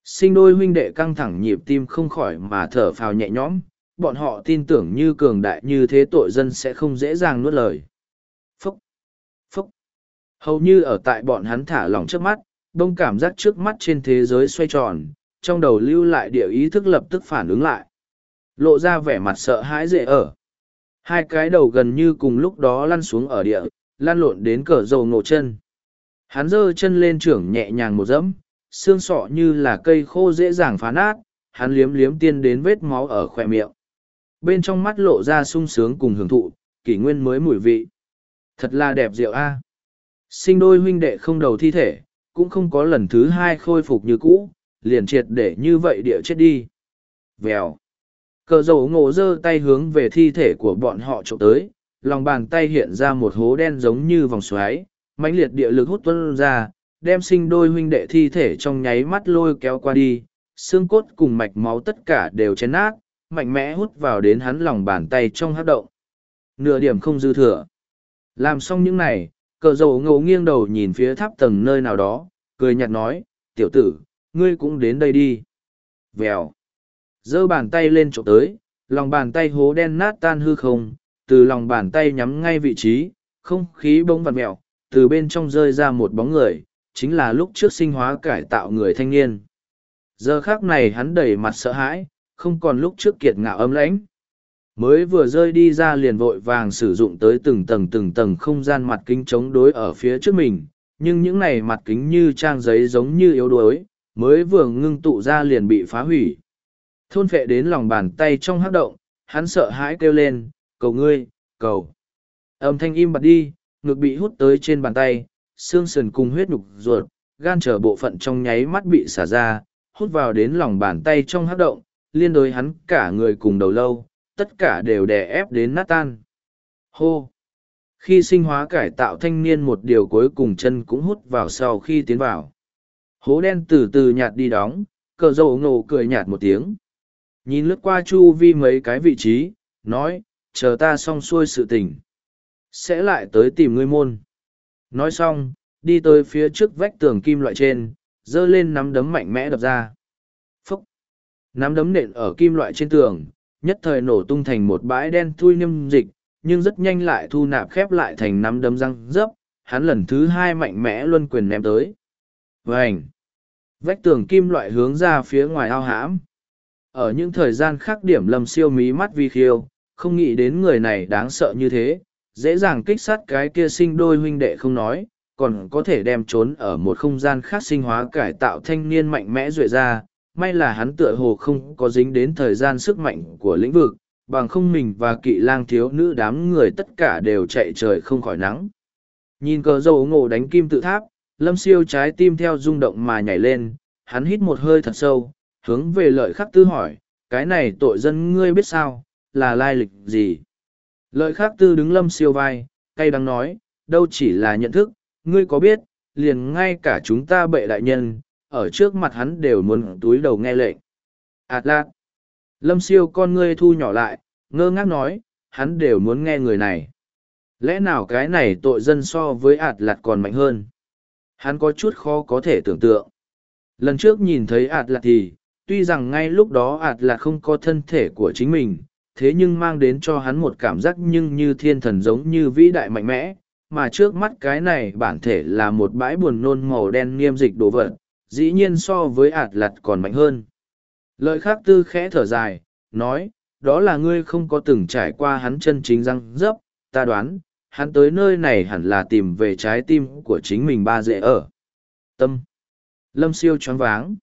Sinh đôi huynh đệ căng thẳng nhịp tim không khỏi mà thở phào nhẹ nhõm, bọn họ tin tưởng như cường đại như thế tội dân sẽ không dễ dàng nuốt lời. Phúc! Phúc! Hầu như ở tại bọn hắn thả lỏng trước mắt, đông cảm giác trước mắt trên thế giới xoay tròn, trong đầu lưu lại địa ý thức lập tức phản ứng lại. Lộ ra vẻ mặt sợ hãi dễ ở. Hai cái đầu gần như cùng lúc đó lăn xuống ở địa, lăn lộn đến cờ dầu ngộ chân. Hắn giơ chân lên trưởng nhẹ nhàng một dẫm, xương sọ như là cây khô dễ dàng phá nát, hắn liếm liếm tiên đến vết máu ở khoe miệng. Bên trong mắt lộ ra sung sướng cùng hưởng thụ, kỷ nguyên mới mùi vị. Thật là đẹp rượu a. Sinh đôi huynh đệ không đầu thi thể, cũng không có lần thứ hai khôi phục như cũ, liền triệt để như vậy địa chết đi. Vèo. Cờ dầu ngộ dơ tay hướng về thi thể của bọn họ trộm tới, lòng bàn tay hiện ra một hố đen giống như vòng xoáy, mãnh liệt địa lực hút tuân ra, đem sinh đôi huynh đệ thi thể trong nháy mắt lôi kéo qua đi, xương cốt cùng mạch máu tất cả đều chén nát, mạnh mẽ hút vào đến hắn lòng bàn tay trong hát động. Nửa điểm không dư thừa. Làm xong những này, cờ dầu ngầu nghiêng đầu nhìn phía tháp tầng nơi nào đó, cười nhạt nói, tiểu tử, ngươi cũng đến đây đi. Vèo. giơ bàn tay lên chỗ tới, lòng bàn tay hố đen nát tan hư không, từ lòng bàn tay nhắm ngay vị trí, không khí bông vặt mẹo, từ bên trong rơi ra một bóng người, chính là lúc trước sinh hóa cải tạo người thanh niên. Giờ khác này hắn đầy mặt sợ hãi, không còn lúc trước kiệt ngạo âm lãnh. Mới vừa rơi đi ra liền vội vàng sử dụng tới từng tầng từng tầng không gian mặt kính chống đối ở phía trước mình, nhưng những này mặt kính như trang giấy giống như yếu đuối, mới vừa ngưng tụ ra liền bị phá hủy. Thôn phệ đến lòng bàn tay trong hắc động, hắn sợ hãi kêu lên, cầu ngươi, cầu. Âm thanh im bặt đi, ngực bị hút tới trên bàn tay, xương sườn cùng huyết nhục ruột, gan trở bộ phận trong nháy mắt bị xả ra, hút vào đến lòng bàn tay trong hắc động, liên đối hắn cả người cùng đầu lâu, tất cả đều đè ép đến nát tan. Hô! Khi sinh hóa cải tạo thanh niên một điều cuối cùng chân cũng hút vào sau khi tiến vào. Hố đen từ từ nhạt đi đóng, cờ dầu ngộ cười nhạt một tiếng. Nhìn lướt qua chu vi mấy cái vị trí, nói, chờ ta xong xuôi sự tình. Sẽ lại tới tìm ngươi môn. Nói xong, đi tới phía trước vách tường kim loại trên, dơ lên nắm đấm mạnh mẽ đập ra. Phúc! Nắm đấm nện ở kim loại trên tường, nhất thời nổ tung thành một bãi đen thui niêm dịch, nhưng rất nhanh lại thu nạp khép lại thành nắm đấm răng rớp, hắn lần thứ hai mạnh mẽ luân quyền ném tới vành Vách tường kim loại hướng ra phía ngoài ao hãm. Ở những thời gian khác điểm lầm siêu mí mắt vi khiêu, không nghĩ đến người này đáng sợ như thế, dễ dàng kích sát cái kia sinh đôi huynh đệ không nói, còn có thể đem trốn ở một không gian khác sinh hóa cải tạo thanh niên mạnh mẽ duệ ra. May là hắn tựa hồ không có dính đến thời gian sức mạnh của lĩnh vực, bằng không mình và kỵ lang thiếu nữ đám người tất cả đều chạy trời không khỏi nắng. Nhìn cờ dầu ngộ đánh kim tự tháp, lâm siêu trái tim theo rung động mà nhảy lên, hắn hít một hơi thật sâu, hướng về lợi khắc tư hỏi, cái này tội dân ngươi biết sao, là lai lịch gì? Lợi khắc tư đứng lâm siêu vai, cay đắng nói, đâu chỉ là nhận thức, ngươi có biết, liền ngay cả chúng ta bệ đại nhân, ở trước mặt hắn đều muốn túi đầu nghe lệnh. atlas. Lâm siêu con ngươi thu nhỏ lại, ngơ ngác nói, hắn đều muốn nghe người này. Lẽ nào cái này tội dân so với ạt lạt còn mạnh hơn? Hắn có chút khó có thể tưởng tượng. Lần trước nhìn thấy ạt lạt thì, tuy rằng ngay lúc đó ạt lạt không có thân thể của chính mình, thế nhưng mang đến cho hắn một cảm giác nhưng như thiên thần giống như vĩ đại mạnh mẽ, mà trước mắt cái này bản thể là một bãi buồn nôn màu đen nghiêm dịch đồ vật, dĩ nhiên so với ạt lạt còn mạnh hơn. Lợi khác tư khẽ thở dài, nói, đó là ngươi không có từng trải qua hắn chân chính răng dấp, ta đoán, hắn tới nơi này hẳn là tìm về trái tim của chính mình ba dễ ở. Tâm. Lâm siêu choáng váng.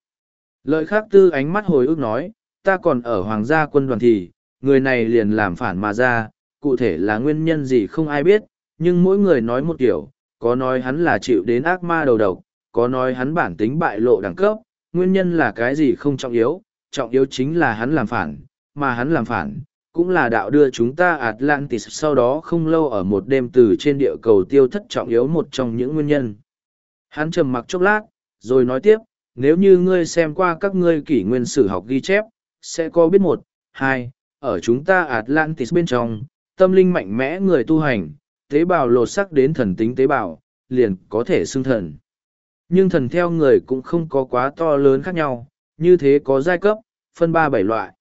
Lợi khác tư ánh mắt hồi ức nói, ta còn ở hoàng gia quân đoàn thì, người này liền làm phản mà ra, cụ thể là nguyên nhân gì không ai biết, nhưng mỗi người nói một kiểu, có nói hắn là chịu đến ác ma đầu độc, có nói hắn bản tính bại lộ đẳng cấp, nguyên nhân là cái gì không trọng yếu, trọng yếu chính là hắn làm phản, mà hắn làm phản, cũng là đạo đưa chúng ta Atlantis sau đó không lâu ở một đêm từ trên địa cầu tiêu thất trọng yếu một trong những nguyên nhân. Hắn trầm mặc chốc lát, rồi nói tiếp, nếu như ngươi xem qua các ngươi kỷ nguyên sử học ghi chép, sẽ có biết một, hai, ở chúng ta Atlantis bên trong, tâm linh mạnh mẽ người tu hành, tế bào lột sắc đến thần tính tế bào, liền có thể xưng thần. Nhưng thần theo người cũng không có quá to lớn khác nhau, như thế có giai cấp, phân ba bảy loại.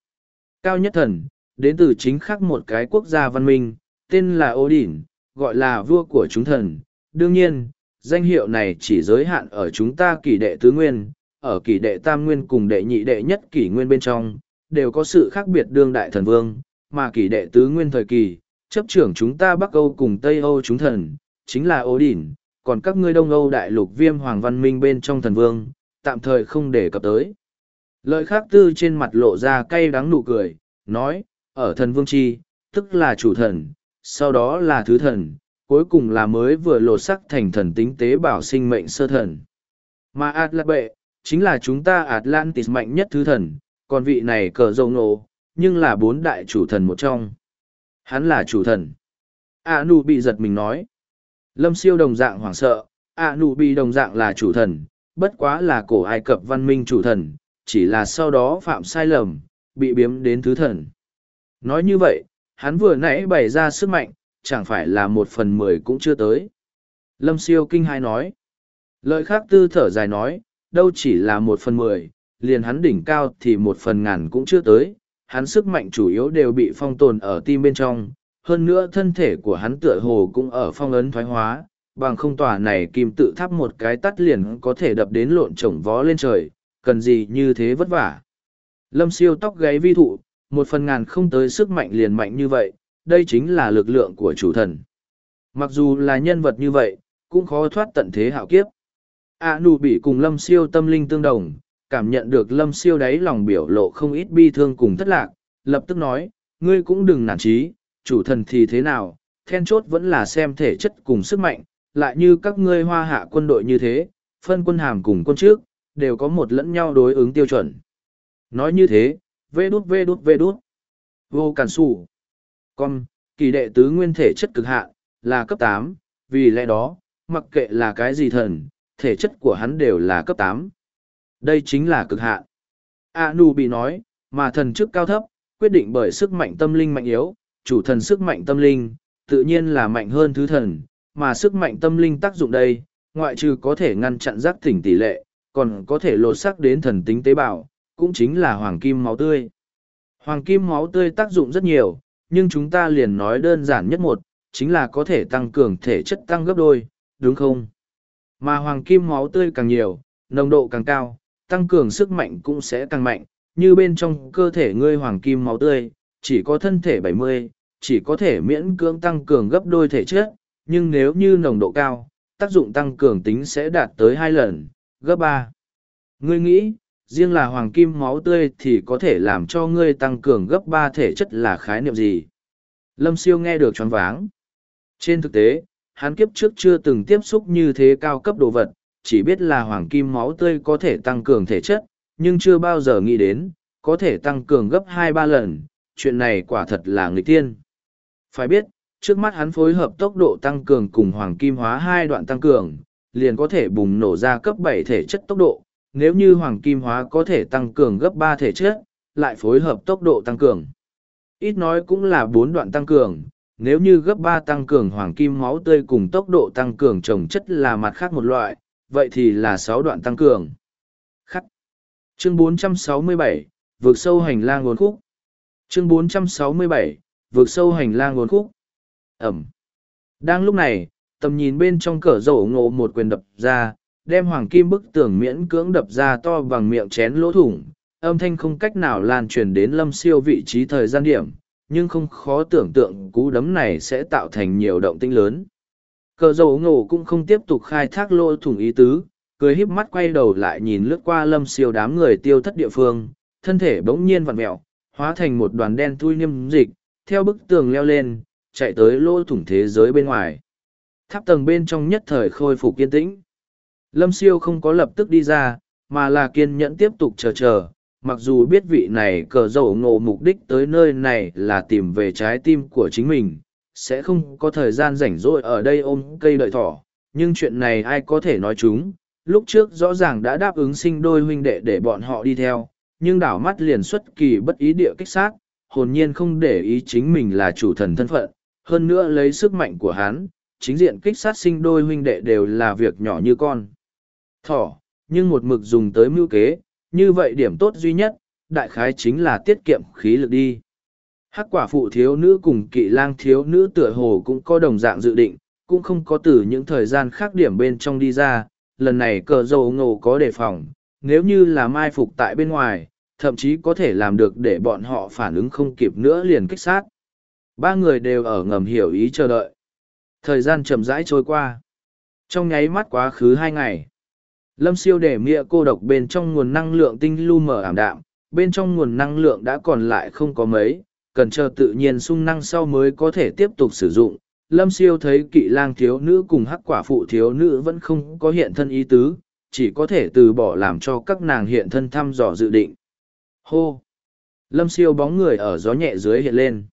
Cao nhất thần, đến từ chính khắc một cái quốc gia văn minh, tên là Odin, gọi là vua của chúng thần. Đương nhiên, danh hiệu này chỉ giới hạn ở chúng ta kỷ đệ tứ nguyên, ở kỷ đệ tam nguyên cùng đệ nhị đệ nhất kỷ nguyên bên trong, đều có sự khác biệt đương đại thần vương, mà kỷ đệ tứ nguyên thời kỳ, chấp trưởng chúng ta Bắc Âu cùng Tây Âu chúng thần, chính là Odin, còn các ngươi Đông Âu đại lục viêm hoàng văn minh bên trong thần vương, tạm thời không để cập tới. Lợi khác tư trên mặt lộ ra cay đắng nụ cười, nói, ở thần vương chi, tức là chủ thần, sau đó là thứ thần, cuối cùng là mới vừa lột sắc thành thần tính tế bảo sinh mệnh sơ thần. Mà Atlas bệ, chính là chúng ta Atlantis mạnh nhất thứ thần, còn vị này cờ dâu nổ, nhưng là bốn đại chủ thần một trong. Hắn là chủ thần. A Nu bị giật mình nói. Lâm siêu đồng dạng hoảng sợ, A Nu bị đồng dạng là chủ thần, bất quá là cổ Ai Cập văn minh chủ thần, chỉ là sau đó phạm sai lầm, bị biếm đến thứ thần. Nói như vậy, hắn vừa nãy bày ra sức mạnh, chẳng phải là một phần mười cũng chưa tới. Lâm siêu kinh hai nói. Lợi khác tư thở dài nói, đâu chỉ là một phần mười, liền hắn đỉnh cao thì một phần ngàn cũng chưa tới, hắn sức mạnh chủ yếu đều bị phong tồn ở tim bên trong, hơn nữa thân thể của hắn tựa hồ cũng ở phong ấn thoái hóa, bằng không tòa này kim tự tháp một cái tắt liền có thể đập đến lộn trồng vó lên trời, cần gì như thế vất vả. Lâm siêu tóc gáy vi thụ, một phần ngàn không tới sức mạnh liền mạnh như vậy, đây chính là lực lượng của chủ thần. Mặc dù là nhân vật như vậy, cũng khó thoát tận thế hạo kiếp. A nụ bị cùng lâm siêu tâm linh tương đồng, cảm nhận được lâm siêu đáy lòng biểu lộ không ít bi thương cùng thất lạc, lập tức nói, ngươi cũng đừng nản trí, chủ thần thì thế nào, then chốt vẫn là xem thể chất cùng sức mạnh, lại như các ngươi hoa hạ quân đội như thế, phân quân hàm cùng quân trước, đều có một lẫn nhau đối ứng tiêu chuẩn. Nói như thế, vê đút vê đút vê đút, vô cản sủ. Con, kỳ đệ tứ nguyên thể chất cực hạn, là cấp tám, vì lẽ đó, mặc kệ là cái gì thần, thể chất của hắn đều là cấp tám. Đây chính là cực hạn. A Nu bị nói, mà thần chức cao thấp, quyết định bởi sức mạnh tâm linh mạnh yếu, chủ thần sức mạnh tâm linh, tự nhiên là mạnh hơn thứ thần, mà sức mạnh tâm linh tác dụng đây, ngoại trừ có thể ngăn chặn giác tỉnh tỷ lệ, còn có thể lột xác đến thần tính tế bào, cũng chính là hoàng kim máu tươi. Hoàng kim máu tươi tác dụng rất nhiều, nhưng chúng ta liền nói đơn giản nhất một, chính là có thể tăng cường thể chất tăng gấp đôi, đúng không? Mà hoàng kim máu tươi càng nhiều, nồng độ càng cao, tăng cường sức mạnh cũng sẽ càng mạnh, như bên trong cơ thể ngươi hoàng kim máu tươi, chỉ có thân thể 70, chỉ có thể miễn cưỡng tăng cường gấp đôi thể chất, nhưng nếu như nồng độ cao, tác dụng tăng cường tính sẽ đạt tới hai lần, gấp ba. Ngươi nghĩ, riêng là hoàng kim máu tươi thì có thể làm cho ngươi tăng cường gấp ba thể chất là khái niệm gì? Lâm siêu nghe được choáng váng. Trên thực tế, hắn kiếp trước chưa từng tiếp xúc như thế cao cấp đồ vật, chỉ biết là hoàng kim máu tươi có thể tăng cường thể chất, nhưng chưa bao giờ nghĩ đến, có thể tăng cường gấp hai ba lần, chuyện này quả thật là người tiên. Phải biết, trước mắt hắn phối hợp tốc độ tăng cường cùng hoàng kim hóa hai đoạn tăng cường, liền có thể bùng nổ ra cấp bảy thể chất tốc độ, nếu như hoàng kim hóa có thể tăng cường gấp ba thể chất, lại phối hợp tốc độ tăng cường. Ít nói cũng là bốn đoạn tăng cường, nếu như gấp ba tăng cường hoàng kim máu tươi cùng tốc độ tăng cường trồng chất là mặt khác một loại, vậy thì là sáu đoạn tăng cường. Khắc. Chương 467, vượt sâu hành lang nguồn khúc. Chương 467, vượt sâu hành lang nguồn khúc. Ẩm. Đang lúc này, tầm nhìn bên trong cửa rổ ngộ một quyền đập ra, đem hoàng kim bức tường miễn cưỡng đập ra to bằng miệng chén lỗ thủng, âm thanh không cách nào lan truyền đến lâm siêu vị trí thời gian điểm, nhưng không khó tưởng tượng cú đấm này sẽ tạo thành nhiều động tĩnh lớn. Cờ dầu ngộ cũng không tiếp tục khai thác lỗ thủng ý tứ, cười híp mắt quay đầu lại nhìn lướt qua lâm siêu đám người tiêu thất địa phương, thân thể bỗng nhiên vặn mẹo, hóa thành một đoàn đen thui niêm dịch, theo bức tường leo lên, chạy tới lỗ thủng thế giới bên ngoài. Tháp tầng bên trong nhất thời khôi phục kiên tĩnh. Lâm siêu không có lập tức đi ra, mà là kiên nhẫn tiếp tục chờ chờ, mặc dù biết vị này cờ dầu ngộ mục đích tới nơi này là tìm về trái tim của chính mình, sẽ không có thời gian rảnh rỗi ở đây ôm cây đợi thỏ, nhưng chuyện này ai có thể nói chúng, lúc trước rõ ràng đã đáp ứng sinh đôi huynh đệ để bọn họ đi theo, nhưng đảo mắt liền xuất kỳ bất ý địa kích sát, hồn nhiên không để ý chính mình là chủ thần thân phận, hơn nữa lấy sức mạnh của hắn, chính diện kích sát sinh đôi huynh đệ đều là việc nhỏ như con. Thỏ, nhưng một mực dùng tới mưu kế, như vậy điểm tốt duy nhất, đại khái chính là tiết kiệm khí lực đi. Hắc quả phụ thiếu nữ cùng kỵ lang thiếu nữ tựa hồ cũng có đồng dạng dự định, cũng không có từ những thời gian khác điểm bên trong đi ra, lần này cờ dầu ngộ có đề phòng, nếu như là mai phục tại bên ngoài, thậm chí có thể làm được để bọn họ phản ứng không kịp nữa liền kích sát. Ba người đều ở ngầm hiểu ý chờ đợi. Thời gian chậm rãi trôi qua. Trong nháy mắt quá khứ hai ngày. Lâm siêu để mịa cô độc bên trong nguồn năng lượng tinh lu mờ ảm đạm, bên trong nguồn năng lượng đã còn lại không có mấy, cần chờ tự nhiên sung năng sau mới có thể tiếp tục sử dụng. Lâm siêu thấy kỵ lang thiếu nữ cùng hắc quả phụ thiếu nữ vẫn không có hiện thân ý tứ, chỉ có thể từ bỏ làm cho các nàng hiện thân thăm dò dự định. Hô! Lâm siêu bóng người ở gió nhẹ dưới hiện lên.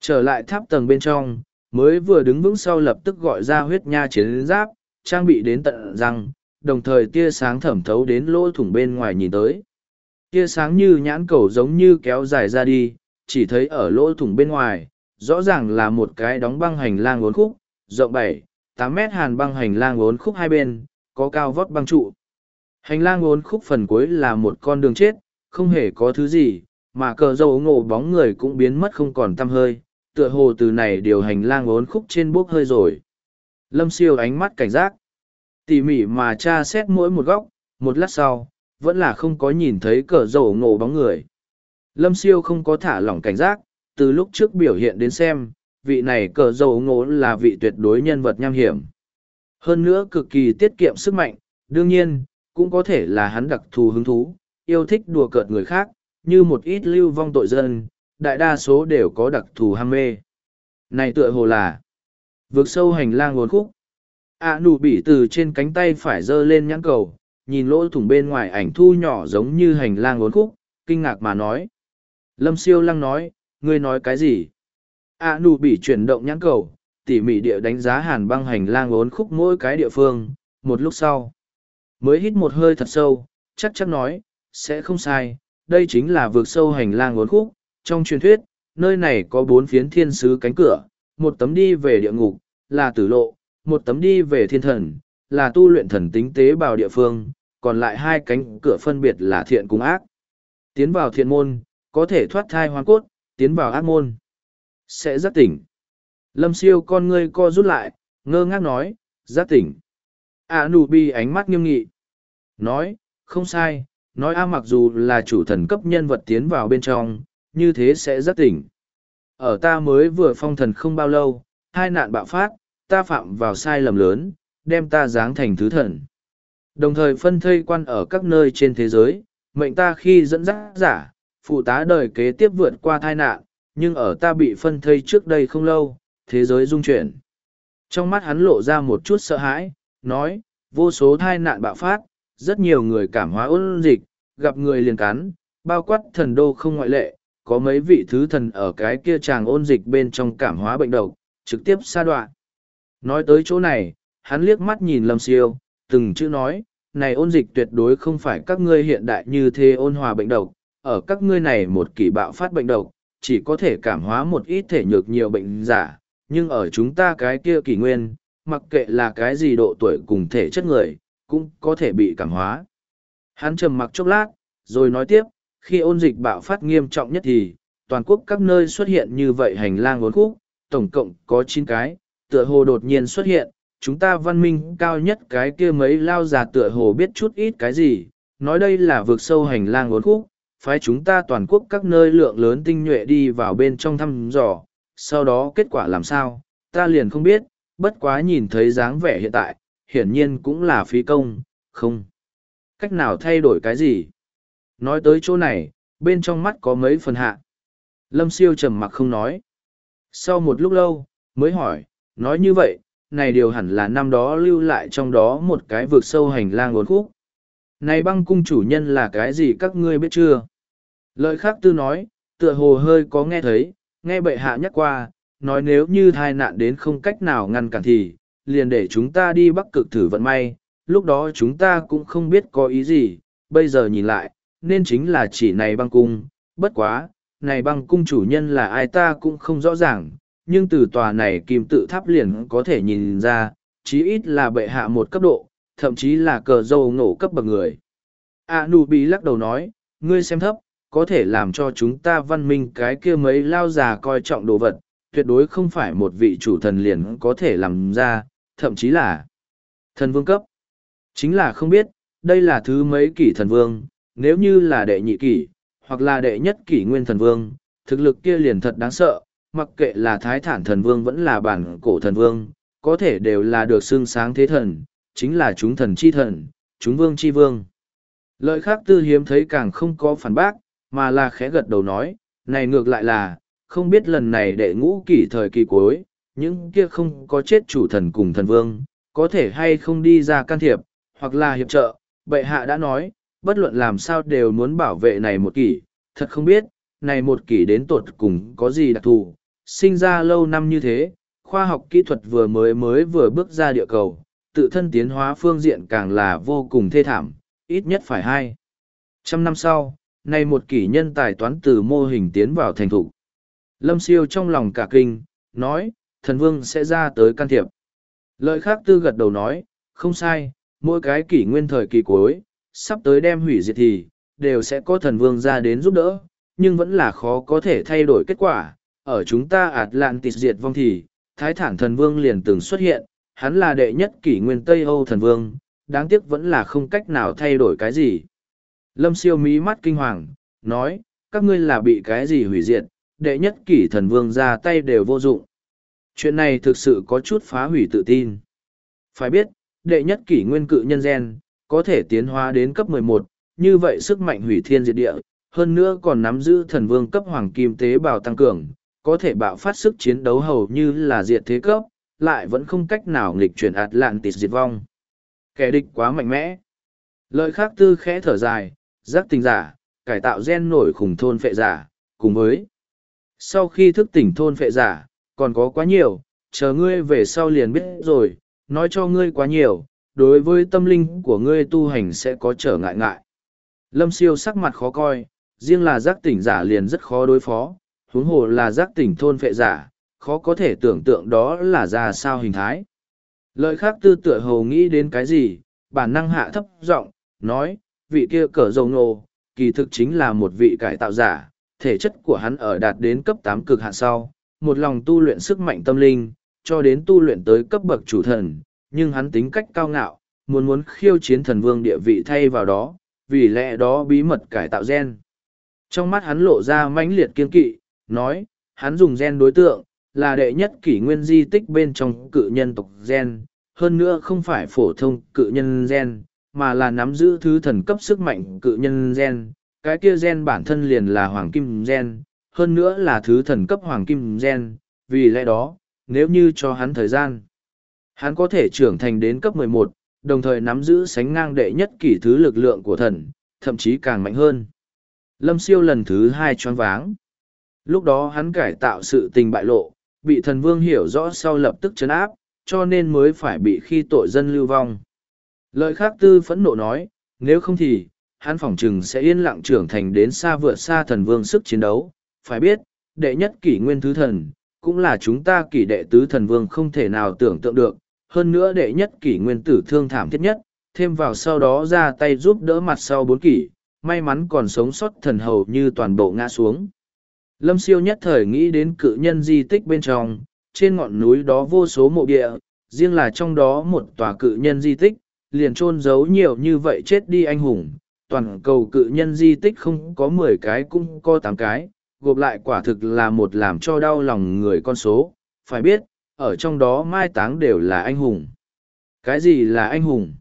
Trở lại tháp tầng bên trong, mới vừa đứng vững sau lập tức gọi ra huyết nha chiến giáp, trang bị đến tận răng, đồng thời tia sáng thẩm thấu đến lỗ thủng bên ngoài nhìn tới. Tia sáng như nhãn cầu giống như kéo dài ra đi, chỉ thấy ở lỗ thủng bên ngoài, rõ ràng là một cái đóng băng hành lang uốn khúc, rộng bảy, tám mét hàn băng hành lang uốn khúc hai bên, có cao vót băng trụ. Hành lang uốn khúc phần cuối là một con đường chết, không hề có thứ gì, mà cờ dầu ngộ bóng người cũng biến mất không còn tăm hơi, tựa hồ từ này điều hành lang uốn khúc trên bốc hơi rồi. Lâm siêu ánh mắt cảnh giác, tỉ mỉ mà tra xét mỗi một góc, một lát sau, vẫn là không có nhìn thấy cờ rổ ngộ bóng người. Lâm siêu không có thả lỏng cảnh giác, từ lúc trước biểu hiện đến xem, vị này cờ rổ ngộ là vị tuyệt đối nhân vật nham hiểm. Hơn nữa cực kỳ tiết kiệm sức mạnh, đương nhiên, cũng có thể là hắn đặc thù hứng thú, yêu thích đùa cợt người khác, như một ít lưu vong tội dân, đại đa số đều có đặc thù ham mê. Này tựa hồ là vượt sâu hành lang nguồn khúc. A nụ bỉ từ trên cánh tay phải giơ lên nhãn cầu, nhìn lỗ thủng bên ngoài ảnh thu nhỏ giống như hành lang uốn khúc, kinh ngạc mà nói. Lâm siêu lăng nói, ngươi nói cái gì? A nụ bỉ chuyển động nhãn cầu, tỉ mỉ địa đánh giá hàn băng hành lang uốn khúc mỗi cái địa phương, một lúc sau. Mới hít một hơi thật sâu, chắc chắn nói, sẽ không sai, đây chính là vượt sâu hành lang uốn khúc. Trong truyền thuyết, nơi này có bốn phiến thiên sứ cánh cửa, một tấm đi về địa ngục, là tử lộ, một tấm đi về thiên thần, là tu luyện thần tính tế bào địa phương, còn lại hai cánh cửa phân biệt là thiện cùng ác. Tiến vào thiện môn, có thể thoát thai hoàn cốt, tiến vào ác môn. Sẽ giác tỉnh. Lâm siêu con ngươi co rút lại, ngơ ngác nói, giác tỉnh. A nụ bi ánh mắt nghiêm nghị. Nói, không sai, nói a mặc dù là chủ thần cấp nhân vật tiến vào bên trong, như thế sẽ giác tỉnh. Ở ta mới vừa phong thần không bao lâu, hai nạn bạo phát, ta phạm vào sai lầm lớn, đem ta giáng thành thứ thần. Đồng thời phân thây quan ở các nơi trên thế giới, mệnh ta khi dẫn dắt giả, phụ tá đời kế tiếp vượt qua tai nạn, nhưng ở ta bị phân thây trước đây không lâu, thế giới dung chuyển. Trong mắt hắn lộ ra một chút sợ hãi, nói, vô số thai nạn bạo phát, rất nhiều người cảm hóa ôn dịch, gặp người liền cắn, bao quát thần đô không ngoại lệ, có mấy vị thứ thần ở cái kia chàng ôn dịch bên trong cảm hóa bệnh độc, trực tiếp xa đoạn. Nói tới chỗ này, hắn liếc mắt nhìn Lâm Siêu, từng chữ nói, này ôn dịch tuyệt đối không phải các ngươi hiện đại như thế ôn hòa bệnh độc, ở các ngươi này một kỳ bạo phát bệnh độc, chỉ có thể cảm hóa một ít thể nhược nhiều bệnh giả, nhưng ở chúng ta cái kia kỷ nguyên, mặc kệ là cái gì độ tuổi cùng thể chất người, cũng có thể bị cảm hóa. Hắn trầm mặc chốc lát, rồi nói tiếp, khi ôn dịch bạo phát nghiêm trọng nhất thì, toàn quốc các nơi xuất hiện như vậy hành lang ngốn khúc, tổng cộng có chín cái, tựa hồ đột nhiên xuất hiện, chúng ta văn minh cao nhất cái kia mấy lao già tựa hồ biết chút ít cái gì, nói đây là vượt sâu hành lang uốn khúc, phái chúng ta toàn quốc các nơi lượng lớn tinh nhuệ đi vào bên trong thăm dò, sau đó kết quả làm sao, ta liền không biết, bất quá nhìn thấy dáng vẻ hiện tại, hiển nhiên cũng là phí công, không. Cách nào thay đổi cái gì? Nói tới chỗ này, bên trong mắt có mấy phần hạ. Lâm siêu trầm mặc không nói. Sau một lúc lâu, mới hỏi, nói như vậy, này điều hẳn là năm đó lưu lại trong đó một cái vực sâu hành lang uốn khúc. Này băng cung chủ nhân là cái gì các ngươi biết chưa? Lợi khác tư nói, tựa hồ hơi có nghe thấy, nghe bệ hạ nhắc qua, nói nếu như thai nạn đến không cách nào ngăn cản thì, liền để chúng ta đi bắc cực thử vận may, lúc đó chúng ta cũng không biết có ý gì, bây giờ nhìn lại, nên chính là chỉ này băng cung, bất quá, này băng cung chủ nhân là ai ta cũng không rõ ràng, nhưng từ tòa này kim tự tháp liền có thể nhìn ra, chí ít là bệ hạ một cấp độ, thậm chí là cờ dâu ngổ cấp bậc người. A Nu Bí lắc đầu nói, ngươi xem thấp, có thể làm cho chúng ta văn minh cái kia mấy lao già coi trọng đồ vật, tuyệt đối không phải một vị chủ thần liền có thể làm ra, thậm chí là thần vương cấp. Chính là không biết, đây là thứ mấy kỷ thần vương, nếu như là đệ nhị kỷ, hoặc là đệ nhất kỷ nguyên thần vương, thực lực kia liền thật đáng sợ, mặc kệ là thái thản thần vương vẫn là bản cổ thần vương, có thể đều là được xưng sáng thế thần, chính là chúng thần chi thần, chúng vương chi vương. Lợi khác tư hiếm thấy càng không có phản bác, mà là khẽ gật đầu nói, này ngược lại là, không biết lần này đệ ngũ kỷ thời kỳ cuối, những kia không có chết chủ thần cùng thần vương, có thể hay không đi ra can thiệp, hoặc là hiệp trợ, bệ hạ đã nói, bất luận làm sao đều muốn bảo vệ này một kỷ, thật không biết, này một kỷ đến tuột cùng có gì đặc thù, sinh ra lâu năm như thế, khoa học kỹ thuật vừa mới mới vừa bước ra địa cầu, tự thân tiến hóa phương diện càng là vô cùng thê thảm, ít nhất phải hai. Trăm năm sau, nay một kỷ nhân tài toán từ mô hình tiến vào thành thủ. Lâm siêu trong lòng cả kinh, nói, thần vương sẽ ra tới can thiệp. Lợi khác tư gật đầu nói, không sai, mỗi cái kỷ nguyên thời kỳ cuối, sắp tới đem hủy diệt thì, đều sẽ có thần vương ra đến giúp đỡ, nhưng vẫn là khó có thể thay đổi kết quả. Ở chúng ta Atlantis diệt vong thì, Thái Thản thần vương liền từng xuất hiện, hắn là đệ nhất kỷ nguyên Tây Âu thần vương, đáng tiếc vẫn là không cách nào thay đổi cái gì. Lâm siêu mí mắt kinh hoàng, nói, các ngươi là bị cái gì hủy diệt, đệ nhất kỷ thần vương ra tay đều vô dụng. Chuyện này thực sự có chút phá hủy tự tin. Phải biết, đệ nhất kỷ nguyên cự nhân gen, có thể tiến hóa đến cấp 11, như vậy sức mạnh hủy thiên diệt địa, hơn nữa còn nắm giữ thần vương cấp hoàng kim tế bào tăng cường, có thể bạo phát sức chiến đấu hầu như là diệt thế cấp, lại vẫn không cách nào nghịch chuyển Atlantis diệt vong. Kẻ địch quá mạnh mẽ. Lợi khác tư khẽ thở dài, giác tình giả, cải tạo gen nổi khủng thôn phệ giả, cùng với sau khi thức tỉnh thôn phệ giả, còn có quá nhiều, chờ ngươi về sau liền biết rồi, nói cho ngươi quá nhiều, đối với tâm linh của ngươi tu hành sẽ có trở ngại ngại. Lâm siêu sắc mặt khó coi, riêng là giác tỉnh giả liền rất khó đối phó, huống hồ là giác tỉnh thôn phệ giả, khó có thể tưởng tượng đó là ra sao hình thái. Lợi khác tư tựa hồ nghĩ đến cái gì, bản năng hạ thấp giọng nói, vị kia cờ dầu nô, kỳ thực chính là một vị cải tạo giả, thể chất của hắn ở đạt đến cấp tám cực hạn sau, một lòng tu luyện sức mạnh tâm linh, cho đến tu luyện tới cấp bậc chủ thần, nhưng hắn tính cách cao ngạo, muốn muốn khiêu chiến thần vương địa vị thay vào đó, vì lẽ đó bí mật cải tạo gen. Trong mắt hắn lộ ra mãnh liệt kiên kỵ, nói, hắn dùng gen đối tượng, là đệ nhất kỷ nguyên di tích bên trong cự nhân tộc gen, hơn nữa không phải phổ thông cự nhân gen, mà là nắm giữ thứ thần cấp sức mạnh cự nhân gen, cái kia gen bản thân liền là hoàng kim gen, hơn nữa là thứ thần cấp hoàng kim gen, vì lẽ đó, nếu như cho hắn thời gian, hắn có thể trưởng thành đến cấp 11, đồng thời nắm giữ sánh ngang đệ nhất kỷ thứ lực lượng của thần, thậm chí càng mạnh hơn. Lâm siêu lần thứ hai choáng váng. Lúc đó hắn cải tạo sự tình bại lộ, bị thần vương hiểu rõ sau lập tức chấn áp, cho nên mới phải bị khi tội dân lưu vong. Lợi khác tư phẫn nộ nói, nếu không thì, hắn phỏng chừng sẽ yên lặng trưởng thành đến xa vượt xa thần vương sức chiến đấu. Phải biết, đệ nhất kỷ nguyên thứ thần, cũng là chúng ta kỷ đệ tứ thần vương không thể nào tưởng tượng được, hơn nữa đệ nhất kỷ nguyên tử thương thảm thiết nhất, thêm vào sau đó ra tay giúp đỡ mặt sau bốn kỷ, may mắn còn sống sót thần hầu như toàn bộ ngã xuống. Lâm siêu nhất thời nghĩ đến cự nhân di tích bên trong, trên ngọn núi đó vô số mộ địa, riêng là trong đó một tòa cự nhân di tích, liền chôn giấu nhiều như vậy chết đi anh hùng. Toàn cầu cự nhân di tích không có mười cái cũng có tám cái, gộp lại quả thực là một làm cho đau lòng người con số. Phải biết, ở trong đó mai táng đều là anh hùng. Cái gì là anh hùng?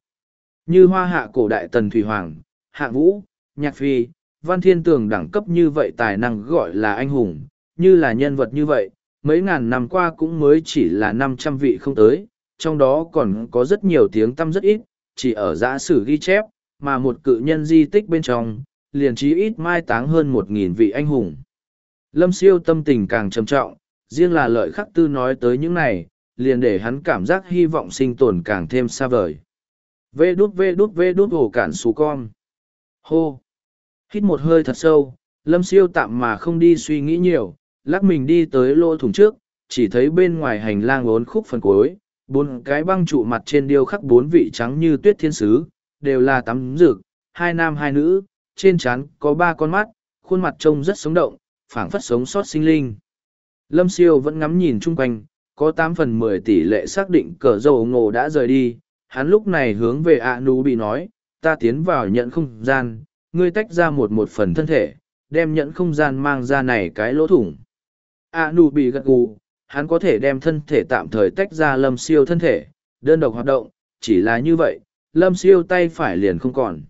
Như hoa hạ cổ đại tần thủy hoàng, hạ vũ, nhạc phi, văn thiên tường đẳng cấp như vậy tài năng gọi là anh hùng, như là nhân vật như vậy, mấy ngàn năm qua cũng mới chỉ là năm trăm vị không tới, trong đó còn có rất nhiều tiếng tăm rất ít, chỉ ở giã sử ghi chép, mà một cự nhân di tích bên trong, liền trí ít mai táng hơn một nghìn vị anh hùng. Lâm siêu tâm tình càng trầm trọng, riêng là lợi khắc tư nói tới những này, liền để hắn cảm giác hy vọng sinh tồn càng thêm xa vời. Vê đút vê đút vê đút hồ cản xú con. Hô! Hít một hơi thật sâu, lâm siêu tạm mà không đi suy nghĩ nhiều, lắc mình đi tới lỗ thủng trước, chỉ thấy bên ngoài hành lang ốn khúc phần cuối, bốn cái băng trụ mặt trên điêu khắc bốn vị trắng như tuyết thiên sứ, đều là tắm rực, hai nam hai nữ, trên trán có ba con mắt, khuôn mặt trông rất sống động, phảng phất sống sót sinh linh. Lâm siêu vẫn ngắm nhìn chung quanh, có tám phần mười tỷ lệ xác định cờ dầu ngộ đã rời đi, hắn lúc này hướng về ạ nú bị nói, ta tiến vào nhận không gian, ngươi tách ra một một phần thân thể, đem nhận không gian mang ra này cái lỗ thủng. ạ nụ bị gật gù, hắn có thể đem thân thể tạm thời tách ra lâm siêu thân thể, đơn độc hoạt động, chỉ là như vậy, lâm siêu tay phải liền không còn.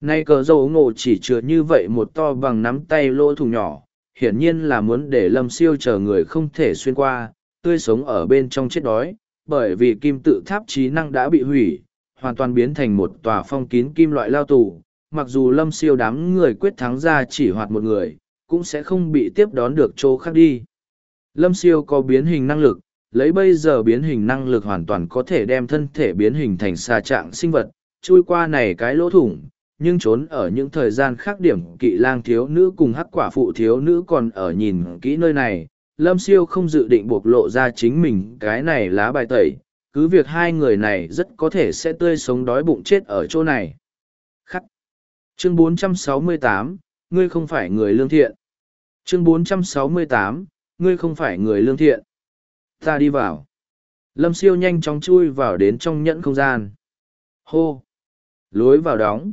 Nay cờ dầu ngộ chỉ chứa như vậy một to bằng nắm tay lỗ thủng nhỏ, hiển nhiên là muốn để lâm siêu chờ người không thể xuyên qua, tươi sống ở bên trong chết đói, bởi vì kim tự tháp trí năng đã bị hủy, hoàn toàn biến thành một tòa phong kín kim loại lao tù. Mặc dù lâm siêu đám người quyết thắng ra chỉ hoạt một người, cũng sẽ không bị tiếp đón được chỗ khác đi. Lâm siêu có biến hình năng lực, lấy bây giờ biến hình năng lực hoàn toàn có thể đem thân thể biến hình thành xà trạng sinh vật, chui qua này cái lỗ thủng, nhưng trốn ở những thời gian khác điểm kỵ lang thiếu nữ cùng hắc quả phụ thiếu nữ còn ở nhìn kỹ nơi này. Lâm siêu không dự định bộc lộ ra chính mình cái này lá bài tẩy, cứ việc hai người này rất có thể sẽ tươi sống đói bụng chết ở chỗ này. Chương 468, ngươi không phải người lương thiện. Chương 468, ngươi không phải người lương thiện. Ta đi vào. Lâm siêu nhanh chóng chui vào đến trong nhẫn không gian. Hô. Lối vào đóng.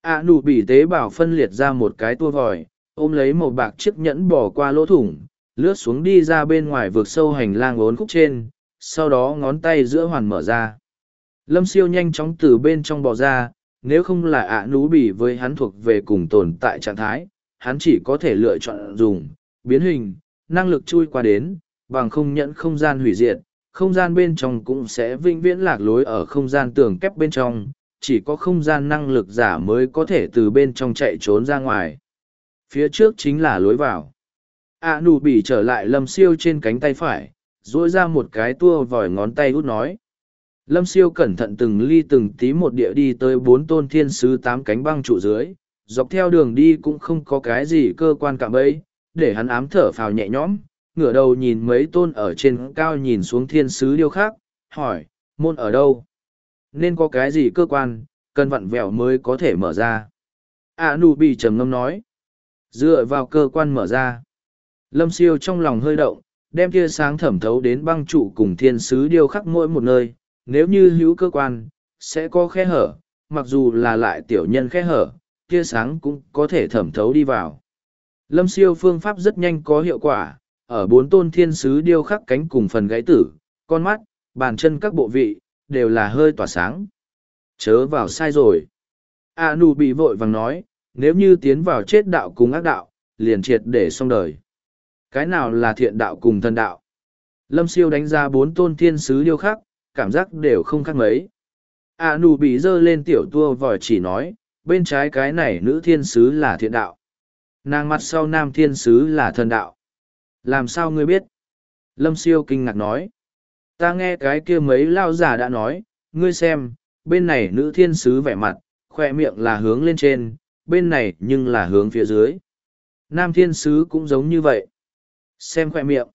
A nụ bỉ tế bào phân liệt ra một cái tua vòi, ôm lấy một bạc chiếc nhẫn bỏ qua lỗ thủng, lướt xuống đi ra bên ngoài vượt sâu hành lang ốn khúc trên, sau đó ngón tay giữa hoàn mở ra. Lâm siêu nhanh chóng từ bên trong bò ra, nếu không là ạ nú bì với hắn thuộc về cùng tồn tại trạng thái, hắn chỉ có thể lựa chọn dùng, biến hình, năng lực chui qua đến, bằng không nhận không gian hủy diệt, không gian bên trong cũng sẽ vĩnh viễn lạc lối ở không gian tường kép bên trong, chỉ có không gian năng lực giả mới có thể từ bên trong chạy trốn ra ngoài. Phía trước chính là lối vào. A nụ bỉ trở lại lâm siêu trên cánh tay phải, dỗi ra một cái tua vòi ngón tay út nói. Lâm siêu cẩn thận từng ly từng tí một địa đi tới bốn tôn thiên sứ tám cánh băng trụ dưới, dọc theo đường đi cũng không có cái gì cơ quan cạm ấy, để hắn ám thở phào nhẹ nhõm, ngửa đầu nhìn mấy tôn ở trên cao nhìn xuống thiên sứ điêu khác, hỏi, môn ở đâu? Nên có cái gì cơ quan, cần vặn vẹo mới có thể mở ra. A nu bị trầm ngâm nói. Dựa vào cơ quan mở ra. Lâm siêu trong lòng hơi động, đem tia sáng thẩm thấu đến băng trụ cùng thiên sứ điêu khắc mỗi một nơi. Nếu như hữu cơ quan, sẽ có khe hở, mặc dù là lại tiểu nhân khe hở, tia sáng cũng có thể thẩm thấu đi vào. Lâm siêu phương pháp rất nhanh có hiệu quả, ở bốn tôn thiên sứ điêu khắc cánh cùng phần gãy tử, con mắt, bàn chân các bộ vị, đều là hơi tỏa sáng. Chớ vào sai rồi. A nụ bị vội vàng nói, nếu như tiến vào chết đạo cùng ác đạo, liền triệt để xong đời. Cái nào là thiện đạo cùng thần đạo? Lâm siêu đánh ra bốn tôn thiên sứ điêu khắc, cảm giác đều không khác mấy. A nụ bị dơ lên tiểu tua vòi chỉ nói, bên trái cái này nữ thiên sứ là thiện đạo. Nàng mặt sau nam thiên sứ là thần đạo. Làm sao ngươi biết? Lâm siêu kinh ngạc nói. Ta nghe cái kia mấy lao giả đã nói, ngươi xem, bên này nữ thiên sứ vẻ mặt, khoe miệng là hướng lên trên, bên này nhưng là hướng phía dưới. Nam thiên sứ cũng giống như vậy. Xem khoe miệng.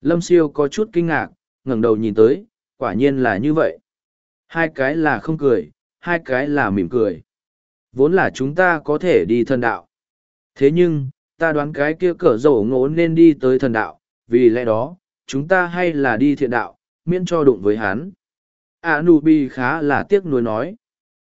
Lâm siêu có chút kinh ngạc, ngẩng đầu nhìn tới, quả nhiên là như vậy. Hai cái là không cười, hai cái là mỉm cười. Vốn là chúng ta có thể đi thần đạo. Thế nhưng, ta đoán cái kia cỡ dầu ngố nên đi tới thần đạo, vì lẽ đó, chúng ta hay là đi thiện đạo, miễn cho đụng với hắn. Anubi khá là tiếc nuối nói.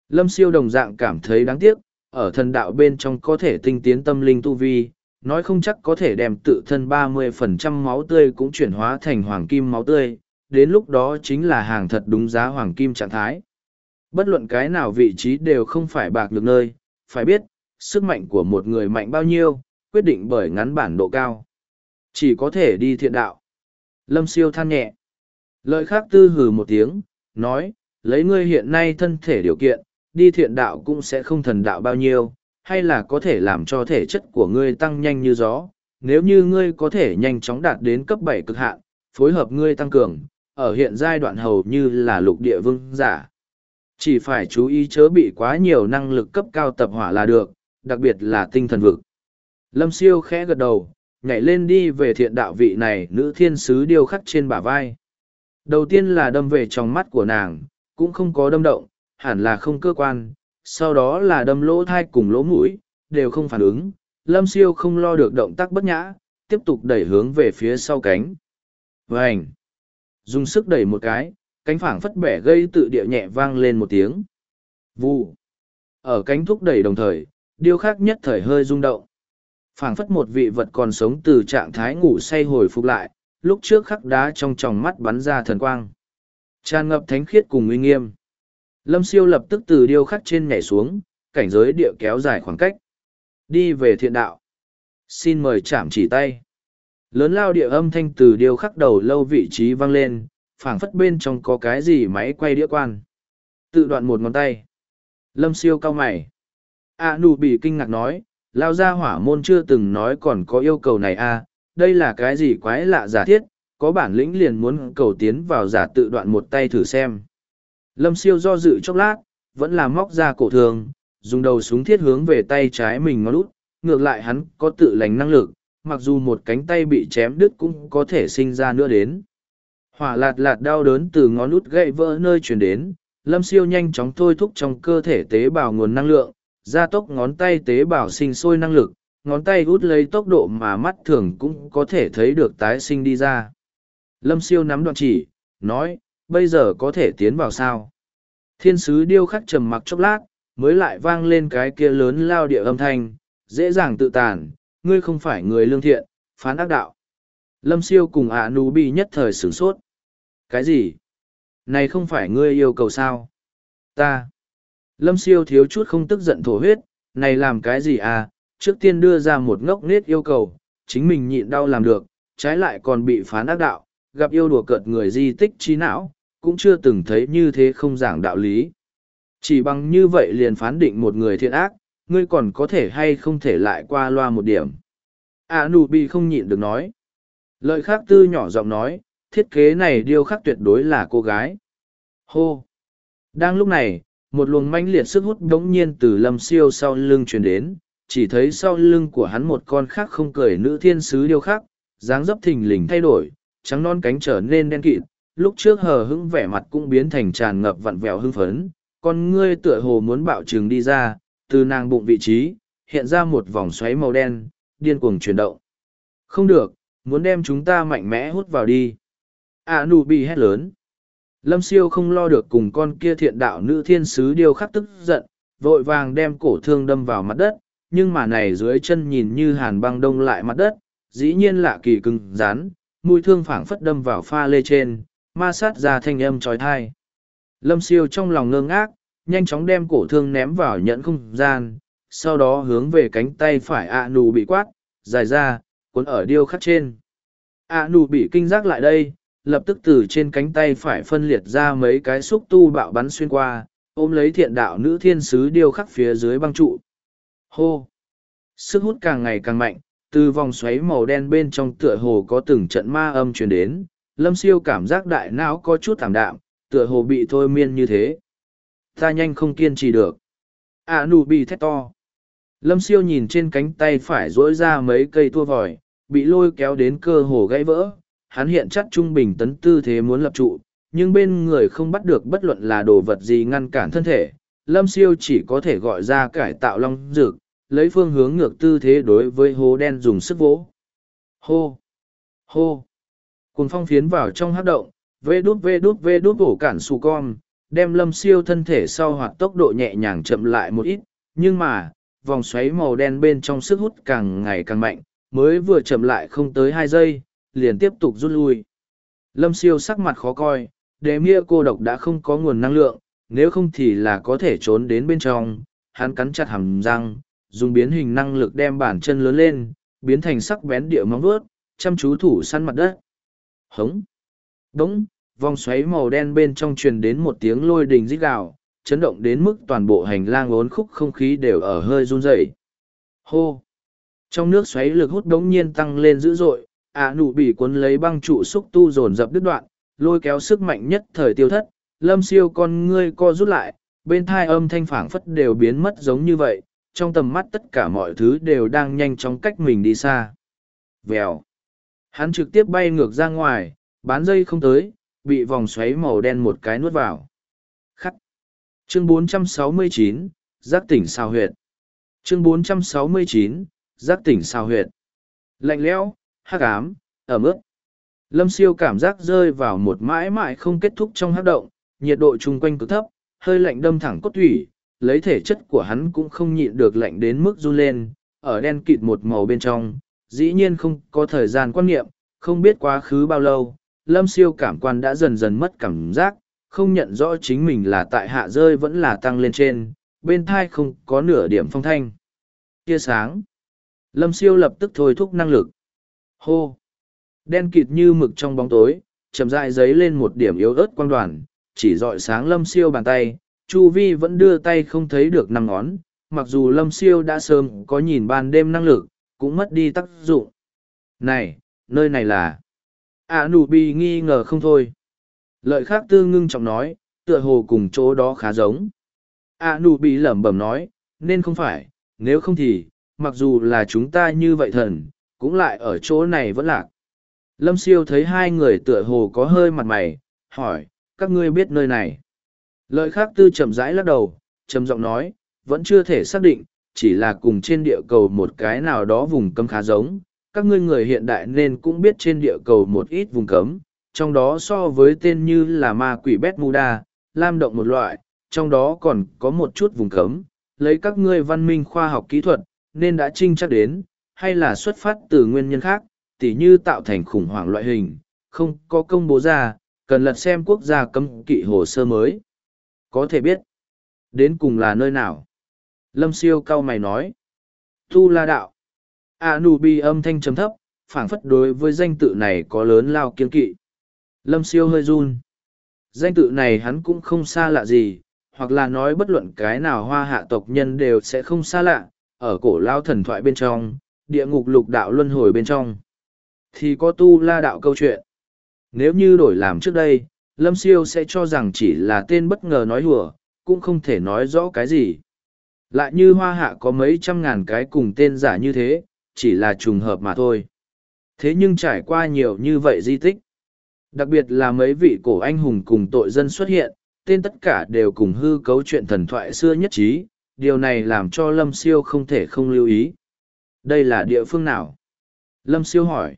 Lâm siêu đồng dạng cảm thấy đáng tiếc, ở thần đạo bên trong có thể tinh tiến tâm linh tu vi, nói không chắc có thể đem tự thân ba mươi phần trăm máu tươi cũng chuyển hóa thành hoàng kim máu tươi, đến lúc đó chính là hàng thật đúng giá hoàng kim trạng thái. Bất luận cái nào vị trí đều không phải bạc được nơi, phải biết, sức mạnh của một người mạnh bao nhiêu, quyết định bởi ngắn bản độ cao. Chỉ có thể đi thiện đạo. Lâm siêu than nhẹ. Lợi khác tư hừ một tiếng, nói, lấy ngươi hiện nay thân thể điều kiện, đi thiện đạo cũng sẽ không thần đạo bao nhiêu, hay là có thể làm cho thể chất của ngươi tăng nhanh như gió. Nếu như ngươi có thể nhanh chóng đạt đến cấp bảy cực hạn, phối hợp ngươi tăng cường, ở hiện giai đoạn hầu như là lục địa vương giả. Chỉ phải chú ý chớ bị quá nhiều năng lực cấp cao tập hỏa là được, đặc biệt là tinh thần vực. Lâm siêu khẽ gật đầu, nhảy lên đi về thiện đạo vị này nữ thiên sứ điêu khắc trên bả vai. Đầu tiên là đâm về trong mắt của nàng, cũng không có đâm động, hẳn là không cơ quan, sau đó là đâm lỗ thai cùng lỗ mũi, đều không phản ứng. Lâm siêu không lo được động tác bất nhã, tiếp tục đẩy hướng về phía sau cánh. Vânh! Dùng sức đẩy một cái, cánh phảng phất bẻ gây tự địa nhẹ vang lên một tiếng. Vụ! Ở cánh thúc đẩy đồng thời, điêu khắc nhất thời hơi rung động. phảng phất một vị vật còn sống từ trạng thái ngủ say hồi phục lại, lúc trước khắc đá trong tròng mắt bắn ra thần quang. Tràn ngập thánh khiết cùng uy nghiêm. Lâm siêu lập tức từ điêu khắc trên nhảy xuống, cảnh giới địa kéo dài khoảng cách. Đi về thiện đạo. Xin mời chạm chỉ tay. Lớn lao địa âm thanh từ điêu khắc đầu lâu vị trí vang lên, phảng phất bên trong có cái gì máy quay đĩa quan. Tự đoạn một ngón tay. Lâm siêu cao mày. A nụ bị kinh ngạc nói, lao ra hỏa môn chưa từng nói còn có yêu cầu này a à, đây là cái gì quái lạ giả thiết, có bản lĩnh liền muốn cầu tiến vào giả tự đoạn một tay thử xem. Lâm siêu do dự chốc lát, vẫn là móc ra cổ thường, dùng đầu súng thiết hướng về tay trái mình ngón út, ngược lại hắn có tự lành năng lực, mặc dù một cánh tay bị chém đứt cũng có thể sinh ra nữa đến. Hỏa lạt lạt đau đớn từ ngón út gãy vỡ nơi chuyển đến, lâm siêu nhanh chóng thôi thúc trong cơ thể tế bào nguồn năng lượng, gia tốc ngón tay tế bào sinh sôi năng lực, ngón tay út lấy tốc độ mà mắt thường cũng có thể thấy được tái sinh đi ra. Lâm siêu nắm đoạn chỉ, nói, bây giờ có thể tiến vào sao? Thiên sứ điêu khắc trầm mặc chốc lát, mới lại vang lên cái kia lớn lao địa âm thanh, dễ dàng tự tàn, ngươi không phải người lương thiện, phán ác đạo. Lâm siêu cùng ạ nú bi nhất thời sửng sốt. Cái gì? Này không phải ngươi yêu cầu sao? Ta. Lâm siêu thiếu chút không tức giận thổ huyết, này làm cái gì à? Trước tiên đưa ra một ngốc nết yêu cầu, chính mình nhịn đau làm được, trái lại còn bị phán ác đạo, gặp yêu đùa cợt người di tích trí não, cũng chưa từng thấy như thế không giảng đạo lý. Chỉ bằng như vậy liền phán định một người thiện ác, ngươi còn có thể hay không thể lại qua loa một điểm. a nụ bị không nhịn được nói. Lợi khác tư nhỏ giọng nói, thiết kế này điêu khắc tuyệt đối là cô gái. Hô! Đang lúc này, một luồng manh liệt sức hút đống nhiên từ lâm siêu sau lưng truyền đến, chỉ thấy sau lưng của hắn một con khác không cười nữ thiên sứ điêu khắc, dáng dấp thình lình thay đổi, trắng non cánh trở nên đen kịt, lúc trước hờ hững vẻ mặt cũng biến thành tràn ngập vặn vẹo hưng phấn, con ngươi tựa hồ muốn bạo chừng đi ra, từ nàng bụng vị trí, hiện ra một vòng xoáy màu đen, điên cuồng chuyển động. Không được, muốn đem chúng ta mạnh mẽ hút vào đi. À nụ bị hét lớn. Lâm siêu không lo được cùng con kia thiện đạo nữ thiên sứ điều khắc tức giận, vội vàng đem cổ thương đâm vào mặt đất, nhưng mà này dưới chân nhìn như hàn băng đông lại mặt đất, dĩ nhiên lạ kỳ cứng rán, mũi thương phảng phất đâm vào pha lê trên, ma sát ra thanh âm trói thai. Lâm siêu trong lòng ngơ ngác, nhanh chóng đem cổ thương ném vào nhẫn không gian, sau đó hướng về cánh tay phải ạ nù bị quát, dài ra, cuốn ở điêu khắc trên. ạ nù bị kinh giác lại đây, lập tức từ trên cánh tay phải phân liệt ra mấy cái xúc tu bạo bắn xuyên qua, ôm lấy thiện đạo nữ thiên sứ điêu khắc phía dưới băng trụ. Hô! Sức hút càng ngày càng mạnh, từ vòng xoáy màu đen bên trong tựa hồ có từng trận ma âm truyền đến, lâm siêu cảm giác đại não có chút thảm đạm, tựa hồ bị thôi miên như thế. Ta nhanh không kiên trì được. À nụ bị thét to. Lâm siêu nhìn trên cánh tay phải rỗi ra mấy cây tua vòi, bị lôi kéo đến cơ hồ gãy vỡ, hắn hiện chắc trung bình tấn tư thế muốn lập trụ, nhưng bên người không bắt được bất luận là đồ vật gì ngăn cản thân thể. Lâm siêu chỉ có thể gọi ra cải tạo long dược, lấy phương hướng ngược tư thế đối với hố đen dùng sức vỗ. Hô! Hô! Cùng phong phiến vào trong hát động, vê đút vê đút vê đút ổ cản xù con, đem lâm siêu thân thể sau hoạt tốc độ nhẹ nhàng chậm lại một ít, nhưng mà, vòng xoáy màu đen bên trong sức hút càng ngày càng mạnh, mới vừa chậm lại không tới hai giây, liền tiếp tục rút lui. Lâm siêu sắc mặt khó coi, đề mia cô độc đã không có nguồn năng lượng, nếu không thì là có thể trốn đến bên trong, hắn cắn chặt hàm răng, dùng biến hình năng lực đem bàn chân lớn lên, biến thành sắc bén địa móng vuốt, chăm chú thủ săn mặt đất. Hống! Đống! Vòng xoáy màu đen bên trong truyền đến một tiếng lôi đình rít gào, chấn động đến mức toàn bộ hành lang ốn khúc không khí đều ở hơi run rẩy. Hô! Trong nước xoáy lực hút đống nhiên tăng lên dữ dội, ạ nụ bị cuốn lấy băng trụ xúc tu dồn dập đứt đoạn, lôi kéo sức mạnh nhất thời tiêu thất, lâm siêu con ngươi co rút lại, bên thai âm thanh phảng phất đều biến mất giống như vậy, trong tầm mắt tất cả mọi thứ đều đang nhanh chóng cách mình đi xa. Vèo. Hắn trực tiếp bay ngược ra ngoài, bán dây không tới, bị vòng xoáy màu đen một cái nuốt vào. Khắc. Chương 469, giác tỉnh sao huyệt. Chương 469, giác tỉnh sao huyệt. Lạnh lẽo, hắc ám, ẩm ướt. Lâm siêu cảm giác rơi vào một mãi mãi không kết thúc trong hắc động, nhiệt độ chung quanh cực thấp, hơi lạnh đâm thẳng cốt thủy, lấy thể chất của hắn cũng không nhịn được lạnh đến mức run lên, ở đen kịt một màu bên trong, dĩ nhiên không có thời gian quan niệm, không biết quá khứ bao lâu, lâm siêu cảm quan đã dần dần mất cảm giác, không nhận rõ chính mình là tại hạ rơi vẫn là tăng lên trên, bên thai không có nửa điểm phong thanh. Tia sáng. Lâm siêu lập tức thôi thúc năng lực. Hô. Đen kịt như mực trong bóng tối, chậm rãi giấy lên một điểm yếu ớt quang đoàn, chỉ dọi sáng lâm siêu bàn tay, Chu Vi vẫn đưa tay không thấy được năm ngón, mặc dù lâm siêu đã sớm có nhìn ban đêm năng lực, cũng mất đi tác dụng. Này, nơi này là... A nụ bi nghi ngờ không thôi. Lợi khác tư ngưng trọng nói, tựa hồ cùng chỗ đó khá giống. A nụ bị lẩm bẩm nói, nên không phải, nếu không thì, mặc dù là chúng ta như vậy thần, cũng lại ở chỗ này vẫn lạc. Lâm siêu thấy hai người tựa hồ có hơi mặt mày, hỏi, các ngươi biết nơi này. Lợi khác tư chậm rãi lắc đầu, trầm giọng nói, vẫn chưa thể xác định, chỉ là cùng trên địa cầu một cái nào đó vùng cấm khá giống. Các ngươi người hiện đại nên cũng biết trên địa cầu một ít vùng cấm, trong đó so với tên như là ma quỷ Bermuda, lam động một loại, trong đó còn có một chút vùng cấm, lấy các ngươi văn minh khoa học kỹ thuật, nên đã trinh chắc đến, hay là xuất phát từ nguyên nhân khác, tỉ như tạo thành khủng hoảng loại hình, không có công bố ra, cần lật xem quốc gia cấm kỵ hồ sơ mới. Có thể biết, đến cùng là nơi nào? Lâm siêu cao mày nói. Tu la đạo. A nụ bi âm thanh trầm thấp, phảng phất đối với danh tự này có lớn lao kiên kỵ. Lâm siêu hơi run. Danh tự này hắn cũng không xa lạ gì, hoặc là nói bất luận cái nào hoa hạ tộc nhân đều sẽ không xa lạ, ở cổ lao thần thoại bên trong, địa ngục lục đạo luân hồi bên trong. Thì có tu la đạo câu chuyện. Nếu như đổi làm trước đây, Lâm Siêu sẽ cho rằng chỉ là tên bất ngờ nói hùa, cũng không thể nói rõ cái gì. Lại như hoa hạ có mấy trăm ngàn cái cùng tên giả như thế, chỉ là trùng hợp mà thôi. Thế nhưng trải qua nhiều như vậy di tích, Đặc biệt là mấy vị cổ anh hùng cùng tội dân xuất hiện, tên tất cả đều cùng hư cấu chuyện thần thoại xưa nhất trí, điều này làm cho Lâm Siêu không thể không lưu ý. Đây là địa phương nào? Lâm Siêu hỏi.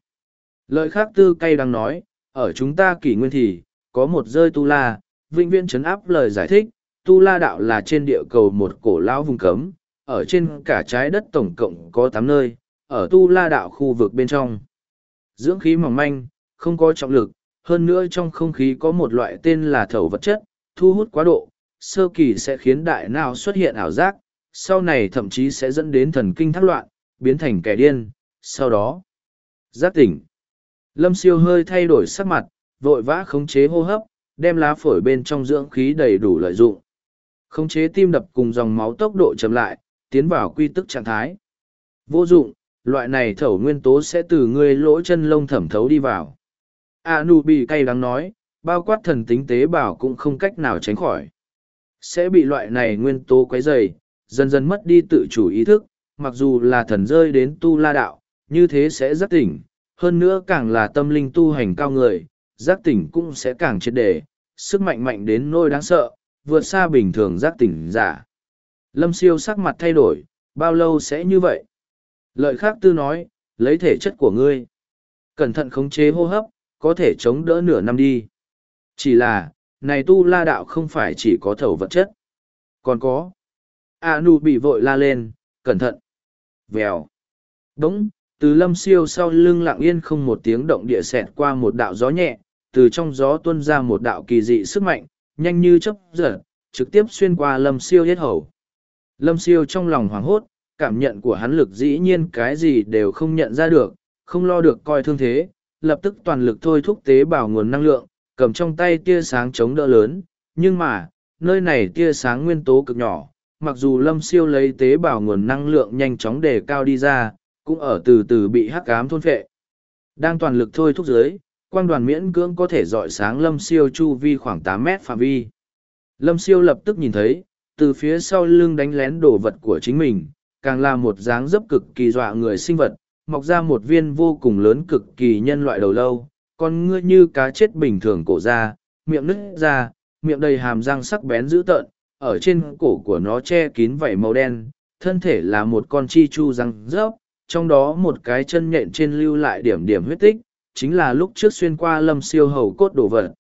Lợi khác tư cay đang nói, ở chúng ta kỷ nguyên thì, có một rơi tu la, vĩnh viễn chấn áp lời giải thích, tu la đạo là trên địa cầu một cổ lão vùng cấm, ở trên cả trái đất tổng cộng có tám nơi, ở tu la đạo khu vực bên trong. Dưỡng khí mỏng manh, không có trọng lực, hơn nữa trong không khí có một loại tên là thẩu vật chất, thu hút quá độ, sơ kỳ sẽ khiến đại não xuất hiện ảo giác, sau này thậm chí sẽ dẫn đến thần kinh thác loạn, biến thành kẻ điên, sau đó, giác tỉnh. Lâm siêu hơi thay đổi sắc mặt, vội vã khống chế hô hấp, đem lá phổi bên trong dưỡng khí đầy đủ lợi dụng. Khống chế tim đập cùng dòng máu tốc độ chậm lại, tiến vào quy tức trạng thái. Vô dụng, loại này thẩu nguyên tố sẽ từ người lỗ chân lông thẩm thấu đi vào a nu bị cay đắng nói bao quát thần tính tế bào cũng không cách nào tránh khỏi sẽ bị loại này nguyên tố quấy dày dần dần mất đi tự chủ ý thức mặc dù là thần rơi đến tu la đạo như thế sẽ giác tỉnh hơn nữa càng là tâm linh tu hành cao người, giác tỉnh cũng sẽ càng triệt đề, sức mạnh mạnh đến nỗi đáng sợ, vượt xa bình thường giác tỉnh giả. Lâm siêu sắc mặt thay đổi, bao lâu sẽ như vậy? Lợi khác tư nói, lấy thể chất của ngươi. Cẩn thận khống chế hô hấp, có thể chống đỡ nửa năm đi. Chỉ là, này tu la đạo không phải chỉ có thầu vật chất. Còn có. A nu bị vội la lên, cẩn thận. Vèo. Đúng. từ lâm siêu sau lưng lặng yên không một tiếng động địa xẹt qua một đạo gió nhẹ, từ trong gió tuôn ra một đạo kỳ dị sức mạnh, nhanh như chớp giật, trực tiếp xuyên qua lâm siêu hết hầu. Lâm siêu trong lòng hoảng hốt, cảm nhận của hắn lực dĩ nhiên cái gì đều không nhận ra được, không lo được coi thương thế, lập tức toàn lực thôi thúc tế bào nguồn năng lượng, cầm trong tay tia sáng chống đỡ lớn, nhưng mà, nơi này tia sáng nguyên tố cực nhỏ, mặc dù lâm siêu lấy tế bào nguồn năng lượng nhanh chóng để cao đi ra, cũng ở từ từ bị hắc ám thôn phệ. Đang toàn lực thôi thúc dưới, quang đoàn miễn cưỡng có thể dọi sáng lâm siêu chu vi khoảng tám mét phạm vi. Lâm siêu lập tức nhìn thấy, từ phía sau lưng đánh lén đồ vật của chính mình, càng là một dáng dấp cực kỳ dọa người sinh vật, mọc ra một viên vô cùng lớn cực kỳ nhân loại đầu lâu, con ngươi như cá chết bình thường cổ ra, miệng nứt ra, miệng đầy hàm răng sắc bén dữ tợn, ở trên cổ của nó che kín vảy màu đen, thân thể là một con chi chu răng rớp, trong đó một cái chân nhện trên lưu lại điểm điểm huyết tích, chính là lúc trước xuyên qua lâm siêu hầu cốt đồ vật.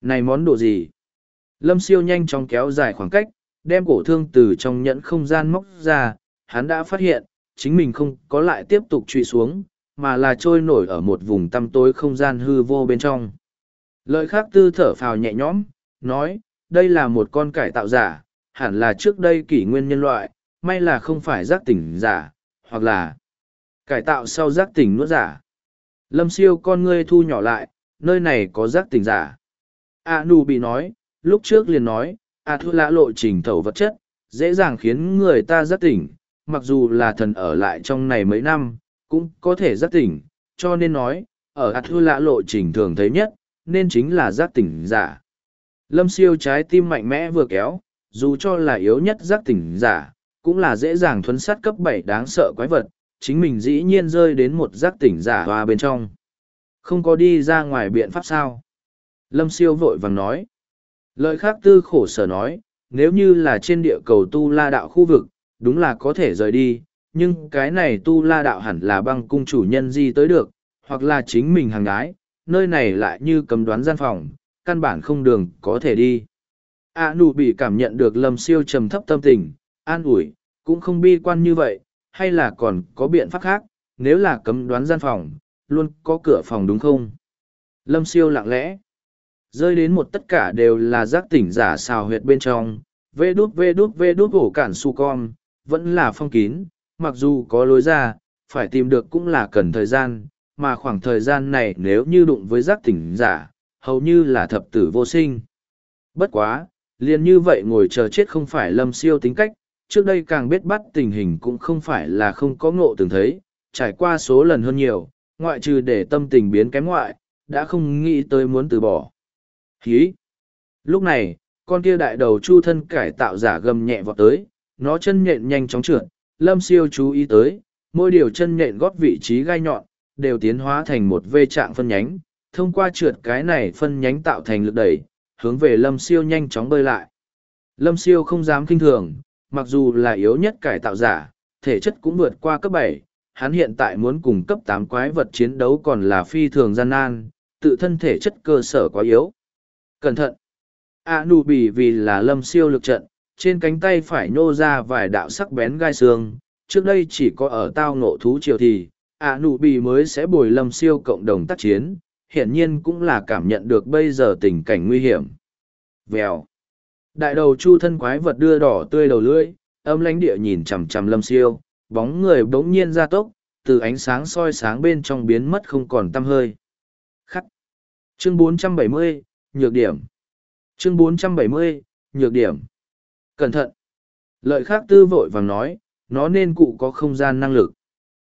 Này món đồ gì? Lâm siêu nhanh chóng kéo dài khoảng cách, đem cổ thương từ trong nhẫn không gian móc ra, hắn đã phát hiện, chính mình không có lại tiếp tục truy xuống, mà là trôi nổi ở một vùng tăm tối không gian hư vô bên trong. Lợi khác tư thở phào nhẹ nhõm, nói, đây là một con cải tạo giả, hẳn là trước đây kỷ nguyên nhân loại, may là không phải giác tỉnh giả, hoặc là cải tạo sau giác tỉnh nuốt giả. Lâm siêu con ngươi thu nhỏ lại, nơi này có giác tỉnh giả. A nu bị nói, lúc trước liền nói, A thu lã lộ trình thẩu vật chất, dễ dàng khiến người ta giác tỉnh, mặc dù là thần ở lại trong này mấy năm, cũng có thể giác tỉnh, cho nên nói, ở ạt hư lạ lộ trình thường thấy nhất, nên chính là giác tỉnh giả. Lâm siêu trái tim mạnh mẽ vừa kéo, dù cho là yếu nhất giác tỉnh giả, cũng là dễ dàng thuấn sát cấp bảy đáng sợ quái vật, chính mình dĩ nhiên rơi đến một giác tỉnh giả hoa bên trong. Không có đi ra ngoài biện pháp sao? Lâm siêu vội vàng nói. Lợi khác tư khổ sở nói, nếu như là trên địa cầu tu la đạo khu vực, đúng là có thể rời đi, nhưng cái này tu la đạo hẳn là băng cung chủ nhân di tới được, hoặc là chính mình hàng gái, nơi này lại như cấm đoán gian phòng, căn bản không đường có thể đi. A nụ bị cảm nhận được lâm siêu trầm thấp tâm tình, an ủi, cũng không bi quan như vậy, hay là còn có biện pháp khác, nếu là cấm đoán gian phòng, luôn có cửa phòng đúng không? Lâm siêu lặng lẽ, rơi đến một tất cả đều là giác tỉnh giả xào huyệt bên trong, vê đút vê đút vê đút ổ cản su con, vẫn là phong kín, mặc dù có lối ra, phải tìm được cũng là cần thời gian, mà khoảng thời gian này nếu như đụng với giác tỉnh giả, hầu như là thập tử vô sinh. Bất quá, liền như vậy ngồi chờ chết không phải lâm siêu tính cách, trước đây càng biết bắt tình hình cũng không phải là không có ngộ từng thấy, trải qua số lần hơn nhiều, ngoại trừ để tâm tình biến kém ngoại, đã không nghĩ tới muốn từ bỏ. Hí! Lúc này, con kia đại đầu chu thân cải tạo giả gầm nhẹ vọt tới, nó chân nhện nhanh chóng trượt, lâm siêu chú ý tới, mỗi điều chân nhện góp vị trí gai nhọn, đều tiến hóa thành một vê trạng phân nhánh, thông qua trượt cái này phân nhánh tạo thành lực đẩy, hướng về lâm siêu nhanh chóng bơi lại. Lâm siêu không dám kinh thường, mặc dù là yếu nhất cải tạo giả, thể chất cũng vượt qua cấp bảy, hắn hiện tại muốn cùng cấp tám quái vật chiến đấu còn là phi thường gian nan, tự thân thể chất cơ sở quá yếu. Cẩn thận! A nụ bì vì là lâm siêu lực trận, trên cánh tay phải nhô ra vài đạo sắc bén gai xương, trước đây chỉ có ở tao ngộ thú triều thì, ạ nụ bì mới sẽ bồi lâm siêu cộng đồng tác chiến, hiển nhiên cũng là cảm nhận được bây giờ tình cảnh nguy hiểm. Vèo. Đại đầu chu thân quái vật đưa đỏ tươi đầu lưỡi, âm lãnh địa nhìn chằm chằm lâm siêu, bóng người bỗng nhiên ra tốc, từ ánh sáng soi sáng bên trong biến mất không còn tăm hơi. Khắc. Chương 470, Nhược điểm. Chương 470, Nhược điểm. Cẩn thận. Lợi khác tư vội vàng nói, nó nên cụ có không gian năng lực.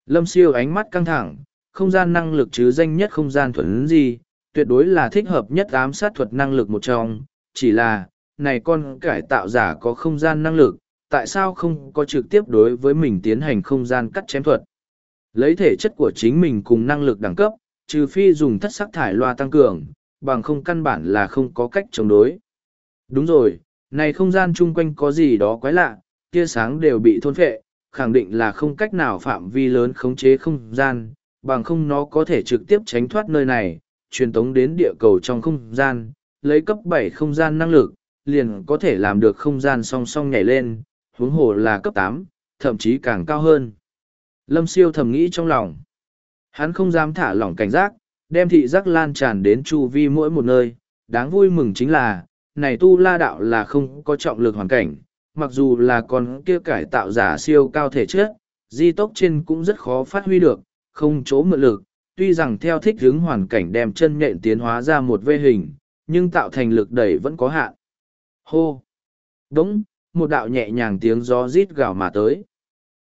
Lâm siêu ánh mắt căng thẳng, không gian năng lực chứ danh nhất không gian thuần gì, tuyệt đối là thích hợp nhất ám sát thuật năng lực một trong, chỉ là, này con cải tạo giả có không gian năng lực, tại sao không có trực tiếp đối với mình tiến hành không gian cắt chém thuật. Lấy thể chất của chính mình cùng năng lực đẳng cấp, trừ phi dùng thất sắc thải loa tăng cường, bằng không căn bản là không có cách chống đối. Đúng rồi, này không gian chung quanh có gì đó quái lạ, tia sáng đều bị thôn phệ, khẳng định là không cách nào phạm vi lớn khống chế không gian, bằng không nó có thể trực tiếp tránh thoát nơi này, truyền tống đến địa cầu trong không gian, lấy cấp bảy không gian năng lực, liền có thể làm được không gian song song nhảy lên, huống hồ là cấp tám, thậm chí càng cao hơn. Lâm siêu thầm nghĩ trong lòng. Hắn không dám thả lỏng cảnh giác, đem thị giác lan tràn đến chu vi mỗi một nơi. Đáng vui mừng chính là, này tu la đạo là không có trọng lực hoàn cảnh, mặc dù là con kia cải tạo giả siêu cao thể chất, di tốc trên cũng rất khó phát huy được, không chỗ mượn lực. Tuy rằng theo thích hướng hoàn cảnh đem chân nhện tiến hóa ra một vê hình, nhưng tạo thành lực đẩy vẫn có hạn. Hô! Đúng, một đạo nhẹ nhàng tiếng gió rít gào mà tới.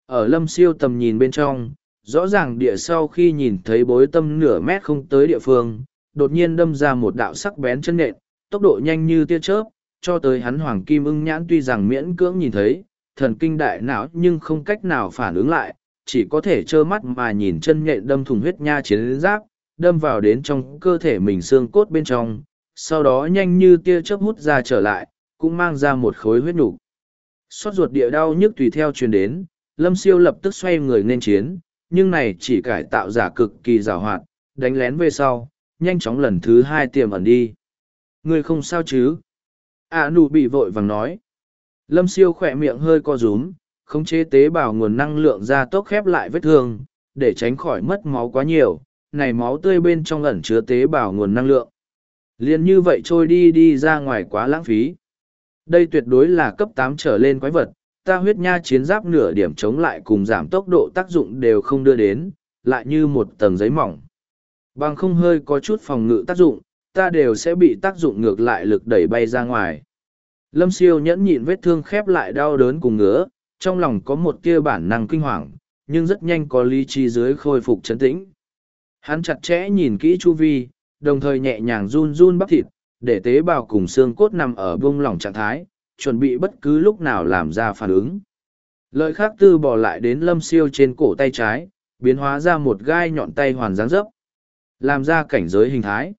Ở lâm siêu tầm nhìn bên trong, rõ ràng địa sau khi nhìn thấy bối tâm nửa mét không tới địa phương, đột nhiên đâm ra một đạo sắc bén chân nện, tốc độ nhanh như tia chớp, cho tới hắn hoàng kim ưng nhãn tuy rằng miễn cưỡng nhìn thấy, thần kinh đại não nhưng không cách nào phản ứng lại, chỉ có thể trơ mắt mà nhìn chân nhện đâm thùng huyết nha chiến giáp, đâm vào đến trong cơ thể mình xương cốt bên trong, sau đó nhanh như tia chớp hút ra trở lại, cũng mang ra một khối huyết nục. Xót ruột địa đau nhức tùy theo truyền đến, lâm siêu lập tức xoay người nên chiến nhưng này chỉ cải tạo giả cực kỳ giàu hoạt đánh lén về sau nhanh chóng lần thứ hai tiềm ẩn đi ngươi không sao chứ? A nụ bị vội vàng nói. Lâm siêu khỏe miệng hơi co rúm khống chế tế bào nguồn năng lượng ra tốc khép lại vết thương để tránh khỏi mất máu quá nhiều này máu tươi bên trong ẩn chứa tế bào nguồn năng lượng. Liền như vậy trôi đi đi ra ngoài quá lãng phí. Đây tuyệt đối là cấp tám trở lên quái vật ta huyết nha chiến giáp nửa điểm chống lại cùng giảm tốc độ tác dụng đều không đưa đến, lại như một tầng giấy mỏng. Bằng không hơi có chút phòng ngự tác dụng, ta đều sẽ bị tác dụng ngược lại lực đẩy bay ra ngoài. Lâm siêu nhẫn nhịn vết thương khép lại đau đớn cùng ngứa, trong lòng có một tia bản năng kinh hoàng, nhưng rất nhanh có lý trí dưới khôi phục chấn tĩnh. Hắn chặt chẽ nhìn kỹ chu vi, đồng thời nhẹ nhàng run run bắp thịt, để tế bào cùng xương cốt nằm ở bông lỏng trạng thái, chuẩn bị bất cứ lúc nào làm ra phản ứng. Lợi khác tư bỏ lại đến lâm siêu trên cổ tay trái, biến hóa ra một gai nhọn tay hoàn dáng dấp. Làm ra cảnh giới hình thái.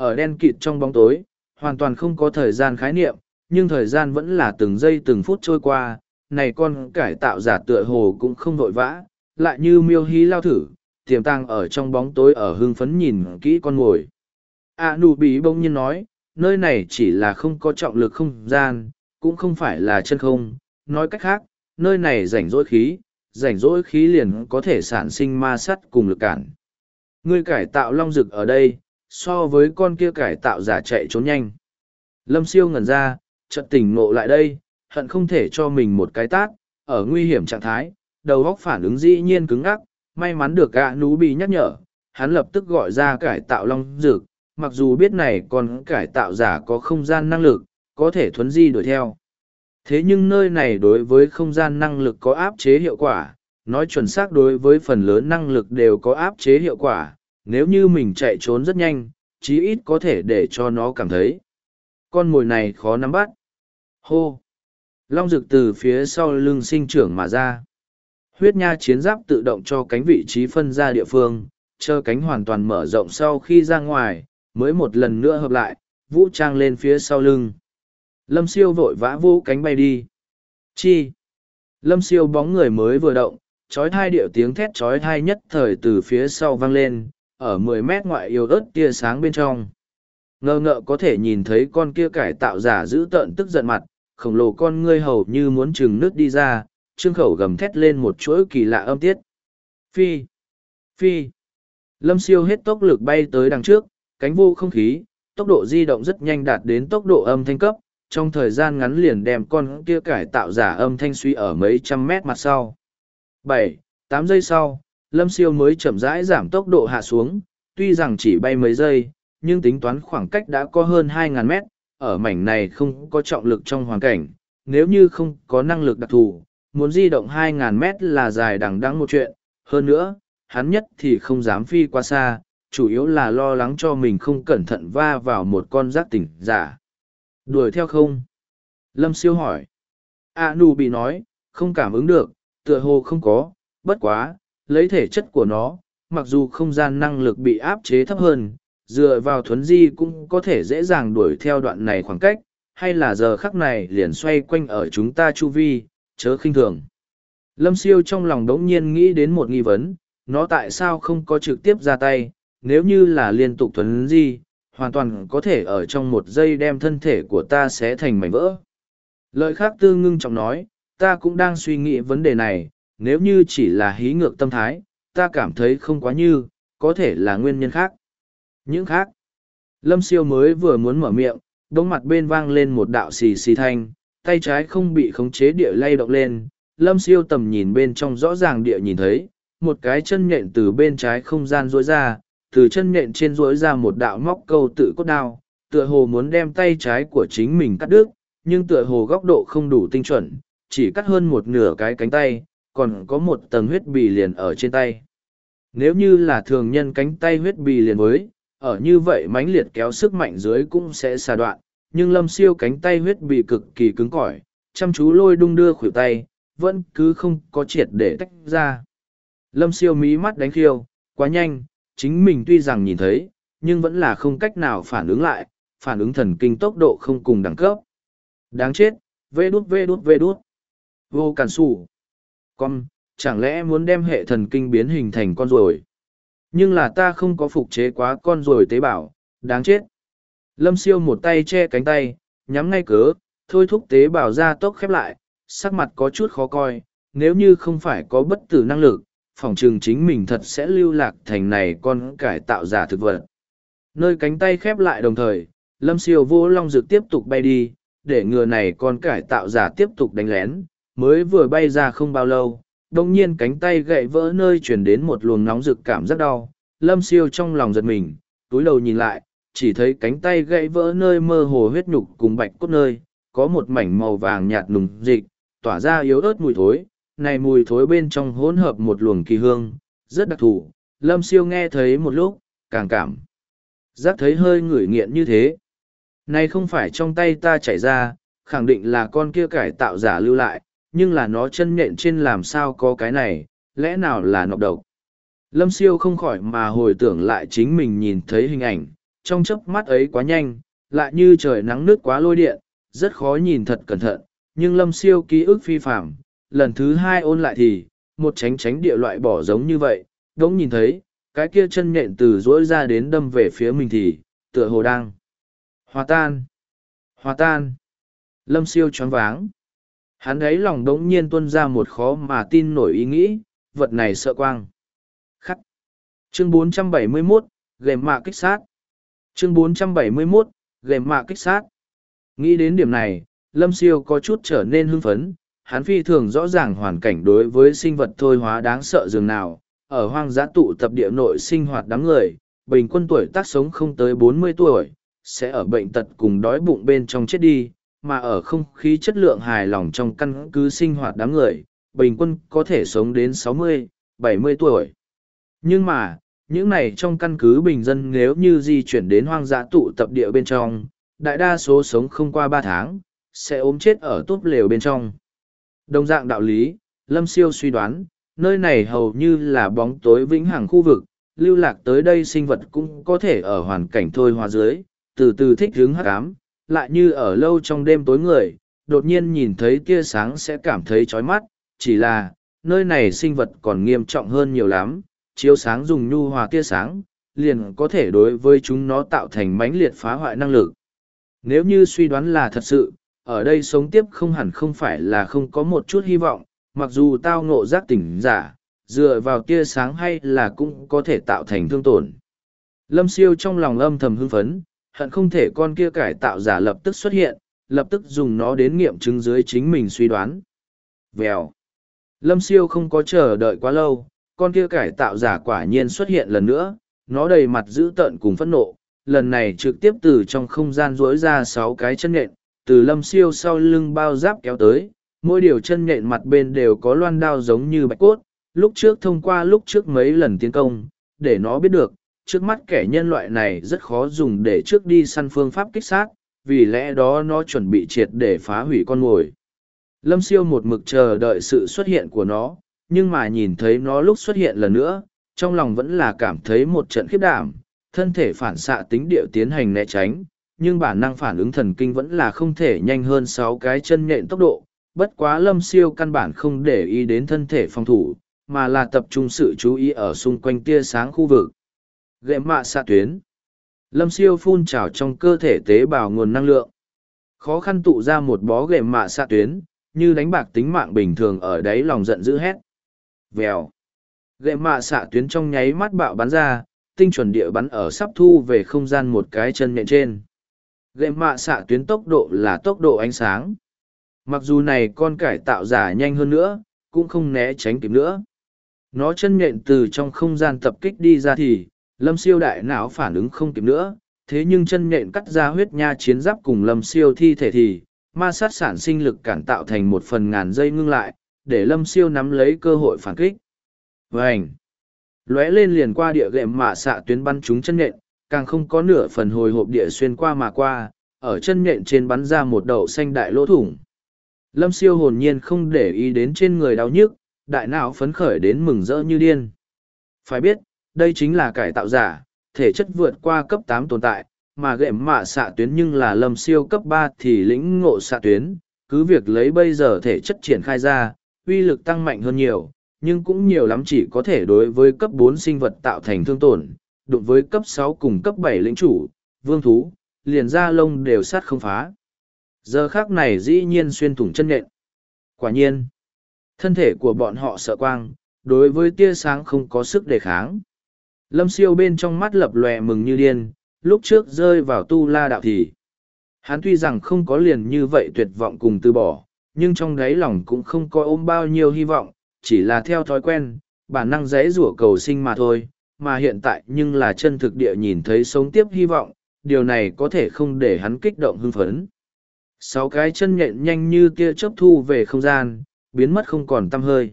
Ở đen kịt trong bóng tối, hoàn toàn không có thời gian khái niệm, nhưng thời gian vẫn là từng giây từng phút trôi qua. Này con cải tạo giả tựa hồ cũng không vội vã, lại như miêu hí lao thử, tiềm tàng ở trong bóng tối ở hưng phấn nhìn kỹ con ngồi. A nụ bí bỗng nhiên nói, nơi này chỉ là không có trọng lực không gian, cũng không phải là chân không, nói cách khác, nơi này rảnh rỗi khí, rảnh rỗi khí liền có thể sản sinh ma sắt cùng lực cản. Ngươi cải tạo long rực ở đây, so với con kia cải tạo giả chạy trốn nhanh. Lâm siêu ngẩn ra, chợt tỉnh ngộ lại đây, hận không thể cho mình một cái tát, ở nguy hiểm trạng thái, đầu óc phản ứng dĩ nhiên cứng ngắc, may mắn được gã nú bị nhắc nhở, hắn lập tức gọi ra cải tạo long dược. mặc dù biết này còn cải tạo giả có không gian năng lực, có thể thuấn di đuổi theo. Thế nhưng nơi này đối với không gian năng lực có áp chế hiệu quả, nói chuẩn xác đối với phần lớn năng lực đều có áp chế hiệu quả, nếu như mình chạy trốn rất nhanh, chí ít có thể để cho nó cảm thấy. Con mồi này khó nắm bắt. Hô! Long rực từ phía sau lưng sinh trưởng mà ra. Huyết nha chiến giáp tự động cho cánh vị trí phân ra địa phương, chờ cánh hoàn toàn mở rộng sau khi ra ngoài, mới một lần nữa hợp lại, vũ trang lên phía sau lưng. Lâm siêu vội vã vũ cánh bay đi. Chi? Lâm siêu bóng người mới vừa động, trói thai điệu tiếng thét trói thai nhất thời từ phía sau vang lên, ở mười mét ngoại yêu ớt tia sáng bên trong. Ngờ ngợ có thể nhìn thấy con kia cải tạo giả giữ tợn tức giận mặt, khổng lồ con ngươi hầu như muốn chừng nước đi ra, trương khẩu gầm thét lên một chuỗi kỳ lạ âm tiết. Phi! Phi! Lâm siêu hết tốc lực bay tới đằng trước, cánh vô không khí, tốc độ di động rất nhanh đạt đến tốc độ âm thanh cấp, trong thời gian ngắn liền đem con kia cải tạo giả âm thanh suy ở mấy trăm mét mặt sau. bảy tám giây sau, Lâm Siêu mới chậm rãi giảm tốc độ hạ xuống, tuy rằng chỉ bay mấy giây, nhưng tính toán khoảng cách đã có hơn 2.000 mét, ở mảnh này không có trọng lực trong hoàn cảnh, nếu như không có năng lực đặc thù, muốn di động 2.000 mét là dài đằng đắng một chuyện, hơn nữa, hắn nhất thì không dám phi qua xa, chủ yếu là lo lắng cho mình không cẩn thận va vào một con giác tỉnh giả. Đuổi theo không? Lâm siêu hỏi. A nu bị nói, không cảm ứng được, tựa hồ không có, bất quá, lấy thể chất của nó, mặc dù không gian năng lực bị áp chế thấp hơn, dựa vào thuấn di cũng có thể dễ dàng đuổi theo đoạn này khoảng cách, hay là giờ khắc này liền xoay quanh ở chúng ta chu vi, chớ khinh thường. Lâm siêu trong lòng đống nhiên nghĩ đến một nghi vấn, nó tại sao không có trực tiếp ra tay, nếu như là liên tục thuấn di, hoàn toàn có thể ở trong một giây đem thân thể của ta sẽ thành mảnh vỡ. Lợi khác tư ngưng trọng nói, ta cũng đang suy nghĩ vấn đề này, nếu như chỉ là hí ngược tâm thái, ta cảm thấy không quá như, có thể là nguyên nhân khác. Những khác, lâm siêu mới vừa muốn mở miệng, đống mặt bên vang lên một đạo xì xì thanh, tay trái không bị khống chế địa lay động lên, lâm siêu tầm nhìn bên trong rõ ràng địa nhìn thấy, một cái chân nhện từ bên trái không gian rối ra, từ chân nhện trên rối ra một đạo móc câu tự cốt đao, tựa hồ muốn đem tay trái của chính mình cắt đứt, nhưng tựa hồ góc độ không đủ tinh chuẩn, chỉ cắt hơn một nửa cái cánh tay, còn có một tầng huyết bì liền ở trên tay. Nếu như là thường nhân cánh tay huyết bì liền với, ở như vậy mãnh liệt kéo sức mạnh dưới cũng sẽ xà đoạn, nhưng lâm siêu cánh tay huyết bì cực kỳ cứng cỏi, chăm chú lôi đung đưa khuỷu tay, vẫn cứ không có triệt để tách ra. Lâm siêu mí mắt đánh khiêu, quá nhanh, chính mình tuy rằng nhìn thấy, nhưng vẫn là không cách nào phản ứng lại, phản ứng thần kinh tốc độ không cùng đẳng cấp. Đáng chết, vê đút vê đút vê đút. Vô cản sủ. Con, chẳng lẽ muốn đem hệ thần kinh biến hình thành con ruồi? Nhưng là ta không có phục chế quá con ruồi tế bào, đáng chết. Lâm siêu một tay che cánh tay, nhắm ngay cớ, thôi thúc tế bào ra tốc khép lại, sắc mặt có chút khó coi, nếu như không phải có bất tử năng lực, phòng trường chính mình thật sẽ lưu lạc thành này con cải tạo giả thực vật. Nơi cánh tay khép lại đồng thời, lâm siêu vô long dược tiếp tục bay đi, để ngừa này con cải tạo giả tiếp tục đánh lén, mới vừa bay ra không bao lâu, đông nhiên cánh tay gậy vỡ nơi chuyển đến một luồng nóng rực cảm rất đau, lâm siêu trong lòng giật mình, túi đầu nhìn lại, chỉ thấy cánh tay gãy vỡ nơi mơ hồ huyết nhục cùng bạch cốt nơi, có một mảnh màu vàng nhạt nùng dịch, tỏa ra yếu ớt mùi thối, này mùi thối bên trong hỗn hợp một luồng kỳ hương, rất đặc thù. Lâm siêu nghe thấy một lúc, càng cảm. Giác thấy hơi ngửi nghiện như thế. Này không phải trong tay ta chảy ra, khẳng định là con kia cải tạo giả lưu lại, nhưng là nó chân nhện trên làm sao có cái này, lẽ nào là nọc độc. Lâm siêu không khỏi mà hồi tưởng lại chính mình nhìn thấy hình ảnh, trong chớp mắt ấy quá nhanh, lại như trời nắng nước quá lôi điện, rất khó nhìn thật cẩn thận, nhưng lâm siêu ký ức phi phạm, lần thứ hai ôn lại thì, một tránh tránh địa loại bỏ giống như vậy, đống nhìn thấy, cái kia chân nhện từ rỗi ra đến đâm về phía mình thì, tựa hồ đang hòa tan, hòa tan, lâm siêu choáng váng. Hắn ấy lòng đống nhiên tuân ra một khó mà tin nổi ý nghĩ, vật này sợ quang. Khắc. Chương 471, gềm mạ kích sát. Chương 471, gềm mạ kích sát. Nghĩ đến điểm này, Lâm Siêu có chút trở nên hưng phấn, hắn phi thường rõ ràng hoàn cảnh đối với sinh vật thôi hóa đáng sợ dường nào. Ở hoang dã tụ tập địa nội sinh hoạt đám người, bình quân tuổi tác sống không tới bốn mươi tuổi, sẽ ở bệnh tật cùng đói bụng bên trong chết đi, mà ở không khí chất lượng hài lòng trong căn cứ sinh hoạt đám người, bình quân có thể sống đến sáu mươi, bảy mươi tuổi. Nhưng mà, những này trong căn cứ bình dân nếu như di chuyển đến hoang dã tụ tập địa bên trong, đại đa số sống không qua ba tháng, sẽ ốm chết ở túp lều bên trong. Đồng dạng đạo lý, Lâm Siêu suy đoán, nơi này hầu như là bóng tối vĩnh hằng khu vực, lưu lạc tới đây sinh vật cũng có thể ở hoàn cảnh thôi hóa dưới, từ từ thích hướng hắc ám, lại như ở lâu trong đêm tối người, đột nhiên nhìn thấy tia sáng sẽ cảm thấy chói mắt, chỉ là, nơi này sinh vật còn nghiêm trọng hơn nhiều lắm, chiếu sáng dùng nhu hòa tia sáng, liền có thể đối với chúng nó tạo thành mãnh liệt phá hoại năng lực. Nếu như suy đoán là thật sự, ở đây sống tiếp không hẳn không phải là không có một chút hy vọng, mặc dù tao ngộ giác tỉnh giả, dựa vào tia sáng hay là cũng có thể tạo thành thương tổn. Lâm siêu trong lòng âm thầm hưng phấn, hận không thể con kia cải tạo giả lập tức xuất hiện, lập tức dùng nó đến nghiệm chứng dưới chính mình suy đoán. Vèo. Lâm siêu không có chờ đợi quá lâu, con kia cải tạo giả quả nhiên xuất hiện lần nữa, nó đầy mặt dữ tợn cùng phẫn nộ, lần này trực tiếp từ trong không gian rỗi ra sáu cái chân nhện, từ lâm siêu sau lưng bao giáp kéo tới, mỗi điều chân nhện mặt bên đều có loan đao giống như bạch cốt, lúc trước thông qua lúc trước mấy lần tiến công, để nó biết được, trước mắt kẻ nhân loại này rất khó dùng để trước đi săn phương pháp kích sát, vì lẽ đó nó chuẩn bị triệt để phá hủy con mồi. Lâm siêu một mực chờ đợi sự xuất hiện của nó, nhưng mà nhìn thấy nó lúc xuất hiện lần nữa, trong lòng vẫn là cảm thấy một trận khiếp đảm, thân thể phản xạ tính điệu tiến hành né tránh, nhưng bản năng phản ứng thần kinh vẫn là không thể nhanh hơn sáu cái chân nhện tốc độ, bất quá lâm siêu căn bản không để ý đến thân thể phòng thủ, mà là tập trung sự chú ý ở xung quanh tia sáng khu vực ghệ mạ xạ tuyến. Lâm siêu phun trào trong cơ thể tế bào nguồn năng lượng. Khó khăn tụ ra một bó ghệ mạ xạ tuyến, như đánh bạc tính mạng bình thường ở đáy lòng giận dữ hét. Vèo. ghệ mạ xạ tuyến trong nháy mắt bạo bắn ra, tinh chuẩn địa bắn ở sắp thu về không gian một cái chân nhện trên. ghệ mạ xạ tuyến tốc độ là tốc độ ánh sáng. Mặc dù này con cải tạo giả nhanh hơn nữa, cũng không né tránh kịp nữa. Nó chân nhện từ trong không gian tập kích đi ra thì, lâm siêu đại não phản ứng không kịp nữa, thế nhưng chân nhện cắt ra huyết nha chiến giáp cùng lâm siêu thi thể thì, ma sát sản sinh lực cản tạo thành một phần ngàn dây ngưng lại, để lâm siêu nắm lấy cơ hội phản kích. Vânh! lóe lên liền qua địa gệm mạ xạ tuyến bắn trúng chân nhện, càng không có nửa phần hồi hộp địa xuyên qua mà qua, ở chân nhện trên bắn ra một đậu xanh đại lỗ thủng. Lâm siêu hồn nhiên không để ý đến trên người đau nhức, đại não phấn khởi đến mừng rỡ như điên. Phải biết, đây chính là cải tạo giả, thể chất vượt qua cấp tám tồn tại, mà gệm mạ xạ tuyến nhưng là lâm siêu cấp ba thì lĩnh ngộ xạ tuyến, cứ việc lấy bây giờ thể chất triển khai ra, uy lực tăng mạnh hơn nhiều, nhưng cũng nhiều lắm chỉ có thể đối với cấp bốn sinh vật tạo thành thương tổn, đụng với cấp sáu cùng cấp bảy lĩnh chủ, vương thú, liền da lông đều sát không phá. Giờ khác này dĩ nhiên xuyên thủng chân nện. Quả nhiên, thân thể của bọn họ sợ quang, đối với tia sáng không có sức đề kháng. Lâm siêu bên trong mắt lập lòe mừng như điên, lúc trước rơi vào tu la đạo thì. Hắn tuy rằng không có liền như vậy tuyệt vọng cùng từ bỏ, nhưng trong đáy lòng cũng không có ôm bao nhiêu hy vọng, chỉ là theo thói quen, bản năng dễ rủa cầu sinh mà thôi, mà hiện tại nhưng là chân thực địa nhìn thấy sống tiếp hy vọng, điều này có thể không để hắn kích động hưng phấn. Sáu cái chân nhện nhanh như tia chớp thu về không gian, biến mất không còn tăm hơi.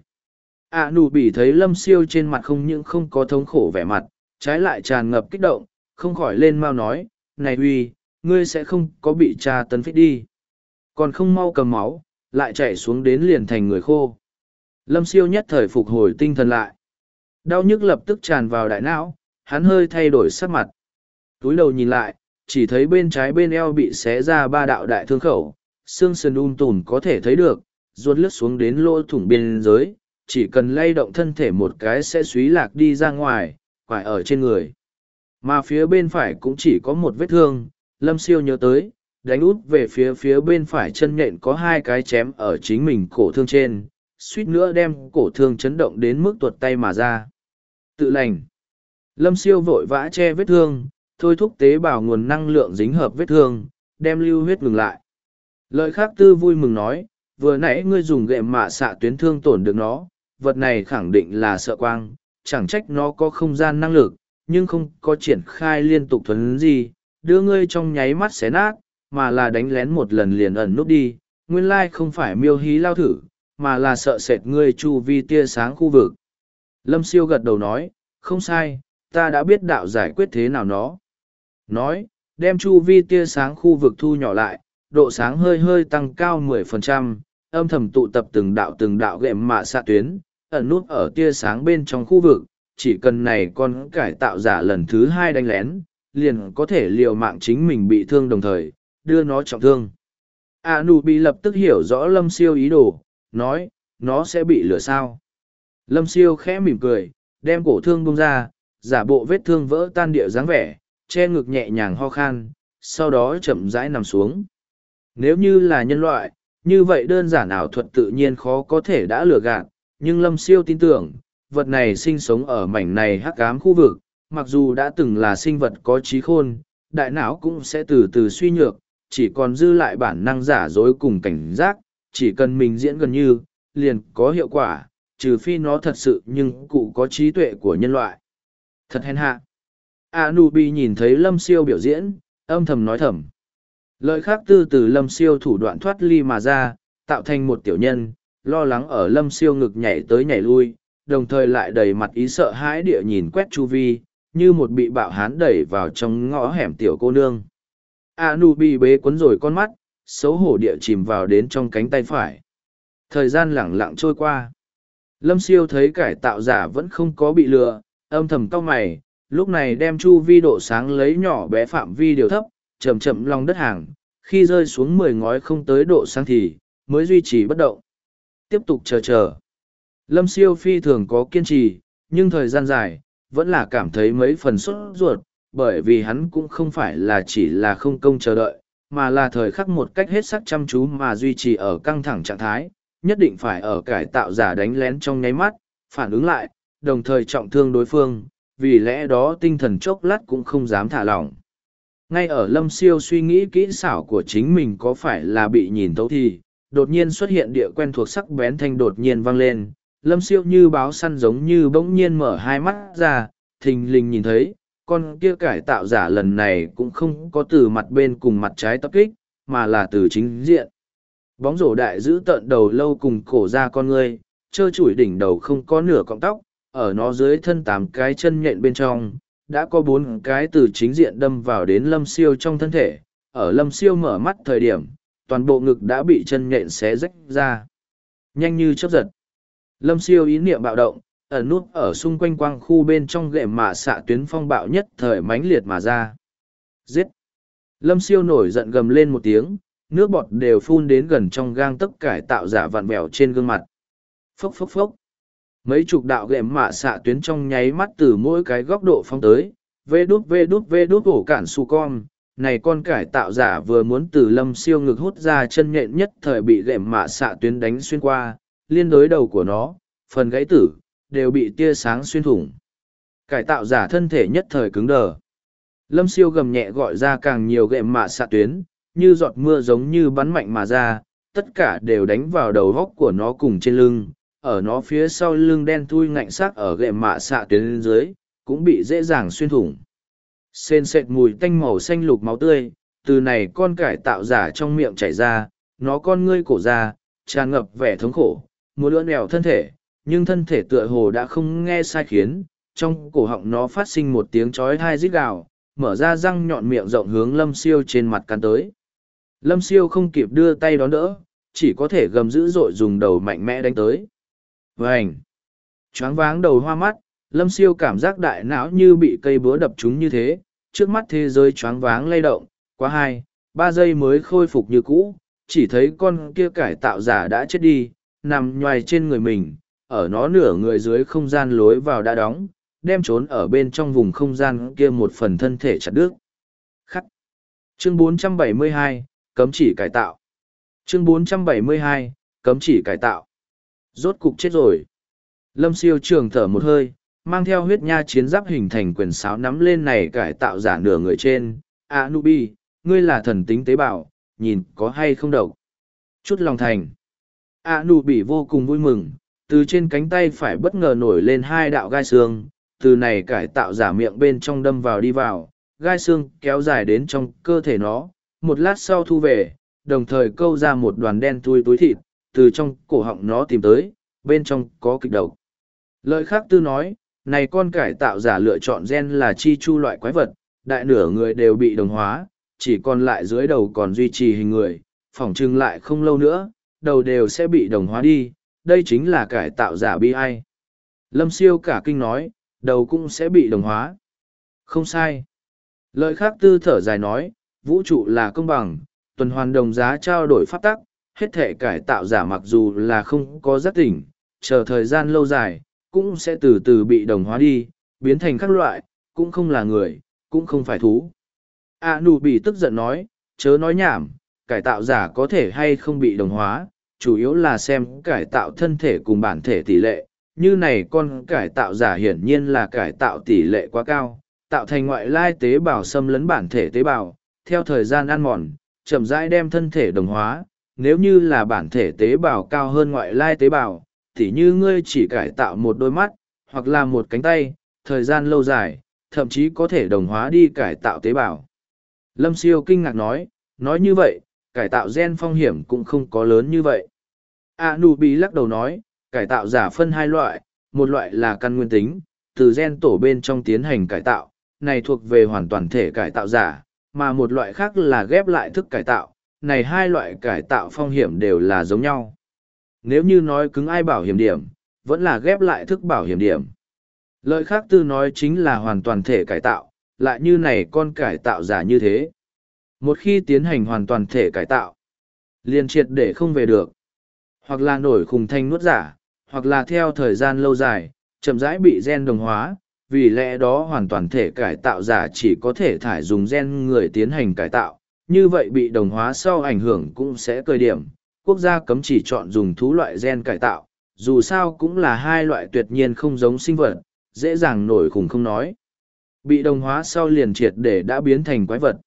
A nụ bỉ thấy lâm siêu trên mặt không những không có thống khổ vẻ mặt, trái lại tràn ngập kích động, không khỏi lên mau nói, này huy, ngươi sẽ không có bị tra tấn phích đi. Còn không mau cầm máu, lại chạy xuống đến liền thành người khô. Lâm siêu nhất thời phục hồi tinh thần lại. Đau nhức lập tức tràn vào đại não, hắn hơi thay đổi sắc mặt. Túi đầu nhìn lại, chỉ thấy bên trái bên eo bị xé ra ba đạo đại thương khẩu, xương sườn un um tùn có thể thấy được, ruột lướt xuống đến lỗ thủng biên giới, chỉ cần lay động thân thể một cái sẽ suý lạc đi ra ngoài, quải ở trên người. Mà phía bên phải cũng chỉ có một vết thương, lâm siêu nhớ tới, đánh út về phía phía bên phải chân nhện có hai cái chém ở chính mình cổ thương trên, suýt nữa đem cổ thương chấn động đến mức tuột tay mà ra. Tự lành. Lâm siêu vội vã che vết thương, thôi thúc tế bào nguồn năng lượng dính hợp vết thương, đem lưu huyết ngừng lại. Lợi khác tư vui mừng nói, vừa nãy ngươi dùng gệm mạ xạ tuyến thương tổn được nó, vật này khẳng định là sợ quang, chẳng trách nó có không gian năng lực, nhưng không có triển khai liên tục thuấn gì, đưa ngươi trong nháy mắt xé nát, mà là đánh lén một lần liền ẩn nút đi, nguyên lai không phải miêu hí lao thử, mà là sợ sệt ngươi chu vi tia sáng khu vực. Lâm siêu gật đầu nói, không sai, ta đã biết đạo giải quyết thế nào nó. Nói, đem chu vi tia sáng khu vực thu nhỏ lại, độ sáng hơi hơi tăng cao 10%, âm thầm tụ tập từng đạo từng đạo gệm mạ xạ tuyến, ẩn nút ở tia sáng bên trong khu vực, chỉ cần này con cải tạo giả lần thứ hai đánh lén, liền có thể liều mạng chính mình bị thương đồng thời, đưa nó trọng thương. A nụ bị lập tức hiểu rõ lâm siêu ý đồ, nói, nó sẽ bị lửa sao. Lâm siêu khẽ mỉm cười, đem cổ thương bông ra, giả bộ vết thương vỡ tan địa dáng vẻ, che ngực nhẹ nhàng ho khan, sau đó chậm rãi nằm xuống. Nếu như là nhân loại, như vậy đơn giản ảo thuật tự nhiên khó có thể đã lừa gạt, nhưng Lâm Siêu tin tưởng, vật này sinh sống ở mảnh này hắc ám khu vực, mặc dù đã từng là sinh vật có trí khôn, đại não cũng sẽ từ từ suy nhược, chỉ còn dư lại bản năng giả dối cùng cảnh giác, chỉ cần mình diễn gần như, liền có hiệu quả, trừ phi nó thật sự nhưng cụ có trí tuệ của nhân loại. Thật hèn hạ. Anubi nhìn thấy Lâm Siêu biểu diễn, âm thầm nói thầm. Lợi khác tư từ Lâm Siêu thủ đoạn thoát ly mà ra, tạo thành một tiểu nhân, lo lắng ở Lâm Siêu ngực nhảy tới nhảy lui, đồng thời lại đầy mặt ý sợ hãi địa nhìn quét chu vi, như một bị bạo hán đẩy vào trong ngõ hẻm tiểu cô nương. Anubi bế cuốn rồi con mắt, xấu hổ địa chìm vào đến trong cánh tay phải. Thời gian lẳng lặng trôi qua. Lâm siêu thấy cải tạo giả vẫn không có bị lừa, âm thầm cau mày, lúc này đem chu vi độ sáng lấy nhỏ bé phạm vi điều thấp, chậm chậm lòng đất hàng, khi rơi xuống mười ngói không tới độ sáng thì, mới duy trì bất động. Tiếp tục chờ chờ. Lâm siêu phi thường có kiên trì, nhưng thời gian dài, vẫn là cảm thấy mấy phần sốt ruột, bởi vì hắn cũng không phải là chỉ là không công chờ đợi, mà là thời khắc một cách hết sắc chăm chú mà duy trì ở căng thẳng trạng thái, nhất định phải ở cải tạo giả đánh lén trong nháy mắt, phản ứng lại, đồng thời trọng thương đối phương, vì lẽ đó tinh thần chốc lát cũng không dám thả lỏng. Ngay ở lâm siêu suy nghĩ kỹ xảo của chính mình có phải là bị nhìn thấu thì, đột nhiên xuất hiện địa quen thuộc sắc bén thanh đột nhiên vang lên, lâm siêu như báo săn giống như bỗng nhiên mở hai mắt ra, thình lình nhìn thấy, con kia cải tạo giả lần này cũng không có từ mặt bên cùng mặt trái tập kích, mà là từ chính diện. Bóng rổ đại giữ tận đầu lâu cùng cổ ra con ngươi, trơ trụi đỉnh đầu không có nửa cọng tóc, ở nó dưới thân tám cái chân nhện bên trong, đã có bốn cái từ chính diện đâm vào đến lâm siêu trong thân thể. Ở lâm siêu mở mắt thời điểm, toàn bộ ngực đã bị chân nhện xé rách ra. Nhanh như chớp giật. Lâm siêu ý niệm bạo động, ở nút ở xung quanh quang khu bên trong ghệ mạ xạ tuyến phong bạo nhất thời mãnh liệt mà ra. Giết! Lâm siêu nổi giận gầm lên một tiếng, nước bọt đều phun đến gần trong gang tấc cải tạo giả vặn vẹo trên gương mặt. Phốc phốc phốc! Mấy chục đạo gệm mạ xạ tuyến trong nháy mắt từ mỗi cái góc độ phong tới, vê đút vê đút vê đút ổ cản su con. Này con cải tạo giả vừa muốn từ lâm siêu ngực hút ra chân nhện nhất thời bị gệm mạ xạ tuyến đánh xuyên qua, liên đối đầu của nó, phần gãy tử, đều bị tia sáng xuyên thủng. Cải tạo giả thân thể nhất thời cứng đờ. Lâm siêu gầm nhẹ gọi ra càng nhiều gệm mạ xạ tuyến, như giọt mưa giống như bắn mạnh mà ra, tất cả đều đánh vào đầu góc của nó cùng trên lưng, ở nó phía sau lưng đen thui ngạnh sắc ở gệm mạ xạ tuyến dưới, cũng bị dễ dàng xuyên thủng. Sên sệt mùi tanh màu xanh lục máu tươi, từ này con cải tạo giả trong miệng chảy ra, nó con ngươi cổ ra, tràn ngập vẻ thống khổ, muốn lưỡn đèo thân thể, nhưng thân thể tựa hồ đã không nghe sai khiến, trong cổ họng nó phát sinh một tiếng chói thai rít gào, mở ra răng nhọn miệng rộng hướng lâm siêu trên mặt cắn tới. Lâm siêu không kịp đưa tay đón đỡ, chỉ có thể gầm dữ dội dùng đầu mạnh mẽ đánh tới. Vânh! Choáng váng đầu hoa mắt, lâm siêu cảm giác đại não như bị cây búa đập trúng như thế, trước mắt thế giới choáng váng lay động, quá hai, ba giây mới khôi phục như cũ, chỉ thấy con kia cải tạo giả đã chết đi, nằm nhoài trên người mình, ở nó nửa người dưới không gian lối vào đã đóng, đem trốn ở bên trong vùng không gian kia một phần thân thể chặt đứt. Khắc. Chương 472, cấm chỉ cải tạo. Chương 472, cấm chỉ cải tạo. Rốt cục chết rồi. Lâm siêu trường thở một hơi, mang theo huyết nha chiến giáp hình thành quyền sáo nắm lên này cải tạo giả nửa người trên. À, Anubi, ngươi là thần tính tế bào, nhìn có hay không độc. Chút lòng thành. À, Anubi vô cùng vui mừng, từ trên cánh tay phải bất ngờ nổi lên hai đạo gai xương, từ này cải tạo giả miệng bên trong đâm vào đi vào, gai xương kéo dài đến trong cơ thể nó, một lát sau thu về, đồng thời câu ra một đoàn đen thui túi thịt, từ trong cổ họng nó tìm tới, bên trong có kịch độc. Lợi khác tư nói, này con cải tạo giả lựa chọn gen là chi chu loại quái vật, đại nửa người đều bị đồng hóa, chỉ còn lại dưới đầu còn duy trì hình người, phỏng chừng lại không lâu nữa, đầu đều sẽ bị đồng hóa đi, đây chính là cải tạo giả bi ai. Lâm siêu cả kinh nói, đầu cũng sẽ bị đồng hóa. Không sai. Lợi khác tư thở dài nói, vũ trụ là công bằng, tuần hoàn đồng giá trao đổi pháp tắc, hết thể cải tạo giả mặc dù là không có giác tỉnh, chờ thời gian lâu dài, cũng sẽ từ từ bị đồng hóa đi, biến thành các loại, cũng không là người, cũng không phải thú. A nụ bị tức giận nói, chớ nói nhảm, cải tạo giả có thể hay không bị đồng hóa, chủ yếu là xem cải tạo thân thể cùng bản thể tỷ lệ. Như này con cải tạo giả hiển nhiên là cải tạo tỷ lệ quá cao, tạo thành ngoại lai tế bào xâm lấn bản thể tế bào, theo thời gian ăn mòn, chậm rãi đem thân thể đồng hóa. Nếu như là bản thể tế bào cao hơn ngoại lai tế bào, thì như ngươi chỉ cải tạo một đôi mắt, hoặc là một cánh tay, thời gian lâu dài, thậm chí có thể đồng hóa đi cải tạo tế bào. Lâm siêu kinh ngạc nói, nói như vậy, cải tạo gen phong hiểm cũng không có lớn như vậy. A Nu Bi lắc đầu nói, cải tạo giả phân hai loại, một loại là căn nguyên tính, từ gen tổ bên trong tiến hành cải tạo, này thuộc về hoàn toàn thể cải tạo giả, mà một loại khác là ghép lại thức cải tạo, này hai loại cải tạo phong hiểm đều là giống nhau. Nếu như nói cứng ai bảo hiểm điểm, vẫn là ghép lại thức bảo hiểm điểm. Lợi khác tư nói chính là hoàn toàn thể cải tạo, lại như này con cải tạo giả như thế. Một khi tiến hành hoàn toàn thể cải tạo, liền triệt để không về được. Hoặc là nổi khùng thanh nuốt giả, hoặc là theo thời gian lâu dài, chậm rãi bị gen đồng hóa, vì lẽ đó hoàn toàn thể cải tạo giả chỉ có thể thải dùng gen người tiến hành cải tạo, như vậy bị đồng hóa sau ảnh hưởng cũng sẽ cơi điểm. Quốc gia cấm chỉ chọn dùng thú loại gen cải tạo, dù sao cũng là hai loại tuyệt nhiên không giống sinh vật, dễ dàng nổi khủng không nói. Bị đồng hóa sau liền triệt để đã biến thành quái vật.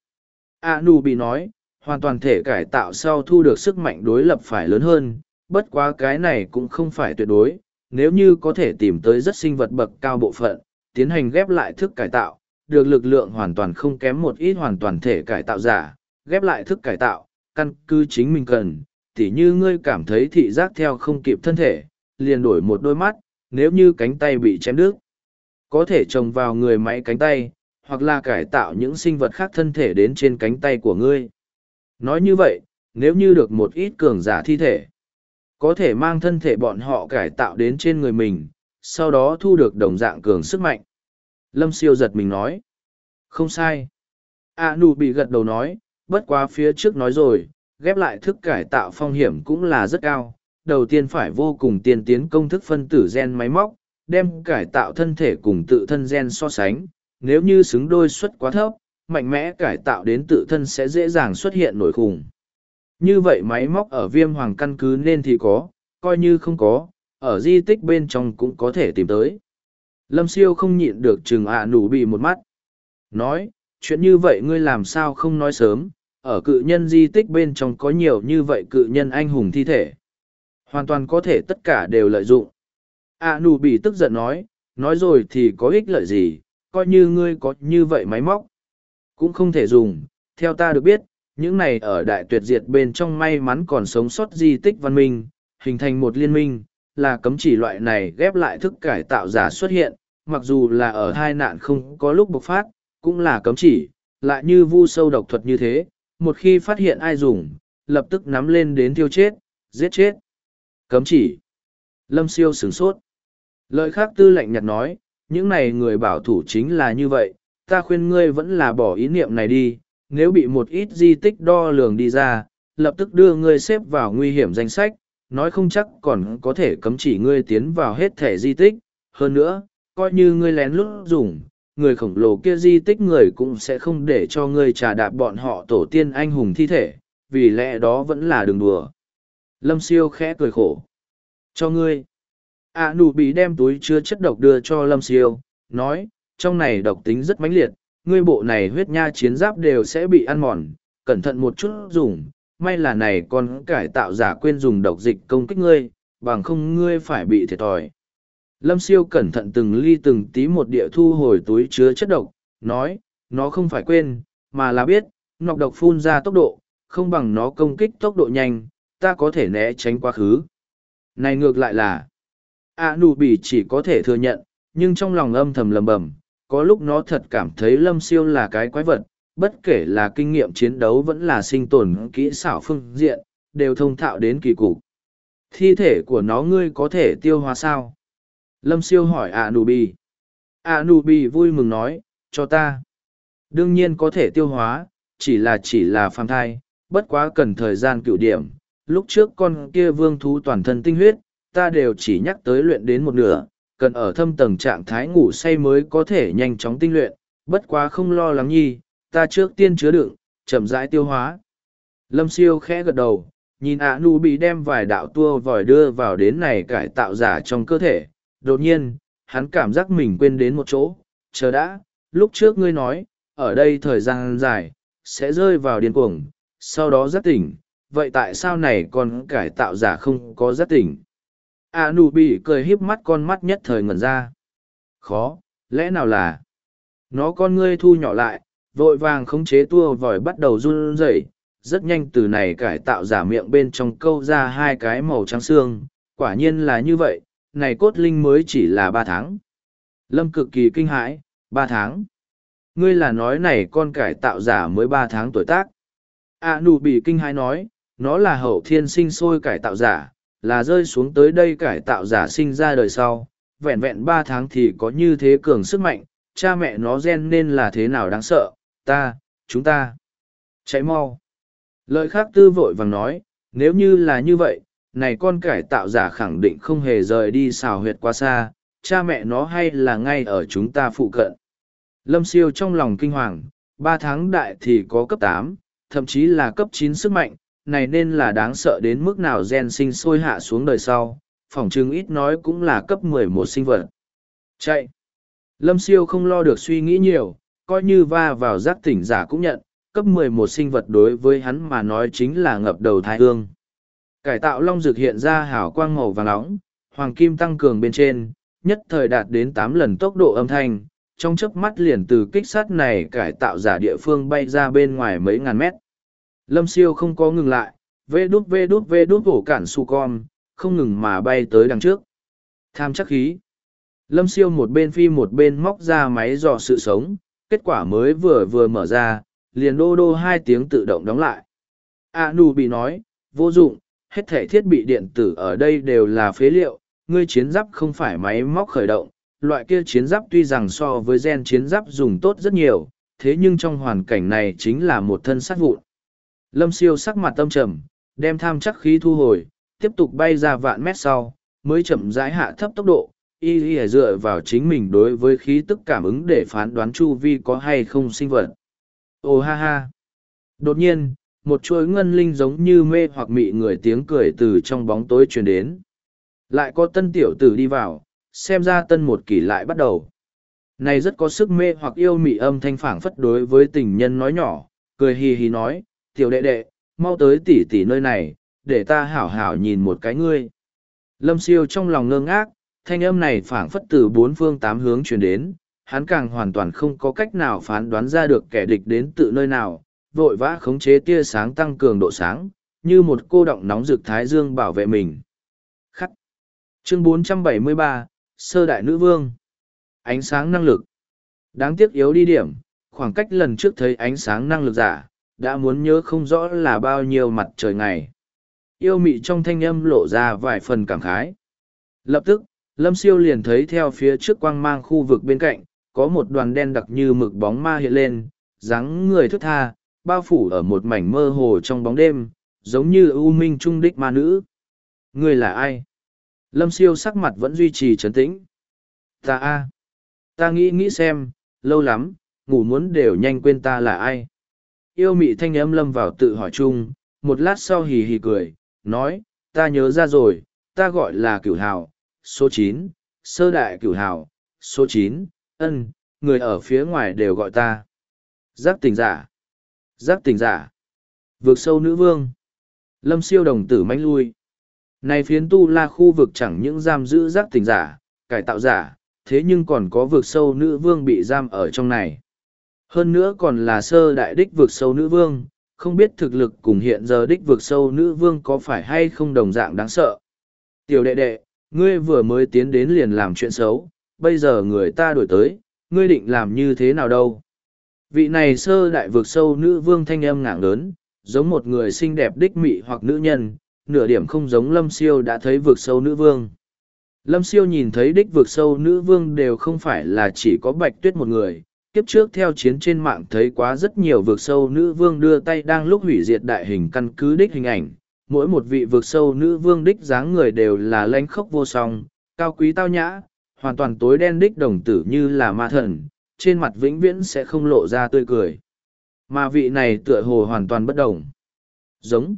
A Nu bị nói, hoàn toàn thể cải tạo sau thu được sức mạnh đối lập phải lớn hơn, bất quá cái này cũng không phải tuyệt đối, nếu như có thể tìm tới rất sinh vật bậc cao bộ phận, tiến hành ghép lại thức cải tạo, được lực lượng hoàn toàn không kém một ít hoàn toàn thể cải tạo giả, ghép lại thức cải tạo, căn cứ chính mình cần, tỉ như ngươi cảm thấy thị giác theo không kịp thân thể, liền đổi một đôi mắt, nếu như cánh tay bị chém đứt, có thể trồng vào người máy cánh tay, hoặc là cải tạo những sinh vật khác thân thể đến trên cánh tay của ngươi. Nói như vậy, nếu như được một ít cường giả thi thể, có thể mang thân thể bọn họ cải tạo đến trên người mình, sau đó thu được đồng dạng cường sức mạnh. Lâm siêu giật mình nói. Không sai. A nụ bị gật đầu nói, bất quá phía trước nói rồi, ghép lại thức cải tạo phong hiểm cũng là rất cao. Đầu tiên phải vô cùng tiên tiến công thức phân tử gen máy móc, đem cải tạo thân thể cùng tự thân gen so sánh. Nếu như xứng đôi suất quá thấp, mạnh mẽ cải tạo đến tự thân sẽ dễ dàng xuất hiện nổi khủng. Như vậy máy móc ở viêm hoàng căn cứ nên thì có, coi như không có, ở di tích bên trong cũng có thể tìm tới. Lâm siêu không nhịn được chừng ạ à nụ bị một mắt. Nói, chuyện như vậy ngươi làm sao không nói sớm, ở cự nhân di tích bên trong có nhiều như vậy cự nhân anh hùng thi thể. Hoàn toàn có thể tất cả đều lợi dụng. a à nụ bị tức giận nói, nói rồi thì có ích lợi gì, coi như ngươi có như vậy máy móc. Cũng không thể dùng, theo ta được biết, những này ở đại tuyệt diệt bên trong may mắn còn sống sót di tích văn minh, hình thành một liên minh, là cấm chỉ loại này ghép lại thức cải tạo giả xuất hiện, mặc dù là ở hai nạn không có lúc bộc phát, cũng là cấm chỉ, lại như vu sâu độc thuật như thế, một khi phát hiện ai dùng, lập tức nắm lên đến tiêu chết, giết chết. Cấm chỉ. Lâm siêu sửng sốt. Lợi khác tư lệnh nhặt nói, những này người bảo thủ chính là như vậy, ta khuyên ngươi vẫn là bỏ ý niệm này đi, nếu bị một ít di tích đo lường đi ra, lập tức đưa ngươi xếp vào nguy hiểm danh sách, nói không chắc còn có thể cấm chỉ ngươi tiến vào hết thẻ di tích. Hơn nữa, coi như ngươi lén lút dùng, người khổng lồ kia di tích người cũng sẽ không để cho ngươi trà đạp bọn họ tổ tiên anh hùng thi thể, vì lẽ đó vẫn là đường đùa. Lâm siêu khẽ cười khổ. Cho ngươi. À nụ bị đem túi chứa chất độc đưa cho Lâm siêu, nói, trong này độc tính rất mãnh liệt, ngươi bộ này huyết nha chiến giáp đều sẽ bị ăn mòn, cẩn thận một chút dùng, may là này con cải tạo giả quên dùng độc dịch công kích ngươi, bằng không ngươi phải bị thiệt thòi. Lâm siêu cẩn thận từng ly từng tí một địa thu hồi túi chứa chất độc, nói, nó không phải quên, mà là biết, nọc độc phun ra tốc độ, không bằng nó công kích tốc độ nhanh, ta có thể né tránh quá khứ. Này ngược lại là, A nụ bỉ chỉ có thể thừa nhận, nhưng trong lòng âm thầm lầm bầm, có lúc nó thật cảm thấy lâm siêu là cái quái vật, bất kể là kinh nghiệm chiến đấu vẫn là sinh tồn kỹ xảo phương diện, đều thông thạo đến kỳ cục. Thi thể của nó ngươi có thể tiêu hóa sao? Lâm siêu hỏi a nu bi a nu bi vui mừng nói, cho ta. Đương nhiên có thể tiêu hóa, chỉ là chỉ là phàm thai, bất quá cần thời gian cựu điểm. Lúc trước con kia vương thú toàn thân tinh huyết, ta đều chỉ nhắc tới luyện đến một nửa, cần ở thâm tầng trạng thái ngủ say mới có thể nhanh chóng tinh luyện, bất quá không lo lắng nhi, ta trước tiên chứa đựng, chậm rãi tiêu hóa. Lâm siêu khẽ gật đầu, nhìn ạ nu bị đem vài đạo tua vòi đưa vào đến này cải tạo giả trong cơ thể. Đột nhiên, hắn cảm giác mình quên đến một chỗ, chờ đã, lúc trước ngươi nói, ở đây thời gian dài, sẽ rơi vào điên cuồng, sau đó giác tỉnh, vậy tại sao này còn cải tạo giả không có giác tỉnh? A nụ bị cười híp mắt con mắt nhất thời ngẩn ra. Khó, lẽ nào là? Nó con ngươi thu nhỏ lại, vội vàng khống chế tua vòi bắt đầu run rẩy rất nhanh từ này cải tạo giả miệng bên trong câu ra hai cái màu trắng xương quả nhiên là như vậy này cốt linh mới chỉ là ba tháng lâm cực kỳ kinh hãi ba tháng ngươi là nói này con cải tạo giả mới ba tháng tuổi tác a nụ bị kinh hãi nói nó là hậu thiên sinh sôi cải tạo giả là rơi xuống tới đây cải tạo giả sinh ra đời sau, vẹn vẹn ba tháng thì có như thế cường sức mạnh, cha mẹ nó gen nên là thế nào đáng sợ, ta, chúng ta. Chạy mau. Lợi khác tư vội vàng nói, nếu như là như vậy, này con cải tạo giả khẳng định không hề rời đi xào huyệt quá xa, cha mẹ nó hay là ngay ở chúng ta phụ cận. Lâm siêu trong lòng kinh hoàng, ba tháng đại thì có cấp tám, thậm chí là cấp chín sức mạnh, này nên là đáng sợ đến mức nào gen sinh sôi hạ xuống đời sau, phỏng chừng ít nói cũng là cấp mười một sinh vật. Chạy! Lâm siêu không lo được suy nghĩ nhiều, coi như va vào giác tỉnh giả cũng nhận, cấp mười một sinh vật đối với hắn mà nói chính là ngập đầu thai hương. Cải tạo long dược hiện ra hào quang màu vàng nóng, hoàng kim tăng cường bên trên, nhất thời đạt đến tám lần tốc độ âm thanh, trong chớp mắt liền từ kích sát này cải tạo giả địa phương bay ra bên ngoài mấy ngàn mét. Lâm siêu không có ngừng lại, vê đút vê đút vê đút hổ cản su con, không ngừng mà bay tới đằng trước. Tham chắc khí. Lâm siêu một bên phi một bên móc ra máy dò sự sống, kết quả mới vừa vừa mở ra, liền đô đô hai tiếng tự động đóng lại. A nù bị nói, vô dụng, hết thể thiết bị điện tử ở đây đều là phế liệu, ngươi chiến giáp không phải máy móc khởi động, loại kia chiến giáp tuy rằng so với gen chiến giáp dùng tốt rất nhiều, thế nhưng trong hoàn cảnh này chính là một thân sát vụn. Lâm siêu sắc mặt tâm trầm, đem tham chắc khí thu hồi, tiếp tục bay ra vạn mét sau, mới chậm rãi hạ thấp tốc độ, y y dựa vào chính mình đối với khí tức cảm ứng để phán đoán chu vi có hay không sinh vật. Ồ ha ha! Đột nhiên, một chuỗi ngân linh giống như mê hoặc mị người tiếng cười từ trong bóng tối truyền đến. Lại có tân tiểu tử đi vào, xem ra tân một kỷ lại bắt đầu. Này rất có sức mê hoặc yêu mị âm thanh phảng phất đối với tình nhân nói nhỏ, cười hì hì nói, tiểu đệ đệ, mau tới tỉ tỉ nơi này, để ta hảo hảo nhìn một cái ngươi. Lâm siêu trong lòng ngơ ngác, thanh âm này phảng phất từ bốn phương tám hướng truyền đến, hắn càng hoàn toàn không có cách nào phán đoán ra được kẻ địch đến tự nơi nào, vội vã khống chế tia sáng tăng cường độ sáng, như một cô động nóng rực thái dương bảo vệ mình. Khắc. Chương 473, Sơ Đại Nữ Vương. Ánh sáng năng lực. Đáng tiếc yếu đi điểm, khoảng cách lần trước thấy ánh sáng năng lực giả, đã muốn nhớ không rõ là bao nhiêu mặt trời ngày. Yêu mị trong thanh âm lộ ra vài phần cảm khái. Lập tức, Lâm Siêu liền thấy theo phía trước quang mang khu vực bên cạnh, có một đoàn đen đặc như mực bóng ma hiện lên, dáng người thức tha, bao phủ ở một mảnh mơ hồ trong bóng đêm, giống như ưu minh trung đích ma nữ. Người là ai? Lâm siêu sắc mặt vẫn duy trì trấn tĩnh. Ta a, Ta nghĩ nghĩ xem, lâu lắm, ngủ muốn đều nhanh quên ta là ai. Yêu mị thanh âm lâm vào tự hỏi chung, một lát sau hì hì cười, nói, ta nhớ ra rồi, ta gọi là cửu hào, số chín, sơ đại cửu hào, số chín, ân, người ở phía ngoài đều gọi ta. Giác tình giả. Giác tình giả. Vượt sâu nữ vương. Lâm siêu đồng tử manh lui. Này phiến tu la khu vực chẳng những giam giữ giác tình giả, cải tạo giả, thế nhưng còn có vượt sâu nữ vương bị giam ở trong này. Hơn nữa còn là sơ đại đích vượt sâu nữ vương, không biết thực lực cùng hiện giờ đích vượt sâu nữ vương có phải hay không đồng dạng đáng sợ. Tiểu đệ đệ, ngươi vừa mới tiến đến liền làm chuyện xấu, bây giờ người ta đổi tới, ngươi định làm như thế nào đâu. Vị này sơ đại vượt sâu nữ vương thanh âm ngạng lớn, giống một người xinh đẹp đích mị hoặc nữ nhân, nửa điểm không giống lâm siêu đã thấy vượt sâu nữ vương. Lâm siêu nhìn thấy đích vượt sâu nữ vương đều không phải là chỉ có bạch tuyết một người, kiếp trước theo chiến trên mạng thấy quá rất nhiều vượt sâu nữ vương đưa tay đang lúc hủy diệt đại hình căn cứ đích hình ảnh. Mỗi một vị vượt sâu nữ vương đích dáng người đều là lanh khốc vô song, cao quý tao nhã, hoàn toàn tối đen đích đồng tử như là ma thần, trên mặt vĩnh viễn sẽ không lộ ra tươi cười. Mà vị này tựa hồ hoàn toàn bất đồng. Giống.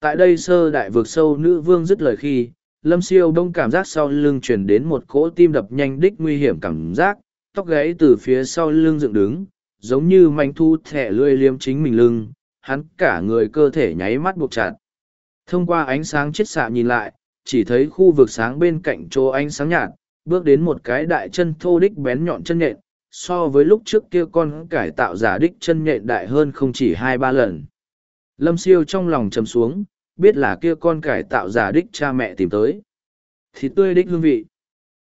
Tại đây sơ đại vực sâu nữ vương dứt lời khi, lâm siêu đông cảm giác sau lưng truyền đến một cỗ tim đập nhanh đích nguy hiểm cảm giác, tóc gáy từ phía sau lưng dựng đứng, giống như manh thu thẻ lươi liếm chính mình lưng, hắn cả người cơ thể nháy mắt buộc chặt. Thông qua ánh sáng chiết xạ nhìn lại, chỉ thấy khu vực sáng bên cạnh chỗ ánh sáng nhạt, bước đến một cái đại chân thô đích bén nhọn chân nhện, so với lúc trước kia con cải tạo giả đích chân nhện đại hơn không chỉ hai ba lần. Lâm siêu trong lòng chấm xuống, biết là kia con cải tạo giả đích cha mẹ tìm tới. Thịt tươi đích hương vị.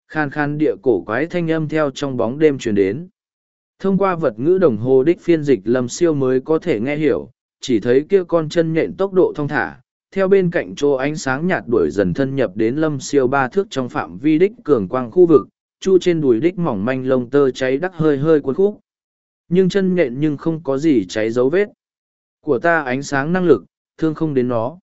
Khan khan địa cổ quái thanh âm theo trong bóng đêm truyền đến. Thông qua vật ngữ đồng hồ đích phiên dịch lâm siêu mới có thể nghe hiểu, chỉ thấy kia con chân nhện tốc độ thong thả, theo bên cạnh chỗ ánh sáng nhạt đuổi dần thân nhập đến lâm siêu ba thước trong phạm vi đích cường quang khu vực, chu trên đùi đích mỏng manh lông tơ cháy đắc hơi hơi cuốn khúc. Nhưng chân nhện nhưng không có gì cháy dấu vết. Của ta ánh sáng năng lực, thương không đến nó.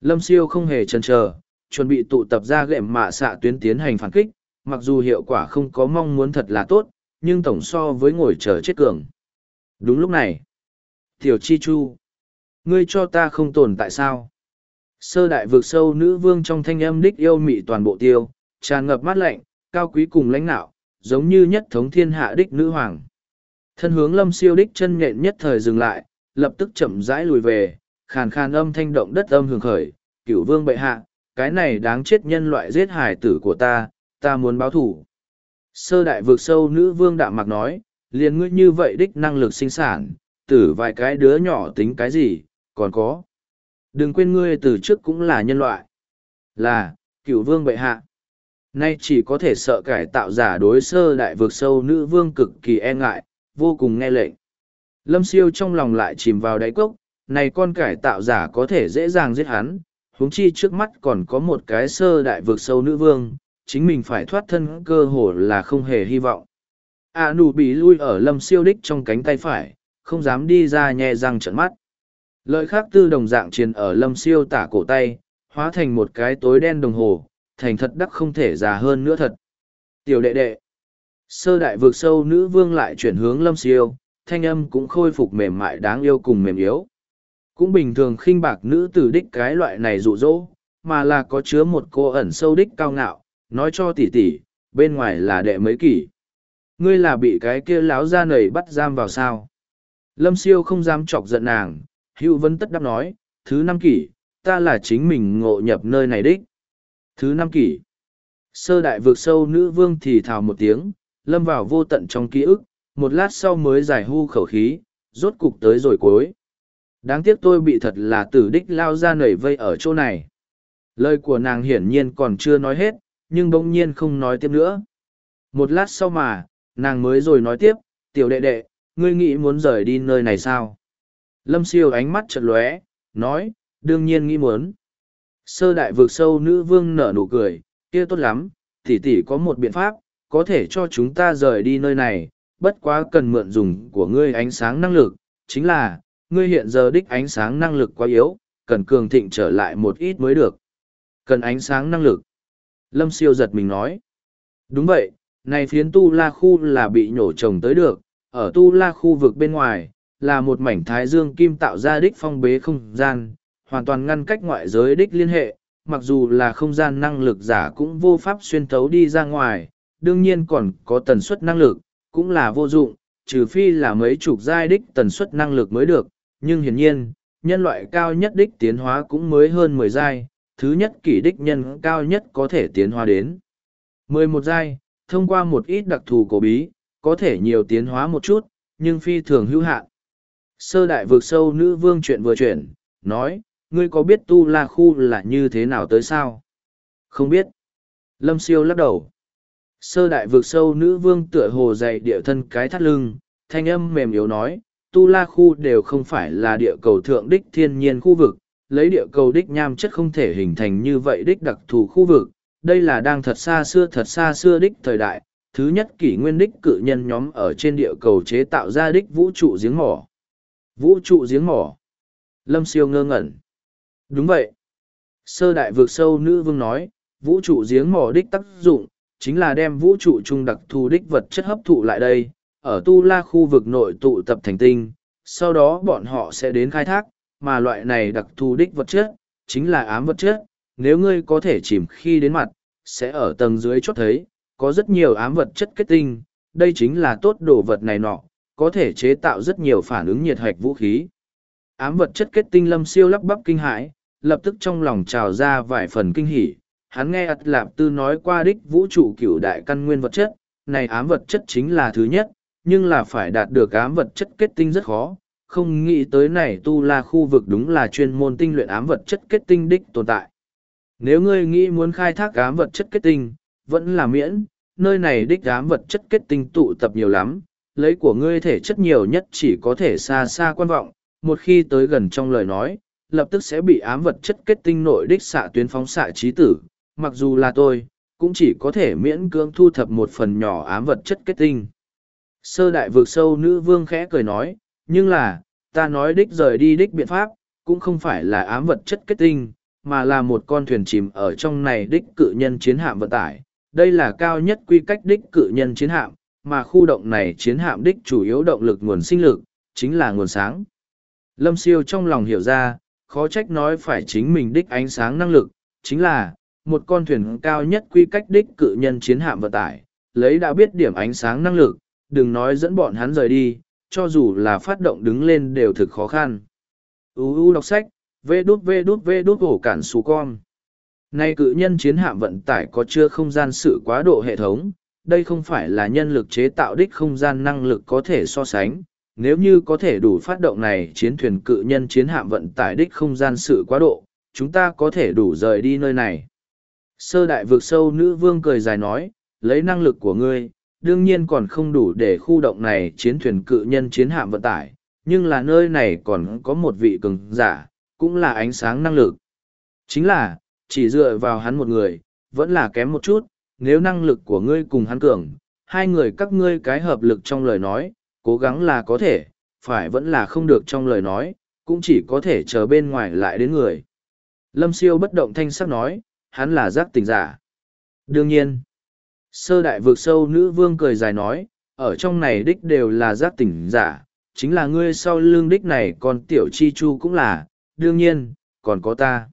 Lâm siêu không hề chần chờ, chuẩn bị tụ tập ra gệm mạ xạ tuyến tiến hành phản kích, mặc dù hiệu quả không có mong muốn thật là tốt, nhưng tổng so với ngồi chờ chết cường. Đúng lúc này, Tiểu Chi Chu, ngươi cho ta không tồn tại sao? Sơ đại vực sâu nữ vương trong thanh âm đích yêu mị toàn bộ tiêu, tràn ngập mát lạnh, cao quý cùng lãnh nạo, giống như nhất thống thiên hạ đích nữ hoàng. Thân hướng lâm siêu đích chân nhện nhất thời dừng lại, lập tức chậm rãi lùi về, khàn khàn âm thanh động đất âm hưởng khởi, cửu vương bệ hạ, cái này đáng chết nhân loại giết hài tử của ta, ta muốn báo thủ. Sơ đại vượt sâu nữ vương đạm mặc nói, liền ngươi như vậy đích năng lực sinh sản, tử vài cái đứa nhỏ tính cái gì, còn có. Đừng quên ngươi từ trước cũng là nhân loại. Là, cựu vương bệ hạ. Nay chỉ có thể sợ cải tạo giả đối sơ đại vực sâu nữ vương cực kỳ e ngại, vô cùng nghe lệnh. Lâm siêu trong lòng lại chìm vào đáy cốc, này con cải tạo giả có thể dễ dàng giết hắn, huống chi trước mắt còn có một cái sơ đại vực sâu nữ vương, chính mình phải thoát thân cơ hồ là không hề hy vọng. A nụ bị lui ở lâm siêu đích trong cánh tay phải, không dám đi ra nhẹ răng trận mắt. Lợi khác tư đồng dạng triền ở lâm siêu tả cổ tay, hóa thành một cái tối đen đồng hồ, thành thật đắc không thể già hơn nữa thật. Tiểu đệ đệ. Sơ đại vượt sâu nữ vương lại chuyển hướng lâm siêu, thanh âm cũng khôi phục mềm mại đáng yêu cùng mềm yếu. Cũng bình thường khinh bạc nữ tử đích cái loại này rụ rỗ, mà là có chứa một cô ẩn sâu đích cao ngạo, nói cho tỷ tỷ, bên ngoài là đệ mấy kỷ. Ngươi là bị cái kia láo ra nầy bắt giam vào sao? Lâm siêu không dám chọc giận nàng, hữu vấn tất đáp nói, thứ năm kỷ, ta là chính mình ngộ nhập nơi này đích. Thứ năm kỷ, sơ đại vượt sâu nữ vương thì thào một tiếng, lâm vào vô tận trong ký ức, một lát sau mới giải hu khẩu khí, rốt cục tới rồi cuối. Đáng tiếc tôi bị thật là tử đích lao ra nảy vây ở chỗ này. Lời của nàng hiển nhiên còn chưa nói hết, nhưng bỗng nhiên không nói tiếp nữa. Một lát sau mà, nàng mới rồi nói tiếp, tiểu đệ đệ, ngươi nghĩ muốn rời đi nơi này sao? Lâm siêu ánh mắt chật lóe, nói, đương nhiên nghĩ muốn. Sơ đại vực sâu nữ vương nở nụ cười, kia tốt lắm, tỷ tỷ có một biện pháp, có thể cho chúng ta rời đi nơi này, bất quá cần mượn dùng của ngươi ánh sáng năng lực, chính là, ngươi hiện giờ đích ánh sáng năng lực quá yếu, cần cường thịnh trở lại một ít mới được. Cần ánh sáng năng lực. Lâm siêu giật mình nói. Đúng vậy, này phiến tu la khu là bị nhổ trồng tới được, ở tu la khu vực bên ngoài, là một mảnh thái dương kim tạo ra đích phong bế không gian, hoàn toàn ngăn cách ngoại giới đích liên hệ, mặc dù là không gian năng lực giả cũng vô pháp xuyên thấu đi ra ngoài, đương nhiên còn có tần suất năng lực, cũng là vô dụng, trừ phi là mấy chục giai đích tần suất năng lực mới được, nhưng hiển nhiên, nhân loại cao nhất đích tiến hóa cũng mới hơn mười giai, thứ nhất kỷ đích nhân cao nhất có thể tiến hóa đến. mười một giai, thông qua một ít đặc thù cổ bí, có thể nhiều tiến hóa một chút, nhưng phi thường hữu hạn. Sơ đại vực sâu nữ vương chuyện vừa chuyển, nói, ngươi có biết tu la khu là như thế nào tới sao? Không biết. Lâm siêu lắc đầu. Sơ đại vực sâu nữ vương tựa hồ dày địa thân cái thắt lưng, thanh âm mềm yếu nói, tu la khu đều không phải là địa cầu thượng đích thiên nhiên khu vực, lấy địa cầu đích nham chất không thể hình thành như vậy đích đặc thù khu vực, đây là đang thật xa xưa thật xa xưa đích thời đại, thứ nhất kỷ nguyên đích cự nhân nhóm ở trên địa cầu chế tạo ra đích vũ trụ giếng mỏ. Vũ trụ giếng mỏ. Lâm siêu ngơ ngẩn. Đúng vậy. Sơ đại vượt sâu nữ vương nói, vũ trụ giếng mỏ đích tác dụng, chính là đem vũ trụ trung đặc thù đích vật chất hấp thụ lại đây, ở tu la khu vực nội tụ tập thành tinh, sau đó bọn họ sẽ đến khai thác, mà loại này đặc thù đích vật chất, chính là ám vật chất, nếu ngươi có thể chìm khi đến mặt, sẽ ở tầng dưới chốt thấy, có rất nhiều ám vật chất kết tinh, đây chính là tốt đồ vật này nọ, có thể chế tạo rất nhiều phản ứng nhiệt hạch vũ khí. Ám vật chất kết tinh lâm siêu lắp bắp kinh hãi, lập tức trong lòng trào ra vài phần kinh hỉ. Hắn nghe ật lạp tư nói qua đích vũ trụ cửu đại căn nguyên vật chất, này ám vật chất chính là thứ nhất, nhưng là phải đạt được ám vật chất kết tinh rất khó. Không nghĩ tới này tu la khu vực đúng là chuyên môn tinh luyện ám vật chất kết tinh đích tồn tại. Nếu ngươi nghĩ muốn khai thác ám vật chất kết tinh, vẫn là miễn, nơi này đích ám vật chất kết tinh tụ tập nhiều lắm, lấy của ngươi thể chất nhiều nhất chỉ có thể xa xa quan vọng, một khi tới gần trong lời nói, lập tức sẽ bị ám vật chất kết tinh nội đích xạ tuyến phóng xạ trí tử. Mặc dù là tôi, cũng chỉ có thể miễn cưỡng thu thập một phần nhỏ ám vật chất kết tinh. Sơ đại vực sâu nữ vương khẽ cười nói, nhưng là, ta nói đích rời đi đích biện pháp, cũng không phải là ám vật chất kết tinh, mà là một con thuyền chìm ở trong này đích cự nhân chiến hạm vận tải. Đây là cao nhất quy cách đích cự nhân chiến hạm, mà khu động này chiến hạm đích chủ yếu động lực nguồn sinh lực, chính là nguồn sáng. Lâm siêu trong lòng hiểu ra, khó trách nói phải chính mình đích ánh sáng năng lực, chính là, một con thuyền cao nhất quy cách đích cự nhân chiến hạm vận tải, lấy đã biết điểm ánh sáng năng lực, đừng nói dẫn bọn hắn rời đi, cho dù là phát động đứng lên đều thực khó khăn. UU đọc sách, vê đút vê đút vê đút hổ cản xù con. Nay cự nhân chiến hạm vận tải có chưa không gian sự quá độ hệ thống, đây không phải là nhân lực chế tạo đích không gian năng lực có thể so sánh. Nếu như có thể đủ phát động này chiến thuyền cự nhân chiến hạm vận tải đích không gian sự quá độ, chúng ta có thể đủ rời đi nơi này. Sơ đại vực sâu nữ vương cười dài nói, lấy năng lực của ngươi, đương nhiên còn không đủ để khu động này chiến thuyền cự nhân chiến hạm vận tải, nhưng là nơi này còn có một vị cường giả, cũng là ánh sáng năng lực. Chính là, chỉ dựa vào hắn một người, vẫn là kém một chút, nếu năng lực của ngươi cùng hắn cường, hai người các ngươi cái hợp lực trong lời nói, cố gắng là có thể, phải vẫn là không được trong lời nói, cũng chỉ có thể chờ bên ngoài lại đến người. Lâm siêu bất động thanh sắc nói, hắn là giác tình giả. Đương nhiên, sơ đại Vượt sâu nữ vương cười dài nói, ở trong này đích đều là giác tỉnh giả, chính là ngươi sau lương đích này còn tiểu chi chu cũng là, đương nhiên, còn có ta.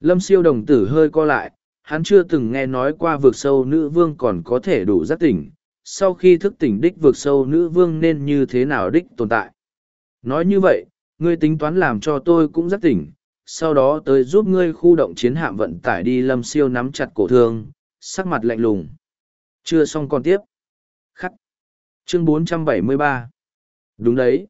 Lâm siêu đồng tử hơi co lại, hắn chưa từng nghe nói qua Vượt sâu nữ vương còn có thể đủ giác tỉnh, sau khi thức tỉnh đích vượt sâu nữ vương nên như thế nào đích tồn tại. Nói như vậy, ngươi tính toán làm cho tôi cũng giác tỉnh, sau đó tới giúp ngươi khu động chiến hạm vận tải đi lâm siêu nắm chặt cổ thương, sắc mặt lạnh lùng. Chưa xong còn tiếp. Khắc. Chương 473. Đúng đấy.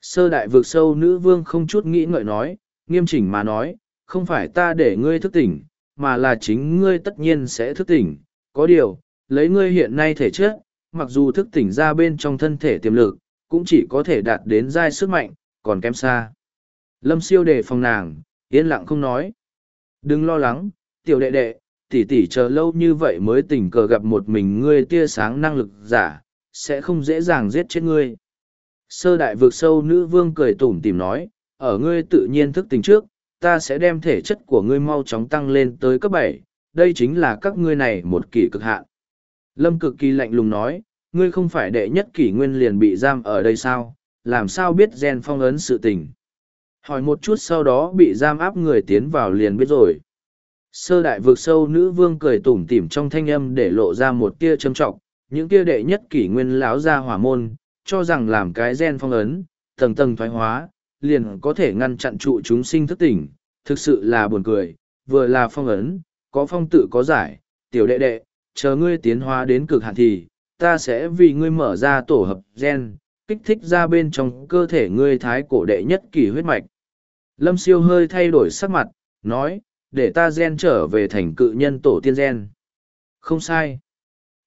Sơ đại vượt sâu nữ vương không chút nghĩ ngợi nói, nghiêm chỉnh mà nói, không phải ta để ngươi thức tỉnh, mà là chính ngươi tất nhiên sẽ thức tỉnh. Có điều, lấy ngươi hiện nay thể chất, mặc dù thức tỉnh ra bên trong thân thể tiềm lực, cũng chỉ có thể đạt đến giai sức mạnh, còn kém xa. Lâm siêu đề phòng nàng, yên lặng không nói. Đừng lo lắng, tiểu đệ đệ, tỷ tỷ chờ lâu như vậy mới tình cờ gặp một mình ngươi tia sáng năng lực giả, sẽ không dễ dàng giết chết ngươi. Sơ đại vực sâu nữ vương cười tủm tìm nói, ở ngươi tự nhiên thức tỉnh trước, ta sẽ đem thể chất của ngươi mau chóng tăng lên tới cấp bảy đây chính là các ngươi này một kỷ cực hạn. Lâm cực kỳ lạnh lùng nói, ngươi không phải đệ nhất kỷ nguyên liền bị giam ở đây sao, làm sao biết gen phong ấn sự tình. Hỏi một chút sau đó bị giam áp người tiến vào liền biết rồi. Sơ đại vực sâu nữ vương cười tủm tỉm trong thanh âm để lộ ra một tia châm trọng, những tia đệ nhất kỷ nguyên láo ra hỏa môn, cho rằng làm cái gen phong ấn, tầng tầng thoái hóa, liền có thể ngăn chặn trụ chúng sinh thức tỉnh, thực sự là buồn cười, vừa là phong ấn, có phong tự có giải, tiểu đệ đệ, chờ ngươi tiến hóa đến cực hạn thì, ta sẽ vì ngươi mở ra tổ hợp gen, kích thích ra bên trong cơ thể ngươi thái cổ đệ nhất kỳ huyết mạch. Lâm siêu hơi thay đổi sắc mặt, nói, để ta gen trở về thành cự nhân tổ tiên gen. Không sai.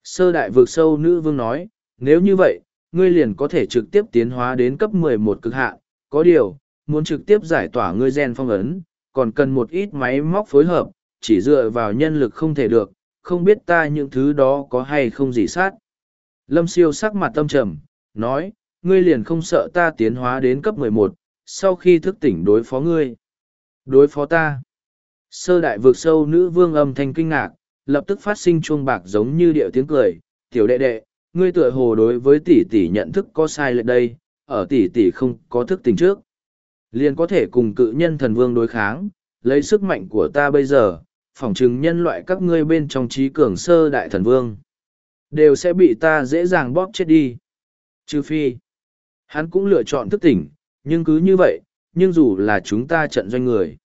Sơ đại vượt sâu nữ vương nói, nếu như vậy, ngươi liền có thể trực tiếp tiến hóa đến cấp 11 cực hạn. Có điều, muốn trực tiếp giải tỏa ngươi gen phong ấn, còn cần một ít máy móc phối hợp, chỉ dựa vào nhân lực không thể được, không biết ta những thứ đó có hay không gì sát. Lâm siêu sắc mặt tâm trầm, nói, ngươi liền không sợ ta tiến hóa đến cấp 11, sau khi thức tỉnh đối phó ngươi. Đối phó ta. Sơ đại vượt sâu nữ vương âm thanh kinh ngạc, lập tức phát sinh chuông bạc giống như điệu tiếng cười, tiểu đệ đệ, ngươi tựa hồ đối với tỷ tỷ nhận thức có sai lệch đây, ở tỷ tỷ không có thức tỉnh trước. Liền có thể cùng cự nhân thần vương đối kháng, lấy sức mạnh của ta bây giờ, phỏng chừng nhân loại các ngươi bên trong trí cường sơ đại thần vương. Đều sẽ bị ta dễ dàng bóp chết đi. Trừ phi, hắn cũng lựa chọn thức tỉnh, nhưng cứ như vậy, nhưng dù là chúng ta trận doanh người.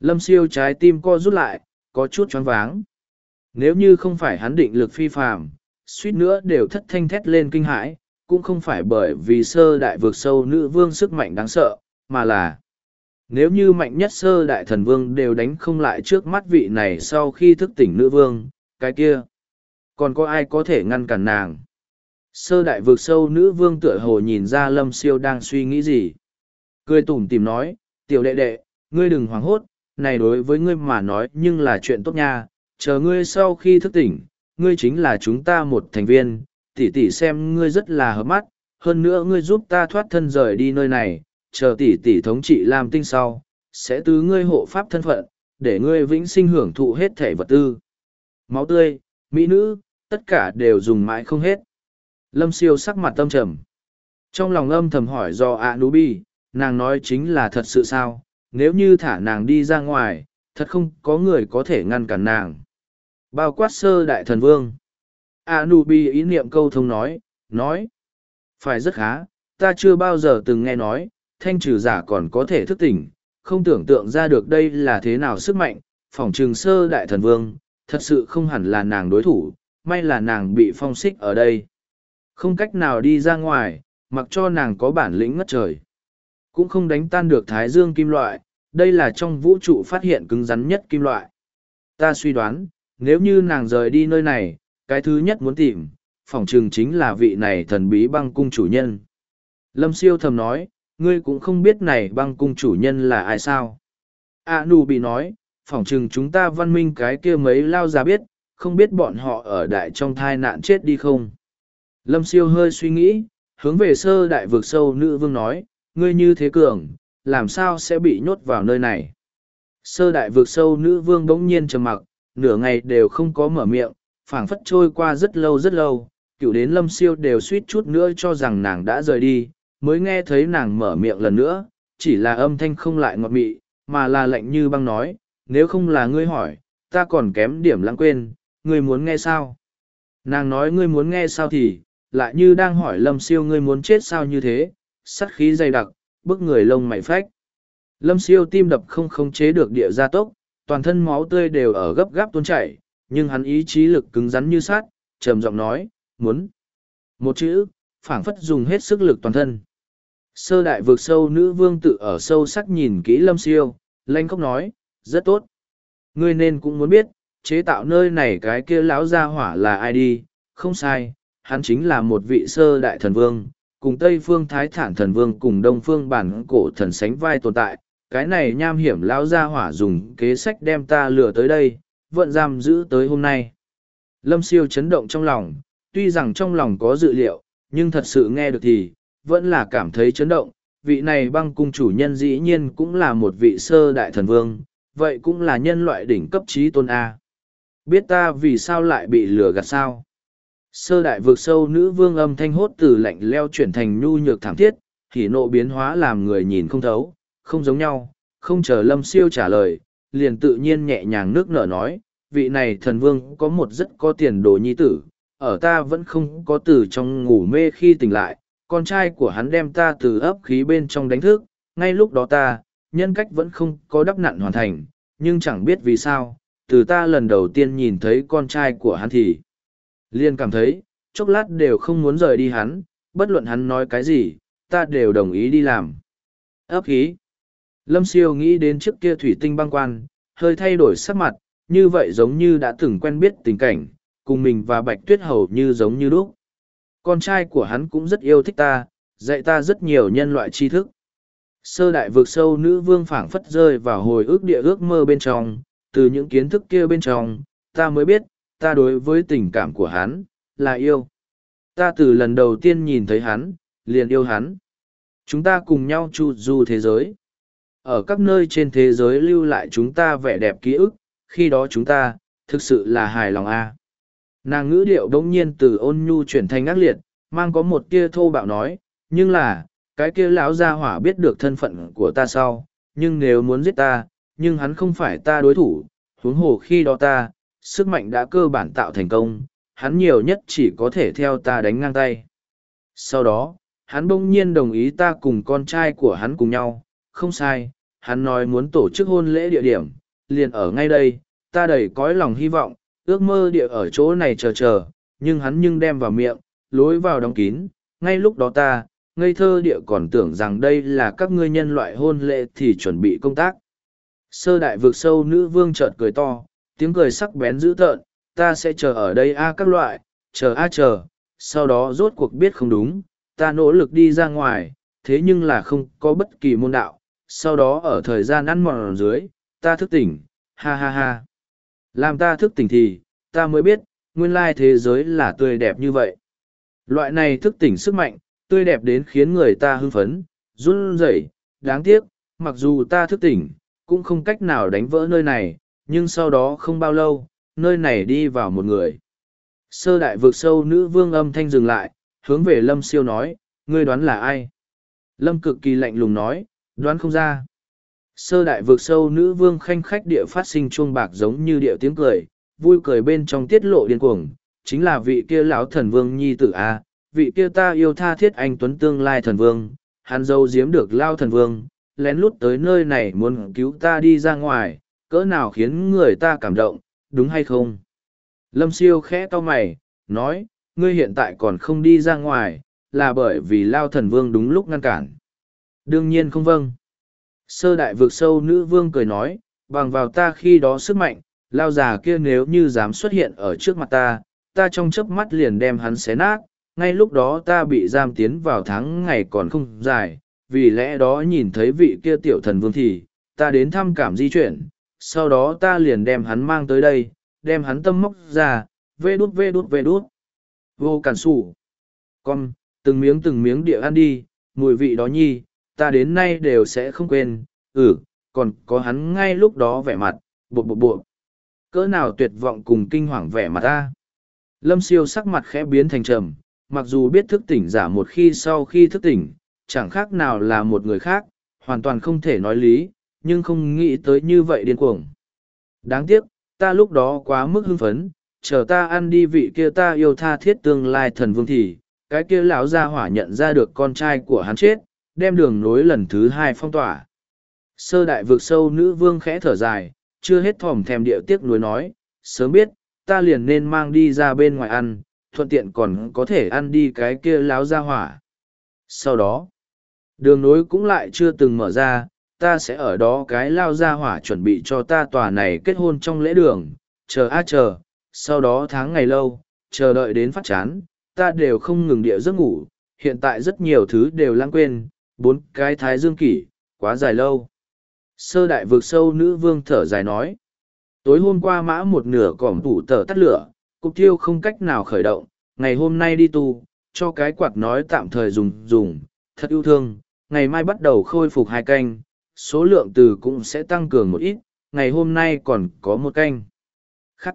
Lâm siêu trái tim co rút lại, có chút choáng váng. Nếu như không phải hắn định lực phi phàm, suýt nữa đều thất thanh thét lên kinh hãi, cũng không phải bởi vì sơ đại vượt sâu nữ vương sức mạnh đáng sợ, mà là nếu như mạnh nhất sơ đại thần vương đều đánh không lại trước mắt vị này sau khi thức tỉnh nữ vương, cái kia, còn có ai có thể ngăn cản nàng? Sơ đại vượt sâu nữ vương tựa hồ nhìn ra lâm siêu đang suy nghĩ gì. Cười tủm tìm nói, tiểu đệ đệ, ngươi đừng hoảng hốt, này đối với ngươi mà nói nhưng là chuyện tốt nha, chờ ngươi sau khi thức tỉnh, ngươi chính là chúng ta một thành viên, tỷ tỷ xem ngươi rất là hợp mắt, hơn nữa ngươi giúp ta thoát thân rời đi nơi này, chờ tỷ tỷ thống trị làm tinh sau, sẽ tứ ngươi hộ pháp thân phận, để ngươi vĩnh sinh hưởng thụ hết thể vật tư. Máu tươi, mỹ nữ, tất cả đều dùng mãi không hết. Lâm siêu sắc mặt tâm trầm. Trong lòng âm thầm hỏi do ạ nú bi, nàng nói chính là thật sự sao, nếu như thả nàng đi ra ngoài, thật không có người có thể ngăn cản nàng. Bao quát sơ đại thần vương. Anubi ý niệm câu thông nói, nói. Phải rất khá, ta chưa bao giờ từng nghe nói, thanh trừ giả còn có thể thức tỉnh, không tưởng tượng ra được đây là thế nào sức mạnh, phỏng trừng sơ đại thần vương, thật sự không hẳn là nàng đối thủ, may là nàng bị phong xích ở đây. Không cách nào đi ra ngoài, mặc cho nàng có bản lĩnh ngất trời. Cũng không đánh tan được thái dương kim loại, đây là trong vũ trụ phát hiện cứng rắn nhất kim loại. Ta suy đoán, nếu như nàng rời đi nơi này, cái thứ nhất muốn tìm, phỏng chừng chính là vị này thần bí băng cung chủ nhân. Lâm siêu thầm nói, ngươi cũng không biết này băng cung chủ nhân là ai sao. A nù bị nói, phỏng chừng chúng ta văn minh cái kia mấy lao ra biết, không biết bọn họ ở đại trong thai nạn chết đi không. Lâm siêu hơi suy nghĩ, hướng về sơ đại vực sâu nữ vương nói, ngươi như thế cường, làm sao sẽ bị nhốt vào nơi này. Sơ đại vực sâu nữ vương bỗng nhiên trầm mặc, nửa ngày đều không có mở miệng, phảng phất trôi qua rất lâu rất lâu, cựu đến lâm siêu đều suýt chút nữa cho rằng nàng đã rời đi, mới nghe thấy nàng mở miệng lần nữa, chỉ là âm thanh không lại ngọt mị, mà là lạnh như băng nói, nếu không là ngươi hỏi, ta còn kém điểm lãng quên, ngươi muốn nghe sao? Nàng nói ngươi muốn nghe sao thì, lại như đang hỏi lâm siêu ngươi muốn chết sao như thế, sắt khí dày đặc, bức người lông mày phách. Lâm siêu tim đập không khống chế được địa gia tốc, toàn thân máu tươi đều ở gấp gáp tuôn chảy, nhưng hắn ý chí lực cứng rắn như sát, trầm giọng nói, muốn. Một chữ, phảng phất dùng hết sức lực toàn thân. Sơ đại vượt sâu nữ vương tự ở sâu sắc nhìn kỹ lâm siêu, lanh khóc nói, rất tốt. Ngươi nên cũng muốn biết, chế tạo nơi này cái kia lão gia hỏa là ai đi, không sai, hắn chính là một vị sơ đại thần vương, cùng Tây phương Thái Thản thần vương cùng Đông phương bản cổ thần sánh vai tồn tại, cái này nham hiểm lão gia hỏa dùng kế sách đem ta lừa tới đây, vận giam giữ tới hôm nay. Lâm siêu chấn động trong lòng, tuy rằng trong lòng có dự liệu, nhưng thật sự nghe được thì, vẫn là cảm thấy chấn động. Vị này băng cung chủ nhân dĩ nhiên cũng là một vị sơ đại thần vương, vậy cũng là nhân loại đỉnh cấp trí tôn A. Biết ta vì sao lại bị lừa gạt sao? Sơ đại vượt sâu nữ vương âm thanh hốt từ lạnh leo chuyển thành nhu nhược thảm thiết, thì nộ biến hóa làm người nhìn không thấu, không giống nhau, không chờ lâm siêu trả lời, liền tự nhiên nhẹ nhàng nước nở nói, vị này thần vương có một rất có tiền đồ nhi tử, ở ta vẫn không có từ trong ngủ mê khi tỉnh lại, con trai của hắn đem ta từ ấp khí bên trong đánh thức, ngay lúc đó ta, nhân cách vẫn không có đắp nặn hoàn thành, nhưng chẳng biết vì sao, từ ta lần đầu tiên nhìn thấy con trai của hắn thì, liền cảm thấy, chốc lát đều không muốn rời đi hắn, bất luận hắn nói cái gì, ta đều đồng ý đi làm. Ấp khí. Lâm siêu nghĩ đến trước kia thủy tinh băng quan, hơi thay đổi sắc mặt, như vậy giống như đã từng quen biết tình cảnh, cùng mình và bạch tuyết hầu như giống như lúc. Con trai của hắn cũng rất yêu thích ta, dạy ta rất nhiều nhân loại tri thức. Sơ đại vực sâu nữ vương phảng phất rơi vào hồi ước địa ước mơ bên trong, từ những kiến thức kia bên trong, ta mới biết, ta đối với tình cảm của hắn, là yêu. Ta từ lần đầu tiên nhìn thấy hắn, liền yêu hắn. Chúng ta cùng nhau chu du thế giới. Ở các nơi trên thế giới lưu lại chúng ta vẻ đẹp ký ức, khi đó chúng ta, thực sự là hài lòng a. Nàng ngữ điệu đống nhiên từ ôn nhu chuyển thành ác liệt, mang có một tia thô bạo nói, nhưng là, cái kia lão gia hỏa biết được thân phận của ta sau, nhưng nếu muốn giết ta, nhưng hắn không phải ta đối thủ, huống hồ khi đó ta, sức mạnh đã cơ bản tạo thành công, hắn nhiều nhất chỉ có thể theo ta đánh ngang tay. Sau đó, hắn bỗng nhiên đồng ý ta cùng con trai của hắn cùng nhau, không sai, hắn nói muốn tổ chức hôn lễ địa điểm, liền ở ngay đây, ta đầy cõi lòng hy vọng, ước mơ địa ở chỗ này chờ chờ, nhưng hắn nhưng đem vào miệng, lối vào đóng kín, ngay lúc đó ta, ngây thơ địa còn tưởng rằng đây là các ngươi nhân loại hôn lễ thì chuẩn bị công tác. Sơ đại vực sâu nữ vương chợt cười to, tiếng cười sắc bén dữ tợn, ta sẽ chờ ở đây a các loại, chờ a chờ, sau đó rốt cuộc biết không đúng, ta nỗ lực đi ra ngoài, thế nhưng là không có bất kỳ môn đạo, sau đó ở thời gian ăn mòn dưới, ta thức tỉnh, ha ha ha. Làm ta thức tỉnh thì, ta mới biết, nguyên lai thế giới là tươi đẹp như vậy. Loại này thức tỉnh sức mạnh, tươi đẹp đến khiến người ta hưng phấn, run rẩy, đáng tiếc, mặc dù ta thức tỉnh, cũng không cách nào đánh vỡ nơi này, nhưng sau đó không bao lâu, nơi này đi vào một người. Sơ đại vực sâu nữ vương âm thanh dừng lại, hướng về Lâm siêu nói, ngươi đoán là ai? Lâm cực kỳ lạnh lùng nói, đoán không ra. Sơ đại vực sâu nữ vương khanh khách địa phát sinh chuông bạc giống như địa tiếng cười, vui cười bên trong tiết lộ điên cuồng, chính là vị kia lão thần vương nhi tử A, vị kia ta yêu tha thiết anh tuấn tương lai thần vương, hắn dâu diếm được lao thần vương, lén lút tới nơi này muốn cứu ta đi ra ngoài, cỡ nào khiến người ta cảm động, đúng hay không? Lâm siêu khẽ to mày, nói, ngươi hiện tại còn không đi ra ngoài, là bởi vì lao thần vương đúng lúc ngăn cản. Đương nhiên không vâng. Sơ đại vực sâu nữ vương cười nói, bằng vào ta khi đó sức mạnh, lao già kia nếu như dám xuất hiện ở trước mặt ta, ta trong chớp mắt liền đem hắn xé nát, ngay lúc đó ta bị giam tiến vào tháng ngày còn không dài, vì lẽ đó nhìn thấy vị kia tiểu thần vương thì, ta đến thăm cảm di chuyển, sau đó ta liền đem hắn mang tới đây, đem hắn tâm móc ra, vê đút vê đút vê đút. Vô cản sủ. Con, từng miếng từng miếng địa ăn đi, mùi vị đó nhi, ta đến nay đều sẽ không quên, ừ, còn có hắn ngay lúc đó vẻ mặt, bộ bộ bộ. Cỡ nào tuyệt vọng cùng kinh hoàng vẻ mặt ta. Lâm siêu sắc mặt khẽ biến thành trầm, mặc dù biết thức tỉnh giả một khi sau khi thức tỉnh, chẳng khác nào là một người khác, hoàn toàn không thể nói lý, nhưng không nghĩ tới như vậy điên cuồng. Đáng tiếc, ta lúc đó quá mức hưng phấn, chờ ta ăn đi vị kia ta yêu tha thiết tương lai thần vương thì, cái kia lão gia hỏa nhận ra được con trai của hắn chết, đem đường nối lần thứ hai phong tỏa. Sơ đại vực sâu nữ vương khẽ thở dài, chưa hết thòm thèm điệu tiếc nuối nói, sớm biết, ta liền nên mang đi ra bên ngoài ăn, thuận tiện còn có thể ăn đi cái kia láo ra hỏa. Sau đó, đường nối cũng lại chưa từng mở ra, ta sẽ ở đó cái lao ra hỏa chuẩn bị cho ta tòa này kết hôn trong lễ đường, chờ a chờ, sau đó tháng ngày lâu, chờ đợi đến phát chán, ta đều không ngừng địa giấc ngủ, hiện tại rất nhiều thứ đều lãng quên, bốn cái thái dương kỷ, quá dài lâu. Sơ đại vực sâu nữ vương thở dài nói. Tối hôm qua mã một nửa cỏm tủ tờ tắt lửa, cục tiêu không cách nào khởi động, ngày hôm nay đi tu, cho cái quạt nói tạm thời dùng dùng, thật yêu thương, ngày mai bắt đầu khôi phục hai canh, số lượng từ cũng sẽ tăng cường một ít, ngày hôm nay còn có một canh. Khắc.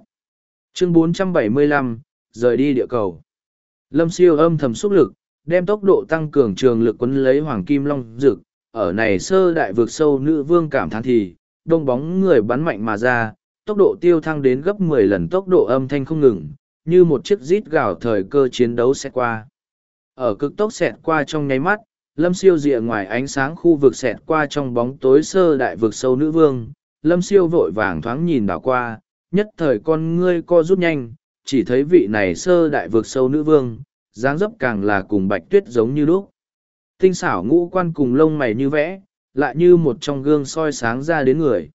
Chương 475, rời đi địa cầu. Lâm siêu âm thầm xúc lực, đem tốc độ tăng cường trường lực quấn lấy hoàng kim long dực, ở này sơ đại vượt sâu nữ vương cảm thán thì, đông bóng người bắn mạnh mà ra, tốc độ tiêu thăng đến gấp mười lần tốc độ âm thanh không ngừng, như một chiếc rít gào thời cơ chiến đấu sẽ qua. Ở cực tốc xẹt qua trong nháy mắt, lâm siêu rìa ngoài ánh sáng khu vực xẹt qua trong bóng tối sơ đại vực sâu nữ vương, lâm siêu vội vàng thoáng nhìn đảo qua, nhất thời con ngươi co rút nhanh, chỉ thấy vị này sơ đại vực sâu nữ vương, dáng dấp càng là cùng bạch tuyết giống như lúc. Tinh xảo ngũ quan cùng lông mày như vẽ, lại như một trong gương soi sáng ra đến người.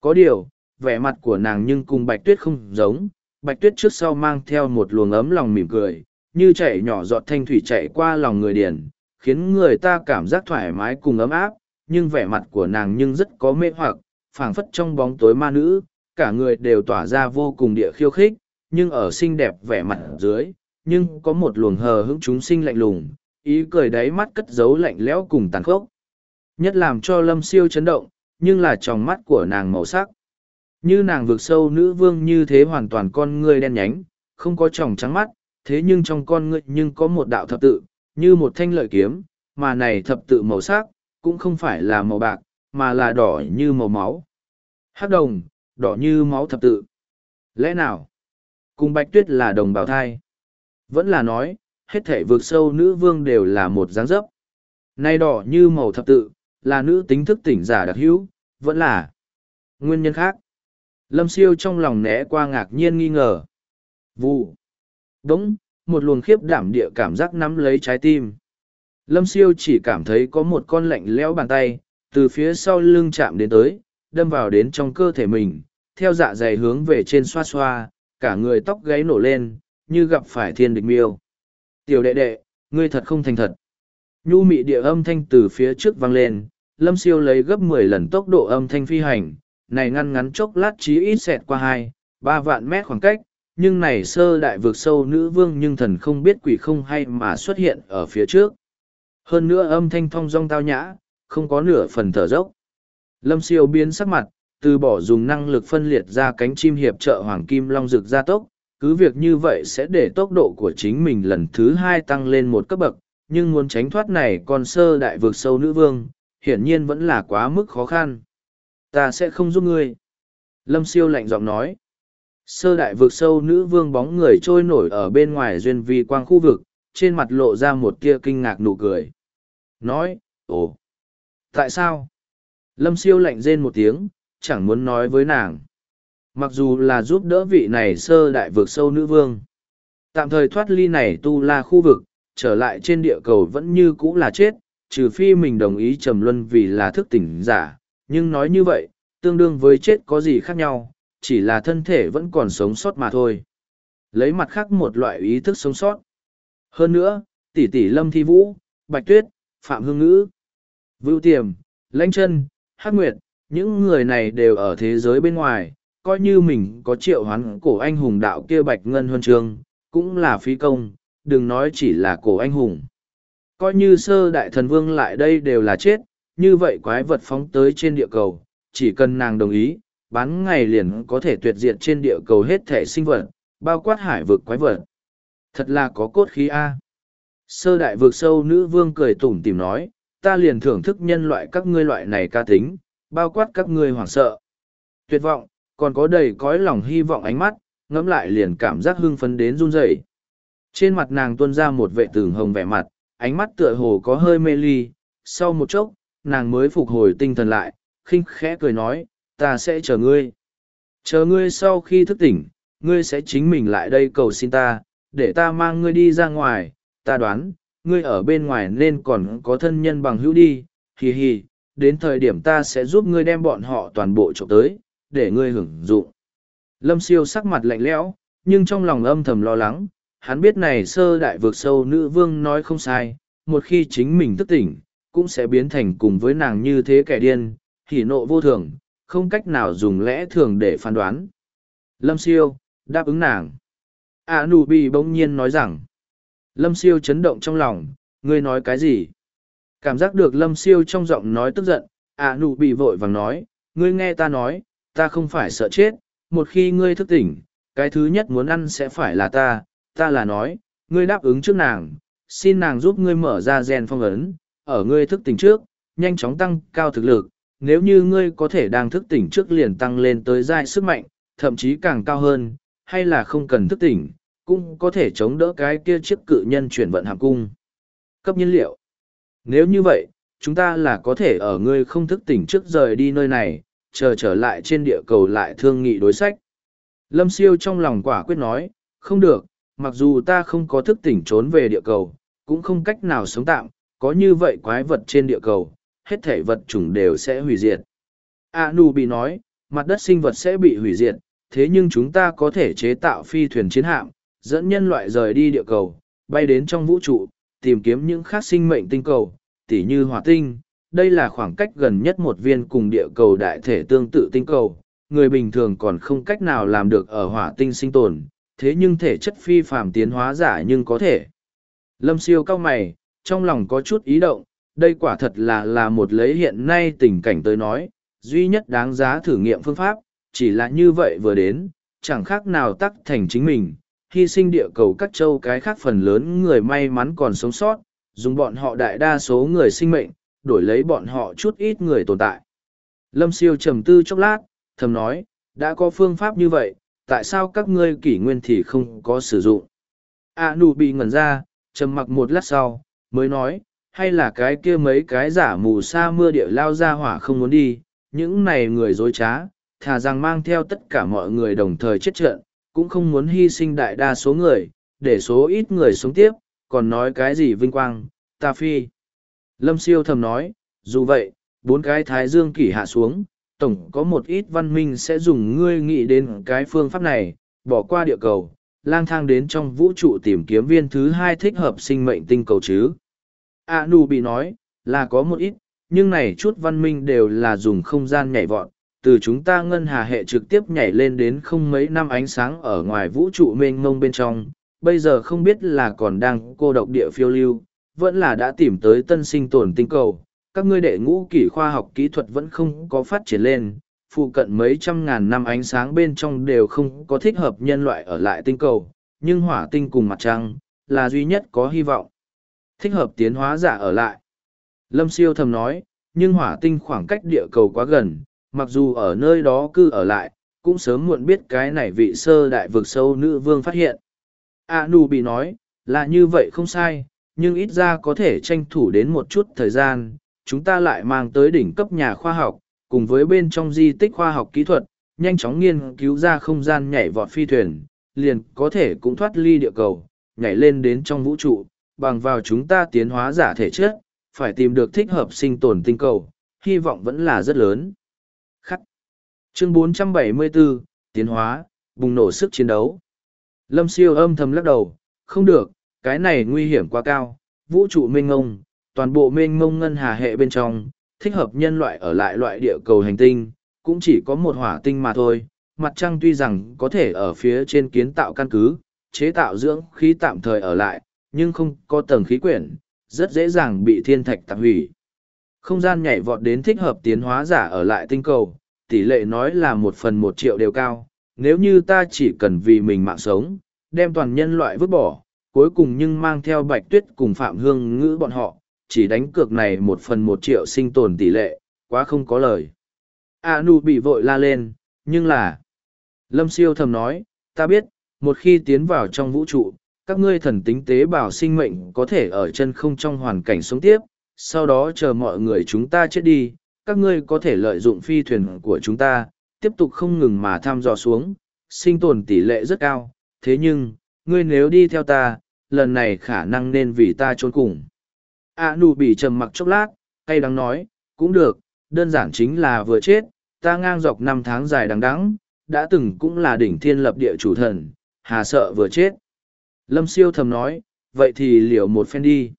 Có điều, vẻ mặt của nàng nhưng cùng bạch tuyết không giống, bạch tuyết trước sau mang theo một luồng ấm lòng mỉm cười, như chảy nhỏ giọt thanh thủy chạy qua lòng người điển, khiến người ta cảm giác thoải mái cùng ấm áp, nhưng vẻ mặt của nàng nhưng rất có mê hoặc, phảng phất trong bóng tối ma nữ, cả người đều tỏa ra vô cùng địa khiêu khích, nhưng ở xinh đẹp vẻ mặt dưới, nhưng có một luồng hờ hững chúng sinh lạnh lùng, ý cười đáy mắt cất giấu lạnh lẽo cùng tàn khốc. Nhất làm cho lâm siêu chấn động, nhưng là trong mắt của nàng màu sắc. Như nàng vượt sâu nữ vương như thế hoàn toàn con ngươi đen nhánh, không có tròng trắng mắt, thế nhưng trong con ngươi nhưng có một đạo thập tự, như một thanh lợi kiếm, mà này thập tự màu sắc, cũng không phải là màu bạc, mà là đỏ như màu máu. Hắc đồng, đỏ như máu thập tự. Lẽ nào? Cùng bạch tuyết là đồng bào thai. Vẫn là nói, hết thể vượt sâu nữ vương đều là một dáng dấp. Nay đỏ như màu thập tự, là nữ tính thức tỉnh giả đặc hữu, vẫn là nguyên nhân khác. Lâm siêu trong lòng né qua ngạc nhiên nghi ngờ. Vụ. g một luồng khiếp đảm địa cảm giác nắm lấy trái tim. Lâm siêu chỉ cảm thấy có một con lạnh lẽo bàn tay, từ phía sau lưng chạm đến tới, đâm vào đến trong cơ thể mình, theo dạ dày hướng về trên xoa xoa, cả người tóc gáy nổ lên, như gặp phải thiên địch miêu. Tiểu đệ đệ, ngươi thật không thành thật. Nhu mị địa âm thanh từ phía trước vang lên, lâm siêu lấy gấp mười lần tốc độ âm thanh phi hành này ngăn ngắn chốc lát chí ít xẹt qua hai ba vạn mét khoảng cách nhưng này sơ đại vượt sâu nữ vương nhưng thần không biết quỷ không hay mà xuất hiện ở phía trước hơn nữa âm thanh thong dong tao nhã không có nửa phần thở dốc lâm siêu biến sắc mặt từ bỏ dùng năng lực phân liệt ra cánh chim hiệp trợ hoàng kim long rực gia tốc cứ việc như vậy sẽ để tốc độ của chính mình lần thứ hai tăng lên một cấp bậc, nhưng muốn tránh thoát này còn sơ đại vượt sâu nữ vương, hiển nhiên vẫn là quá mức khó khăn. Ta sẽ không giúp ngươi. Lâm siêu lạnh giọng nói. Sơ đại vượt sâu nữ vương bóng người trôi nổi ở bên ngoài duyên vi quang khu vực, trên mặt lộ ra một tia kinh ngạc nụ cười. Nói, ồ, tại sao? Lâm siêu lạnh rên một tiếng, chẳng muốn nói với nàng mặc dù là giúp đỡ vị này sơ đại vực sâu nữ vương. Tạm thời thoát ly này tu la khu vực, trở lại trên địa cầu vẫn như cũ là chết, trừ phi mình đồng ý trầm luân vì là thức tỉnh giả. Nhưng nói như vậy, tương đương với chết có gì khác nhau, chỉ là thân thể vẫn còn sống sót mà thôi. Lấy mặt khác một loại ý thức sống sót. Hơn nữa, tỷ tỷ lâm thi vũ, bạch tuyết, phạm hương ngữ, vưu tiềm, lãnh chân, hắc nguyệt, những người này đều ở thế giới bên ngoài coi như mình có triệu hoán cổ anh hùng đạo kia bạch ngân huân chương cũng là phí công, đừng nói chỉ là cổ anh hùng. Coi như sơ đại thần vương lại đây đều là chết, như vậy quái vật phóng tới trên địa cầu, chỉ cần nàng đồng ý, bán ngày liền có thể tuyệt diệt trên địa cầu hết thể sinh vật, bao quát hải vực quái vật. Thật là có cốt khí a. Sơ đại vực sâu nữ vương cười tủm tìm nói, ta liền thưởng thức nhân loại các ngươi loại này ca tính, bao quát các ngươi hoảng sợ. Tuyệt vọng còn có đầy cõi lòng hy vọng ánh mắt, ngẫm lại liền cảm giác hưng phấn đến run rẩy. Trên mặt nàng tuôn ra một vệ tường hồng vẻ mặt, ánh mắt tựa hồ có hơi mê ly. Sau một chốc, nàng mới phục hồi tinh thần lại, khinh khẽ cười nói, ta sẽ chờ ngươi. Chờ ngươi sau khi thức tỉnh, ngươi sẽ chính mình lại đây cầu xin ta, để ta mang ngươi đi ra ngoài. Ta đoán, ngươi ở bên ngoài nên còn có thân nhân bằng hữu đi. Hì hì, đến thời điểm ta sẽ giúp ngươi đem bọn họ toàn bộ trộm tới để ngươi hưởng dụng. Lâm siêu sắc mặt lạnh lẽo, nhưng trong lòng âm thầm lo lắng, hắn biết này sơ đại vượt sâu nữ vương nói không sai, một khi chính mình thức tỉnh, cũng sẽ biến thành cùng với nàng như thế kẻ điên, hỉ nộ vô thường, không cách nào dùng lẽ thường để phán đoán. Lâm siêu, đáp ứng nàng. A nụ bị bỗng nhiên nói rằng, lâm siêu chấn động trong lòng, ngươi nói cái gì? Cảm giác được lâm siêu trong giọng nói tức giận a nụ bị vội vàng nói, ngươi nghe ta nói ta không phải sợ chết, một khi ngươi thức tỉnh, cái thứ nhất muốn ăn sẽ phải là ta ta là nói, ngươi đáp ứng trước nàng, xin nàng giúp ngươi mở ra gen phong ấn, ở ngươi thức tỉnh trước, nhanh chóng tăng cao thực lực, nếu như ngươi có thể đang thức tỉnh trước liền tăng lên tới giai sức mạnh, thậm chí càng cao hơn, hay là không cần thức tỉnh, cũng có thể chống đỡ cái kia chiếc cự nhân chuyển vận hàm cung. Cấp nhiên liệu. Nếu như vậy, chúng ta là có thể ở ngươi không thức tỉnh trước rời đi nơi này chờ trở lại trên địa cầu lại thương nghị đối sách. Lâm siêu trong lòng quả quyết nói, không được, mặc dù ta không có thức tỉnh trốn về địa cầu, cũng không cách nào sống tạm, có như vậy quái vật trên địa cầu, hết thể vật chủng đều sẽ hủy diệt. A nu bị nói, mặt đất sinh vật sẽ bị hủy diệt, thế nhưng chúng ta có thể chế tạo phi thuyền chiến hạm, dẫn nhân loại rời đi địa cầu, bay đến trong vũ trụ, tìm kiếm những khác sinh mệnh tinh cầu, tỉ như hỏa tinh đây là khoảng cách gần nhất một viên cùng địa cầu đại thể tương tự tinh cầu, người bình thường còn không cách nào làm được ở hỏa tinh sinh tồn, thế nhưng thể chất phi phàm tiến hóa giả nhưng có thể. Lâm siêu cao mày, trong lòng có chút ý động, đây quả thật là là một lấy hiện nay tình cảnh tới nói, duy nhất đáng giá thử nghiệm phương pháp, chỉ là như vậy vừa đến, chẳng khác nào tắc thành chính mình, hy sinh địa cầu các châu cái khác phần lớn người may mắn còn sống sót, dùng bọn họ đại đa số người sinh mệnh đổi lấy bọn họ chút ít người tồn tại. Lâm siêu trầm tư chốc lát, thầm nói, đã có phương pháp như vậy, tại sao các ngươi kỷ nguyên thì không có sử dụng? A nụ bị ngẩn ra, trầm mặc một lát sau, mới nói, hay là cái kia mấy cái giả mù sa mưa địa lao ra hỏa không muốn đi, những này người dối trá, thà rằng mang theo tất cả mọi người đồng thời chết trận, cũng không muốn hy sinh đại đa số người, để số ít người sống tiếp, còn nói cái gì vinh quang, ta phi lâm siêu thầm nói dù vậy bốn cái thái dương kỷ hạ xuống tổng có một ít văn minh sẽ dùng ngươi nghĩ đến cái phương pháp này bỏ qua địa cầu lang thang đến trong vũ trụ tìm kiếm viên thứ hai thích hợp sinh mệnh tinh cầu chứ. A nu bị nói là có một ít nhưng này chút văn minh đều là dùng không gian nhảy vọt, từ chúng ta ngân hà hệ trực tiếp nhảy lên đến không mấy năm ánh sáng ở ngoài vũ trụ mênh mông bên trong, bây giờ không biết là còn đang cô độc địa phiêu lưu, vẫn là đã tìm tới tân sinh tồn tinh cầu. Các ngươi đệ ngũ kỷ khoa học kỹ thuật vẫn không có phát triển lên, phụ cận mấy trăm ngàn năm ánh sáng bên trong đều không có thích hợp nhân loại ở lại tinh cầu, nhưng hỏa tinh cùng mặt trăng, là duy nhất có hy vọng. Thích hợp tiến hóa giả ở lại. Lâm siêu thầm nói, nhưng hỏa tinh khoảng cách địa cầu quá gần, mặc dù ở nơi đó cư ở lại, cũng sớm muộn biết cái này vị sơ đại vực sâu nữ vương phát hiện. A Nu bị nói, là như vậy không sai, nhưng ít ra có thể tranh thủ đến một chút thời gian, chúng ta lại mang tới đỉnh cấp nhà khoa học, cùng với bên trong di tích khoa học kỹ thuật, nhanh chóng nghiên cứu ra không gian nhảy vọt phi thuyền, liền có thể cũng thoát ly địa cầu, nhảy lên đến trong vũ trụ, bằng vào chúng ta tiến hóa giả thể chất, phải tìm được thích hợp sinh tồn tinh cầu, hy vọng vẫn là rất lớn. Khắc. Chương 474, Tiến hóa, bùng nổ sức chiến đấu. Lâm siêu âm thầm lắc đầu, không được, cái này nguy hiểm quá cao, vũ trụ mênh ngông, toàn bộ mênh ngông ngân hà hệ bên trong, thích hợp nhân loại ở lại loại địa cầu hành tinh, cũng chỉ có một hỏa tinh mà thôi. Mặt trăng tuy rằng có thể ở phía trên kiến tạo căn cứ, chế tạo dưỡng khí tạm thời ở lại, nhưng không có tầng khí quyển, rất dễ dàng bị thiên thạch tạm hủy. Không gian nhảy vọt đến thích hợp tiến hóa giả ở lại tinh cầu, tỷ lệ nói là một phần một triệu đều cao. Nếu như ta chỉ cần vì mình mạng sống, đem toàn nhân loại vứt bỏ, cuối cùng nhưng mang theo bạch tuyết cùng phạm hương ngữ bọn họ, chỉ đánh cược này một phần một triệu sinh tồn tỷ lệ, quá không có lời. A nu bị vội la lên, nhưng là... Lâm siêu thầm nói, ta biết, một khi tiến vào trong vũ trụ, các ngươi thần tính tế bào sinh mệnh có thể ở chân không trong hoàn cảnh sống tiếp, sau đó chờ mọi người chúng ta chết đi, các ngươi có thể lợi dụng phi thuyền của chúng ta, tiếp tục không ngừng mà thăm dò xuống, sinh tồn tỷ lệ rất cao, thế nhưng, ngươi nếu đi theo ta, lần này khả năng nên vì ta trốn cùng. A nụ bị trầm mặc chốc lát, hay đắng nói, cũng được, đơn giản chính là vừa chết, ta ngang dọc năm tháng dài đằng đẵng, đã từng cũng là đỉnh thiên lập địa chủ thần, hà sợ vừa chết. Lâm siêu thầm nói, vậy thì liệu một phen đi.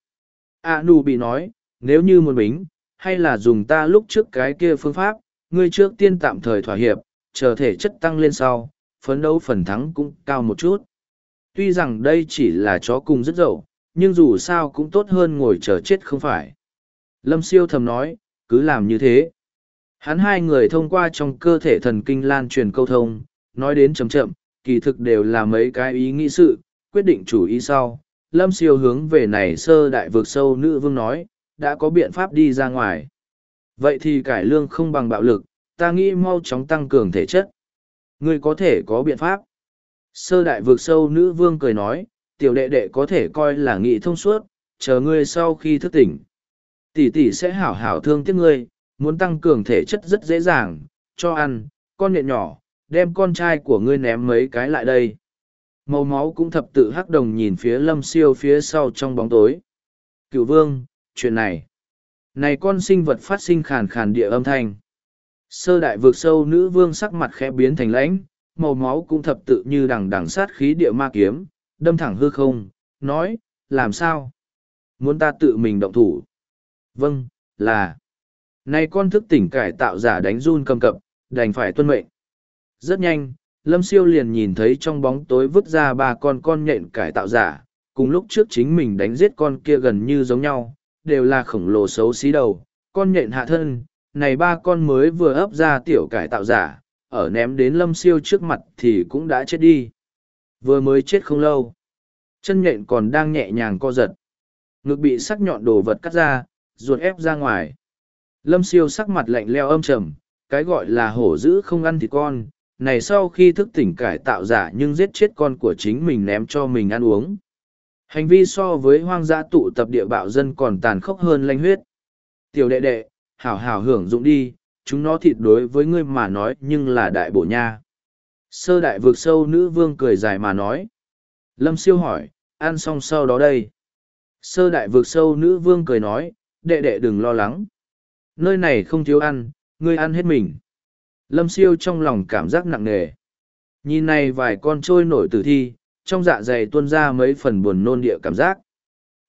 A nụ bị nói, nếu như một bính, hay là dùng ta lúc trước cái kia phương pháp, ngươi trước tiên tạm thời thỏa hiệp, chờ thể chất tăng lên sau, phấn đấu phần thắng cũng cao một chút. Tuy rằng đây chỉ là chó cùng rất dậu, nhưng dù sao cũng tốt hơn ngồi chờ chết không phải. Lâm siêu thầm nói, cứ làm như thế. Hắn hai người thông qua trong cơ thể thần kinh lan truyền câu thông, nói đến chậm chậm, kỳ thực đều là mấy cái ý nghĩ sự, quyết định chủ ý sau. Lâm siêu hướng về này sơ đại vực sâu nữ vương nói, đã có biện pháp đi ra ngoài. Vậy thì cải lương không bằng bạo lực, ta nghĩ mau chóng tăng cường thể chất. Ngươi có thể có biện pháp. Sơ đại vực sâu nữ vương cười nói, tiểu đệ đệ có thể coi là nghị thông suốt, chờ ngươi sau khi thức tỉnh. Tỷ tỷ sẽ hảo hảo thương tiếc ngươi, muốn tăng cường thể chất rất dễ dàng, cho ăn, con nhện nhỏ, đem con trai của ngươi ném mấy cái lại đây. Màu máu cũng thập tự hắc đồng nhìn phía lâm siêu phía sau trong bóng tối. Cựu vương, chuyện này. Này con sinh vật phát sinh khàn khàn địa âm thanh. Sơ đại vượt sâu nữ vương sắc mặt khẽ biến thành lãnh, màu máu cũng thập tự như đằng đằng sát khí địa ma kiếm, đâm thẳng hư không, nói, làm sao? Muốn ta tự mình động thủ? Vâng, là. Này con thức tỉnh cải tạo giả đánh run cầm cập, đành phải tuân mệnh. Rất nhanh, Lâm Siêu liền nhìn thấy trong bóng tối vứt ra ba con con nhện cải tạo giả, cùng lúc trước chính mình đánh giết con kia gần như giống nhau, đều là khổng lồ xấu xí đầu, con nhện hạ thân, này ba con mới vừa ấp ra tiểu cải tạo giả, ở ném đến lâm siêu trước mặt thì cũng đã chết đi. Vừa mới chết không lâu, chân nhện còn đang nhẹ nhàng co giật. Ngực bị sắc nhọn đồ vật cắt ra, ruột ép ra ngoài. Lâm siêu sắc mặt lạnh leo âm trầm, cái gọi là hổ dữ không ăn thịt con, này sau khi thức tỉnh cải tạo giả nhưng giết chết con của chính mình ném cho mình ăn uống. Hành vi so với hoang dã tụ tập địa bạo dân còn tàn khốc hơn lanh huyết. Tiểu đệ đệ, hảo hảo hưởng dụng đi, chúng nó thịt đối với ngươi mà nói nhưng là đại bổ nha. Sơ đại vượt sâu nữ vương cười dài mà nói. Lâm siêu hỏi, ăn xong sau đó đây. Sơ đại vượt sâu nữ vương cười nói, đệ đệ đừng lo lắng. Nơi này không thiếu ăn, ngươi ăn hết mình. Lâm siêu trong lòng cảm giác nặng nề. Nhìn này vài con trôi nổi tử thi, trong dạ dày tuôn ra mấy phần buồn nôn địa cảm giác.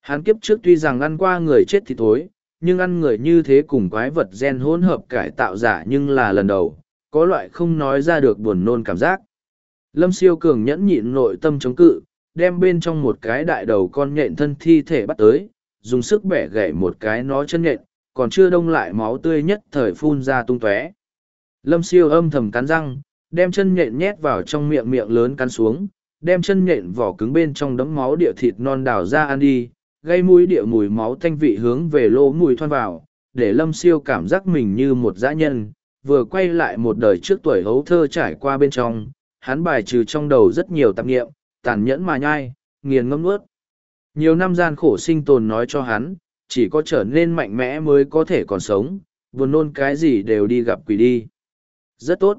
Hắn kiếp trước tuy rằng ăn qua người chết thì thối, nhưng ăn người như thế cùng quái vật gen hỗn hợp cải tạo giả nhưng là lần đầu, có loại không nói ra được buồn nôn cảm giác. Lâm siêu cường nhẫn nhịn nội tâm chống cự, đem bên trong một cái đại đầu con nhện thân thi thể bắt tới, dùng sức bẻ gãy một cái nó chân nhện, còn chưa đông lại máu tươi nhất thời phun ra tung tóe. Lâm siêu âm thầm cắn răng, đem chân nhện nhét vào trong miệng miệng lớn cắn xuống, đem chân nhện vỏ cứng bên trong đấm máu địa thịt non đào ra ăn đi, gây mũi địa mùi máu thanh vị hướng về lỗ mùi thoan vào, để lâm siêu cảm giác mình như một dã nhân, vừa quay lại một đời trước tuổi hấu thơ trải qua bên trong, hắn bài trừ trong đầu rất nhiều tạp nghiệm, tàn nhẫn mà nhai, nghiền ngâm nuốt. Nhiều năm gian khổ sinh tồn nói cho hắn, chỉ có trở nên mạnh mẽ mới có thể còn sống, buồn nôn cái gì đều đi gặp quỷ đi. Rất tốt.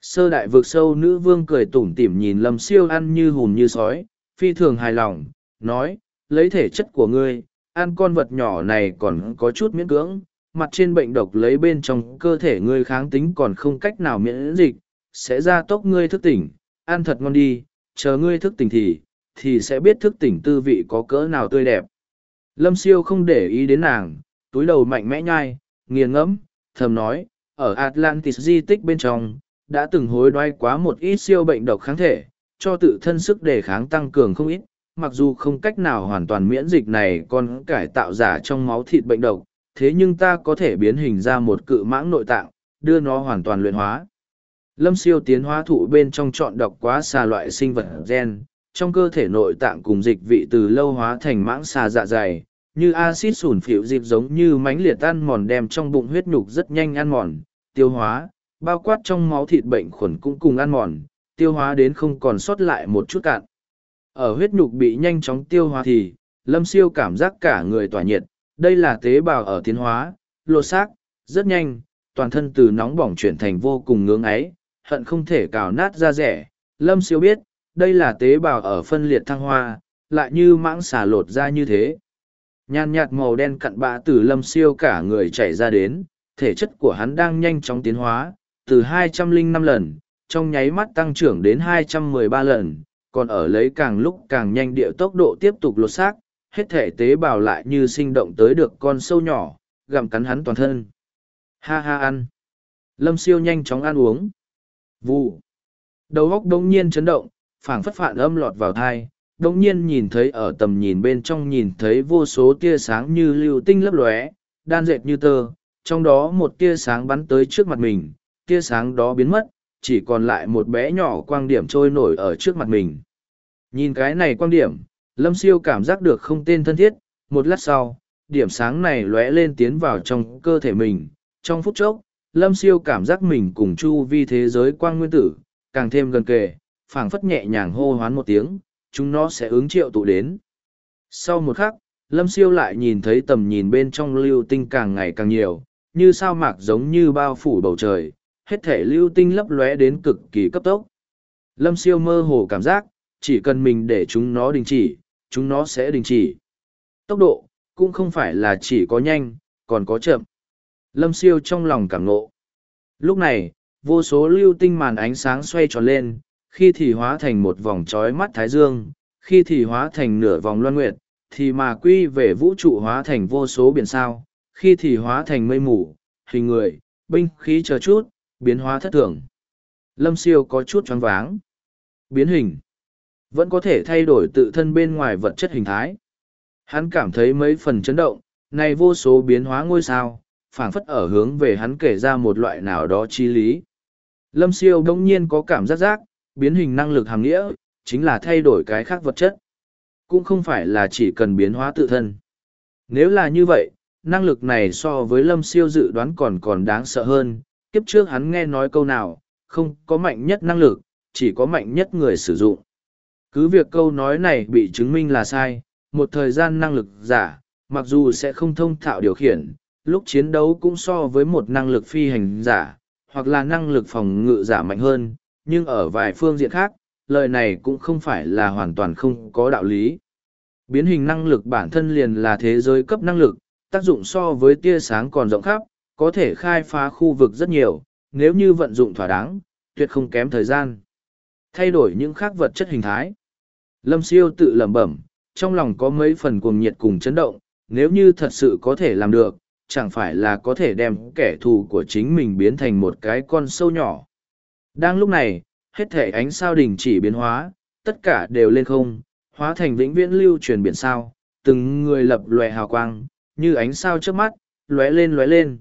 Sơ đại vực sâu nữ vương cười tủm tỉm nhìn lâm siêu ăn như hùn như sói, phi thường hài lòng, nói, lấy thể chất của ngươi, ăn con vật nhỏ này còn có chút miễn cưỡng, mặt trên bệnh độc lấy bên trong cơ thể ngươi kháng tính còn không cách nào miễn dịch, sẽ ra tốc ngươi thức tỉnh, ăn thật ngon đi, chờ ngươi thức tỉnh thì, thì sẽ biết thức tỉnh tư vị có cỡ nào tươi đẹp. Lâm siêu không để ý đến nàng, túi đầu mạnh mẽ nhai, nghiền ngẫm, thầm nói, ở Atlantis di tích bên trong, đã từng hối đoái quá một ít siêu bệnh độc kháng thể, cho tự thân sức đề kháng tăng cường không ít, mặc dù không cách nào hoàn toàn miễn dịch này còn cải tạo giả trong máu thịt bệnh độc, thế nhưng ta có thể biến hình ra một cự mãng nội tạng, đưa nó hoàn toàn luyện hóa. Lâm siêu tiến hóa thụ bên trong chọn đọc quá xà loại sinh vật gen, trong cơ thể nội tạng cùng dịch vị từ lâu hóa thành mãng xà dạ dày, như axit sủn phịu dịp giống như mánh liệt ăn mòn đem trong bụng huyết nhục rất nhanh ăn mòn, tiêu hóa, bao quát trong máu thịt bệnh khuẩn cũng cùng ăn mòn, tiêu hóa đến không còn sót lại một chút cạn. Ở huyết nhục bị nhanh chóng tiêu hóa thì, lâm siêu cảm giác cả người tỏa nhiệt, đây là tế bào ở tiến hóa, lột xác, rất nhanh, toàn thân từ nóng bỏng chuyển thành vô cùng ngưỡng ấy, hận không thể cào nát ra rẻ. Lâm siêu biết, đây là tế bào ở phân liệt thăng hoa, lại như mãng xà lột ra như thế. Nhàn nhạt màu đen cặn bã từ lâm siêu cả người chảy ra đến, thể chất của hắn đang nhanh chóng tiến hóa, từ 205 lần, trong nháy mắt tăng trưởng đến 213 lần, còn ở lấy càng lúc càng nhanh địa tốc độ tiếp tục lột xác, hết thể tế bào lại như sinh động tới được con sâu nhỏ, gặm cắn hắn toàn thân. Ha ha ăn. Lâm siêu nhanh chóng ăn uống. Vụ. Đầu góc đông nhiên chấn động, phảng phất phản âm lọt vào thai, đông nhiên nhìn thấy ở tầm nhìn bên trong nhìn thấy vô số tia sáng như lưu tinh lấp lóe, đan dệt như tơ, trong đó một tia sáng bắn tới trước mặt mình, tia sáng đó biến mất, chỉ còn lại một bé nhỏ quang điểm trôi nổi ở trước mặt mình. Nhìn cái này quang điểm, Lâm Siêu cảm giác được không tên thân thiết, một lát sau, điểm sáng này lóe lên tiến vào trong cơ thể mình. Trong phút chốc, Lâm Siêu cảm giác mình cùng chu vi thế giới quang nguyên tử, càng thêm gần kề, phảng phất nhẹ nhàng hô hoán một tiếng, chúng nó sẽ ứng triệu tụ đến. Sau một khắc, Lâm Siêu lại nhìn thấy tầm nhìn bên trong lưu tinh càng ngày càng nhiều, như sao mạc giống như bao phủ bầu trời, hết thể lưu tinh lấp lóe đến cực kỳ cấp tốc. Lâm siêu mơ hồ cảm giác, chỉ cần mình để chúng nó đình chỉ, chúng nó sẽ đình chỉ. Tốc độ, cũng không phải là chỉ có nhanh, còn có chậm. Lâm siêu trong lòng cảm ngộ. Lúc này, vô số lưu tinh màn ánh sáng xoay tròn lên, khi thì hóa thành một vòng trói mắt thái dương, khi thì hóa thành nửa vòng loan nguyệt, thì mà quy về vũ trụ hóa thành vô số biển sao, khi thì hóa thành mây mù, hình người, binh khí chờ chút, biến hóa thất thường. Lâm siêu có chút choáng váng. Biến hình. Vẫn có thể thay đổi tự thân bên ngoài vật chất hình thái. Hắn cảm thấy mấy phần chấn động, này vô số biến hóa ngôi sao, phảng phất ở hướng về hắn kể ra một loại nào đó chi lý. Lâm siêu đông nhiên có cảm giác giác, biến hình năng lực hàng nghĩa, chính là thay đổi cái khác vật chất. Cũng không phải là chỉ cần biến hóa tự thân. Nếu là như vậy, năng lực này so với lâm siêu dự đoán còn còn đáng sợ hơn, kiếp trước hắn nghe nói câu nào, không có mạnh nhất năng lực, chỉ có mạnh nhất người sử dụng. Cứ việc câu nói này bị chứng minh là sai, một thời gian năng lực giả, mặc dù sẽ không thông thạo điều khiển, lúc chiến đấu cũng so với một năng lực phi hành giả, hoặc là năng lực phòng ngự giả mạnh hơn, nhưng ở vài phương diện khác, lời này cũng không phải là hoàn toàn không có đạo lý. Biến hình năng lực bản thân liền là thế giới cấp năng lực, tác dụng so với tia sáng còn rộng khắp, có thể khai phá khu vực rất nhiều, nếu như vận dụng thỏa đáng, tuyệt không kém thời gian. Thay đổi những khác vật chất hình thái. Lâm siêu tự lẩm bẩm, trong lòng có mấy phần cuồng nhiệt cùng chấn động, nếu như thật sự có thể làm được, chẳng phải là có thể đem kẻ thù của chính mình biến thành một cái con sâu nhỏ. Đang lúc này, hết thể ánh sao đình chỉ biến hóa, tất cả đều lên không, hóa thành vĩnh viễn lưu truyền biển sao, từng người lập lòe hào quang, như ánh sao trước mắt, lóe lên lóe lên.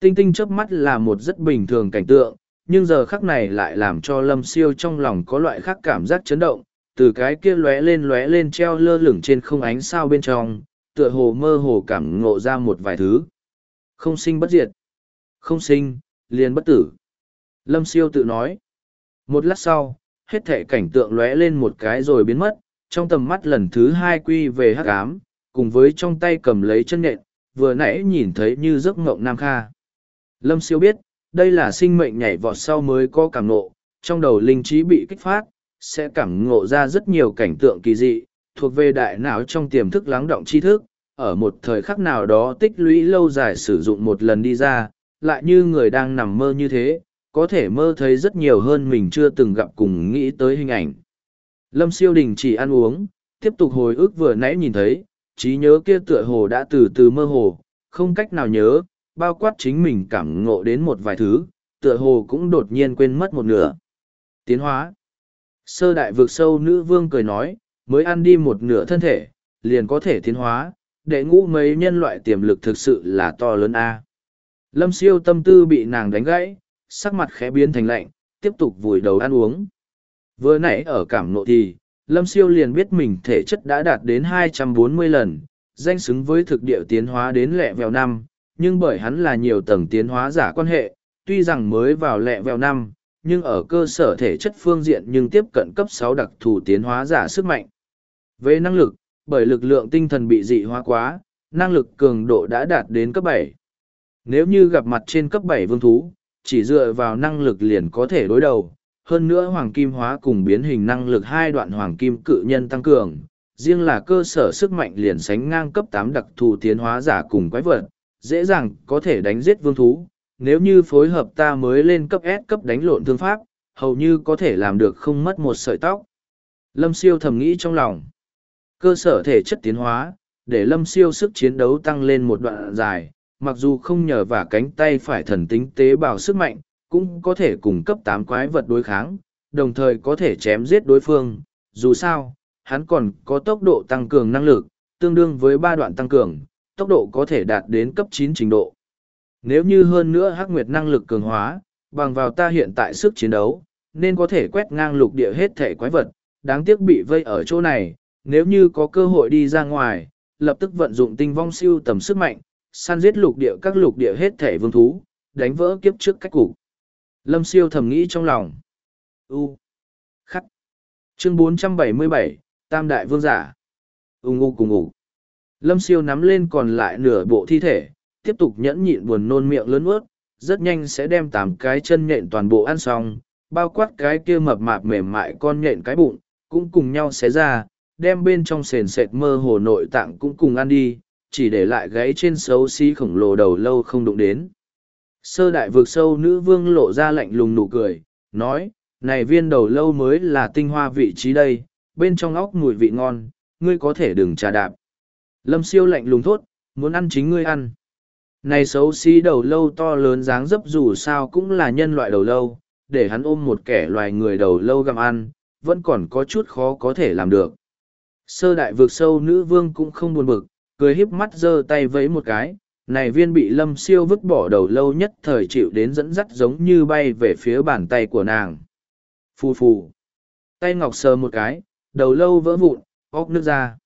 Tinh tinh chớp mắt là một rất bình thường cảnh tượng, nhưng giờ khắc này lại làm cho lâm siêu trong lòng có loại khác cảm giác chấn động, từ cái kia lóe lên lóe lên treo lơ lửng trên không ánh sao bên trong, tựa hồ mơ hồ cảm ngộ ra một vài thứ. Không sinh bất diệt. Không sinh, liền bất tử. Lâm siêu tự nói. Một lát sau, hết thể cảnh tượng lóe lên một cái rồi biến mất, trong tầm mắt lần thứ hai quy về hắc ám, cùng với trong tay cầm lấy chân nện, vừa nãy nhìn thấy như giấc ngộng Nam Kha. Lâm siêu biết, đây là sinh mệnh nhảy vọt sau mới có cảm ngộ, trong đầu linh trí bị kích phát, sẽ cảm ngộ ra rất nhiều cảnh tượng kỳ dị, thuộc về đại não trong tiềm thức lắng động tri thức, ở một thời khắc nào đó tích lũy lâu dài sử dụng một lần đi ra, lại như người đang nằm mơ như thế, có thể mơ thấy rất nhiều hơn mình chưa từng gặp cùng nghĩ tới hình ảnh. Lâm siêu đình chỉ ăn uống, tiếp tục hồi ức vừa nãy nhìn thấy, trí nhớ kia tựa hồ đã từ từ mơ hồ, không cách nào nhớ, bao quát chính mình cảm ngộ đến một vài thứ, tựa hồ cũng đột nhiên quên mất một nửa. Tiến hóa Sơ đại vực sâu nữ vương cười nói, mới ăn đi một nửa thân thể, liền có thể tiến hóa, đệ ngũ mấy nhân loại tiềm lực thực sự là to lớn a. Lâm siêu tâm tư bị nàng đánh gãy, sắc mặt khẽ biến thành lạnh, tiếp tục vùi đầu ăn uống. Vừa nãy ở cảm nộ thì, Lâm siêu liền biết mình thể chất đã đạt đến 240 lần, danh xứng với thực địa tiến hóa đến lẹ vèo năm, nhưng bởi hắn là nhiều tầng tiến hóa giả quan hệ, tuy rằng mới vào lẹ vèo năm, nhưng ở cơ sở thể chất phương diện nhưng tiếp cận cấp sáu đặc thù tiến hóa giả sức mạnh. Về năng lực, bởi lực lượng tinh thần bị dị hóa quá, năng lực cường độ đã đạt đến cấp bảy. Nếu như gặp mặt trên cấp bảy vương thú, chỉ dựa vào năng lực liền có thể đối đầu. Hơn nữa hoàng kim hóa cùng biến hình năng lực hai đoạn hoàng kim cự nhân tăng cường, riêng là cơ sở sức mạnh liền sánh ngang cấp tám đặc thù tiến hóa giả cùng quái vật, dễ dàng có thể đánh giết vương thú. Nếu như phối hợp ta mới lên cấp S cấp đánh lộn thương pháp, hầu như có thể làm được không mất một sợi tóc. Lâm siêu thầm nghĩ trong lòng. Cơ sở thể chất tiến hóa, để lâm siêu sức chiến đấu tăng lên một đoạn dài, mặc dù không nhờ vào cánh tay phải thần tính tế bào sức mạnh, cũng có thể cung cấp tám quái vật đối kháng, đồng thời có thể chém giết đối phương. Dù sao, hắn còn có tốc độ tăng cường năng lực, tương đương với ba đoạn tăng cường, tốc độ có thể đạt đến cấp chín trình độ. Nếu như hơn nữa hắc nguyệt năng lực cường hóa, bằng vào ta hiện tại sức chiến đấu, nên có thể quét ngang lục địa hết thể quái vật, đáng tiếc bị vây ở chỗ này, nếu như có cơ hội đi ra ngoài, lập tức vận dụng tinh vong siêu tầm sức mạnh, săn giết lục địa các lục địa hết thể vương thú, đánh vỡ kiếp trước cách cục. Lâm siêu thầm nghĩ trong lòng. U. Khắc. Chương 477, Tam Đại Vương Giả. Ung u cùng ngủ. Lâm siêu nắm lên còn lại nửa bộ thi thể, tiếp tục nhẫn nhịn buồn nôn miệng lớn ướt, rất nhanh sẽ đem tám cái chân nhện toàn bộ ăn xong, bao quát cái kia mập mạp mềm mại con nhện cái bụng, cũng cùng nhau xé ra, đem bên trong sền sệt mơ hồ nội tạng cũng cùng ăn đi, chỉ để lại gáy trên xấu xí khổng lồ đầu lâu không đụng đến. Sơ đại vực sâu nữ vương lộ ra lạnh lùng nụ cười, nói, này viên đầu lâu mới là tinh hoa vị trí đây, bên trong óc mùi vị ngon, ngươi có thể đừng trà đạp. Lâm siêu lạnh lùng thốt, muốn ăn chính ngươi ăn. Này xấu xí đầu lâu to lớn dáng dấp dù sao cũng là nhân loại đầu lâu, để hắn ôm một kẻ loài người đầu lâu gặm ăn, vẫn còn có chút khó có thể làm được. Sơ đại vượt sâu nữ vương cũng không buồn bực, cười híp mắt giơ tay vẫy một cái, này viên bị lâm siêu vứt bỏ đầu lâu nhất thời chịu đến dẫn dắt giống như bay về phía bàn tay của nàng. Phù phù. Tay ngọc sờ một cái, đầu lâu vỡ vụn, óc nước ra.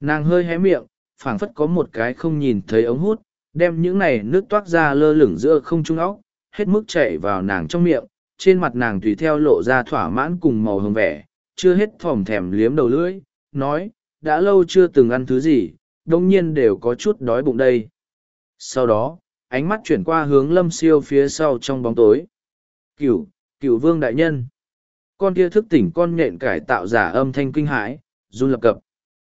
Nàng hơi hé miệng, phảng phất có một cái không nhìn thấy ống hút, đem những này nước toát ra lơ lửng giữa không trung óc, hết mức chạy vào nàng trong miệng, trên mặt nàng tùy theo lộ ra thỏa mãn cùng màu hồng vẻ, chưa hết thòm thèm liếm đầu lưỡi, nói, đã lâu chưa từng ăn thứ gì, đông nhiên đều có chút đói bụng đây. Sau đó, ánh mắt chuyển qua hướng lâm siêu phía sau trong bóng tối. Cửu, cửu vương đại nhân. Con kia thức tỉnh con nhện cải tạo giả âm thanh kinh hãi, run lập cập.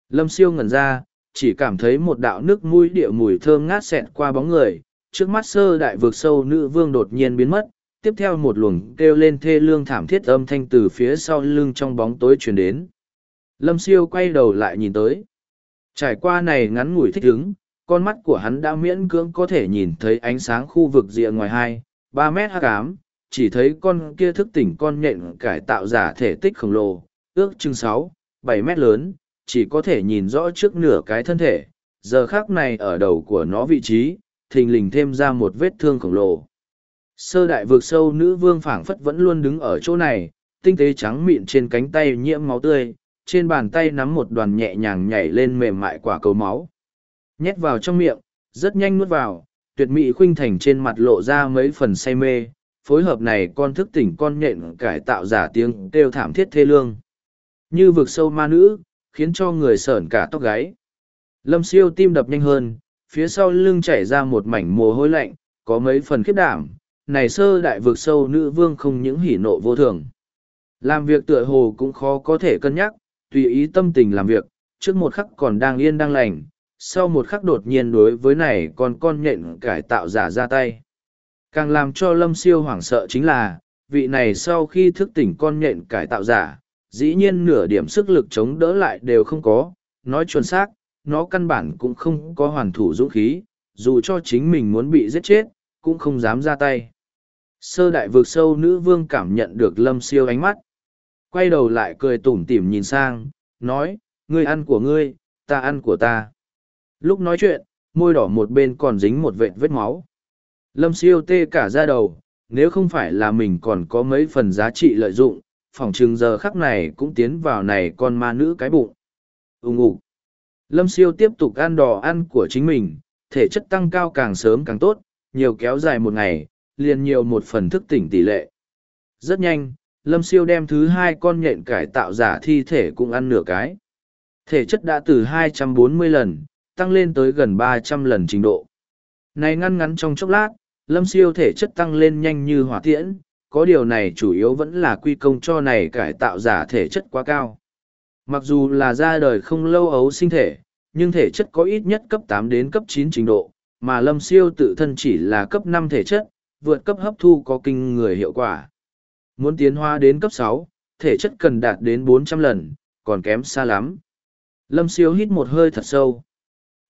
Lâm siêu ngẩn ra, chỉ cảm thấy một đạo nước mũi địa mùi thơm ngát xẹt qua bóng người. Trước mắt sơ đại vực sâu nữ vương đột nhiên biến mất, tiếp theo một luồng kêu lên thê lương thảm thiết âm thanh từ phía sau lưng trong bóng tối truyền đến lâm siêu quay đầu lại nhìn tới Trải qua này ngắn ngủi thích ứng, con mắt của hắn đã miễn cưỡng có thể nhìn thấy ánh sáng khu vực rìa ngoài hai, ba mét hắc ám, chỉ thấy con kia thức tỉnh con nhện cải tạo giả thể tích khổng lồ, ước chừng sáu, bảy mét lớn, chỉ có thể nhìn rõ trước nửa cái thân thể, giờ khác này ở đầu của nó vị trí, thình lình thêm ra một vết thương khổng lồ. Sơ đại vượt sâu nữ vương phảng phất vẫn luôn đứng ở chỗ này, tinh tế trắng mịn trên cánh tay nhiễm máu tươi, trên bàn tay nắm một đoàn nhẹ nhàng nhảy lên mềm mại quả cầu máu. Nhét vào trong miệng, rất nhanh nuốt vào, tuyệt mỹ khuynh thành trên mặt lộ ra mấy phần say mê, phối hợp này con thức tỉnh con nhện cải tạo giả tiếng kêu thảm thiết thê lương. Như vực sâu ma nữ, khiến cho người sởn cả tóc gáy. Lâm siêu tim đập nhanh hơn, phía sau lưng chảy ra một mảnh mồ hôi lạnh, có mấy phần khiếp đảm, này sơ đại vực sâu nữ vương không những hỉ nộ vô thường. Làm việc tựa hồ cũng khó có thể cân nhắc, tùy ý tâm tình làm việc, trước một khắc còn đang yên đang lành, sau một khắc đột nhiên đối với này còn con nhện cải tạo giả ra tay. Càng làm cho lâm siêu hoảng sợ chính là, vị này sau khi thức tỉnh con nhện cải tạo giả, dĩ nhiên nửa điểm sức lực chống đỡ lại đều không có, nói chuẩn xác, nó căn bản cũng không có hoàn thủ dũng khí, dù cho chính mình muốn bị giết chết, cũng không dám ra tay. Sơ đại vượt sâu nữ vương cảm nhận được lâm siêu ánh mắt. Quay đầu lại cười tủm tỉm nhìn sang, nói, ngươi ăn của ngươi, ta ăn của ta. Lúc nói chuyện, môi đỏ một bên còn dính một vệt vết máu. Lâm siêu tê cả ra đầu, nếu không phải là mình còn có mấy phần giá trị lợi dụng, phòng chừng giờ khắc này cũng tiến vào này con ma nữ cái bụng. Úng ủ. Lâm siêu tiếp tục ăn đỏ ăn của chính mình, thể chất tăng cao càng sớm càng tốt, nhiều kéo dài một ngày, liền nhiều một phần thức tỉnh tỷ lệ. Rất nhanh, Lâm siêu đem thứ hai con nhện cải tạo giả thi thể cũng ăn nửa cái. Thể chất đã từ 240 lần, tăng lên tới gần 300 lần trình độ. Này ngăn ngắn trong chốc lát, lâm siêu thể chất tăng lên nhanh như hỏa tiễn, có điều này chủ yếu vẫn là quy công cho này cải tạo giả thể chất quá cao. Mặc dù là ra đời không lâu ấu sinh thể, nhưng thể chất có ít nhất cấp tám đến cấp chín trình độ, mà lâm siêu tự thân chỉ là cấp năm thể chất, vượt cấp hấp thu có kinh người hiệu quả. Muốn tiến hóa đến cấp sáu, thể chất cần đạt đến bốn trăm lần, còn kém xa lắm. Lâm siêu hít một hơi thật sâu.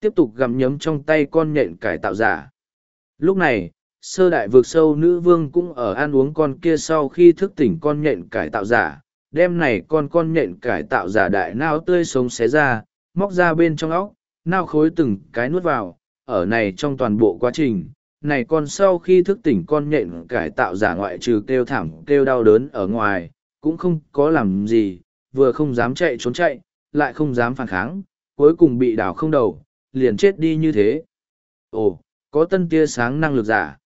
Tiếp tục gặm nhấm trong tay con nhện cải tạo giả. Lúc này, sơ đại vượt sâu nữ vương cũng ở ăn uống con kia sau khi thức tỉnh con nhện cải tạo giả đem này con con nhện cải tạo giả đại nao tươi sống xé ra, móc ra bên trong óc, nao khối từng cái nuốt vào, ở này trong toàn bộ quá trình, này con sau khi thức tỉnh con nhện cải tạo giả ngoại trừ kêu thảm, kêu đau đớn ở ngoài, cũng không có làm gì, vừa không dám chạy trốn chạy, lại không dám phản kháng, cuối cùng bị đảo không đầu, liền chết đi như thế. Ồ, có tân tia sáng năng lực giả.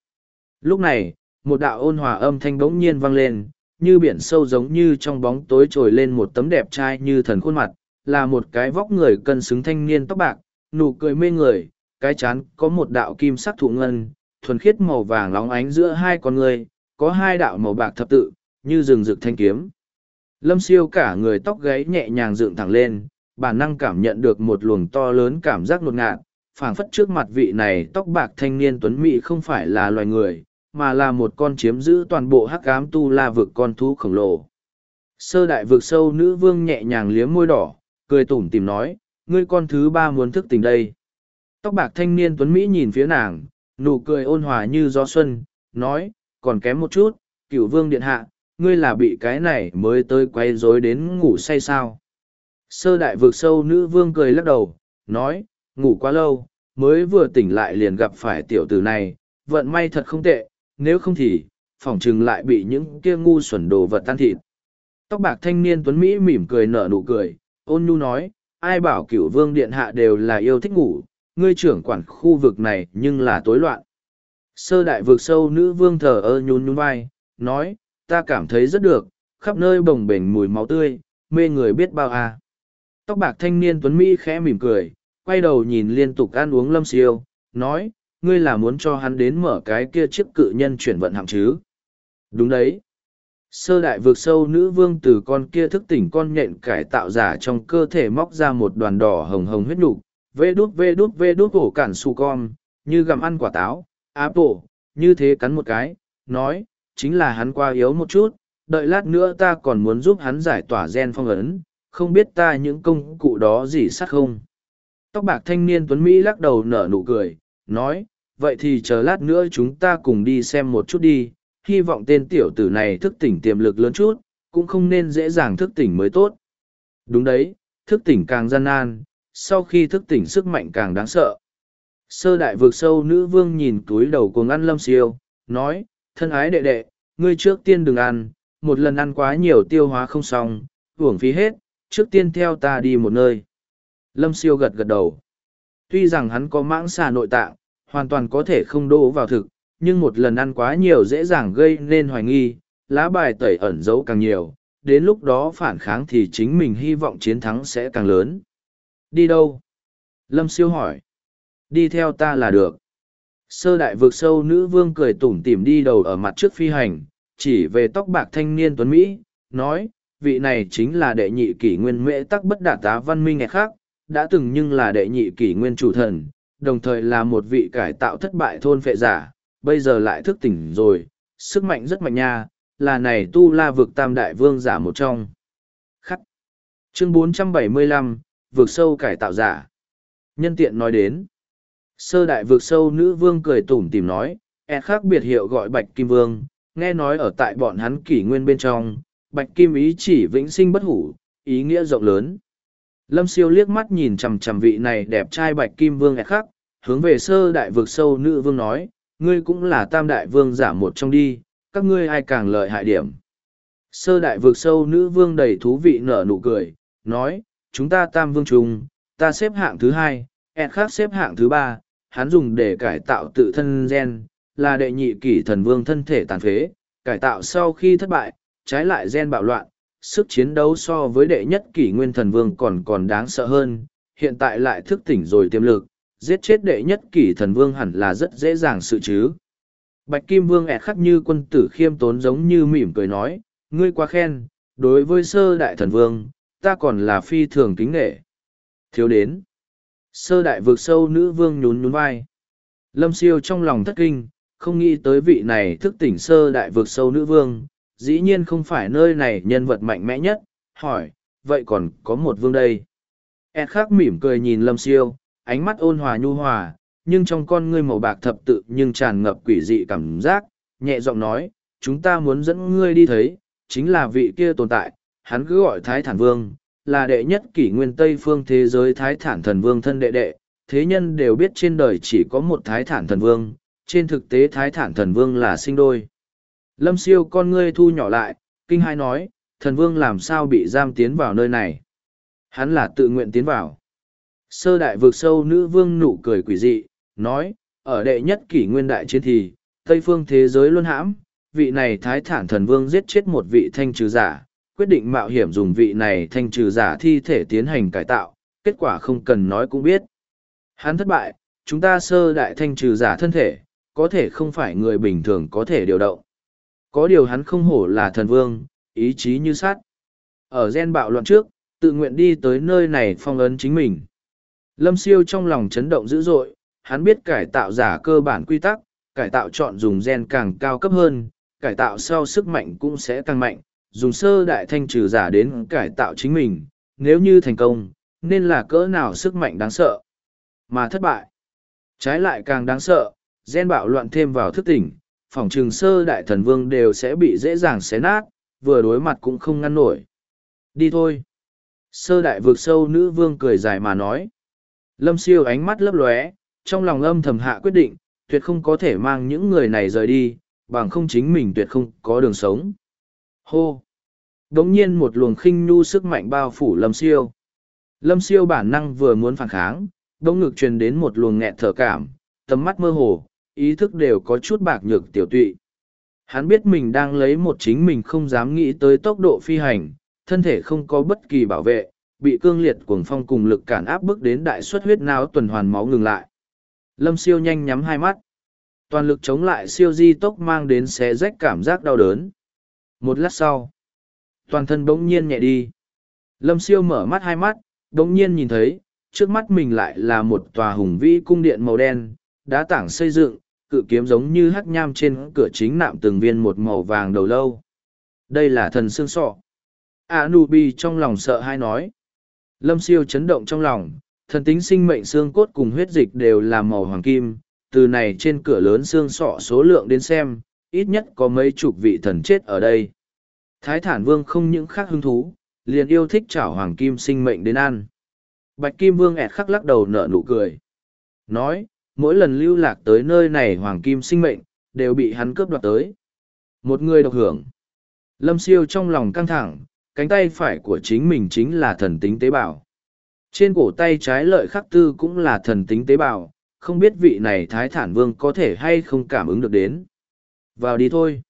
Lúc này, một đạo ôn hòa âm thanh bỗng nhiên vang lên, như biển sâu giống như trong bóng tối trồi lên một tấm đẹp trai như thần khuôn mặt, là một cái vóc người cân xứng thanh niên tóc bạc, nụ cười mê người, cái chán có một đạo kim sắc thụ ngân, thuần khiết màu vàng lóng ánh giữa hai con người, có hai đạo màu bạc thập tự, như rừng rực thanh kiếm. Lâm siêu cả người tóc gáy nhẹ nhàng dựng thẳng lên, bản năng cảm nhận được một luồng to lớn cảm giác nột ngạt, phảng phất trước mặt vị này tóc bạc thanh niên tuấn mỹ không phải là loài người, mà là một con chiếm giữ toàn bộ hắc ám tu la vực con thú khổng lồ. Sơ đại vực sâu nữ vương nhẹ nhàng liếm môi đỏ, cười tủm tìm nói, ngươi con thứ ba muốn thức tỉnh đây. Tóc bạc thanh niên tuấn Mỹ nhìn phía nàng, nụ cười ôn hòa như gió xuân, nói, còn kém một chút, cựu vương điện hạ, ngươi là bị cái này mới tới quay rối đến ngủ say sao. Sơ đại vực sâu nữ vương cười lắc đầu, nói, ngủ quá lâu, mới vừa tỉnh lại liền gặp phải tiểu tử này, vận may thật không tệ, nếu không thì, phỏng chừng lại bị những kia ngu xuẩn đồ vật tan thịt. Tóc bạc thanh niên tuấn Mỹ mỉm cười nở nụ cười, ôn nhu nói, ai bảo cửu vương điện hạ đều là yêu thích ngủ, ngươi trưởng quản khu vực này nhưng là tối loạn. Sơ đại vực sâu nữ vương thờ ơ nhún nhún vai, nói, ta cảm thấy rất được, khắp nơi bồng bềnh mùi máu tươi, mê người biết bao à. Tóc bạc thanh niên tuấn Mỹ khẽ mỉm cười, quay đầu nhìn liên tục ăn uống lâm siêu, nói, ngươi là muốn cho hắn đến mở cái kia chiếc cự nhân chuyển vận hạng chứ. Đúng đấy. Sơ đại vượt sâu nữ vương từ con kia thức tỉnh con nhện cải tạo giả trong cơ thể móc ra một đoàn đỏ hồng hồng huyết nhục vê đút vê đút vê đút hổ cản su con, như gặm ăn quả táo, áp bộ, như thế cắn một cái, nói, chính là hắn qua yếu một chút, đợi lát nữa ta còn muốn giúp hắn giải tỏa gen phong ấn, không biết ta những công cụ đó gì sắc không Tóc bạc thanh niên Tuấn Mỹ lắc đầu nở nụ cười, nói, vậy thì chờ lát nữa chúng ta cùng đi xem một chút đi, hy vọng tên tiểu tử này thức tỉnh tiềm lực lớn chút, cũng không nên dễ dàng thức tỉnh mới tốt. Đúng đấy, thức tỉnh càng gian nan, sau khi thức tỉnh sức mạnh càng đáng sợ. Sơ đại vượt sâu nữ vương nhìn túi đầu cuồng ăn lâm siêu, nói, thân ái đệ đệ, ngươi trước tiên đừng ăn, một lần ăn quá nhiều tiêu hóa không xong, uổng phí hết, trước tiên theo ta đi một nơi. Lâm siêu gật gật đầu. Tuy rằng hắn có mãng xà nội tạng, hoàn toàn có thể không đổ vào thực, nhưng một lần ăn quá nhiều dễ dàng gây nên hoài nghi, lá bài tẩy ẩn giấu càng nhiều, đến lúc đó phản kháng thì chính mình hy vọng chiến thắng sẽ càng lớn. Đi đâu? Lâm siêu hỏi. Đi theo ta là được. Sơ đại vực sâu nữ vương cười tủm tỉm đi đầu ở mặt trước phi hành, chỉ về tóc bạc thanh niên tuấn Mỹ, nói, vị này chính là đệ nhị kỷ nguyên mễ tắc bất đạt tá văn minh ngày khác, đã từng nhưng là đệ nhị kỷ nguyên chủ thần, đồng thời là một vị cải tạo thất bại thôn phệ giả, bây giờ lại thức tỉnh rồi, sức mạnh rất mạnh nha, là này tu la vực tam đại vương giả một trong. Khắc. Chương 475, vực sâu cải tạo giả. Nhân tiện nói đến. Sơ đại vực sâu nữ vương cười tủm tìm nói, e khác biệt hiệu gọi bạch kim vương, nghe nói ở tại bọn hắn kỷ nguyên bên trong, bạch kim ý chỉ vĩnh sinh bất hủ, ý nghĩa rộng lớn. Lâm siêu liếc mắt nhìn chằm chằm vị này đẹp trai bạch kim vương ẹt khác, hướng về sơ đại vực sâu nữ vương nói, ngươi cũng là tam đại vương giả một trong đi, các ngươi ai càng lợi hại điểm. Sơ đại vực sâu nữ vương đầy thú vị nở nụ cười, nói, chúng ta tam vương trùng, ta xếp hạng thứ hai, ẹt khác xếp hạng thứ ba, hắn dùng để cải tạo tự thân gen, là đệ nhị kỷ thần vương thân thể tàn phế, cải tạo sau khi thất bại, trái lại gen bạo loạn, sức chiến đấu so với đệ nhất kỷ nguyên thần vương còn còn đáng sợ hơn, hiện tại lại thức tỉnh rồi tiềm lực, giết chết đệ nhất kỷ thần vương hẳn là rất dễ dàng sự chứ. Bạch Kim Vương ẹt khắc như quân tử khiêm tốn giống như mỉm cười nói, ngươi quá khen, đối với sơ đại thần vương, ta còn là phi thường kính nghệ. Thiếu đến. Sơ đại vượt sâu nữ vương nhún nhún vai. Lâm siêu trong lòng thất kinh, không nghĩ tới vị này thức tỉnh sơ đại vượt sâu nữ vương, dĩ nhiên không phải nơi này nhân vật mạnh mẽ nhất, hỏi, vậy còn có một vương đây. Ed khắc mỉm cười nhìn lâm siêu, ánh mắt ôn hòa nhu hòa, nhưng trong con ngươi màu bạc thập tự nhưng tràn ngập quỷ dị cảm giác, nhẹ giọng nói, chúng ta muốn dẫn ngươi đi thấy, chính là vị kia tồn tại, hắn cứ gọi Thái Thản Vương, là đệ nhất kỷ nguyên Tây phương thế giới Thái Thản Thần Vương thân đệ đệ, thế nhân đều biết trên đời chỉ có một Thái Thản Thần Vương, trên thực tế Thái Thản Thần Vương là sinh đôi. Lâm siêu con ngươi thu nhỏ lại, kinh hai nói, Thần Vương làm sao bị giam tiến vào nơi này. Hắn là tự nguyện tiến vào. Sơ đại vực sâu nữ vương nụ cười quỷ dị, nói, ở đệ nhất kỷ nguyên đại chiến thì, Tây phương thế giới luôn hãm, vị này thái thản thần vương giết chết một vị thanh trừ giả, quyết định mạo hiểm dùng vị này thanh trừ giả thi thể tiến hành cải tạo, kết quả không cần nói cũng biết. Hắn thất bại, chúng ta sơ đại thanh trừ giả thân thể, có thể không phải người bình thường có thể điều động. Có điều hắn không hổ là thần vương, ý chí như sát. Ở gen bạo loạn trước, tự nguyện đi tới nơi này phong ấn chính mình. Lâm siêu trong lòng chấn động dữ dội, hắn biết cải tạo giả cơ bản quy tắc, cải tạo chọn dùng gen càng cao cấp hơn, cải tạo sau sức mạnh cũng sẽ tăng mạnh, dùng sơ đại thanh trừ giả đến cải tạo chính mình, nếu như thành công, nên là cỡ nào sức mạnh đáng sợ. Mà thất bại, trái lại càng đáng sợ, gen bạo loạn thêm vào thức tỉnh, phỏng trường sơ đại thần vương đều sẽ bị dễ dàng xé nát, vừa đối mặt cũng không ngăn nổi. Đi thôi. Sơ đại vượt sâu nữ vương cười dài mà nói. Lâm siêu ánh mắt lấp lóe, trong lòng âm thầm hạ quyết định, tuyệt không có thể mang những người này rời đi, bằng không chính mình tuyệt không có đường sống. Hô! Đống nhiên một luồng khinh nhu sức mạnh bao phủ lâm siêu. Lâm siêu bản năng vừa muốn phản kháng, đống ngực truyền đến một luồng nghẹt thở cảm, tầm mắt mơ hồ, ý thức đều có chút bạc nhược tiểu tụy. Hắn biết mình đang lấy một chính mình không dám nghĩ tới tốc độ phi hành, thân thể không có bất kỳ bảo vệ, bị cương liệt cuồng phong cùng lực cản áp bức đến đại suất huyết não tuần hoàn máu ngừng lại. Lâm siêu nhanh nhắm hai mắt. Toàn lực chống lại siêu di tốc mang đến xé rách cảm giác đau đớn. Một lát sau, toàn thân bỗng nhiên nhẹ đi. Lâm siêu mở mắt hai mắt, bỗng nhiên nhìn thấy, trước mắt mình lại là một tòa hùng vĩ cung điện màu đen, đá tảng xây dựng, cự kiếm giống như hắc nham trên cửa chính nạm từng viên một màu vàng đầu lâu. Đây là thần xương sọ. Anubi trong lòng sợ hai nói. Lâm siêu chấn động trong lòng, thần tính sinh mệnh xương cốt cùng huyết dịch đều là màu hoàng kim, từ này trên cửa lớn xương sọ số lượng đến xem, ít nhất có mấy chục vị thần chết ở đây. Thái thản vương không những khác hứng thú, liền yêu thích chảo hoàng kim sinh mệnh đến ăn. Bạch Kim Vương ẹt khắc lắc đầu nở nụ cười. Nói, mỗi lần lưu lạc tới nơi này hoàng kim sinh mệnh, đều bị hắn cướp đoạt tới. Một người độc hưởng. Lâm siêu trong lòng căng thẳng, cánh tay phải của chính mình chính là thần tính tế bào. Trên cổ tay trái lợi khắc tư cũng là thần tính tế bào, không biết vị này thái thản vương có thể hay không cảm ứng được đến. Vào đi thôi.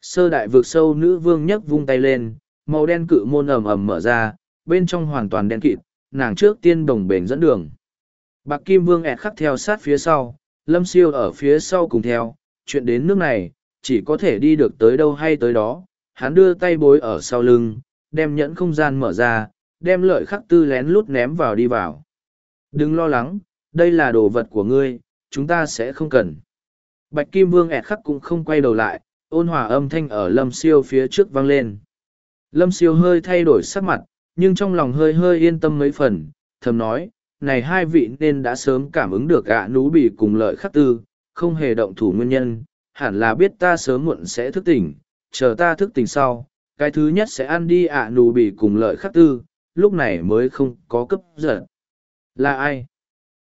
Sơ đại vượt sâu nữ vương nhấc vung tay lên, màu đen cự môn ầm ầm mở ra, bên trong hoàn toàn đen kịt, nàng trước tiên đồng bền dẫn đường. Bạc Kim Vương ẹt khắc theo sát phía sau, Lâm Siêu ở phía sau cùng theo, chuyện đến nước này, chỉ có thể đi được tới đâu hay tới đó, hắn đưa tay bối ở sau lưng, đem nhẫn không gian mở ra, đem lợi khắc tư lén lút ném vào đi vào. Đừng lo lắng, đây là đồ vật của ngươi, chúng ta sẽ không cần. Bạch Kim Vương ẹt khắc cũng không quay đầu lại, ôn hòa âm thanh ở Lâm Siêu phía trước vang lên. Lâm Siêu hơi thay đổi sắc mặt, nhưng trong lòng hơi hơi yên tâm mấy phần, thầm nói, này hai vị nên đã sớm cảm ứng được ạ nú bị cùng lợi khắc tư, không hề động thủ nguyên nhân, hẳn là biết ta sớm muộn sẽ thức tỉnh, chờ ta thức tỉnh sau, cái thứ nhất sẽ ăn đi ạ nú bị cùng lợi khắc tư, lúc này mới không có cấp giật. Là ai?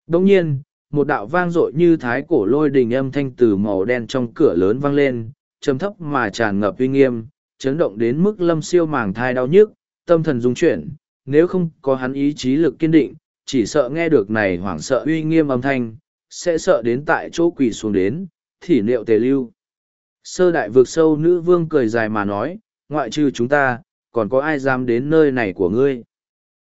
Đồng nhiên, một đạo vang dội như thái cổ lôi đình âm thanh từ màu đen trong cửa lớn vang lên, trầm thấp mà tràn ngập uy nghiêm, chấn động đến mức lâm siêu màng thai đau nhức, tâm thần rung chuyển, nếu không có hắn ý chí lực kiên định, chỉ sợ nghe được này hoảng sợ uy nghiêm âm thanh, sẽ sợ đến tại chỗ quỳ xuống đến, thì liệu tề lưu. Sơ đại vượt sâu nữ vương cười dài mà nói, ngoại trừ chúng ta, còn có ai dám đến nơi này của ngươi.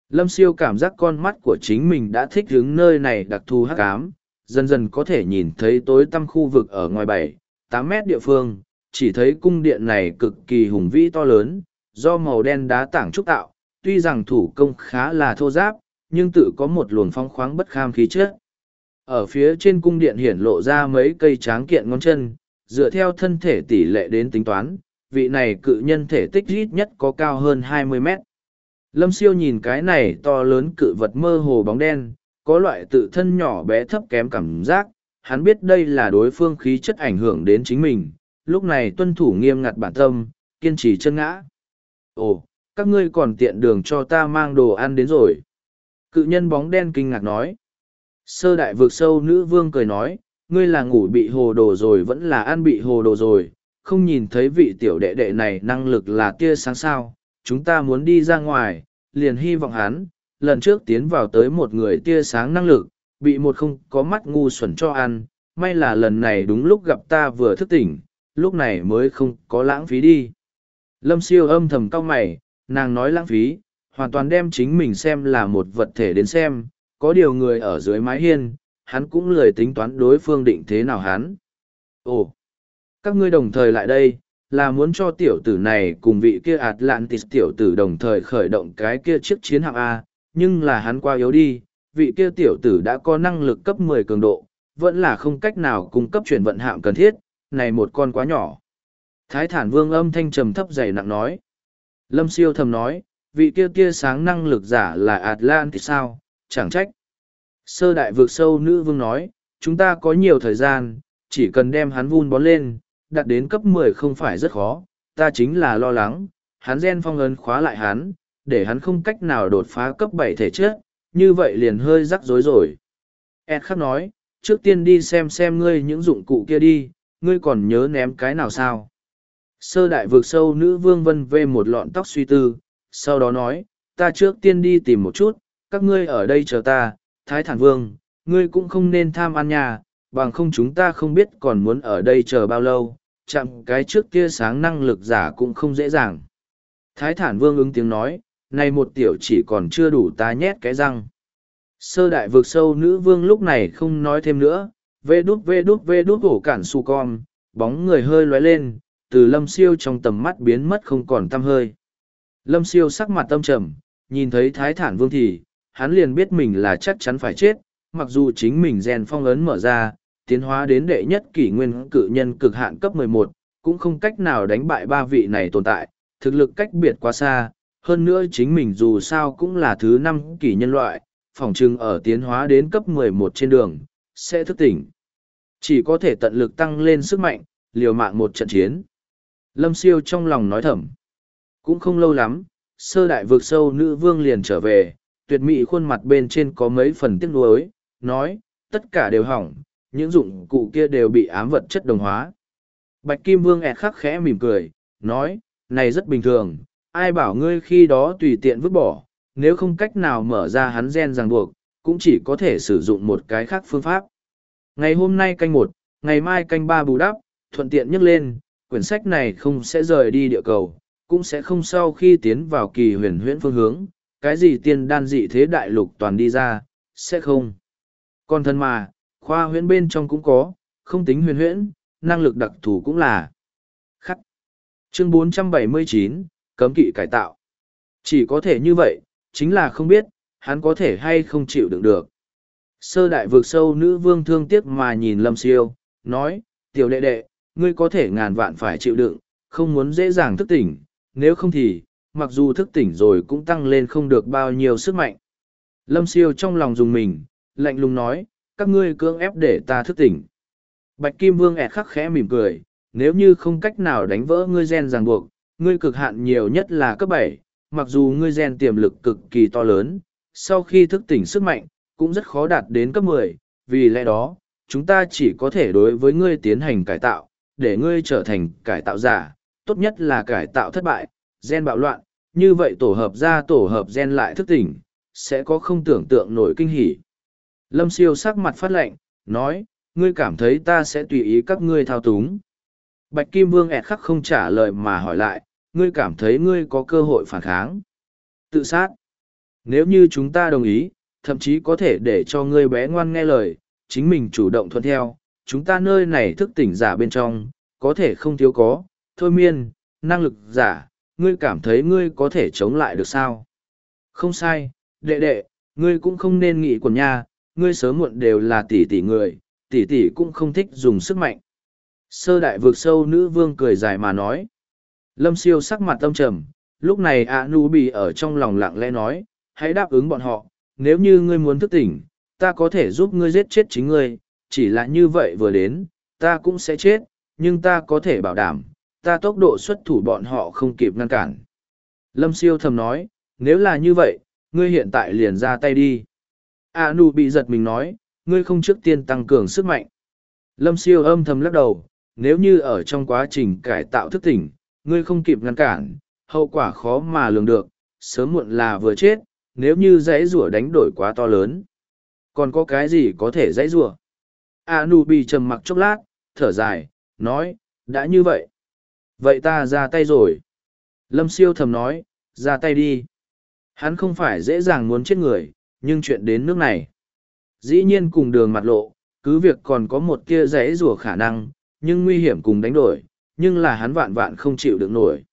Lâm siêu cảm giác con mắt của chính mình đã thích hướng nơi này đặc thù hắc ám, dần dần có thể nhìn thấy tối tăm khu vực ở ngoài bảy, tám mét địa phương, chỉ thấy cung điện này cực kỳ hùng vĩ to lớn, do màu đen đá tảng trúc tạo, tuy rằng thủ công khá là thô giáp, nhưng tự có một luồng phong khoáng bất kham khí chất. Ở phía trên cung điện hiển lộ ra mấy cây tráng kiện ngón chân, dựa theo thân thể tỷ lệ đến tính toán, vị này cự nhân thể tích ít nhất có cao hơn 20 mét. Lâm siêu nhìn cái này to lớn cự vật mơ hồ bóng đen, có loại tự thân nhỏ bé thấp kém cảm giác, hắn biết đây là đối phương khí chất ảnh hưởng đến chính mình, lúc này tuân thủ nghiêm ngặt bản tâm, kiên trì chân ngã. Ồ, các ngươi còn tiện đường cho ta mang đồ ăn đến rồi. Cự nhân bóng đen kinh ngạc nói. Sơ đại vực sâu nữ vương cười nói, ngươi là ngủ bị hồ đồ rồi vẫn là ăn bị hồ đồ rồi, không nhìn thấy vị tiểu đệ đệ này năng lực là tia sáng sao, chúng ta muốn đi ra ngoài, liền hy vọng hắn, lần trước tiến vào tới một người tia sáng năng lực, bị một không có mắt ngu xuẩn cho ăn, may là lần này đúng lúc gặp ta vừa thức tỉnh, lúc này mới không có lãng phí đi. Lâm siêu âm thầm cau mày, nàng nói lãng phí, hoàn toàn đem chính mình xem là một vật thể đến xem, có điều người ở dưới mái hiên, hắn cũng lười tính toán đối phương định thế nào hắn. Ồ, các ngươi đồng thời lại đây, là muốn cho tiểu tử này cùng vị kia Atlantis tiểu tử đồng thời khởi động cái kia chiếc chiến hạm A, nhưng là hắn qua yếu đi, vị kia tiểu tử đã có năng lực cấp 10 cường độ, vẫn là không cách nào cung cấp chuyển vận hạm cần thiết, này một con quá nhỏ. Thái thản vương âm thanh trầm thấp dày nặng nói. Lâm siêu thầm nói, vị kia tia sáng năng lực giả là Atlantis sao, chẳng trách. Sơ đại vực sâu nữ vương nói, chúng ta có nhiều thời gian, chỉ cần đem hắn vun bón lên, đặt đến cấp mười không phải rất khó, ta chính là lo lắng, hắn gen phong ấn khóa lại hắn, để hắn không cách nào đột phá cấp bảy thể chất, như vậy liền hơi rắc rối rồi. Ed khắc nói, trước tiên đi xem xem ngươi những dụng cụ kia đi, ngươi còn nhớ ném cái nào sao? Sơ đại vượt sâu nữ vương vân vê một lọn tóc suy tư, sau đó nói, ta trước tiên đi tìm một chút, các ngươi ở đây chờ ta, thái thản vương, ngươi cũng không nên tham ăn nhà, bằng không chúng ta không biết còn muốn ở đây chờ bao lâu, chạm cái trước kia sáng năng lực giả cũng không dễ dàng. Thái thản vương ứng tiếng nói, này một tiểu chỉ còn chưa đủ ta nhét cái răng. Sơ đại vượt sâu nữ vương lúc này không nói thêm nữa, vê đút vê đút vê đút hổ cản su con, bóng người hơi lóe lên, từ lâm siêu trong tầm mắt biến mất không còn tăm hơi. Lâm siêu sắc mặt tâm trầm, nhìn thấy thái thản vương thì, hắn liền biết mình là chắc chắn phải chết, mặc dù chính mình rèn phong ấn mở ra, tiến hóa đến đệ nhất kỷ nguyên cự nhân cực hạn cấp 11, cũng không cách nào đánh bại ba vị này tồn tại, thực lực cách biệt quá xa, hơn nữa chính mình dù sao cũng là thứ năm kỷ nhân loại, phỏng chừng ở tiến hóa đến cấp 11 trên đường, sẽ thức tỉnh. Chỉ có thể tận lực tăng lên sức mạnh, liều mạng một trận chiến. Lâm siêu trong lòng nói thầm. Cũng không lâu lắm, sơ đại vượt sâu nữ vương liền trở về, tuyệt mỹ khuôn mặt bên trên có mấy phần tiếc nuối, nói, tất cả đều hỏng, những dụng cụ kia đều bị ám vật chất đồng hóa. Bạch Kim Vương ẹt khắc khẽ mỉm cười, nói, này rất bình thường, ai bảo ngươi khi đó tùy tiện vứt bỏ, nếu không cách nào mở ra hắn gen ràng buộc, cũng chỉ có thể sử dụng một cái khác phương pháp. Ngày hôm nay canh một, ngày mai canh ba bù đắp, thuận tiện nhắc lên, quyển sách này không sẽ rời đi địa cầu, cũng sẽ không sau khi tiến vào kỳ huyền huyễn phương hướng, cái gì tiên đan dị thế đại lục toàn đi ra, sẽ không. Còn thân mà, khoa huyễn bên trong cũng có, không tính huyền huyễn, năng lực đặc thù cũng là. Khắc. Chương 479, cấm kỵ cải tạo. Chỉ có thể như vậy, chính là không biết, hắn có thể hay không chịu đựng được. Sơ đại vượt sâu nữ vương thương tiếc mà nhìn lâm siêu, nói, tiểu đệ đệ, ngươi có thể ngàn vạn phải chịu đựng, không muốn dễ dàng thức tỉnh, nếu không thì, mặc dù thức tỉnh rồi cũng tăng lên không được bao nhiêu sức mạnh. Lâm siêu trong lòng dùng mình, lạnh lùng nói, các ngươi cưỡng ép để ta thức tỉnh. Bạch Kim Vương ẹt khắc khẽ mỉm cười, nếu như không cách nào đánh vỡ ngươi gen ràng buộc, ngươi cực hạn nhiều nhất là cấp bảy, mặc dù ngươi gen tiềm lực cực kỳ to lớn, sau khi thức tỉnh sức mạnh, cũng rất khó đạt đến cấp mười. vì lẽ đó, chúng ta chỉ có thể đối với ngươi tiến hành cải tạo, để ngươi trở thành cải tạo giả, tốt nhất là cải tạo thất bại, gen bạo loạn, như vậy tổ hợp ra tổ hợp gen lại thức tỉnh, sẽ có không tưởng tượng nổi kinh hỉ. Lâm siêu sắc mặt phát lệnh, nói, ngươi cảm thấy ta sẽ tùy ý các ngươi thao túng. Bạch Kim Vương ẹt khắc không trả lời mà hỏi lại, ngươi cảm thấy ngươi có cơ hội phản kháng. Tự sát. Nếu như chúng ta đồng ý, thậm chí có thể để cho ngươi bé ngoan nghe lời, chính mình chủ động thuận theo, chúng ta nơi này thức tỉnh giả bên trong, có thể không thiếu có, thôi miên, năng lực giả, ngươi cảm thấy ngươi có thể chống lại được sao? Không sai, đệ đệ, ngươi cũng không nên nghĩ quần nha, ngươi sớm muộn đều là tỷ tỷ người, tỷ tỷ cũng không thích dùng sức mạnh. Sơ đại vượt sâu nữ vương cười dài mà nói. Lâm siêu sắc mặt tâm trầm, lúc này ạ nu bị ở trong lòng lặng lẽ nói, hãy đáp ứng bọn họ, nếu như ngươi muốn thức tỉnh, ta có thể giúp ngươi giết chết chính ngươi, chỉ là như vậy vừa đến, ta cũng sẽ chết, nhưng ta có thể bảo đảm, ta tốc độ xuất thủ bọn họ không kịp ngăn cản. Lâm siêu thầm nói, nếu là như vậy, ngươi hiện tại liền ra tay đi. A nu bị giật mình nói, ngươi không trước tiên tăng cường sức mạnh. Lâm siêu âm thầm lắc đầu, nếu như ở trong quá trình cải tạo thức tỉnh, ngươi không kịp ngăn cản, hậu quả khó mà lường được, sớm muộn là vừa chết, nếu như dãy rủa đánh đổi quá to lớn. Còn có cái gì có thể dãy rủa? A nu bị trầm mặc chốc lát, thở dài, nói, đã như vậy. Vậy ta ra tay rồi. Lâm siêu thầm nói, ra tay đi. Hắn không phải dễ dàng muốn chết người, nhưng chuyện đến nước này. Dĩ nhiên cùng đường mặt lộ, cứ việc còn có một kia rẽ rùa khả năng, nhưng nguy hiểm cùng đánh đổi, nhưng là hắn vạn vạn không chịu được nổi.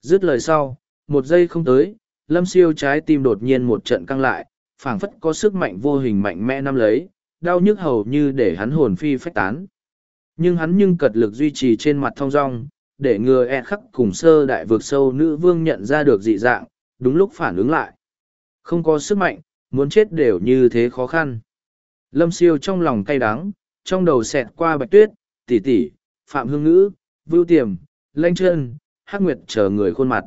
Dứt lời sau, một giây không tới, lâm siêu trái tim đột nhiên một trận căng lại, phảng phất có sức mạnh vô hình mạnh mẽ nắm lấy, đau nhức hầu như để hắn hồn phi phách tán. Nhưng hắn nhưng cật lực duy trì trên mặt thong dong, để ngừa e khắc cùng sơ đại vượt sâu nữ vương nhận ra được dị dạng, đúng lúc phản ứng lại. Không có sức mạnh, muốn chết đều như thế khó khăn. Lâm siêu trong lòng cay đắng, trong đầu xẹt qua bạch tuyết, tỷ tỷ, phạm hương ngữ, vưu tiềm, lanh chân, hắc nguyệt chờ người khuôn mặt.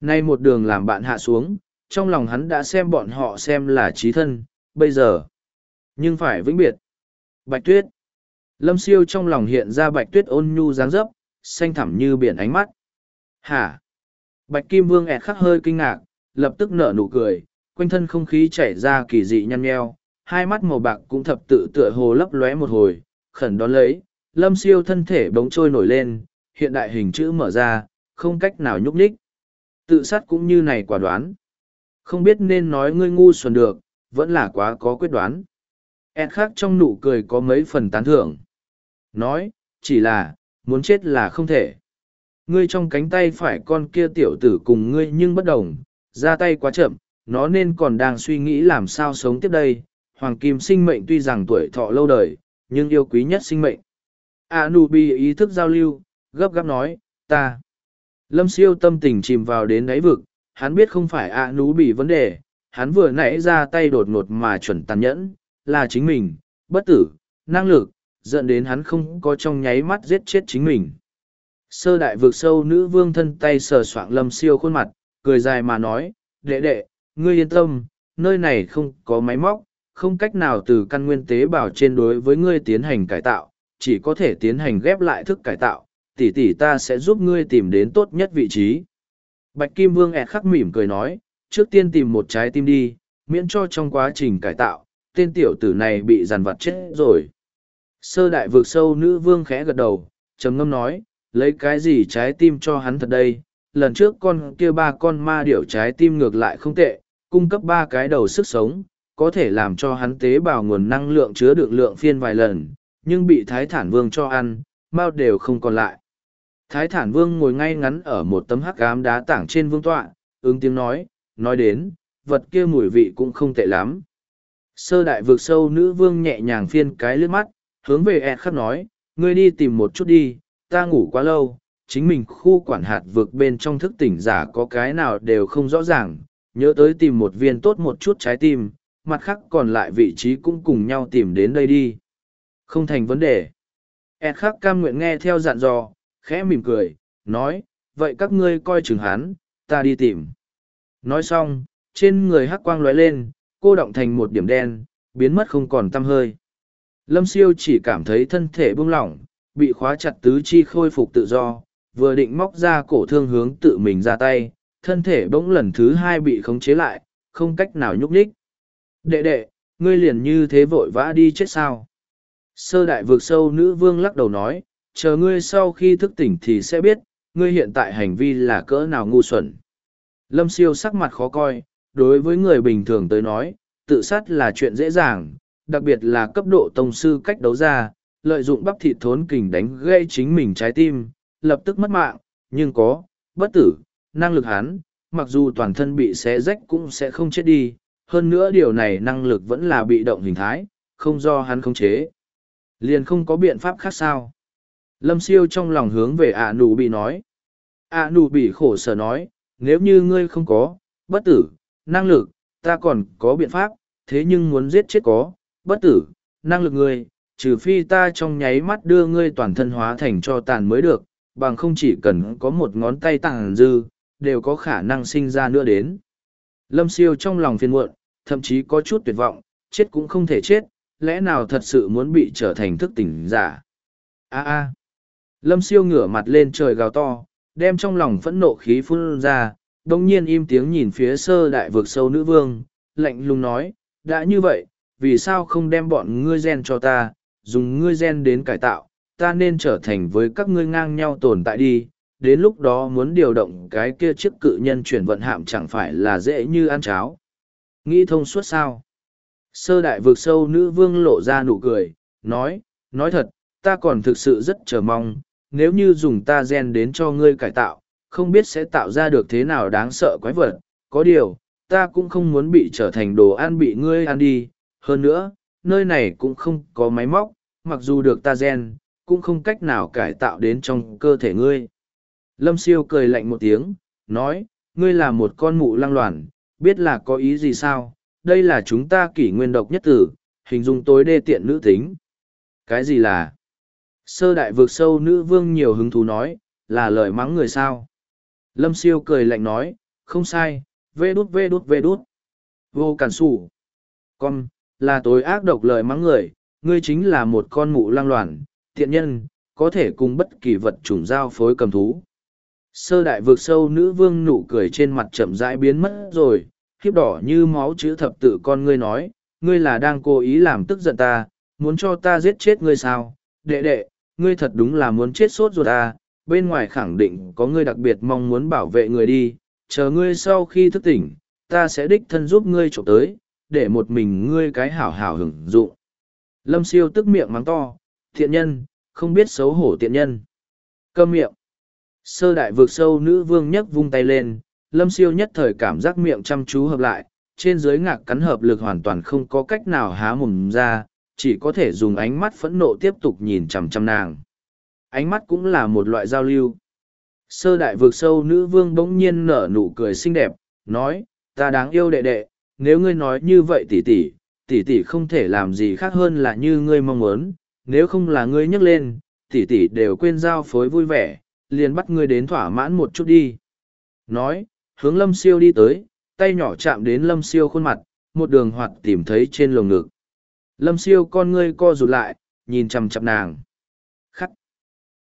Nay một đường làm bạn hạ xuống, trong lòng hắn đã xem bọn họ xem là trí thân, bây giờ. Nhưng phải vĩnh biệt. Bạch tuyết. Lâm siêu trong lòng hiện ra bạch tuyết ôn nhu dáng dấp, xanh thẳm như biển ánh mắt. Hả? Bạch Kim Vương ẹt khắc hơi kinh ngạc, lập tức nở nụ cười, quanh thân không khí chảy ra kỳ dị nhăn nheo, hai mắt màu bạc cũng thập tự tựa hồ lấp lóe một hồi, khẩn đón lấy, lâm siêu thân thể bóng trôi nổi lên, hiện đại hình chữ mở ra, không cách nào nhúc nhích. Tự sát cũng như này quả đoán. Không biết nên nói ngươi ngu xuẩn được, vẫn là quá có quyết đoán. Ed khác trong nụ cười có mấy phần tán thưởng. Nói, chỉ là, muốn chết là không thể. Ngươi trong cánh tay phải con kia tiểu tử cùng ngươi nhưng bất đồng, ra tay quá chậm, nó nên còn đang suy nghĩ làm sao sống tiếp đây. Hoàng kim sinh mệnh tuy rằng tuổi thọ lâu đời, nhưng yêu quý nhất sinh mệnh. Anubi ý thức giao lưu, gấp gáp nói, ta. Lâm siêu tâm tình chìm vào đến đáy vực, hắn biết không phải Anubi vấn đề, hắn vừa nãy ra tay đột ngột mà chuẩn tàn nhẫn, là chính mình, bất tử, năng lực, dẫn đến hắn không có trong nháy mắt giết chết chính mình. Sơ đại vực sâu nữ vương thân tay sờ soạng lâm siêu khuôn mặt, cười dài mà nói, đệ đệ, ngươi yên tâm, nơi này không có máy móc, không cách nào từ căn nguyên tế bào trên đối với ngươi tiến hành cải tạo, chỉ có thể tiến hành ghép lại thức cải tạo, tỷ tỷ ta sẽ giúp ngươi tìm đến tốt nhất vị trí. Bạch Kim Vương ẹt khắc mỉm cười nói, trước tiên tìm một trái tim đi, miễn cho trong quá trình cải tạo, tên tiểu tử này bị giàn vặt chết rồi. Sơ đại vượt sâu nữ vương khẽ gật đầu, trầm ngâm nói, lấy cái gì trái tim cho hắn thật đây, lần trước con kia ba con ma điểu trái tim ngược lại không tệ, cung cấp ba cái đầu sức sống, có thể làm cho hắn tế bào nguồn năng lượng chứa đựng lượng phiên vài lần, nhưng bị thái thản vương cho ăn, bao đều không còn lại. Thái thản vương ngồi ngay ngắn ở một tấm hắc ám đá tảng trên vương tọa, ứng tiếng nói, nói đến, vật kia mùi vị cũng không tệ lắm. Sơ đại vực sâu nữ vương nhẹ nhàng phiên cái lướt mắt, hướng về Ed khắc nói, ngươi đi tìm một chút đi, ta ngủ quá lâu, chính mình khu quản hạt vực bên trong thức tỉnh giả có cái nào đều không rõ ràng, nhớ tới tìm một viên tốt một chút trái tim, mặt khác còn lại vị trí cũng cùng nhau tìm đến đây đi. Không thành vấn đề. Ed khắc cam nguyện nghe theo dặn dò, khẽ mỉm cười, nói, vậy các ngươi coi chừng hắn, ta đi tìm. Nói xong, trên người hắc quang lóe lên, cô động thành một điểm đen, biến mất không còn tăm hơi. Lâm siêu chỉ cảm thấy thân thể buông lỏng, bị khóa chặt tứ chi khôi phục tự do, vừa định móc ra cổ thương hướng tự mình ra tay, thân thể bỗng lần thứ hai bị khống chế lại, không cách nào nhúc nhích. Đệ đệ, ngươi liền như thế vội vã đi chết sao? Sơ đại vượt sâu nữ vương lắc đầu nói, chờ ngươi sau khi thức tỉnh thì sẽ biết, ngươi hiện tại hành vi là cỡ nào ngu xuẩn. Lâm siêu sắc mặt khó coi, đối với người bình thường tới nói, tự sát là chuyện dễ dàng, đặc biệt là cấp độ tông sư cách đấu ra, lợi dụng bắp thịt thốn kình đánh gây chính mình trái tim, lập tức mất mạng, nhưng có, bất tử, năng lực hắn, mặc dù toàn thân bị xé rách cũng sẽ không chết đi, hơn nữa điều này năng lực vẫn là bị động hình thái, không do hắn khống chế. Liền không có biện pháp khác sao. Lâm siêu trong lòng hướng về ạ nụ bị nói. ạ nụ bị khổ sở nói, nếu như ngươi không có, bất tử, năng lực, ta còn có biện pháp, thế nhưng muốn giết chết có, bất tử, năng lực ngươi, trừ phi ta trong nháy mắt đưa ngươi toàn thân hóa thành cho tàn mới được, bằng không chỉ cần có một ngón tay tàn dư, đều có khả năng sinh ra nữa đến. Lâm siêu trong lòng phiền muộn, thậm chí có chút tuyệt vọng, chết cũng không thể chết, lẽ nào thật sự muốn bị trở thành thức tỉnh giả. a a Lâm siêu ngửa mặt lên trời gào to, đem trong lòng phẫn nộ khí phun ra, đồng nhiên im tiếng nhìn phía sơ đại vực sâu nữ vương, lạnh lùng nói, đã như vậy, vì sao không đem bọn ngươi gen cho ta, dùng ngươi gen đến cải tạo, ta nên trở thành với các ngươi ngang nhau tồn tại đi, đến lúc đó muốn điều động cái kia chiếc cự nhân chuyển vận hạm chẳng phải là dễ như ăn cháo. Nghĩ thông suốt sao? Sơ đại vực sâu nữ vương lộ ra nụ cười, nói, nói thật, ta còn thực sự rất chờ mong, nếu như dùng ta gen đến cho ngươi cải tạo, không biết sẽ tạo ra được thế nào đáng sợ quái vật, có điều, ta cũng không muốn bị trở thành đồ ăn bị ngươi ăn đi, hơn nữa, nơi này cũng không có máy móc, mặc dù được ta gen, cũng không cách nào cải tạo đến trong cơ thể ngươi. Lâm siêu cười lạnh một tiếng, nói, ngươi là một con mụ lăng loàn, biết là có ý gì sao, đây là chúng ta kỷ nguyên độc nhất tử, hình dung tối đê tiện nữ tính. Cái gì là? Sơ đại vượt sâu nữ vương nhiều hứng thú nói, là lời mắng người sao? Lâm siêu cười lạnh nói, không sai, vê đút vê đút vê đút. Vô cản sủ. Con, là tối ác độc lời mắng người, ngươi chính là một con mụ lang loàn, thiện nhân, có thể cùng bất kỳ vật chủng giao phối cầm thú. Sơ đại vượt sâu nữ vương nụ cười trên mặt chậm rãi biến mất rồi, khiếp đỏ như máu chữ thập tự con ngươi nói, ngươi là đang cố ý làm tức giận ta, muốn cho ta giết chết ngươi sao, đệ đệ, ngươi thật đúng là muốn chết sốt ruột ta, bên ngoài khẳng định có ngươi đặc biệt mong muốn bảo vệ người đi, chờ ngươi sau khi thức tỉnh, ta sẽ đích thân giúp ngươi trộm tới, để một mình ngươi cái hảo hảo hưởng dụng. Lâm siêu tức miệng mắng to, thiện nhân, không biết xấu hổ tiện nhân. Câm miệng. Sơ đại vực sâu nữ vương nhấc vung tay lên, lâm siêu nhất thời cảm giác miệng chăm chú hợp lại, trên dưới ngạc cắn hợp lực hoàn toàn không có cách nào há mồm ra, chỉ có thể dùng ánh mắt phẫn nộ tiếp tục nhìn chằm chằm nàng. Ánh mắt cũng là một loại giao lưu. Sơ đại vực sâu nữ vương bỗng nhiên nở nụ cười xinh đẹp, nói, ta đáng yêu đệ đệ, nếu ngươi nói như vậy tỷ tỷ, tỷ tỷ không thể làm gì khác hơn là như ngươi mong muốn, nếu không là ngươi nhấc lên, tỷ tỷ đều quên giao phối vui vẻ, liền bắt ngươi đến thỏa mãn một chút đi. Nói, hướng lâm siêu đi tới, tay nhỏ chạm đến lâm siêu khuôn mặt, một đường hoạt tìm thấy trên lồng ngực. Lâm siêu con ngươi co rụt lại, nhìn chằm chằm nàng.